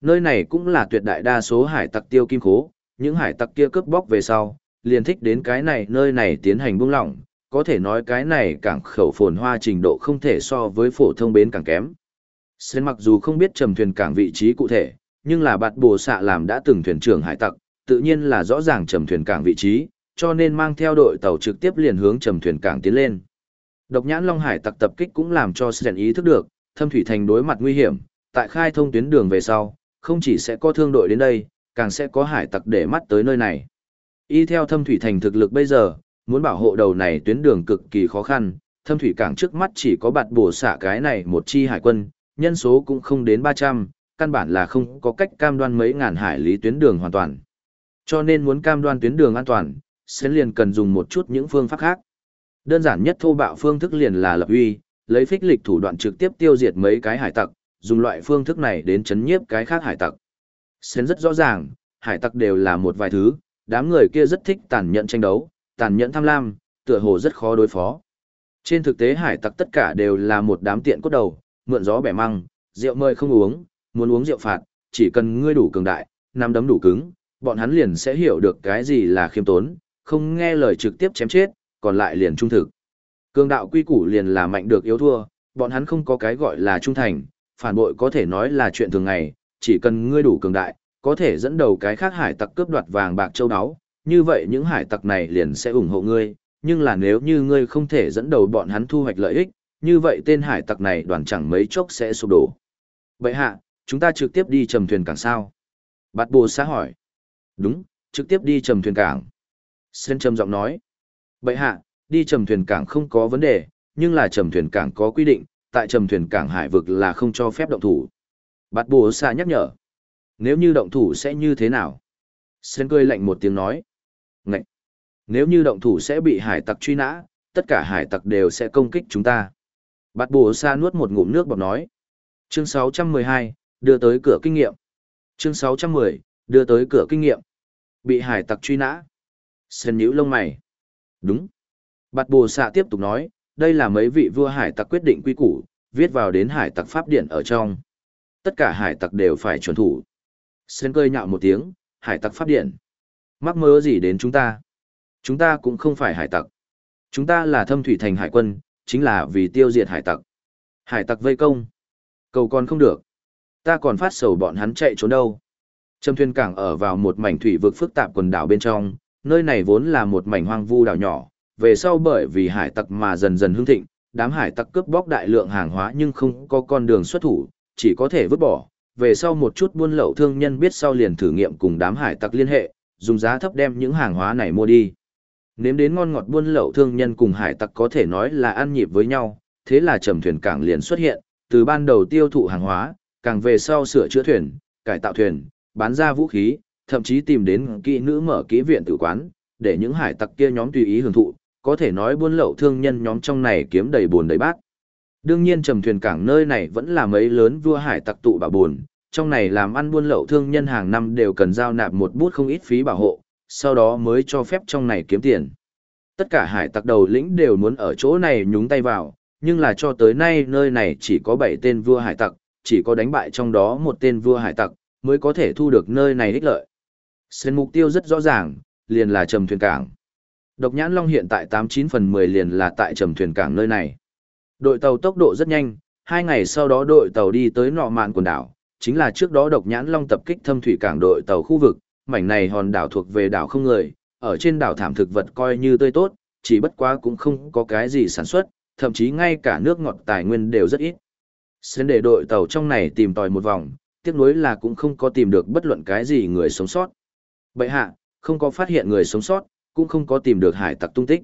Nơi này cũng là tuyệt đại đa số hải tặc tiêu kim khố, những hải tặc kia cướp bóc về sau, liền thích đến cái này nơi này tiến hành buông lỏng, có thể nói cái này cảng khẩu phồn hoa trình độ không thể so với phổ thông bến cảng kém. Sến mặc dù không biết trầm thuyền cảng vị trí cụ thể, nhưng là bạt bồ xạ làm đã từng thuyền trưởng hải tặc, tự nhiên là rõ ràng trầm thuyền cảng vị trí, cho nên mang theo đội tàu trực tiếp liền hướng trầm thuyền cảng tiến lên. Độc nhãn Long Hải tặc tập kích cũng làm cho Sến ý thức được, thâm thủy thành đối mặt nguy hiểm, tại khai thông tuyến đường về sau, không chỉ sẽ có thương đội đến đây, càng sẽ có hải tặc để mắt tới nơi này. Y theo thâm thủy thành thực lực bây giờ, muốn bảo hộ đầu này tuyến đường cực kỳ khó khăn, thâm thủy cảng trước mắt chỉ có bạt bổ xạ cái này một chi hải quân, nhân số cũng không đến 300, căn bản là không có cách cam đoan mấy ngàn hải lý tuyến đường hoàn toàn. Cho nên muốn cam đoan tuyến đường an toàn, sẽ liền cần dùng một chút những phương pháp khác. Đơn giản nhất thô bạo phương thức liền là lập uy, lấy phích lịch thủ đoạn trực tiếp tiêu diệt mấy cái hải tặc, dùng loại phương thức này đến chấn nhiếp cái khác hải tặc. Sến rất rõ ràng, hải tặc đều là một vài thứ, đám người kia rất thích tàn nhẫn tranh đấu, tàn nhẫn tham lam, tựa hồ rất khó đối phó. Trên thực tế hải tặc tất cả đều là một đám tiện cốt đầu, mượn gió bẻ măng, rượu mời không uống, muốn uống rượu phạt, chỉ cần ngươi đủ cường đại, nắm đấm đủ cứng, bọn hắn liền sẽ hiểu được cái gì là khiêm tốn, không nghe lời trực tiếp chém chết, còn lại liền trung thực. Cường đạo quy củ liền là mạnh được yếu thua, bọn hắn không có cái gọi là trung thành, phản bội có thể nói là chuyện thường ngày, chỉ cần ngươi đủ cường đại, có thể dẫn đầu cái khác hải tặc cướp đoạt vàng bạc châu áo, như vậy những hải tặc này liền sẽ ủng hộ ngươi, nhưng là nếu như ngươi không thể dẫn đầu bọn hắn thu hoạch lợi ích, như vậy tên hải tặc này đoàn chẳng mấy chốc sẽ sụp đổ. Vậy hạ, chúng ta trực tiếp đi trầm thuyền cảng sao? Bạt bồ xã hỏi. Đúng, trực tiếp đi trầm thuyền cảng. Sơn trầm giọng nói. Vậy hạ, đi trầm thuyền cảng không có vấn đề, nhưng là trầm thuyền cảng có quy định, tại trầm thuyền cảng hải vực là không cho phép động thủ. Bạt bồ xã nhắc nhở. Nếu như động thủ sẽ như thế nào? Sơn cười lạnh một tiếng nói. Nếu như động thủ sẽ bị hải tặc truy nã, tất cả hải tặc đều sẽ công kích chúng ta. Bạt bồ xa nuốt một ngụm nước bọt nói. Chương 612, đưa tới cửa kinh nghiệm. Chương 610, đưa tới cửa kinh nghiệm. Bị hải tặc truy nã. Sơn nhữ lông mày. Đúng. Bạt bồ xạ tiếp tục nói, đây là mấy vị vua hải tặc quyết định quy củ, viết vào đến hải tặc pháp điển ở trong. Tất cả hải tặc đều phải chuẩn thủ. Sơn cơi nhạo một tiếng, hải tặc pháp điển. Mắc mơ gì đến chúng ta? Chúng ta cũng không phải hải tặc. Chúng ta là thâm thủy thành hải quân, chính là vì tiêu diệt hải tặc. Hải tặc vây công. Cầu còn không được. Ta còn phát sầu bọn hắn chạy trốn đâu. Trầm thuyền cảng ở vào một mảnh thủy vực phức tạp quần đảo bên trong, nơi này vốn là một mảnh hoang vu đảo nhỏ, về sau bởi vì hải tặc mà dần dần hưng thịnh, đám hải tặc cướp bóc đại lượng hàng hóa nhưng không có con đường xuất thủ, chỉ có thể vứt bỏ. Về sau một chút buôn lậu thương nhân biết sau liền thử nghiệm cùng đám hải tặc liên hệ, dùng giá thấp đem những hàng hóa này mua đi. Nếm đến ngon ngọt buôn lậu thương nhân cùng hải tặc có thể nói là ăn nhịp với nhau, thế là trầm thuyền cảng liền xuất hiện, từ ban đầu tiêu thụ hàng hóa, càng về sau sửa chữa thuyền, cải tạo thuyền, bán ra vũ khí, thậm chí tìm đến kỹ nữ mở kỹ viện tử quán, để những hải tặc kia nhóm tùy ý hưởng thụ, có thể nói buôn lậu thương nhân nhóm trong này kiếm đầy buồn đầy bát. Đương nhiên trầm thuyền cảng nơi này vẫn là mấy lớn vua hải tặc tụ bà buồn, trong này làm ăn buôn lậu thương nhân hàng năm đều cần giao nạp một bút không ít phí bảo hộ, sau đó mới cho phép trong này kiếm tiền. Tất cả hải tặc đầu lĩnh đều muốn ở chỗ này nhúng tay vào, nhưng là cho tới nay nơi này chỉ có 7 tên vua hải tặc, chỉ có đánh bại trong đó một tên vua hải tặc, mới có thể thu được nơi này ích lợi. Sơn mục tiêu rất rõ ràng, liền là trầm thuyền cảng. Độc nhãn long hiện tại 89 phần 10 liền là tại trầm thuyền cảng nơi này. Đội tàu tốc độ rất nhanh, hai ngày sau đó đội tàu đi tới nọ mạn quần đảo, chính là trước đó độc nhãn long tập kích thâm thủy cảng đội tàu khu vực, mảnh này hòn đảo thuộc về đảo không người, ở trên đảo thảm thực vật coi như tươi tốt, chỉ bất quá cũng không có cái gì sản xuất, thậm chí ngay cả nước ngọt tài nguyên đều rất ít. Xến để đội tàu trong này tìm tòi một vòng, tiếc nuối là cũng không có tìm được bất luận cái gì người sống sót. Bậy hạ, không có phát hiện người sống sót, cũng không có tìm được hải tặc tung tích.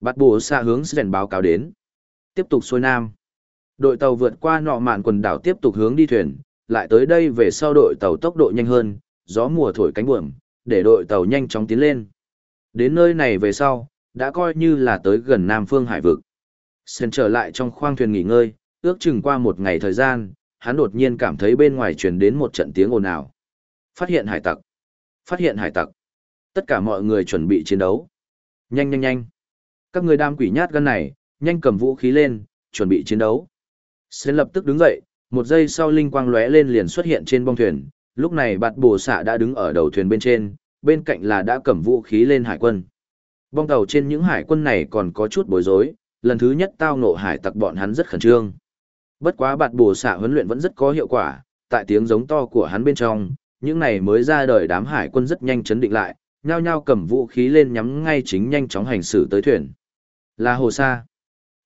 Bắt bùa xa hướng Sven báo cáo đến. Tiếp tục xuôi nam. Đội tàu vượt qua nọ mạn quần đảo tiếp tục hướng đi thuyền, lại tới đây về sau đội tàu tốc độ nhanh hơn, gió mùa thổi cánh buồm, để đội tàu nhanh chóng tiến lên. Đến nơi này về sau, đã coi như là tới gần Nam Phương Hải vực. Sen trở lại trong khoang thuyền nghỉ ngơi, ước chừng qua một ngày thời gian, hắn đột nhiên cảm thấy bên ngoài truyền đến một trận tiếng ồn ào. Phát hiện hải tặc! Phát hiện hải tặc! Tất cả mọi người chuẩn bị chiến đấu. Nhanh nhanh nhanh! Các người đam quỷ nhát gan này, nhanh cầm vũ khí lên, chuẩn bị chiến đấu. Sen lập tức đứng dậy, một giây sau linh quang lóe lên liền xuất hiện trên bong thuyền, lúc này bạt bồ xạ đã đứng ở đầu thuyền bên trên, bên cạnh là đã cầm vũ khí lên hải quân. Bong tàu trên những hải quân này còn có chút bối rối, lần thứ nhất tao nộ hải tặc bọn hắn rất khẩn trương. Bất quá bạt bồ xạ huấn luyện vẫn rất có hiệu quả, tại tiếng giống to của hắn bên trong, những này mới ra đời đám hải quân rất nhanh chấn định lại, nhao nhao cầm vũ khí lên nhắm ngay chính nhanh chóng hành xử tới thuyền. Là hồ sa.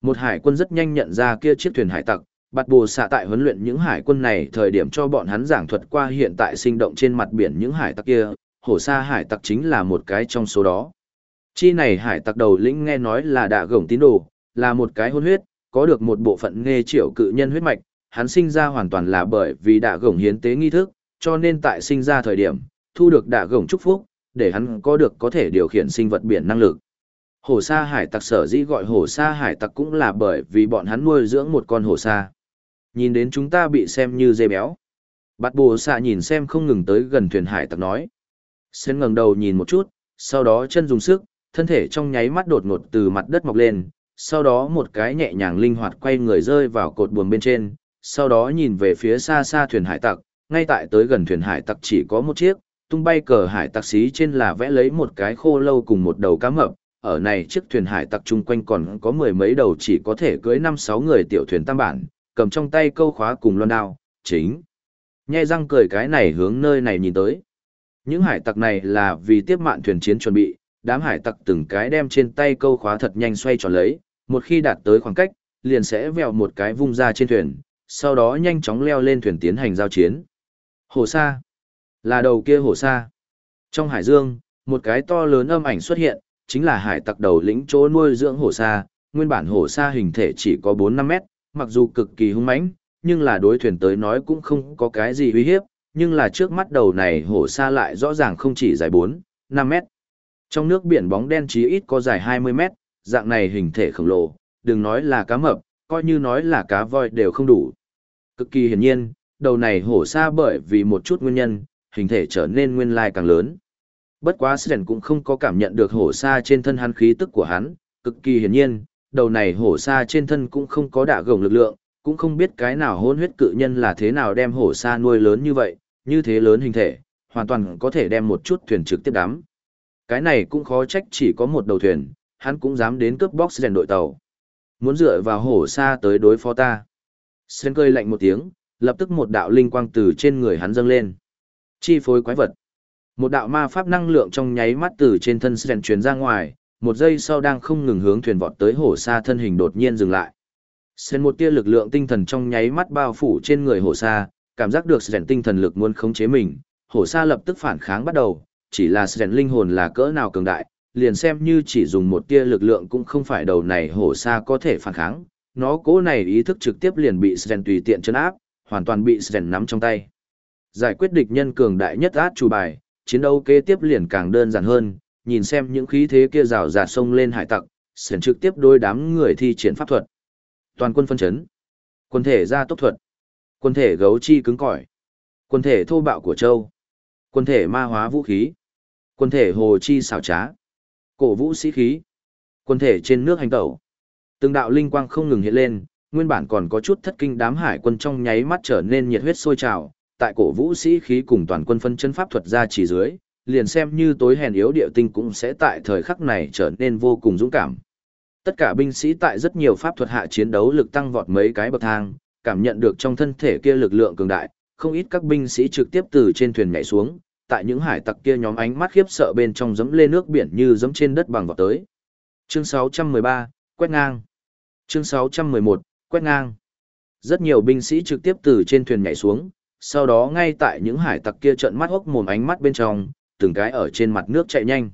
Một hải quân rất nhanh nhận ra kia chiếc thuyền hải tặc, bạt bồ xạ tại huấn luyện những hải quân này thời điểm cho bọn hắn giảng thuật qua hiện tại sinh động trên mặt biển những hải tặc kia, hổ sa hải tặc chính là một cái trong số đó. Chi này hải tặc đầu lĩnh nghe nói là đạ gổng tín đồ, là một cái hôn huyết, có được một bộ phận nghe triệu cự nhân huyết mạch, hắn sinh ra hoàn toàn là bởi vì đạ gổng hiến tế nghi thức, cho nên tại sinh ra thời điểm, thu được đạ gổng chúc phúc, để hắn có được có thể điều khiển sinh vật biển năng lực. Hổ sa hải tặc sở dĩ gọi hổ sa hải tặc cũng là bởi vì bọn hắn nuôi dưỡng một con hổ sa. Nhìn đến chúng ta bị xem như dê béo. Bạt bồ xạ nhìn xem không ngừng tới gần thuyền hải tặc nói. Sen ngẩng đầu nhìn một chút, sau đó chân dùng sức, thân thể trong nháy mắt đột ngột từ mặt đất mọc lên, sau đó một cái nhẹ nhàng linh hoạt quay người rơi vào cột buồm bên trên, sau đó nhìn về phía xa xa thuyền hải tặc, ngay tại tới gần thuyền hải tặc chỉ có một chiếc, tung bay cờ hải tặc xí trên là vẽ lấy một cái khô lâu cùng một đầu cá mập, ở này chiếc thuyền hải tặc chung quanh còn có mười mấy đầu chỉ có thể cưới năm sáu người tiểu thuyền tam bản, cầm trong tay câu khóa cùng loan đao, chính. Nhe răng cười cái này hướng nơi này nhìn tới. Những hải tặc này là vì tiếp mạn thuyền chiến chuẩn bị, đám hải tặc từng cái đem trên tay câu khóa thật nhanh xoay tròn lấy, một khi đạt tới khoảng cách, liền sẽ vèo một cái vung ra trên thuyền, sau đó nhanh chóng leo lên thuyền tiến hành giao chiến. Hồ sa, là đầu kia hồ sa. Trong hải dương, một cái to lớn âm ảnh xuất hiện, chính là hải tặc đầu lĩnh chỗ nuôi dưỡng hồ sa, nguyên bản hổ sa hình thể chỉ có 4-5 mét, mặc dù cực kỳ hung mãnh, nhưng là đối thuyền tới nói cũng không có cái gì uy hiếp, nhưng là trước mắt đầu này hổ sa lại rõ ràng không chỉ dài 4, 5 mét. Trong nước biển bóng đen chí ít có dài 20 mét, dạng này hình thể khổng lồ, đừng nói là cá mập, coi như nói là cá voi đều không đủ. Cực kỳ hiển nhiên, đầu này hổ sa bởi vì một chút nguyên nhân, hình thể trở nên nguyên lai càng lớn. Bất quá Sren cũng không có cảm nhận được hổ sa trên thân hắn khí tức của hắn, cực kỳ hiển nhiên, đầu này hổ sa trên thân cũng không có đạ gồng lực lượng, cũng không biết cái nào hôn huyết cự nhân là thế nào đem hổ sa nuôi lớn như vậy, như thế lớn hình thể, hoàn toàn có thể đem một chút thuyền trực tiếp đắm. Cái này cũng khó trách chỉ có một đầu thuyền, hắn cũng dám đến cướp box rèn đội tàu. Muốn dựa vào hổ sa tới đối phó ta. Sen cơi lạnh một tiếng, lập tức một đạo linh quang từ trên người hắn dâng lên. Chi phối quái vật. Một đạo ma pháp năng lượng trong nháy mắt từ trên thân Sen truyền ra ngoài, một giây sau đang không ngừng hướng thuyền vọt tới hổ sa thân hình đột nhiên dừng lại. Sen một tia lực lượng tinh thần trong nháy mắt bao phủ trên người hổ sa, cảm giác được Sen tinh thần lực muốn khống chế mình, hổ sa lập tức phản kháng bắt đầu, chỉ là Sen linh hồn là cỡ nào cường đại, liền xem như chỉ dùng một tia lực lượng cũng không phải đầu này hổ sa có thể phản kháng, nó cố này ý thức trực tiếp liền bị Sen tùy tiện chấn áp, hoàn toàn bị Sen nắm trong tay. Giải quyết địch nhân cường đại nhất át chủ bài, chiến đấu kế tiếp liền càng đơn giản hơn, nhìn xem những khí thế kia rào rạt sông lên hải tặc, sển trực tiếp đối đám người thi triển pháp thuật. Toàn quân phân chấn. Quân thể ra tốc thuật. Quân thể gấu chi cứng cỏi. Quân thể thô bạo của châu. Quân thể ma hóa vũ khí. Quân thể hồ chi xảo trá. Cổ vũ sĩ khí. Quân thể trên nước hành tẩu. Từng đạo linh quang không ngừng hiện lên, nguyên bản còn có chút thất kinh đám hải quân trong nháy mắt trở nên nhiệt huyết sôi trào, tại cổ vũ sĩ khí cùng toàn quân phân chân pháp thuật ra chỉ dưới, liền xem như tối hèn yếu địa tinh cũng sẽ tại thời khắc này trở nên vô cùng dũng cảm. Tất cả binh sĩ tại rất nhiều pháp thuật hạ chiến đấu lực tăng vọt mấy cái bậc thang, cảm nhận được trong thân thể kia lực lượng cường đại, không ít các binh sĩ trực tiếp từ trên thuyền nhảy xuống, tại những hải tặc kia nhóm ánh mắt khiếp sợ bên trong giẫm lên nước biển như giẫm trên đất bằng vọt tới. Chương 613, quét ngang. Chương 611, quét ngang. Rất nhiều binh sĩ trực tiếp từ trên thuyền nhảy xuống, sau đó ngay tại những hải tặc kia trợn mắt hốc mồm ánh mắt bên trong, từng cái ở trên mặt nước chạy nhanh.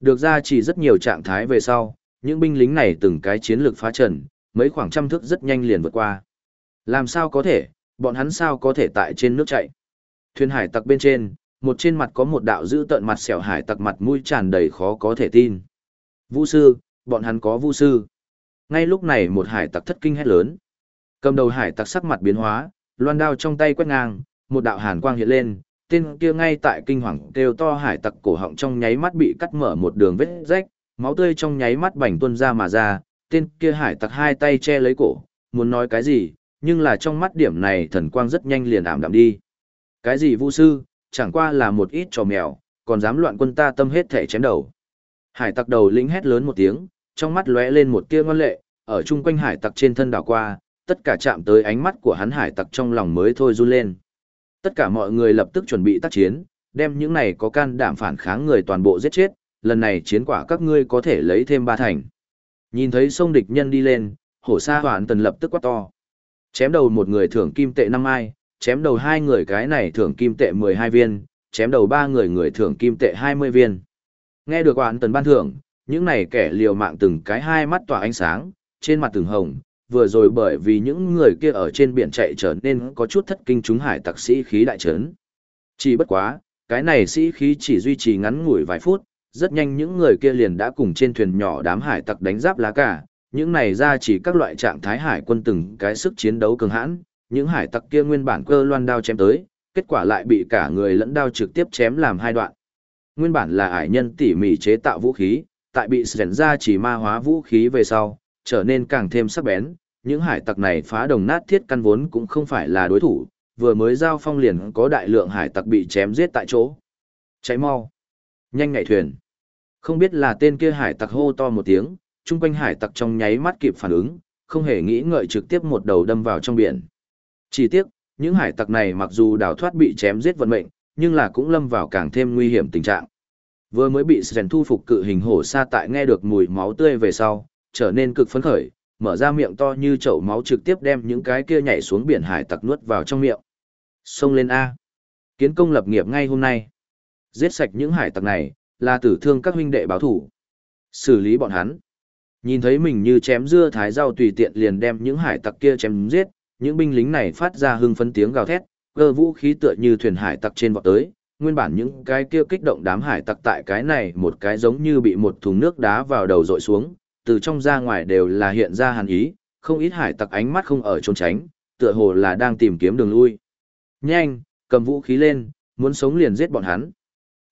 Được ra chỉ rất nhiều trạng thái về sau, những binh lính này từng cái chiến lược phá trần, mấy khoảng trăm thước rất nhanh liền vượt qua. Làm sao có thể, bọn hắn sao có thể tại trên nước chạy. Thuyền hải tặc bên trên, một trên mặt có một đạo giữ tận mặt xẻo hải tặc mặt mũi tràn đầy khó có thể tin. Vũ sư, bọn hắn có vũ sư. Ngay lúc này một hải tặc thất kinh hét lớn. Cầm đầu hải tặc sắc mặt biến hóa, loan đao trong tay quét ngang, một đạo hàn quang hiện lên, tên kia ngay tại kinh hoàng kêu to hải tặc cổ họng trong nháy mắt bị cắt mở một đường vết rách, máu tươi trong nháy mắt bành tuôn ra mà ra, tên kia hải tặc hai tay che lấy cổ, muốn nói cái gì, nhưng là trong mắt điểm này thần quang rất nhanh liền ảm đạm đi. Cái gì vu sư, chẳng qua là một ít trò mèo, còn dám loạn quân ta tâm hết thể chém đầu. Hải tặc đầu lĩnh hét lớn một tiếng, trong mắt lóe lên một tia ngoan lệ, ở chung quanh hải tặc trên thân đảo qua, tất cả chạm tới ánh mắt của hắn hải tặc trong lòng mới thôi run lên. Tất cả mọi người lập tức chuẩn bị tác chiến, đem những này có can đảm phản kháng người toàn bộ giết chết, lần này chiến quả các ngươi có thể lấy thêm ba thành. Nhìn thấy sông địch nhân đi lên, hổ sa hoạn tần lập tức quát to. Chém đầu một người thưởng kim tệ năm ai, chém đầu hai người cái này thưởng kim tệ 12 viên, chém đầu ba người người thưởng kim tệ 20 viên. Nghe được hoạn tần ban thưởng, những này kẻ liều mạng từng cái hai mắt tỏa ánh sáng, trên mặt từng hồng, vừa rồi bởi vì những người kia ở trên biển chạy trở nên có chút thất kinh chúng hải tặc sĩ khí đại trấn. Chỉ bất quá, cái này sĩ khí chỉ duy trì ngắn ngủi vài phút, rất nhanh những người kia liền đã cùng trên thuyền nhỏ đám hải tặc đánh giáp lá cả, những này ra chỉ các loại trạng thái hải quân từng cái sức chiến đấu cường hãn, những hải tặc kia nguyên bản cơ loan đao chém tới, kết quả lại bị cả người lẫn đao trực tiếp chém làm hai đoạn. Nguyên bản là ải nhân tỉ mỉ chế tạo vũ khí, tại bị sẻn ra chỉ ma hóa vũ khí về sau, trở nên càng thêm sắc bén, những hải tặc này phá đồng nát thiết căn vốn cũng không phải là đối thủ, vừa mới giao phong liền có đại lượng hải tặc bị chém giết tại chỗ. Cháy mau. Nhanh nhảy thuyền. Không biết là tên kia hải tặc hô to một tiếng, chung quanh hải tặc trong nháy mắt kịp phản ứng, không hề nghĩ ngợi trực tiếp một đầu đâm vào trong biển. Chỉ tiếc, những hải tặc này mặc dù đào thoát bị chém giết vận mệnh, nhưng là cũng lâm vào càng thêm nguy hiểm tình trạng. Vừa mới bị Sren thu phục cự hình hổ sa tại nghe được mùi máu tươi về sau, trở nên cực phấn khởi, mở ra miệng to như chậu máu trực tiếp đem những cái kia nhảy xuống biển hải tặc nuốt vào trong miệng. Xông lên A. Kiến công lập nghiệp ngay hôm nay. Giết sạch những hải tặc này, là tử thương các huynh đệ báo thủ. Xử lý bọn hắn. Nhìn thấy mình như chém dưa thái rau tùy tiện liền đem những hải tặc kia chém giết, những binh lính này phát ra hưng phấn tiếng gào thét, cơ vũ khí tựa như thuyền hải tặc trên vọt tới, nguyên bản những cái kia kích động đám hải tặc tại cái này một cái giống như bị một thùng nước đá vào đầu dội xuống, từ trong ra ngoài đều là hiện ra hàn ý, không ít hải tặc ánh mắt không ở trốn tránh, tựa hồ là đang tìm kiếm đường lui. Nhanh, cầm vũ khí lên, muốn sống liền giết bọn hắn.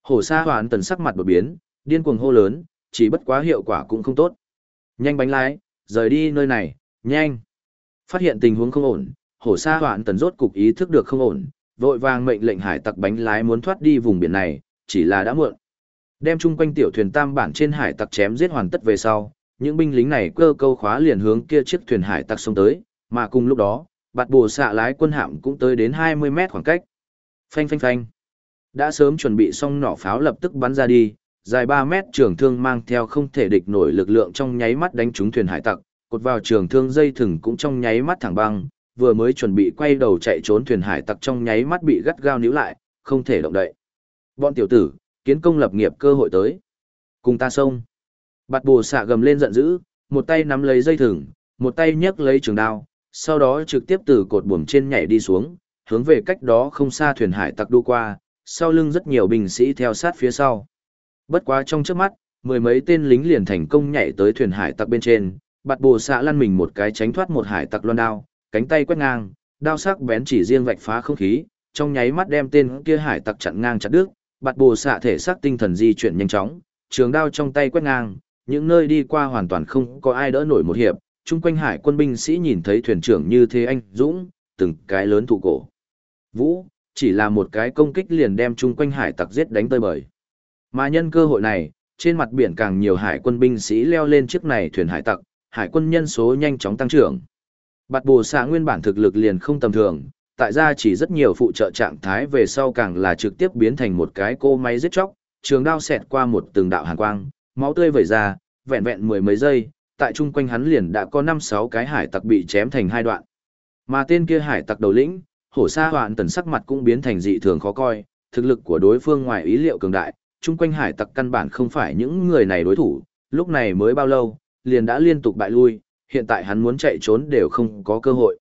Hổ sa hoán tần sắc mặt đột biến, điên cuồng hô lớn, chỉ bất quá hiệu quả cũng không tốt. Nhanh bánh lái, rời đi nơi này, nhanh. Phát hiện tình huống không ổn, hổ sa hoạn tần rốt cục ý thức được không ổn, vội vàng mệnh lệnh hải tặc bánh lái muốn thoát đi vùng biển này, chỉ là đã muộn. Đem chung quanh tiểu thuyền tam bản trên hải tặc chém giết hoàn tất về sau, những binh lính này cơ câu khóa liền hướng kia chiếc thuyền hải tặc xông tới, mà cùng lúc đó, bạt bồ xạ lái quân hạm cũng tới đến 20 mét khoảng cách. Phanh phanh phanh. Đã sớm chuẩn bị xong nỏ pháo lập tức bắn ra đi, dài 3 mét trường thương mang theo không thể địch nổi lực lượng trong nháy mắt đánh trúng thuyền hải tặc, cột vào trường thương dây thừng cũng trong nháy mắt thẳng băng, vừa mới chuẩn bị quay đầu chạy trốn thuyền hải tặc trong nháy mắt bị gắt gao níu lại, không thể động đậy. Bọn tiểu tử, kiến công lập nghiệp cơ hội tới. Cùng ta xông. Bạt bồ xạ gầm lên giận dữ, một tay nắm lấy dây thừng, một tay nhấc lấy trường đao, sau đó trực tiếp từ cột buồm trên nhảy đi xuống, hướng về cách đó không xa thuyền hải tặc đu qua, sau lưng rất nhiều binh sĩ theo sát phía sau. Bất quá trong trước mắt, mười mấy tên lính liền thành công nhảy tới thuyền hải tặc bên trên, bạt bồ xạ lăn mình một cái tránh thoát một hải tặc loan đao, cánh tay quét ngang, đao sắc bén chỉ riêng vạch phá không khí, trong nháy mắt đem tên kia hải tặc chặn ngang chặt đứt, bạt bồ xạ thể xác tinh thần di chuyển nhanh chóng, trường đao trong tay quét ngang, những nơi đi qua hoàn toàn không có ai đỡ nổi một hiệp, chung quanh hải quân binh sĩ nhìn thấy thuyền trưởng như thế anh dũng, từng cái lớn thụ cổ. Vũ, chỉ là một cái công kích liền đem chung quanh hải tặc giết đánh tơi bời. Mà nhân cơ hội này, trên mặt biển càng nhiều hải quân binh sĩ leo lên chiếc này thuyền hải tặc, hải quân nhân số nhanh chóng tăng trưởng. Bạt bồ xạ nguyên bản thực lực liền không tầm thường, tại ra chỉ rất nhiều phụ trợ trạng thái về sau càng là trực tiếp biến thành một cái cô máy giết chóc, trường đao xẹt qua một từng đạo hàn quang, máu tươi vẩy ra, vẹn vẹn mười mấy giây, tại chung quanh hắn liền đã có năm sáu cái hải tặc bị chém thành hai đoạn. Mà tên kia hải tặc đầu lĩnh, hổ sa hoạn tần sắc mặt cũng biến thành dị thường khó coi, thực lực của đối phương ngoài ý liệu cường đại, chung quanh hải tặc căn bản không phải những người này đối thủ, lúc này mới bao lâu, liền đã liên tục bại lui, hiện tại hắn muốn chạy trốn đều không có cơ hội.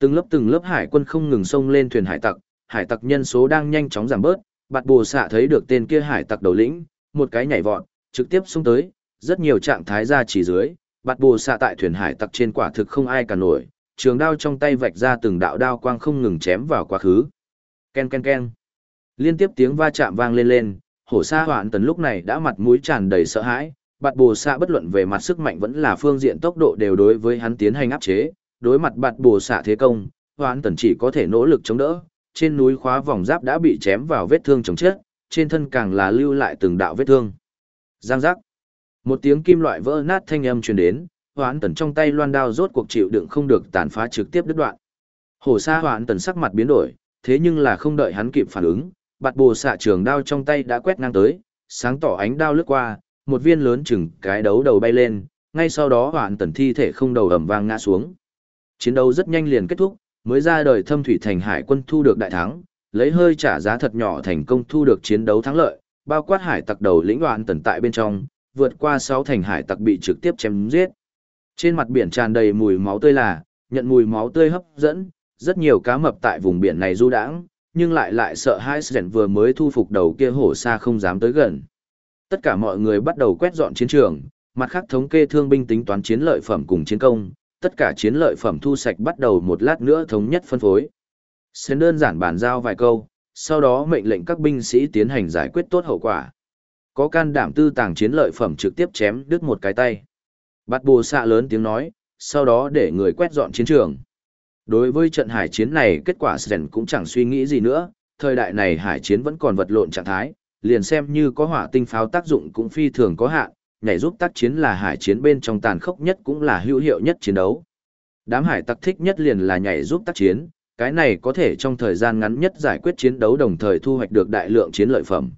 Từng lớp từng lớp hải quân không ngừng xông lên thuyền hải tặc, hải tặc nhân số đang nhanh chóng giảm bớt, bạt bồ xạ thấy được tên kia hải tặc đầu lĩnh, một cái nhảy vọt, trực tiếp xuống tới, rất nhiều trạng thái ra chỉ dưới, bạt bồ xạ tại thuyền hải tặc trên quả thực không ai cả nổi, trường đao trong tay vạch ra từng đạo đao quang không ngừng chém vào quá khứ. Ken ken ken. Liên tiếp tiếng va chạm vang lên lên, hổ sa hoạn tần lúc này đã mặt mũi tràn đầy sợ hãi, bạt bồ xạ bất luận về mặt sức mạnh vẫn là phương diện tốc độ đều đối với hắn tiến hành áp chế, đối mặt bạt bồ xạ thế công, hoạn tần chỉ có thể nỗ lực chống đỡ, trên núi khóa vòng giáp đã bị chém vào vết thương chồng chết, trên thân càng là lưu lại từng đạo vết thương. Giang giác. Một tiếng kim loại vỡ nát thanh âm truyền đến, hoãn tần trong tay loan đao rốt cuộc chịu đựng không được tàn phá trực tiếp đứt đoạn. Hổ sa hoãn tần sắc mặt biến đổi, thế nhưng là không đợi hắn kịp phản ứng, bạt bồ xạ trường đao trong tay đã quét ngang tới, sáng tỏ ánh đao lướt qua, một viên lớn chừng cái đấu đầu bay lên, ngay sau đó hoãn tần thi thể không đầu ầm vang ngã xuống. Chiến đấu rất nhanh liền kết thúc, mới ra đời thâm thủy thành hải quân thu được đại thắng, lấy hơi trả giá thật nhỏ thành công thu được chiến đấu thắng lợi, bao quát hải tặc đầu lĩnh đoạn tần tại bên trong, vượt qua sáu thành hải tặc bị trực tiếp chém giết. Trên mặt biển tràn đầy mùi máu tươi là, nhận mùi máu tươi hấp dẫn, rất nhiều cá mập tại vùng biển này du đãng, nhưng lại lại sợ hai Sren vừa mới thu phục đầu kia hổ xa không dám tới gần. Tất cả mọi người bắt đầu quét dọn chiến trường, mặt khác thống kê thương binh tính toán chiến lợi phẩm cùng chiến công, tất cả chiến lợi phẩm thu sạch bắt đầu một lát nữa thống nhất phân phối. Sren đơn giản bàn giao vài câu, sau đó mệnh lệnh các binh sĩ tiến hành giải quyết tốt hậu quả. Có can đảm tư tàng chiến lợi phẩm trực tiếp chém đứt một cái tay. Bạt bồ xạ lớn tiếng nói, sau đó để người quét dọn chiến trường. Đối với trận hải chiến này kết quả Sren cũng chẳng suy nghĩ gì nữa, thời đại này hải chiến vẫn còn vật lộn trạng thái, liền xem như có hỏa tinh pháo tác dụng cũng phi thường có hạn, nhảy giúp tác chiến là hải chiến bên trong tàn khốc nhất cũng là hữu hiệu nhất chiến đấu. Đám hải tặc thích nhất liền là nhảy giúp tác chiến, cái này có thể trong thời gian ngắn nhất giải quyết chiến đấu đồng thời thu hoạch được đại lượng chiến lợi phẩm.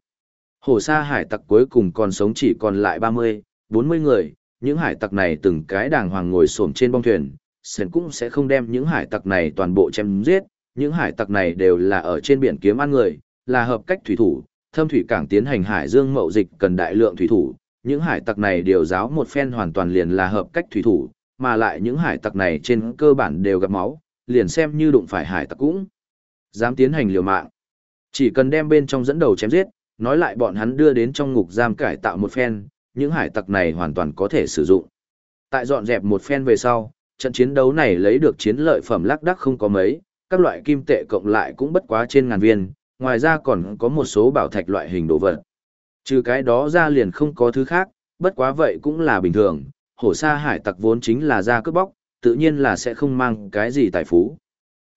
Hồ sa hải tặc cuối cùng còn sống chỉ còn lại 30, 40 người, những hải tặc này từng cái đàng hoàng ngồi xổm trên bong thuyền, Sơn cũng sẽ không đem những hải tặc này toàn bộ chém giết, những hải tặc này đều là ở trên biển kiếm ăn người, là hợp cách thủy thủ, thâm thủy cảng tiến hành hải dương mậu dịch cần đại lượng thủy thủ, Những hải tặc này điều giáo một phen hoàn toàn liền là hợp cách thủy thủ, mà lại những hải tặc này trên cơ bản đều gặp máu, liền xem như đụng phải hải tặc cũng dám tiến hành liều mạng. Chỉ cần đem bên trong dẫn đầu chém giết, nói lại bọn hắn đưa đến trong ngục giam cải tạo một phen, những hải tặc này hoàn toàn có thể sử dụng. Tại dọn dẹp một phen về sau, trận chiến đấu này lấy được chiến lợi phẩm lác đắc không có mấy, các loại kim tệ cộng lại cũng bất quá trên ngàn viên, ngoài ra còn có một số bảo thạch loại hình đồ vật. Trừ cái đó ra liền không có thứ khác, bất quá vậy cũng là bình thường, hổ sa hải tặc vốn chính là ra cướp bóc, tự nhiên là sẽ không mang cái gì tài phú.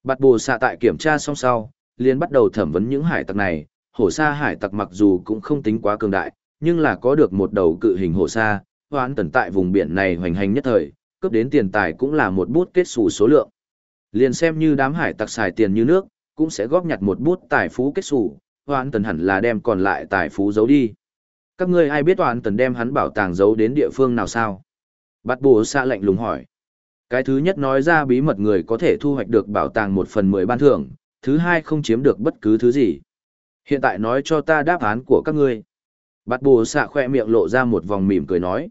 Bạt bồ xạ tại kiểm tra xong sau, liền bắt đầu thẩm vấn những hải tặc này, hổ sa hải tặc mặc dù cũng không tính quá cường đại, nhưng là có được một đầu cự hình hổ sa, hoán tần tại vùng biển này hoành hành nhất thời, cướp đến tiền tài cũng là một bút kết xù số lượng. Liền xem như đám hải tặc xài tiền như nước, cũng sẽ góp nhặt một bút tài phú kết xù, hoán tần hẳn là đem còn lại tài phú giấu đi. Các ngươi ai biết hoán tần đem hắn bảo tàng giấu đến địa phương nào sao? Bạt bồ xạ lạnh lùng hỏi. Cái thứ nhất nói ra bí mật người có thể thu hoạch được bảo tàng một phần mười ban thưởng, thứ hai không chiếm được bất cứ thứ gì. Hiện tại nói cho ta đáp án của các ngươi. Bạt bồ xạ khoe miệng lộ ra một vòng mỉm cười nói.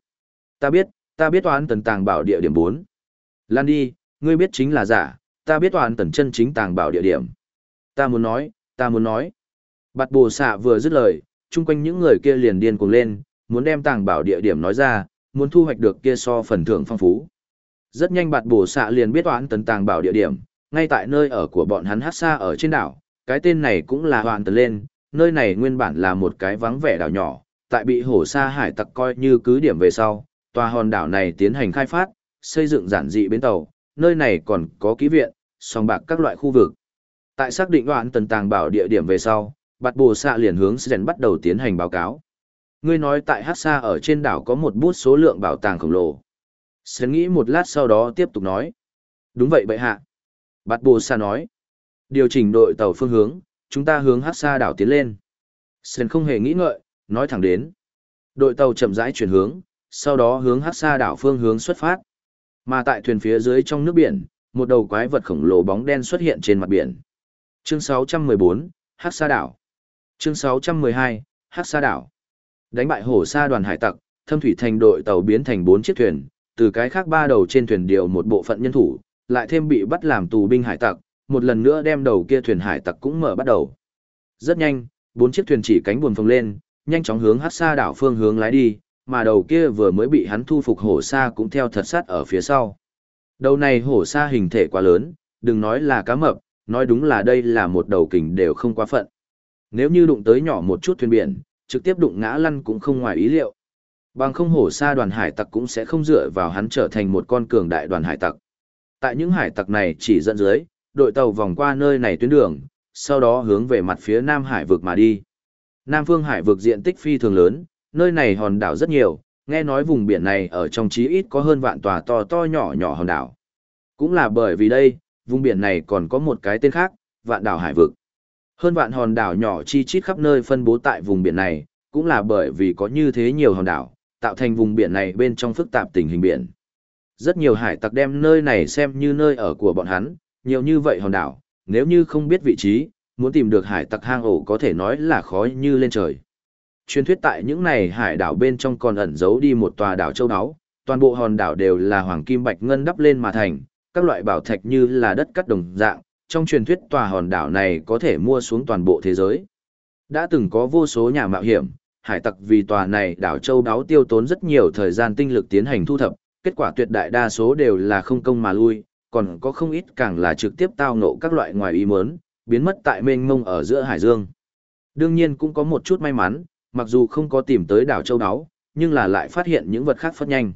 Ta biết, ta biết toán tần tàng bảo địa điểm 4. Lan đi, ngươi biết chính là giả, ta biết toán tần chân chính tàng bảo địa điểm. Ta muốn nói, ta muốn nói. Bạt bồ xạ vừa dứt lời, chung quanh những người kia liền điên cuồng lên, muốn đem tàng bảo địa điểm nói ra, muốn thu hoạch được kia so phần thưởng phong phú. Rất nhanh bạt bổ xạ liền biết oán tần tàng bảo địa điểm, ngay tại nơi ở của bọn hắn hát xa ở trên đảo, cái tên này cũng là hoàn tần lên, nơi này nguyên bản là một cái vắng vẻ đảo nhỏ, tại bị hổ sa hải tặc coi như cứ điểm về sau, tòa hòn đảo này tiến hành khai phát, xây dựng giản dị bến tàu, nơi này còn có ký viện, song bạc các loại khu vực. Tại xác định đoạn tần tàng bảo địa điểm về sau, bạt bồ xạ liền hướng Sren bắt đầu tiến hành báo cáo. Ngươi nói tại Hát Sa ở trên đảo có một bút số lượng bảo tàng khổng lồ. Sren nghĩ một lát sau đó tiếp tục nói. Đúng vậy bệ hạ. Bạt bồ xa nói. Điều chỉnh đội tàu phương hướng, chúng ta hướng Hát Sa đảo tiến lên. Sơn không hề nghĩ ngợi, nói thẳng đến. Đội tàu chậm rãi chuyển hướng, sau đó hướng Hát Sa đảo phương hướng xuất phát. Mà tại thuyền phía dưới trong nước biển, một đầu quái vật khổng lồ bóng đen xuất hiện trên mặt biển. Chương 614, Hát Sa đảo. Chương 612, Hát Sa đảo. Đánh bại hổ sa đoàn hải tặc, thâm thủy thành đội tàu biến thành bốn chiếc thuyền, từ cái khác ba đầu trên thuyền điều một bộ phận nhân thủ, lại thêm bị bắt làm tù binh hải tặc, một lần nữa đem đầu kia thuyền hải tặc cũng mở bắt đầu. Rất nhanh, bốn chiếc thuyền chỉ cánh buồm phồng lên, nhanh chóng hướng hát xa đảo phương hướng lái đi, mà đầu kia vừa mới bị hắn thu phục hổ sa cũng theo thật sát ở phía sau. Đầu này hổ sa hình thể quá lớn, đừng nói là cá mập, nói đúng là đây là một đầu kình đều không quá phận. Nếu như đụng tới nhỏ một chút thuyền biển, trực tiếp đụng ngã lăn cũng không ngoài ý liệu. Bằng không hổ xa đoàn hải tặc cũng sẽ không dựa vào hắn trở thành một con cường đại đoàn hải tặc. Tại những hải tặc này chỉ dẫn dưới, đội tàu vòng qua nơi này tuyến đường, sau đó hướng về mặt phía Nam Hải vực mà đi. Nam Phương Hải vực diện tích phi thường lớn, nơi này hòn đảo rất nhiều, nghe nói vùng biển này ở trong chí ít có hơn vạn tòa to to nhỏ nhỏ hòn đảo. Cũng là bởi vì đây, vùng biển này còn có một cái tên khác, vạn đảo hải vực. Hơn vạn hòn đảo nhỏ chi chít khắp nơi phân bố tại vùng biển này, cũng là bởi vì có như thế nhiều hòn đảo, tạo thành vùng biển này bên trong phức tạp tình hình biển. Rất nhiều hải tặc đem nơi này xem như nơi ở của bọn hắn, nhiều như vậy hòn đảo, nếu như không biết vị trí, muốn tìm được hải tặc hang ổ có thể nói là khó như lên trời. Truyền thuyết tại những này hải đảo bên trong còn ẩn giấu đi một tòa đảo châu đáo, toàn bộ hòn đảo đều là hoàng kim bạch ngân đắp lên mà thành, các loại bảo thạch như là đất cắt đồng dạng, trong truyền thuyết tòa hòn đảo này có thể mua xuống toàn bộ thế giới. Đã từng có vô số nhà mạo hiểm, hải tặc vì tòa này đảo châu đáo tiêu tốn rất nhiều thời gian tinh lực tiến hành thu thập, kết quả tuyệt đại đa số đều là không công mà lui, còn có không ít càng là trực tiếp tao ngộ các loại ngoài ý muốn, biến mất tại mênh mông ở giữa hải dương. Đương nhiên cũng có một chút may mắn, mặc dù không có tìm tới đảo châu đáo, nhưng là lại phát hiện những vật khác phát nhanh.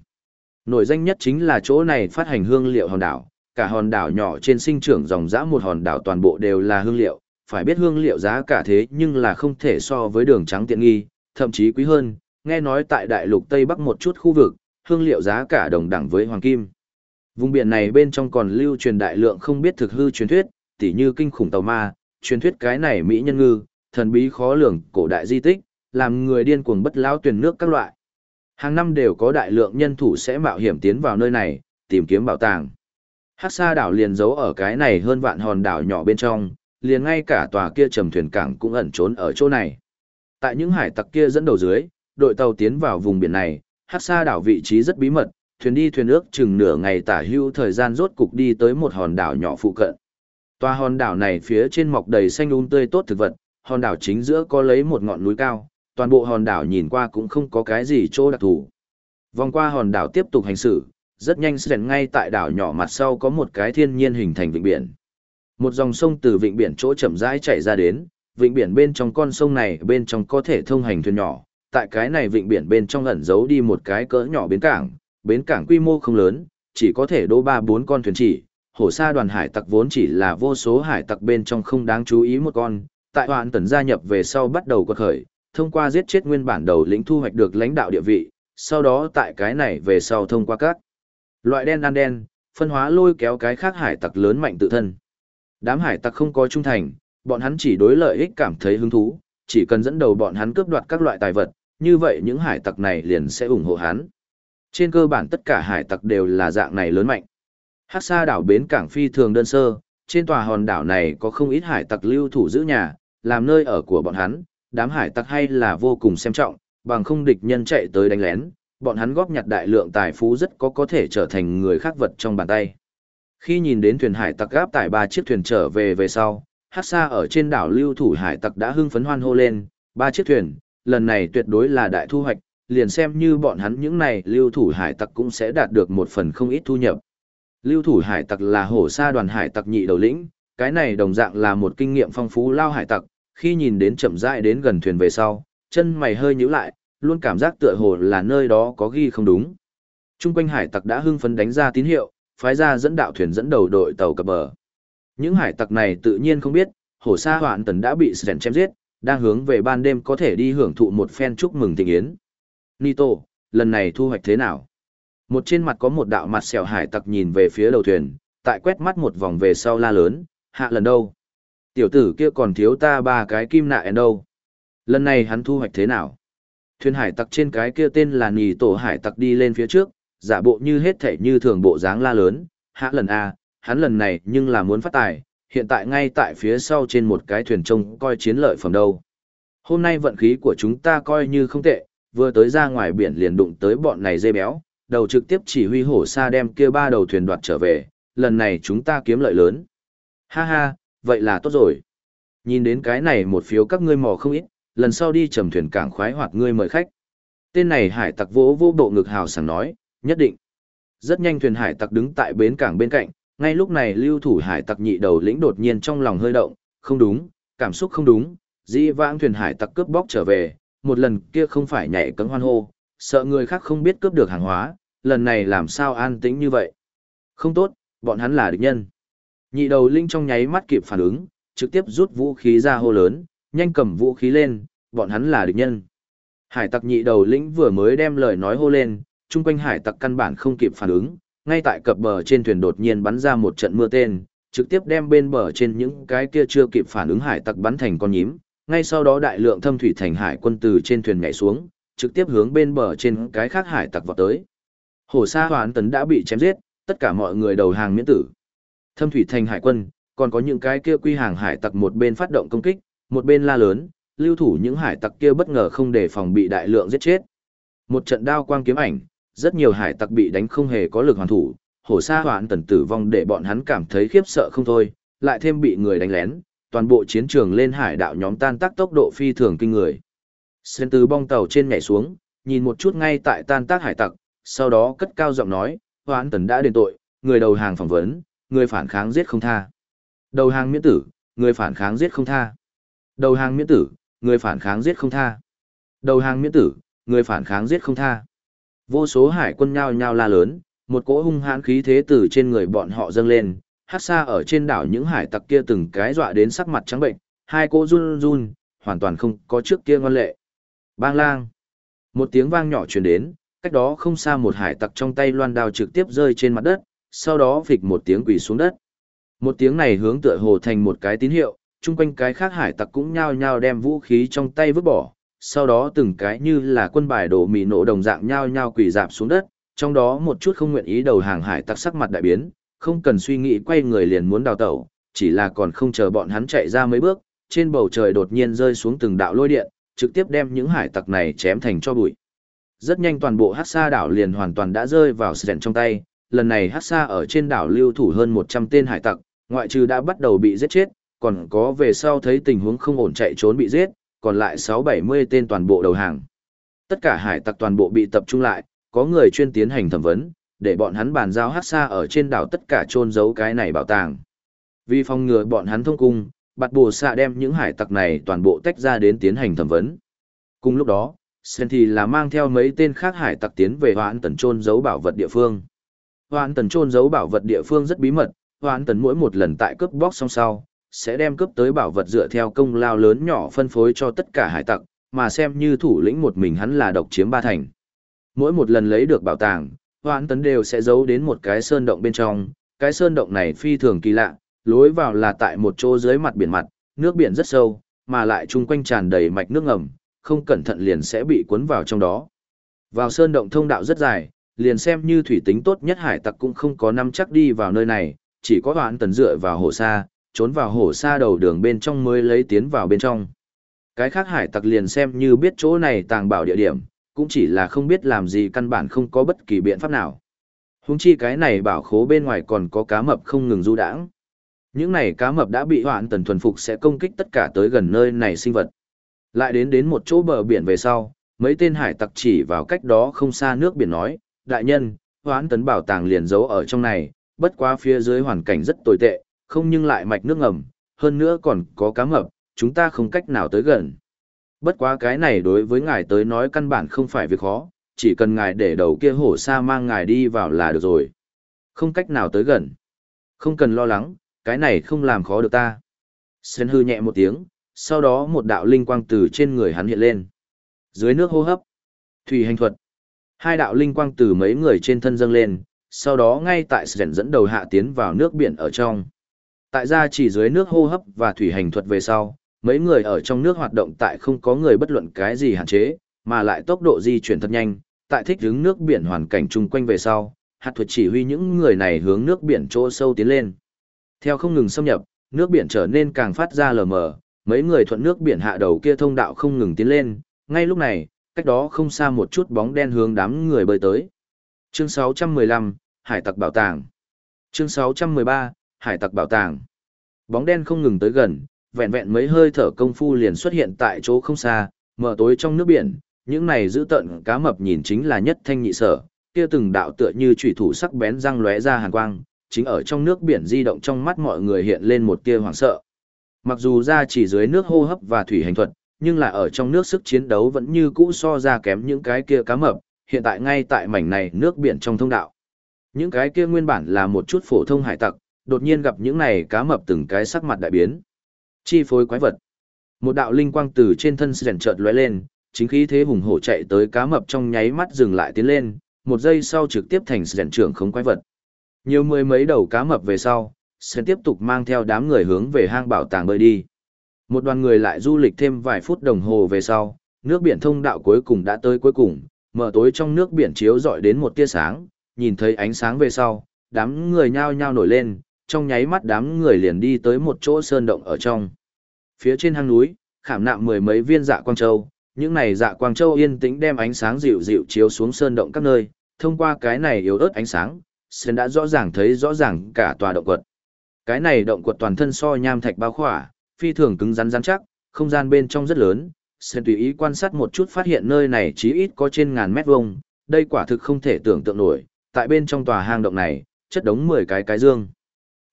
Nổi danh nhất chính là chỗ này phát hành hương liệu hòn đảo, cả hòn đảo nhỏ trên sinh trưởng dòng dã một hòn đảo toàn bộ đều là hương liệu, phải biết hương liệu giá cả thế nhưng là không thể so với đường trắng tiện nghi, thậm chí quý hơn, nghe nói tại đại lục Tây Bắc một chút khu vực, hương liệu giá cả đồng đẳng với hoàng kim. Vùng biển này bên trong còn lưu truyền đại lượng không biết thực hư truyền thuyết, tỉ như kinh khủng tàu ma, truyền thuyết cái này mỹ nhân ngư, thần bí khó lường, cổ đại di tích, làm người điên cuồng bất lão tuyển nước các loại. Hàng năm đều có đại lượng nhân thủ sẽ mạo hiểm tiến vào nơi này, tìm kiếm bảo tàng. Hắc Sa đảo liền giấu ở cái này hơn vạn hòn đảo nhỏ bên trong, liền ngay cả tòa kia trầm thuyền cảng cũng ẩn trốn ở chỗ này. Tại những hải tặc kia dẫn đầu dưới, đội tàu tiến vào vùng biển này, hát xa đảo vị trí rất bí mật, thuyền đi thuyền ước chừng nửa ngày tả hưu thời gian rốt cục đi tới một hòn đảo nhỏ phụ cận. Tòa hòn đảo này phía trên mọc đầy xanh um tươi tốt thực vật, hòn đảo chính giữa có lấy một ngọn núi cao, toàn bộ hòn đảo nhìn qua cũng không có cái gì chỗ đặc thù. Vòng qua hòn đảo tiếp tục hành xử, rất nhanh sẽ ngay tại đảo nhỏ mặt sau có một cái thiên nhiên hình thành vịnh biển. Một dòng sông từ vịnh biển chỗ chậm rãi chảy ra đến, vịnh biển bên trong con sông này bên trong có thể thông hành thuyền nhỏ, tại cái này vịnh biển bên trong ẩn giấu đi một cái cỡ nhỏ bến cảng, bến cảng quy mô không lớn, chỉ có thể đỗ ba bốn con thuyền chỉ. Hổ sa đoàn hải tặc vốn chỉ là vô số hải tặc bên trong không đáng chú ý một con, tại hoàn tần gia nhập về sau bắt đầu quật khởi, thông qua giết chết nguyên bản đầu lĩnh thu hoạch được lãnh đạo địa vị, sau đó tại cái này về sau thông qua các loại đen ăn đen, phân hóa lôi kéo cái khác hải tặc lớn mạnh tự thân. Đám hải tặc không có trung thành, bọn hắn chỉ đối lợi ích cảm thấy hứng thú, chỉ cần dẫn đầu bọn hắn cướp đoạt các loại tài vật, như vậy những hải tặc này liền sẽ ủng hộ hắn. Trên cơ bản tất cả hải tặc đều là dạng này lớn mạnh. Hắc Sa đảo bến cảng phi thường đơn sơ, trên tòa hòn đảo này có không ít hải tặc lưu thủ giữ nhà, làm nơi ở của bọn hắn, đám hải tặc hay là vô cùng xem trọng, bằng không địch nhân chạy tới đánh lén, bọn hắn góp nhặt đại lượng tài phú rất có có thể trở thành người khác vật trong bàn tay. Khi nhìn đến thuyền hải tặc gáp tải ba chiếc thuyền trở về về sau, hát xa ở trên đảo lưu thủ hải tặc đã hưng phấn hoan hô lên, ba chiếc thuyền, lần này tuyệt đối là đại thu hoạch, liền xem như bọn hắn những này lưu thủ hải tặc cũng sẽ đạt được một phần không ít thu nhập. Lưu thủ hải tặc là hổ sa đoàn hải tặc nhị đầu lĩnh, cái này đồng dạng là một kinh nghiệm phong phú lao hải tặc, khi nhìn đến chậm rãi đến gần thuyền về sau, chân mày hơi nhíu lại, luôn cảm giác tựa hồ là nơi đó có ghi không đúng. Trung quanh hải tặc đã hưng phấn đánh ra tín hiệu, phái ra dẫn đạo thuyền dẫn đầu đội tàu cập bờ. Những hải tặc này tự nhiên không biết, hổ sa hoạn tần đã bị Sren chém giết, đang hướng về ban đêm có thể đi hưởng thụ một phen chúc mừng tình yến. Nito, lần này thu hoạch thế nào? Một trên mặt có một đạo mặt sẹo hải tặc nhìn về phía đầu thuyền, tại quét mắt một vòng về sau la lớn, hạ lần đâu? Tiểu tử kia còn thiếu ta ba cái kim nạ en đâu? Lần này hắn thu hoạch thế nào? Thuyền hải tặc trên cái kia tên là nì tổ hải tặc đi lên phía trước, giả bộ như hết thể như thường bộ dáng la lớn, hạ lần A, hắn lần này nhưng là muốn phát tài, hiện tại ngay tại phía sau trên một cái thuyền trông coi chiến lợi phẩm đâu. Hôm nay vận khí của chúng ta coi như không tệ, vừa tới ra ngoài biển liền đụng tới bọn này dê béo, đầu trực tiếp chỉ huy hổ xa đem kia ba đầu thuyền đoạt trở về, lần này chúng ta kiếm lợi lớn. Ha ha, vậy là tốt rồi. Nhìn đến cái này một phiếu các ngươi mò không ít, lần sau đi trầm thuyền cảng khoái hoặc ngươi mời khách. Tên này hải tặc vỗ vô bộ ngực hào sảng nói, nhất định. Rất nhanh thuyền hải tặc đứng tại bến cảng bên cạnh, ngay lúc này lưu thủ hải tặc nhị đầu lĩnh đột nhiên trong lòng hơi động, không đúng, cảm xúc không đúng, dĩ vãng thuyền hải tặc cướp bóc trở về, một lần kia không phải nhảy cấm hoan hô, sợ người khác không biết cướp được hàng hóa, lần này làm sao an tĩnh như vậy. Không tốt, bọn hắn là địch nhân. Nhị đầu linh trong nháy mắt kịp phản ứng, trực tiếp rút vũ khí ra hô lớn, nhanh cầm vũ khí lên, bọn hắn là địch nhân. Hải tặc nhị đầu lĩnh vừa mới đem lời nói hô lên, chung quanh hải tặc căn bản không kịp phản ứng, ngay tại cập bờ trên thuyền đột nhiên bắn ra một trận mưa tên, trực tiếp đem bên bờ trên những cái kia chưa kịp phản ứng hải tặc bắn thành con nhím. Ngay sau đó đại lượng thâm thủy thành hải quân từ trên thuyền nhảy xuống, trực tiếp hướng bên bờ trên cái khác hải tặc vọt tới. Hồ Sa Hoán Tấn đã bị chém giết, tất cả mọi người đầu hàng miễn tử. Thâm thủy thành hải quân, còn có những cái kia quy hàng hải tặc một bên phát động công kích, một bên la lớn, lưu thủ những hải tặc kia bất ngờ không để phòng bị đại lượng giết chết. Một trận đao quang kiếm ảnh, rất nhiều hải tặc bị đánh không hề có lực hoàn thủ, hổ sa hoạn tần tử vong để bọn hắn cảm thấy khiếp sợ không thôi, lại thêm bị người đánh lén, toàn bộ chiến trường lên hải đạo nhóm tan tác tốc độ phi thường kinh người. xuyên từ bong tàu trên nhảy xuống, nhìn một chút ngay tại tan tác hải tặc, sau đó cất cao giọng nói, hoạn tần đã đền tội, người đầu hàng phỏng vấn, người phản kháng giết không tha. Đầu hàng miễn tử, người phản kháng giết không tha. Đầu hàng miễn tử, người phản kháng giết không tha. Đầu hàng miễn tử, người phản kháng giết không tha. Vô số hải quân nhao nhao la lớn, một cỗ hung hãn khí thế từ trên người bọn họ dâng lên, hát xa ở trên đảo những hải tặc kia từng cái dọa đến sắc mặt trắng bệnh, hai cỗ run run, hoàn toàn không có trước kia ngoan lệ. Bang lang. Một tiếng vang nhỏ truyền đến, cách đó không xa một hải tặc trong tay loan đao trực tiếp rơi trên mặt đất, sau đó phịch một tiếng quỳ xuống đất. Một tiếng này hướng tựa hồ thành một cái tín hiệu, chung quanh cái khác hải tặc cũng nhao nhao đem vũ khí trong tay vứt bỏ, sau đó từng cái như là quân bài đổ mì nổ đồng dạng nhao nhao quỳ dạp xuống đất, trong đó một chút không nguyện ý đầu hàng hải tặc sắc mặt đại biến, không cần suy nghĩ quay người liền muốn đào tẩu, chỉ là còn không chờ bọn hắn chạy ra mấy bước, trên bầu trời đột nhiên rơi xuống từng đạo lôi điện, trực tiếp đem những hải tặc này chém thành cho bụi. Rất nhanh toàn bộ Hắc Sa đảo liền hoàn toàn đã rơi vào sẹn trong tay, lần này Hắc Sa ở trên đảo lưu thủ hơn 100 tên hải tặc, ngoại trừ đã bắt đầu bị giết chết, còn có về sau thấy tình huống không ổn chạy trốn bị giết, còn lại 6-70 tên toàn bộ đầu hàng. Tất cả hải tặc toàn bộ bị tập trung lại, có người chuyên tiến hành thẩm vấn, để bọn hắn bàn giao hát xa ở trên đảo tất cả chôn giấu cái này bảo tàng. Vì phòng ngừa bọn hắn thông cung, bạt bồ xạ đem những hải tặc này toàn bộ tách ra đến tiến hành thẩm vấn. Cùng lúc đó, Sen thì là mang theo mấy tên khác hải tặc tiến về hoãn tần trôn giấu bảo vật địa phương. Hoãn tần trôn giấu bảo vật địa phương rất bí mật, hoãn tần mỗi một lần tại cướp bóc xong sau, sẽ đem cướp tới bảo vật dựa theo công lao lớn nhỏ phân phối cho tất cả hải tặc, mà xem như thủ lĩnh một mình hắn là độc chiếm ba thành. Mỗi một lần lấy được bảo tàng, hoãn tấn đều sẽ giấu đến một cái sơn động bên trong, cái sơn động này phi thường kỳ lạ, lối vào là tại một chỗ dưới mặt biển mặt, nước biển rất sâu, mà lại chung quanh tràn đầy mạch nước ngầm, không cẩn thận liền sẽ bị cuốn vào trong đó. Vào sơn động thông đạo rất dài, liền xem như thủy tính tốt nhất hải tặc cũng không có năm chắc đi vào nơi này, chỉ có hoãn tấn dựa vào hồ xa trốn vào hồ xa đầu đường bên trong mới lấy tiến vào bên trong. Cái khác hải tặc liền xem như biết chỗ này tàng bảo địa điểm, cũng chỉ là không biết làm gì căn bản không có bất kỳ biện pháp nào. Húng chi cái này bảo khố bên ngoài còn có cá mập không ngừng du đãng. Những này cá mập đã bị hoạn tần thuần phục sẽ công kích tất cả tới gần nơi này sinh vật. Lại đến đến một chỗ bờ biển về sau, mấy tên hải tặc chỉ vào cách đó không xa nước biển nói, đại nhân, hoãn tấn bảo tàng liền giấu ở trong này, bất quá phía dưới hoàn cảnh rất tồi tệ, không nhưng lại mạch nước ngầm, hơn nữa còn có cá mập, chúng ta không cách nào tới gần. Bất quá cái này đối với ngài tới nói căn bản không phải việc khó, chỉ cần ngài để đầu kia hổ sa mang ngài đi vào là được rồi. Không cách nào tới gần. Không cần lo lắng, cái này không làm khó được ta. Sơn hư nhẹ một tiếng, sau đó một đạo linh quang từ trên người hắn hiện lên. Dưới nước hô hấp, thủy hành thuật. Hai đạo linh quang từ mấy người trên thân dâng lên, sau đó ngay tại Sơn dẫn đầu hạ tiến vào nước biển ở trong. Tại gia chỉ dưới nước hô hấp và thủy hành thuật về sau, mấy người ở trong nước hoạt động tại không có người bất luận cái gì hạn chế, mà lại tốc độ di chuyển thật nhanh, tại thích hướng nước biển hoàn cảnh chung quanh về sau, hạt thuật chỉ huy những người này hướng nước biển chỗ sâu tiến lên. Theo không ngừng xâm nhập, nước biển trở nên càng phát ra lờ mờ, mấy người thuận nước biển hạ đầu kia thông đạo không ngừng tiến lên, ngay lúc này, cách đó không xa một chút bóng đen hướng đám người bơi tới. Chương 615, Hải tặc bảo tàng. Chương 613, Hải tặc bảo tàng. Bóng đen không ngừng tới gần, vẹn vẹn mấy hơi thở công phu liền xuất hiện tại chỗ không xa, mở tối trong nước biển, những này giữ tận cá mập nhìn chính là nhất thanh nhị sở, kia từng đạo tựa như chủy thủ sắc bén răng lóe ra hàn quang, chính ở trong nước biển di động trong mắt mọi người hiện lên một tia hoảng sợ. Mặc dù ra chỉ dưới nước hô hấp và thủy hành thuật, nhưng là ở trong nước sức chiến đấu vẫn như cũ so ra kém những cái kia cá mập, hiện tại ngay tại mảnh này nước biển trong thông đạo. Những cái kia nguyên bản là một chút phổ thông hải tặc, đột nhiên gặp những này cá mập từng cái sắc mặt đại biến. Chi phối quái vật. Một đạo linh quang từ trên thân sền chợt lóe lên, chính khí thế hùng hổ chạy tới cá mập trong nháy mắt dừng lại tiến lên, một giây sau trực tiếp thành sền trưởng không quái vật. Nhiều mười mấy đầu cá mập về sau, sẽ tiếp tục mang theo đám người hướng về hang bảo tàng bơi đi. Một đoàn người lại du lịch thêm vài phút đồng hồ về sau, nước biển thông đạo cuối cùng đã tới cuối cùng, mở tối trong nước biển chiếu dọi đến một tia sáng, nhìn thấy ánh sáng về sau, đám người nhao nhao nổi lên, trong nháy mắt đám người liền đi tới một chỗ sơn động ở trong. Phía trên hang núi, khảm nạm mười mấy viên dạ quang châu, những này dạ quang châu yên tĩnh đem ánh sáng dịu dịu chiếu xuống sơn động các nơi, thông qua cái này yếu ớt ánh sáng, Sơn đã rõ ràng thấy rõ ràng cả tòa động quật. Cái này động quật toàn thân so nham thạch bao khỏa, phi thường cứng rắn rắn chắc, không gian bên trong rất lớn. Sơn tùy ý quan sát một chút phát hiện nơi này chí ít có trên ngàn mét vuông, đây quả thực không thể tưởng tượng nổi. Tại bên trong tòa hang động này, chất đống 10 cái cái dương.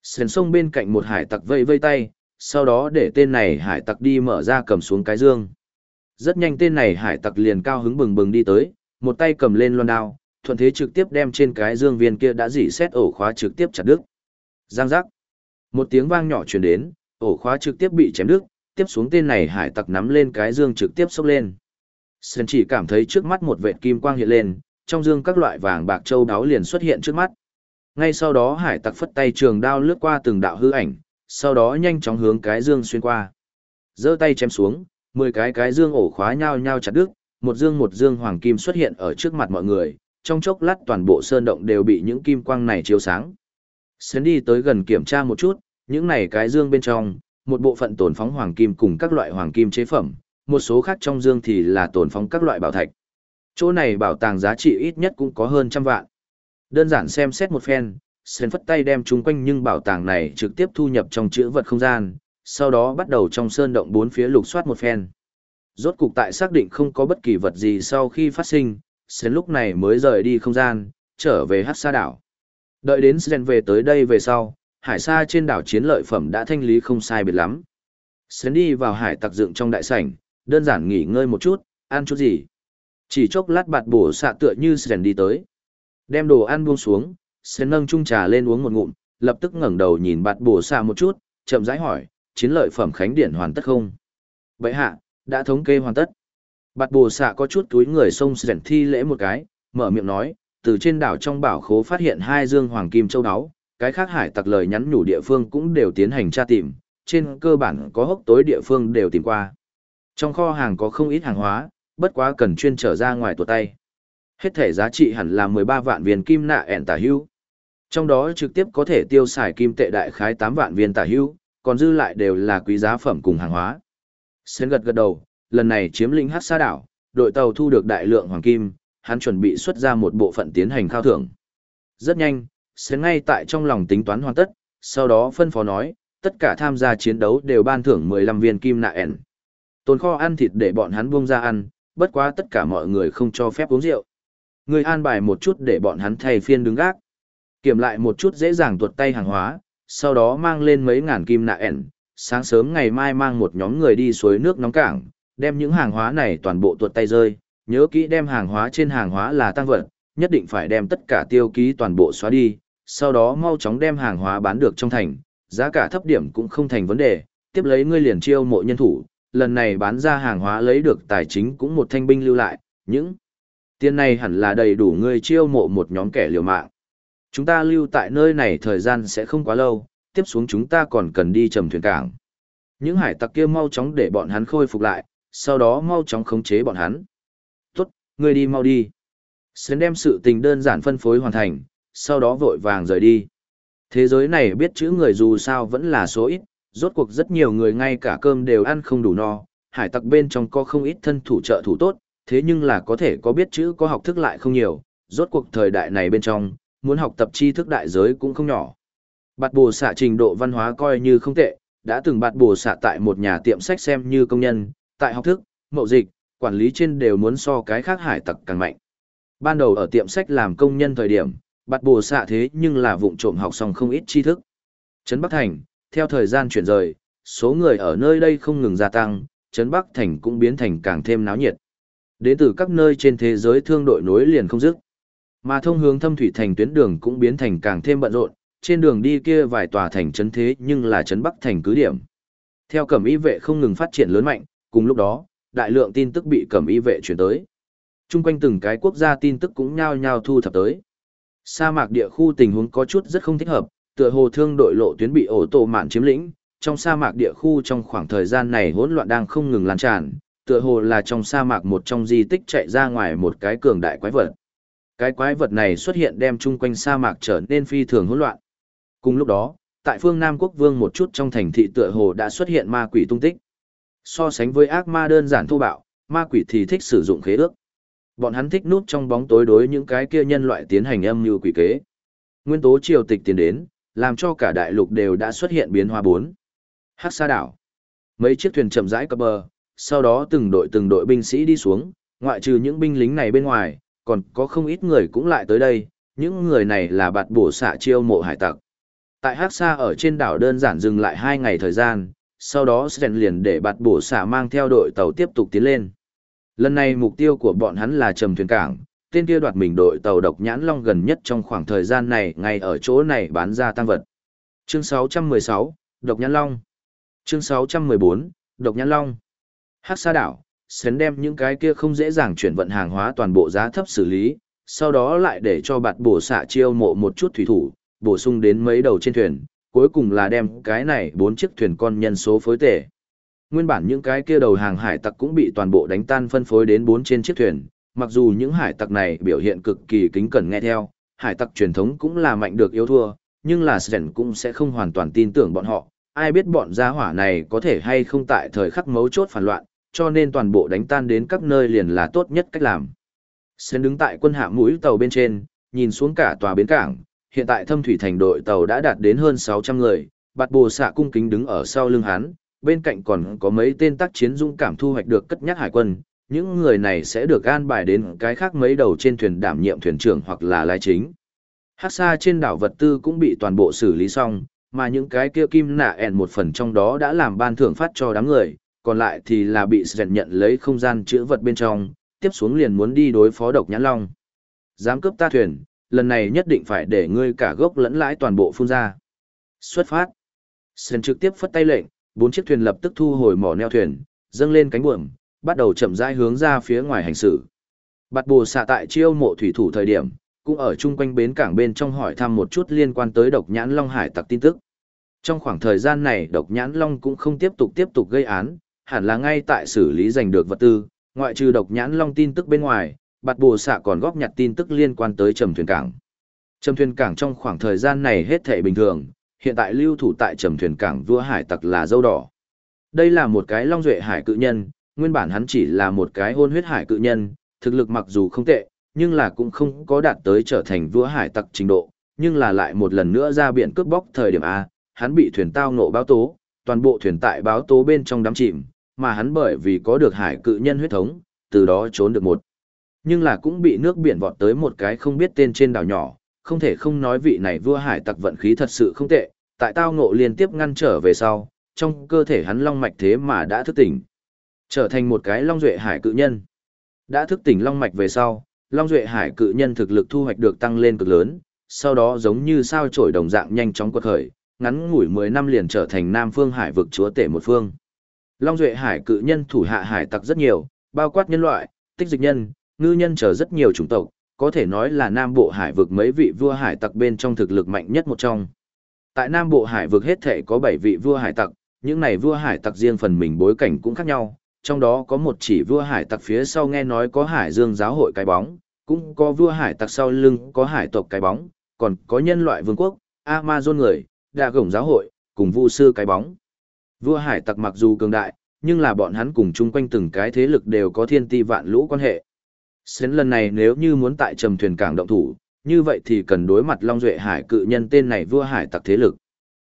Sơn sông bên cạnh một hải tặc vây vây tay, sau đó để tên này hải tặc đi mở ra cầm xuống cái dương. Rất nhanh tên này hải tặc liền cao hứng bừng bừng đi tới, một tay cầm lên loan đao, thuận thế trực tiếp đem trên cái dương viên kia đã dỉ xét ổ khóa trực tiếp chặt đứt. Giang giác. Một tiếng vang nhỏ truyền đến, ổ khóa trực tiếp bị chém đứt, tiếp xuống tên này hải tặc nắm lên cái dương trực tiếp xốc lên. Sơn chỉ cảm thấy trước mắt một vệt kim quang hiện lên, trong dương các loại vàng bạc châu đáo liền xuất hiện trước mắt. Ngay sau đó hải tặc phất tay trường đao lướt qua từng đạo hư ảnh, sau đó nhanh chóng hướng cái dương xuyên qua. giơ tay chém xuống, 10 cái cái dương ổ khóa nhau nhau chặt đứt, một dương một dương hoàng kim xuất hiện ở trước mặt mọi người, trong chốc lát toàn bộ sơn động đều bị những kim quang này chiếu sáng. Sến đi tới gần kiểm tra một chút, những này cái dương bên trong, một bộ phận tồn phóng hoàng kim cùng các loại hoàng kim chế phẩm, một số khác trong dương thì là tồn phóng các loại bảo thạch. Chỗ này bảo tàng giá trị ít nhất cũng có hơn trăm vạn. Đơn giản xem xét một phen, Sến phất tay đem chúng quanh nhưng bảo tàng này trực tiếp thu nhập trong chữ vật không gian, sau đó bắt đầu trong sơn động bốn phía lục soát một phen. Rốt cục tại xác định không có bất kỳ vật gì sau khi phát sinh, Sến lúc này mới rời đi không gian, trở về hát sa đảo. Đợi đến Sến về tới đây về sau, hải xa trên đảo chiến lợi phẩm đã thanh lý không sai biệt lắm. Sến đi vào hải tặc dựng trong đại sảnh, đơn giản nghỉ ngơi một chút, ăn chút gì. Chỉ chốc lát bạt bổ xạ tựa như Sren đi tới. Đem đồ ăn buông xuống, Sến nâng chung trà lên uống một ngụm, lập tức ngẩng đầu nhìn bạt bổ xạ một chút, chậm rãi hỏi, chiến lợi phẩm khánh điển hoàn tất không? Vậy hạ, đã thống kê hoàn tất. Bạt bồ xạ có chút túi người xông sẻn thi lễ một cái, mở miệng nói, từ trên đảo trong bảo khố phát hiện hai dương hoàng kim châu đáo, cái khác hải tặc lời nhắn nhủ địa phương cũng đều tiến hành tra tìm, trên cơ bản có hốc tối địa phương đều tìm qua. Trong kho hàng có không ít hàng hóa, bất quá cần chuyên trở ra ngoài tuột tay. Hết thể giá trị hẳn là 13 vạn viên kim nạ ẻn tả hưu. Trong đó trực tiếp có thể tiêu xài kim tệ đại khái 8 vạn viên tả hưu, còn dư lại đều là quý giá phẩm cùng hàng hóa. Sến gật gật đầu, lần này chiếm lĩnh hát xa đảo, đội tàu thu được đại lượng hoàng kim, hắn chuẩn bị xuất ra một bộ phận tiến hành khao thưởng. Rất nhanh, Sến ngay tại trong lòng tính toán hoàn tất, sau đó phân phó nói, tất cả tham gia chiến đấu đều ban thưởng 15 viên kim nạ ẻn. Tồn kho ăn thịt để bọn hắn buông ra ăn, bất quá tất cả mọi người không cho phép uống rượu. Người an bài một chút để bọn hắn thay phiên đứng gác. Kiểm lại một chút dễ dàng tuột tay hàng hóa, sau đó mang lên mấy ngàn kim nạ ẻn, sáng sớm ngày mai mang một nhóm người đi suối nước nóng cảng, đem những hàng hóa này toàn bộ tuột tay rơi, nhớ kỹ đem hàng hóa trên hàng hóa là tăng vật, nhất định phải đem tất cả tiêu ký toàn bộ xóa đi, sau đó mau chóng đem hàng hóa bán được trong thành, giá cả thấp điểm cũng không thành vấn đề, tiếp lấy ngươi liền chiêu mộ nhân thủ, lần này bán ra hàng hóa lấy được tài chính cũng một thanh binh lưu lại, những tiền này hẳn là đầy đủ ngươi chiêu mộ một nhóm kẻ liều mạng. Chúng ta lưu tại nơi này thời gian sẽ không quá lâu, tiếp xuống chúng ta còn cần đi trầm thuyền cảng. Những hải tặc kia mau chóng để bọn hắn khôi phục lại, sau đó mau chóng khống chế bọn hắn. Tốt, ngươi đi mau đi. Sến đem sự tình đơn giản phân phối hoàn thành, sau đó vội vàng rời đi. Thế giới này biết chữ người dù sao vẫn là số ít, rốt cuộc rất nhiều người ngay cả cơm đều ăn không đủ no, hải tặc bên trong có không ít thân thủ trợ thủ tốt, thế nhưng là có thể có biết chữ có học thức lại không nhiều, rốt cuộc thời đại này bên trong, muốn học tập tri thức đại giới cũng không nhỏ. Bạt bồ xạ trình độ văn hóa coi như không tệ, đã từng bạt bồ xạ tại một nhà tiệm sách xem như công nhân, tại học thức, mậu dịch, quản lý trên đều muốn so cái khác hải tặc càng mạnh. Ban đầu ở tiệm sách làm công nhân thời điểm, bạt bồ xạ thế nhưng là vụng trộm học xong không ít tri thức. Trấn Bắc Thành, theo thời gian chuyển rời, số người ở nơi đây không ngừng gia tăng, Trấn Bắc Thành cũng biến thành càng thêm náo nhiệt. Đến từ các nơi trên thế giới thương đội nối liền không dứt. Mà thông hướng thâm thủy thành tuyến đường cũng biến thành càng thêm bận rộn, trên đường đi kia vài tòa thành trấn thế nhưng là trấn Bắc thành cứ điểm. Theo cẩm y vệ không ngừng phát triển lớn mạnh, cùng lúc đó, đại lượng tin tức bị cẩm y vệ chuyển tới. Trung quanh từng cái quốc gia tin tức cũng nhao nhao thu thập tới. Sa mạc địa khu tình huống có chút rất không thích hợp, tựa hồ thương đội lộ tuyến bị ổ tổ mạn chiếm lĩnh, trong sa mạc địa khu trong khoảng thời gian này hỗn loạn đang không ngừng lan tràn, tựa hồ là trong sa mạc một trong di tích chạy ra ngoài một cái cường đại quái vật. Cái quái vật này xuất hiện đem chung quanh sa mạc trở nên phi thường hỗn loạn. Cùng lúc đó, tại phương Nam quốc vương một chút trong thành thị tựa hồ đã xuất hiện ma quỷ tung tích. So sánh với ác ma đơn giản thô bạo, ma quỷ thì thích sử dụng khế ước. Bọn hắn thích núp trong bóng tối đối những cái kia nhân loại tiến hành âm như quỷ kế. Nguyên tố triều tịch tiến đến, làm cho cả đại lục đều đã xuất hiện biến hóa bốn. Hắc sa đảo. Mấy chiếc thuyền chậm rãi cập bờ, sau đó từng đội từng đội binh sĩ đi xuống, ngoại trừ những binh lính này bên ngoài, còn có không ít người cũng lại tới đây, những người này là bạt bổ xạ chiêu mộ hải tặc. Tại Hắc Sa ở trên đảo đơn giản dừng lại hai ngày thời gian, sau đó Sren liền để bạt bổ xạ mang theo đội tàu tiếp tục tiến lên. Lần này mục tiêu của bọn hắn là trầm thuyền cảng, tên kia đoạt mình đội tàu độc nhãn long gần nhất trong khoảng thời gian này ngay ở chỗ này bán ra tăng vật. Chương 616, Độc nhãn long. Chương 614, Độc nhãn long. Hắc Sa đảo, sến đem những cái kia không dễ dàng chuyển vận hàng hóa toàn bộ giá thấp xử lý, sau đó lại để cho bạt bổ xạ chiêu mộ một chút thủy thủ, bổ sung đến mấy đầu trên thuyền, cuối cùng là đem cái này bốn chiếc thuyền con nhân số phối tể. Nguyên bản những cái kia đầu hàng hải tặc cũng bị toàn bộ đánh tan phân phối đến bốn trên chiếc thuyền, mặc dù những hải tặc này biểu hiện cực kỳ kính cẩn nghe theo, hải tặc truyền thống cũng là mạnh được yếu thua, nhưng là Sren cũng sẽ không hoàn toàn tin tưởng bọn họ, ai biết bọn gia hỏa này có thể hay không tại thời khắc mấu chốt phản loạn, cho nên toàn bộ đánh tan đến các nơi liền là tốt nhất cách làm. Sen đứng tại quân hạ mũi tàu bên trên, nhìn xuống cả tòa bến cảng, hiện tại thâm thủy thành đội tàu đã đạt đến hơn 600 người, bạt bồ xạ cung kính đứng ở sau lưng hắn, bên cạnh còn có mấy tên tác chiến dũng cảm thu hoạch được cất nhắc hải quân, những người này sẽ được an bài đến cái khác mấy đầu trên thuyền đảm nhiệm thuyền trưởng hoặc là lái chính. Hát xa trên đảo vật tư cũng bị toàn bộ xử lý xong, mà những cái kia kim nạ ẹn một phần trong đó đã làm ban thưởng phát cho đám người, còn lại thì là bị Sren nhận lấy không gian chữa vật bên trong, tiếp xuống liền muốn đi đối phó độc nhãn long. Dám cướp ta thuyền, lần này nhất định phải để ngươi cả gốc lẫn lãi toàn bộ phun ra. Xuất phát. Sren trực tiếp phất tay lệnh, bốn chiếc thuyền lập tức thu hồi mỏ neo thuyền, dâng lên cánh buồm, bắt đầu chậm rãi hướng ra phía ngoài hành xử. Bạt bồ xạ tại chiêu mộ thủy thủ thời điểm, cũng ở chung quanh bến cảng bên trong hỏi thăm một chút liên quan tới độc nhãn long hải tặc tin tức. Trong khoảng thời gian này độc nhãn long cũng không tiếp tục tiếp tục gây án, hẳn là ngay tại xử lý giành được vật tư, ngoại trừ độc nhãn long tin tức bên ngoài, bạt bồ xạ còn góp nhặt tin tức liên quan tới trầm thuyền cảng. Trầm thuyền cảng trong khoảng thời gian này hết thể bình thường, hiện tại lưu thủ tại trầm thuyền cảng vua hải tặc là dâu đỏ. Đây là một cái long duệ hải cự nhân, nguyên bản hắn chỉ là một cái hôn huyết hải cự nhân, thực lực mặc dù không tệ, nhưng là cũng không có đạt tới trở thành vua hải tặc trình độ, nhưng là lại một lần nữa ra biển cướp bóc thời điểm A, hắn bị thuyền tao nộ báo tố, toàn bộ thuyền tại báo tố bên trong đám chìm, mà hắn bởi vì có được hải cự nhân huyết thống, từ đó trốn được một. Nhưng là cũng bị nước biển vọt tới một cái không biết tên trên đảo nhỏ, không thể không nói vị này vua hải tặc vận khí thật sự không tệ, tại tao ngộ liên tiếp ngăn trở về sau, trong cơ thể hắn long mạch thế mà đã thức tỉnh. Trở thành một cái long duệ hải cự nhân. Đã thức tỉnh long mạch về sau, long duệ hải cự nhân thực lực thu hoạch được tăng lên cực lớn, sau đó giống như sao trổi đồng dạng nhanh chóng quật khởi, ngắn ngủi 10 năm liền trở thành Nam Phương Hải vực chúa tể một phương. Long Duệ Hải cự nhân thủ hạ hải tặc rất nhiều, bao quát nhân loại, tích dịch nhân, ngư nhân chờ rất nhiều chủng tộc, có thể nói là Nam Bộ Hải vực mấy vị vua hải tặc bên trong thực lực mạnh nhất một trong. Tại Nam Bộ Hải vực hết thể có 7 vị vua hải tặc, những này vua hải tặc riêng phần mình bối cảnh cũng khác nhau, trong đó có một chỉ vua hải tặc phía sau nghe nói có hải dương giáo hội cái bóng, cũng có vua hải tặc sau lưng có hải tộc cái bóng, còn có nhân loại vương quốc, Amazon người, đa gổng giáo hội, cùng vu sư cái bóng. Vua hải tặc mặc dù cường đại, nhưng là bọn hắn cùng chung quanh từng cái thế lực đều có thiên ti vạn lũ quan hệ. Xến lần này nếu như muốn tại trầm thuyền cảng động thủ, như vậy thì cần đối mặt Long Duệ Hải cự nhân tên này vua hải tặc thế lực.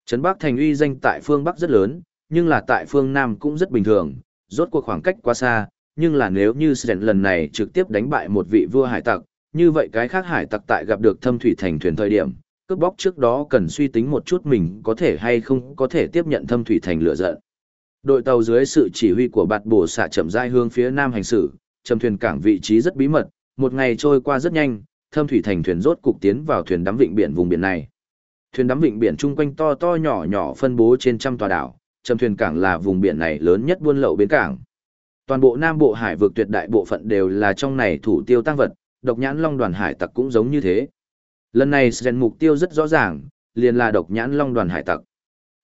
Trấn Bắc thành uy danh tại phương Bắc rất lớn, nhưng là tại phương Nam cũng rất bình thường, rốt cuộc khoảng cách quá xa, nhưng là nếu như Sren lần này trực tiếp đánh bại một vị vua hải tặc, như vậy cái khác hải tặc tại gặp được thâm thủy thành thuyền thời điểm, cướp bóc trước đó cần suy tính một chút mình có thể hay không có thể tiếp nhận thâm thủy thành lửa giận. Đội tàu dưới sự chỉ huy của bạt bổ xạ chậm rãi hướng phía nam hành xử, trầm thuyền cảng vị trí rất bí mật, một ngày trôi qua rất nhanh, thâm thủy thành thuyền rốt cục tiến vào thuyền đắm vịnh biển vùng biển này. Thuyền đắm vịnh biển chung quanh to to nhỏ nhỏ phân bố trên trăm tòa đảo, trầm thuyền cảng là vùng biển này lớn nhất buôn lậu bến cảng. Toàn bộ Nam Bộ Hải vực tuyệt đại bộ phận đều là trong này thủ tiêu tăng vật, độc nhãn long đoàn hải tặc cũng giống như thế. Lần này Sren mục tiêu rất rõ ràng, liền là độc nhãn long đoàn hải tặc.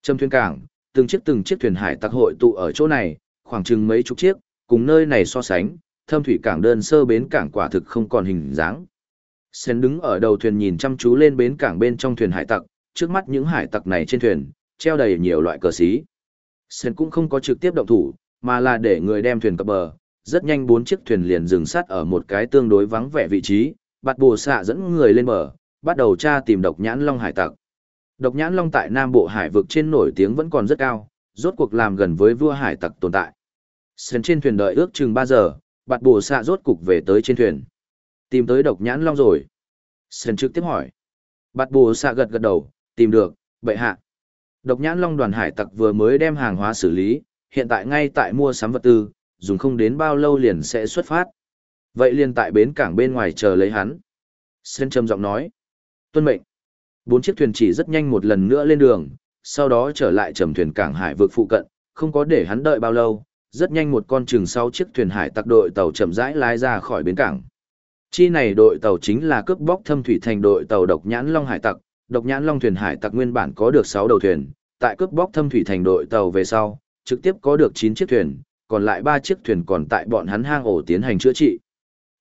Trâm thuyền cảng, từng chiếc từng chiếc thuyền hải tặc hội tụ ở chỗ này, khoảng chừng mấy chục chiếc, cùng nơi này so sánh, thâm thủy cảng đơn sơ bến cảng quả thực không còn hình dáng. Sren đứng ở đầu thuyền nhìn chăm chú lên bến cảng bên trong thuyền hải tặc, trước mắt những hải tặc này trên thuyền, treo đầy nhiều loại cờ xí. Sren cũng không có trực tiếp động thủ, mà là để người đem thuyền cập bờ. Rất nhanh bốn chiếc thuyền liền dừng sát ở một cái tương đối vắng vẻ vị trí, bạt bồ xạ dẫn người lên bờ, bắt đầu tra tìm độc nhãn long hải tặc. Độc nhãn long tại Nam Bộ Hải vực trên nổi tiếng vẫn còn rất cao, rốt cuộc làm gần với vua hải tặc tồn tại. Sến trên thuyền đợi ước chừng 3 giờ, bạt bổ xạ rốt cục về tới trên thuyền. Tìm tới độc nhãn long rồi. Sến trực tiếp hỏi. Bạt bổ xạ gật gật đầu, tìm được, bệ hạ. Độc nhãn long đoàn hải tặc vừa mới đem hàng hóa xử lý, hiện tại ngay tại mua sắm vật tư, dùng không đến bao lâu liền sẽ xuất phát. Vậy liền tại bến cảng bên ngoài chờ lấy hắn. Sến trầm giọng nói. Tuân mệnh. Bốn chiếc thuyền chỉ rất nhanh một lần nữa lên đường, sau đó trở lại trầm thuyền cảng hải vực phụ cận, không có để hắn đợi bao lâu, rất nhanh một con chừng sau chiếc thuyền hải tặc đội tàu chậm rãi lái ra khỏi bến cảng. Chi này đội tàu chính là cướp bóc thâm thủy thành đội tàu độc nhãn long hải tặc, độc nhãn long thuyền hải tặc nguyên bản có được sáu đầu thuyền, tại cướp bóc thâm thủy thành đội tàu về sau, trực tiếp có được chín chiếc thuyền, còn lại ba chiếc thuyền còn tại bọn hắn hang ổ tiến hành chữa trị.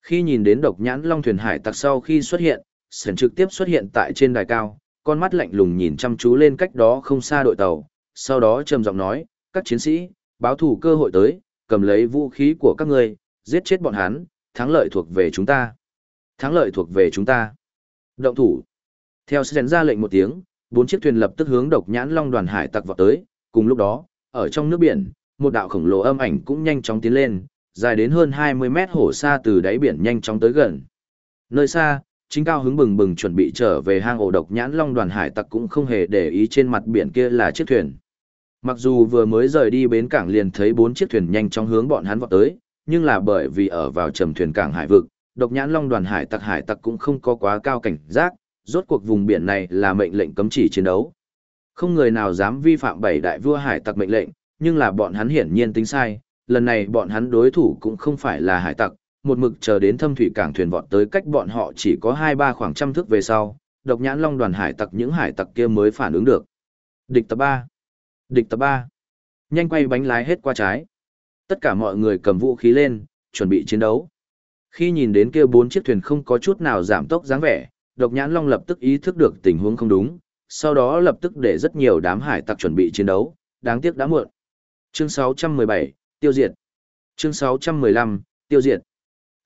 Khi nhìn đến độc nhãn long thuyền hải tặc sau khi xuất hiện, sển trực tiếp xuất hiện tại trên đài cao, con mắt lạnh lùng nhìn chăm chú lên cách đó không xa đội tàu, sau đó trầm giọng nói, các chiến sĩ, báo thủ cơ hội tới, cầm lấy vũ khí của các ngươi, giết chết bọn hắn, thắng lợi thuộc về chúng ta. Thắng lợi thuộc về chúng ta. Động thủ. Theo sển ra lệnh một tiếng, bốn chiếc thuyền lập tức hướng độc nhãn long đoàn hải tặc vào tới, cùng lúc đó, ở trong nước biển, một đạo khổng lồ âm ảnh cũng nhanh chóng tiến lên, dài đến hơn 20 mét hổ xa từ đáy biển nhanh chóng tới gần. Nơi xa, chính cao hứng bừng bừng chuẩn bị trở về hang ổ độc nhãn long đoàn hải tặc cũng không hề để ý trên mặt biển kia là chiếc thuyền. Mặc dù vừa mới rời đi bến cảng liền thấy bốn chiếc thuyền nhanh chóng hướng bọn hắn vọt tới, nhưng là bởi vì ở vào trầm thuyền cảng hải vực, độc nhãn long đoàn hải tặc hải tặc cũng không có quá cao cảnh giác, rốt cuộc vùng biển này là mệnh lệnh cấm chỉ chiến đấu. Không người nào dám vi phạm bảy đại vua hải tặc mệnh lệnh, nhưng là bọn hắn hiển nhiên tính sai, lần này bọn hắn đối thủ cũng không phải là hải tặc, một mực chờ đến thâm thủy cảng thuyền vọt tới cách bọn họ chỉ có hai ba khoảng trăm thước về sau, độc nhãn long đoàn hải tặc những hải tặc kia mới phản ứng được. Địch tập Ba, Địch tập Ba, Nhanh quay bánh lái hết qua trái. Tất cả mọi người cầm vũ khí lên, chuẩn bị chiến đấu. Khi nhìn đến kia bốn chiếc thuyền không có chút nào giảm tốc dáng vẻ, độc nhãn long lập tức ý thức được tình huống không đúng, sau đó lập tức để rất nhiều đám hải tặc chuẩn bị chiến đấu, đáng tiếc đã muộn. Chương 617, tiêu diệt. Chương 615, tiêu diệt.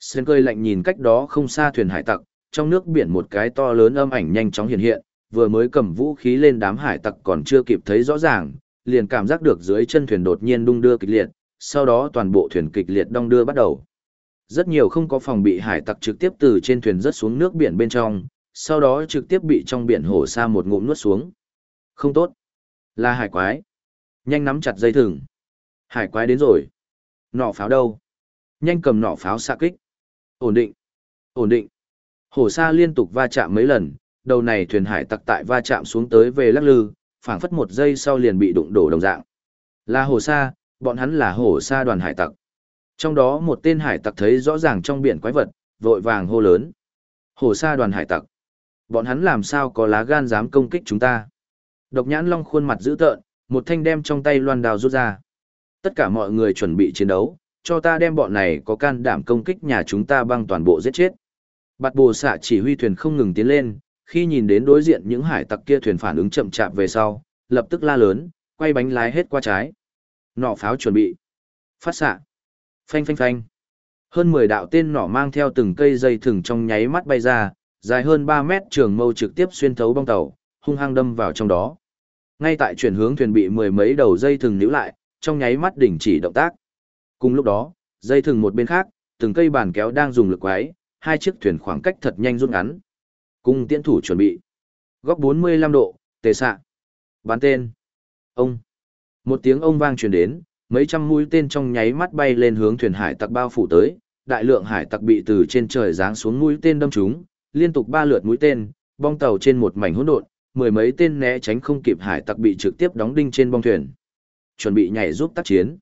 Sơn cơi lạnh nhìn cách đó không xa thuyền hải tặc, trong nước biển một cái to lớn âm ảnh nhanh chóng hiện hiện, vừa mới cầm vũ khí lên đám hải tặc còn chưa kịp thấy rõ ràng, liền cảm giác được dưới chân thuyền đột nhiên đung đưa kịch liệt, sau đó toàn bộ thuyền kịch liệt đong đưa bắt đầu. Rất nhiều không có phòng bị hải tặc trực tiếp từ trên thuyền rớt xuống nước biển bên trong, sau đó trực tiếp bị trong biển hổ sa một ngụm nuốt xuống. Không tốt. Là hải quái. Nhanh nắm chặt dây thừng. Hải quái đến rồi. Nọ pháo đâu? Nhanh cầm nọ pháo xạ kích. Ổn định. Ổn định. Hổ sa liên tục va chạm mấy lần, đầu này thuyền hải tặc tại va chạm xuống tới về lắc lư, phảng phất một giây sau liền bị đụng đổ đồng dạng. Là hổ sa, bọn hắn là hổ sa đoàn hải tặc. Trong đó một tên hải tặc thấy rõ ràng trong biển quái vật, vội vàng hô lớn. Hổ sa đoàn hải tặc. Bọn hắn làm sao có lá gan dám công kích chúng ta. Độc nhãn long khuôn mặt dữ tợn, một thanh đem trong tay loan đào rút ra. Tất cả mọi người chuẩn bị chiến đấu, cho ta đem bọn này có can đảm công kích nhà chúng ta băng toàn bộ giết chết. Bạt bồ xạ chỉ huy thuyền không ngừng tiến lên, khi nhìn đến đối diện những hải tặc kia thuyền phản ứng chậm chạp về sau, lập tức la lớn, quay bánh lái hết qua trái. Nỏ pháo chuẩn bị. Phát xạ. Phanh phanh phanh. Hơn 10 đạo tên nỏ mang theo từng cây dây thừng trong nháy mắt bay ra, dài hơn 3 mét trường mâu trực tiếp xuyên thấu bong tàu, hung hăng đâm vào trong đó. Ngay tại chuyển hướng thuyền bị mười mấy đầu dây thừng níu lại, trong nháy mắt đình chỉ động tác. Cùng lúc đó, dây thừng một bên khác, từng cây bàn kéo đang dùng lực quái, hai chiếc thuyền khoảng cách thật nhanh rút ngắn. Cung tiễn thủ chuẩn bị. Góc 45 độ, tề xạ. Bán tên. Ông. Một tiếng ông vang truyền đến, mấy trăm mũi tên trong nháy mắt bay lên hướng thuyền hải tặc bao phủ tới, đại lượng hải tặc bị từ trên trời giáng xuống mũi tên đâm trúng, liên tục ba lượt mũi tên, bong tàu trên một mảnh hỗn độn, mười mấy tên né tránh không kịp hải tặc bị trực tiếp đóng đinh trên bong thuyền. Chuẩn bị nhảy giúp tác chiến.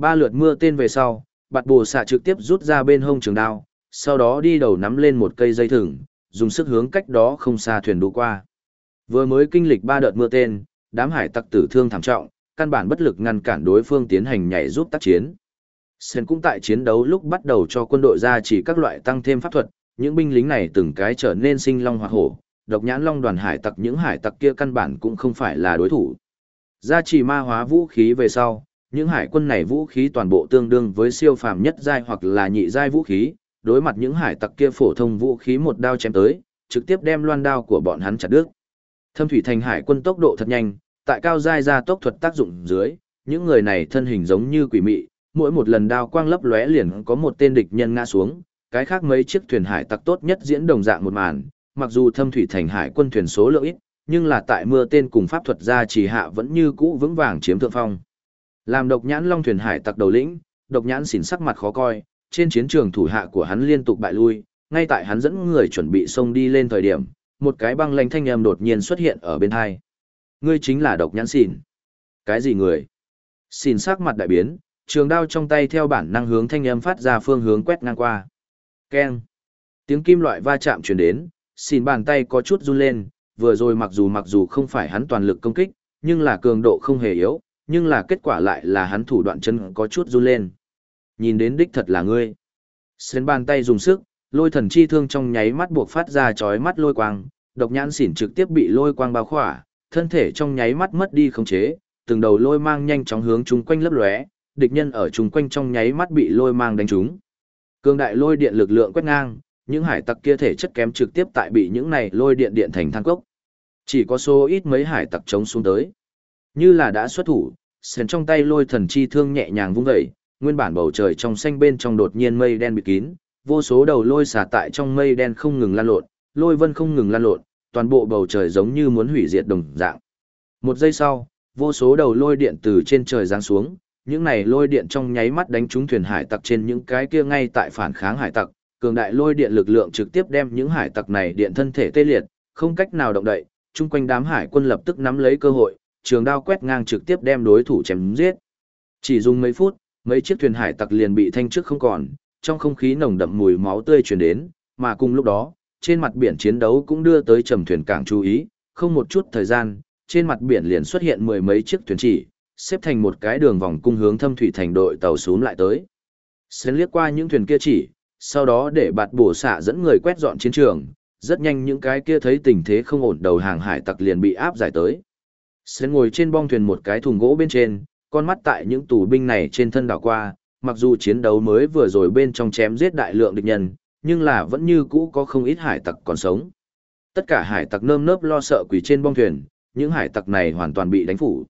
Ba lượt mưa tên về sau, bạt bồ xạ trực tiếp rút ra bên hông trường đao, sau đó đi đầu nắm lên một cây dây thừng, dùng sức hướng cách đó không xa thuyền đu qua. Vừa mới kinh lịch ba đợt mưa tên, đám hải tặc tử thương thảm trọng, căn bản bất lực ngăn cản đối phương tiến hành nhảy giúp tác chiến. Sen cũng tại chiến đấu lúc bắt đầu cho quân đội ra chỉ các loại tăng thêm pháp thuật, những binh lính này từng cái trở nên sinh long hoặc hổ, độc nhãn long đoàn hải tặc những hải tặc kia căn bản cũng không phải là đối thủ. Gia trì ma hóa vũ khí về sau, những hải quân này vũ khí toàn bộ tương đương với siêu phàm nhất giai hoặc là nhị giai vũ khí, đối mặt những hải tặc kia phổ thông vũ khí một đao chém tới, trực tiếp đem loan đao của bọn hắn chặt đứt. Thâm thủy thành hải quân tốc độ thật nhanh, tại cao giai gia tốc thuật tác dụng dưới, những người này thân hình giống như quỷ mị, mỗi một lần đao quang lấp lóe liền có một tên địch nhân ngã xuống, cái khác mấy chiếc thuyền hải tặc tốt nhất diễn đồng dạng một màn, mặc dù thâm thủy thành hải quân thuyền số lượng ít, nhưng là tại mưa tên cùng pháp thuật gia chỉ hạ vẫn như cũ vững vàng chiếm thượng phong. Làm độc nhãn long thuyền hải tặc đầu lĩnh, độc nhãn xỉn sắc mặt khó coi, trên chiến trường thủ hạ của hắn liên tục bại lui, ngay tại hắn dẫn người chuẩn bị xông đi lên thời điểm, một cái băng lanh thanh âm đột nhiên xuất hiện ở bên hai. Ngươi chính là độc nhãn xỉn. Cái gì người? Xỉn sắc mặt đại biến, trường đao trong tay theo bản năng hướng thanh âm phát ra phương hướng quét ngang qua. Keng. Tiếng kim loại va chạm truyền đến, xỉn bàn tay có chút run lên, vừa rồi mặc dù mặc dù không phải hắn toàn lực công kích, nhưng là cường độ không hề yếu, nhưng là kết quả lại là hắn thủ đoạn chân có chút run lên. Nhìn đến đích thật là ngươi. Xên bàn tay dùng sức, lôi thần chi thương trong nháy mắt buộc phát ra chói mắt lôi quang, độc nhãn xỉn trực tiếp bị lôi quang bao khỏa, thân thể trong nháy mắt mất đi khống chế, từng đầu lôi mang nhanh chóng hướng chung quanh lấp lóe, địch nhân ở chung quanh trong nháy mắt bị lôi mang đánh trúng. Cương đại lôi điện lực lượng quét ngang, những hải tặc kia thể chất kém trực tiếp tại bị những này lôi điện điện thành than cốc. Chỉ có số ít mấy hải tặc chống xuống tới. Như là đã xuất thủ, sền trong tay lôi thần chi thương nhẹ nhàng vung dậy, nguyên bản bầu trời trong xanh bên trong đột nhiên mây đen bị kín, vô số đầu lôi xả tại trong mây đen không ngừng lan lộn, lôi vân không ngừng lan lộn, toàn bộ bầu trời giống như muốn hủy diệt đồng dạng. Một giây sau, vô số đầu lôi điện từ trên trời giáng xuống, những này lôi điện trong nháy mắt đánh trúng thuyền hải tặc trên những cái kia ngay tại phản kháng hải tặc, cường đại lôi điện lực lượng trực tiếp đem những hải tặc này điện thân thể tê liệt, không cách nào động đậy, chung quanh đám hải quân lập tức nắm lấy cơ hội, trường đao quét ngang trực tiếp đem đối thủ chém giết. Chỉ dùng mấy phút, mấy chiếc thuyền hải tặc liền bị thanh trước không còn, trong không khí nồng đậm mùi máu tươi truyền đến, mà cùng lúc đó, trên mặt biển chiến đấu cũng đưa tới trầm thuyền cảng chú ý, không một chút thời gian, trên mặt biển liền xuất hiện mười mấy chiếc thuyền chỉ, xếp thành một cái đường vòng cung hướng thâm thủy thành đội tàu xuống lại tới. Xén liếc qua những thuyền kia chỉ, sau đó để bạt bổ xạ dẫn người quét dọn chiến trường, rất nhanh những cái kia thấy tình thế không ổn đầu hàng hải tặc liền bị áp giải tới sẽ ngồi trên bong thuyền một cái thùng gỗ bên trên, con mắt tại những tù binh này trên thân đảo qua, mặc dù chiến đấu mới vừa rồi bên trong chém giết đại lượng địch nhân, nhưng là vẫn như cũ có không ít hải tặc còn sống. Tất cả hải tặc nơm nớp lo sợ quỳ trên bong thuyền, những hải tặc này hoàn toàn bị đánh phủ.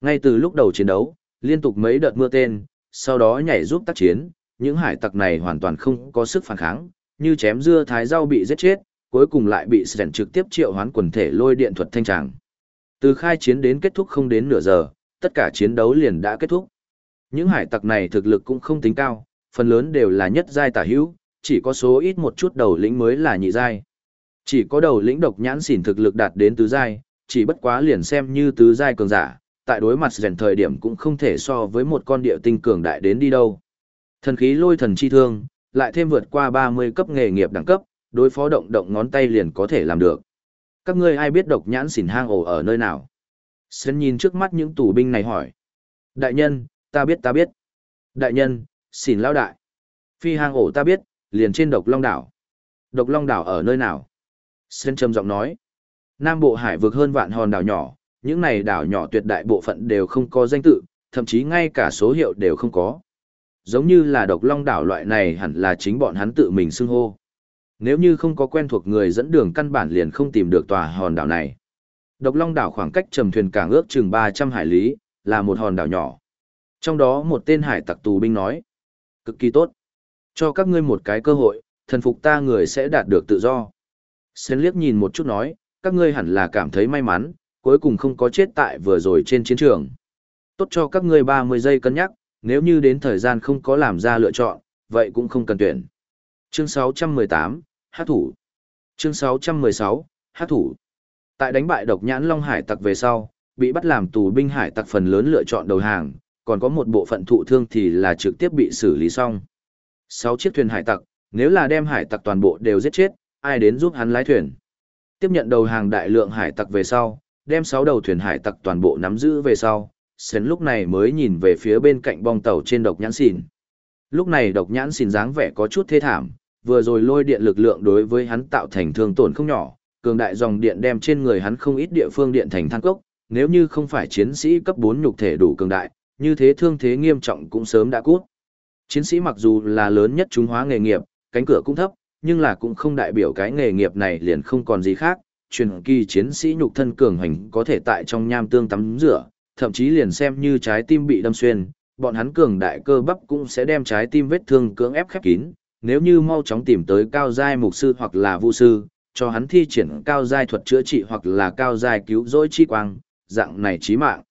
Ngay từ lúc đầu chiến đấu, liên tục mấy đợt mưa tên, sau đó nhảy giúp tác chiến, những hải tặc này hoàn toàn không có sức phản kháng, như chém dưa thái rau bị giết chết, cuối cùng lại bị Sren trực tiếp triệu hoán quần thể lôi điện thuật thanh tràng. Từ khai chiến đến kết thúc không đến nửa giờ, tất cả chiến đấu liền đã kết thúc. Những hải tặc này thực lực cũng không tính cao, phần lớn đều là nhất giai tả hữu, chỉ có số ít một chút đầu lĩnh mới là nhị giai. Chỉ có đầu lĩnh độc nhãn xỉn thực lực đạt đến tứ giai, chỉ bất quá liền xem như tứ giai cường giả, tại đối mặt rèn thời điểm cũng không thể so với một con địa tinh cường đại đến đi đâu. Thần khí lôi thần chi thương, lại thêm vượt qua 30 cấp nghề nghiệp đẳng cấp, đối phó động động ngón tay liền có thể làm được. Các ngươi ai biết độc nhãn xỉn hang ổ ở nơi nào? sơn nhìn trước mắt những tù binh này hỏi. Đại nhân, ta biết ta biết. Đại nhân, xỉn lao đại. Phi hang ổ ta biết, liền trên độc long đảo. Độc long đảo ở nơi nào? sơn trầm giọng nói. Nam bộ hải vực hơn vạn hòn đảo nhỏ, những này đảo nhỏ tuyệt đại bộ phận đều không có danh tự, thậm chí ngay cả số hiệu đều không có. Giống như là độc long đảo loại này hẳn là chính bọn hắn tự mình xưng hô. Nếu như không có quen thuộc người dẫn đường căn bản liền không tìm được tòa hòn đảo này. Độc long đảo khoảng cách trầm thuyền cảng ước chừng 300 hải lý, là một hòn đảo nhỏ. Trong đó một tên hải tặc tù binh nói, cực kỳ tốt. Cho các ngươi một cái cơ hội, thần phục ta người sẽ đạt được tự do. Sến liếc nhìn một chút nói, các ngươi hẳn là cảm thấy may mắn, cuối cùng không có chết tại vừa rồi trên chiến trường. Tốt cho các ngươi 30 giây cân nhắc, nếu như đến thời gian không có làm ra lựa chọn, vậy cũng không cần tuyển. Chương 618, Hát thủ. Chương 616, Hát thủ. Tại đánh bại độc nhãn Long Hải tặc về sau, bị bắt làm tù binh hải tặc phần lớn lựa chọn đầu hàng, còn có một bộ phận thụ thương thì là trực tiếp bị xử lý xong. Sáu chiếc thuyền hải tặc, nếu là đem hải tặc toàn bộ đều giết chết, ai đến giúp hắn lái thuyền. Tiếp nhận đầu hàng đại lượng hải tặc về sau, đem sáu đầu thuyền hải tặc toàn bộ nắm giữ về sau, Sến lúc này mới nhìn về phía bên cạnh bong tàu trên độc nhãn xìn. Lúc này độc nhãn xìn dáng vẻ có chút thê thảm, vừa rồi lôi điện lực lượng đối với hắn tạo thành thương tổn không nhỏ, cường đại dòng điện đem trên người hắn không ít địa phương điện thành than cốc, nếu như không phải chiến sĩ cấp 4 nhục thể đủ cường đại, như thế thương thế nghiêm trọng cũng sớm đã cút. Chiến sĩ mặc dù là lớn nhất trung hóa nghề nghiệp, cánh cửa cũng thấp, nhưng là cũng không đại biểu cái nghề nghiệp này liền không còn gì khác, truyền kỳ chiến sĩ nhục thân cường hành có thể tại trong nham tương tắm rửa, thậm chí liền xem như trái tim bị đâm xuyên, bọn hắn cường đại cơ bắp cũng sẽ đem trái tim vết thương cưỡng ép khép kín, nếu như mau chóng tìm tới cao giai mục sư hoặc là vu sư, cho hắn thi triển cao giai thuật chữa trị hoặc là cao giai cứu rỗi chi quang, dạng này chí mạng.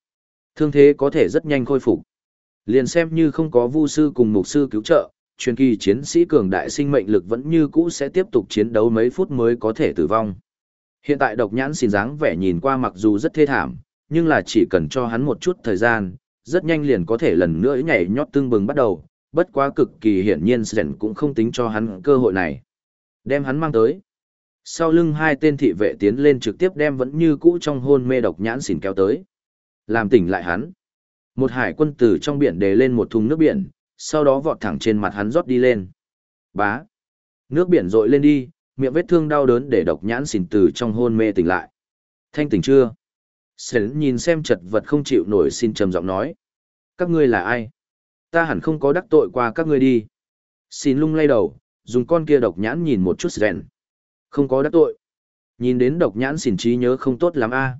Thương thế có thể rất nhanh khôi phục. Liền xem như không có vu sư cùng mục sư cứu trợ, truyền kỳ chiến sĩ cường đại sinh mệnh lực vẫn như cũ sẽ tiếp tục chiến đấu mấy phút mới có thể tử vong. Hiện tại độc nhãn xin dáng vẻ nhìn qua mặc dù rất thê thảm, nhưng là chỉ cần cho hắn một chút thời gian, rất nhanh liền có thể lần nữa nhảy nhót tương bừng bắt đầu, bất quá cực kỳ hiển nhiên Sren cũng không tính cho hắn cơ hội này. Đem hắn mang tới. Sau lưng hai tên thị vệ tiến lên trực tiếp đem vẫn như cũ trong hôn mê độc nhãn xỉn kéo tới. Làm tỉnh lại hắn. Một hải quân tử trong biển đề lên một thùng nước biển, sau đó vọt thẳng trên mặt hắn rót đi lên. Bá. Nước biển rội lên đi, miệng vết thương đau đớn để độc nhãn xỉn từ trong hôn mê tỉnh lại. Thanh tỉnh chưa? Sến nhìn xem chật vật không chịu nổi xin trầm giọng nói. Các ngươi là ai? Ta hẳn không có đắc tội qua các ngươi đi. Xin lung lay đầu, dùng con kia độc nhãn nhìn một chút Sren. Không có đắc tội. Nhìn đến độc nhãn xỉn trí nhớ không tốt lắm a. À.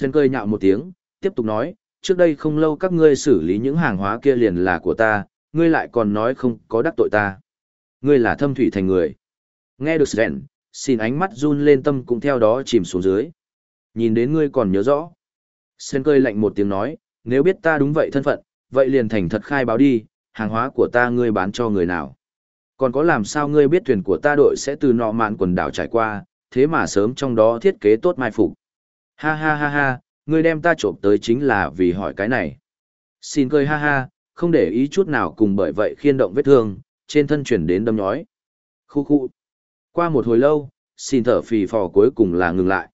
cơi cười nhạo một tiếng, tiếp tục nói, trước đây không lâu các ngươi xử lý những hàng hóa kia liền là của ta, ngươi lại còn nói không có đắc tội ta. Ngươi là thâm thủy thành người. Nghe được Sren, xin ánh mắt run lên tâm cũng theo đó chìm xuống dưới. Nhìn đến ngươi còn nhớ rõ. Sren cười lạnh một tiếng nói, nếu biết ta đúng vậy thân phận, vậy liền thành thật khai báo đi, hàng hóa của ta ngươi bán cho người nào. Còn có làm sao ngươi biết thuyền của ta đội sẽ từ nọ mạn quần đảo trải qua, thế mà sớm trong đó thiết kế tốt mai phục. Ha ha ha ha, ngươi đem ta trộm tới chính là vì hỏi cái này. Xin cười ha ha, không để ý chút nào cùng bởi vậy khiên động vết thương, trên thân chuyển đến đâm nhói. Khu khu. Qua một hồi lâu, xin thở phì phò cuối cùng là ngừng lại.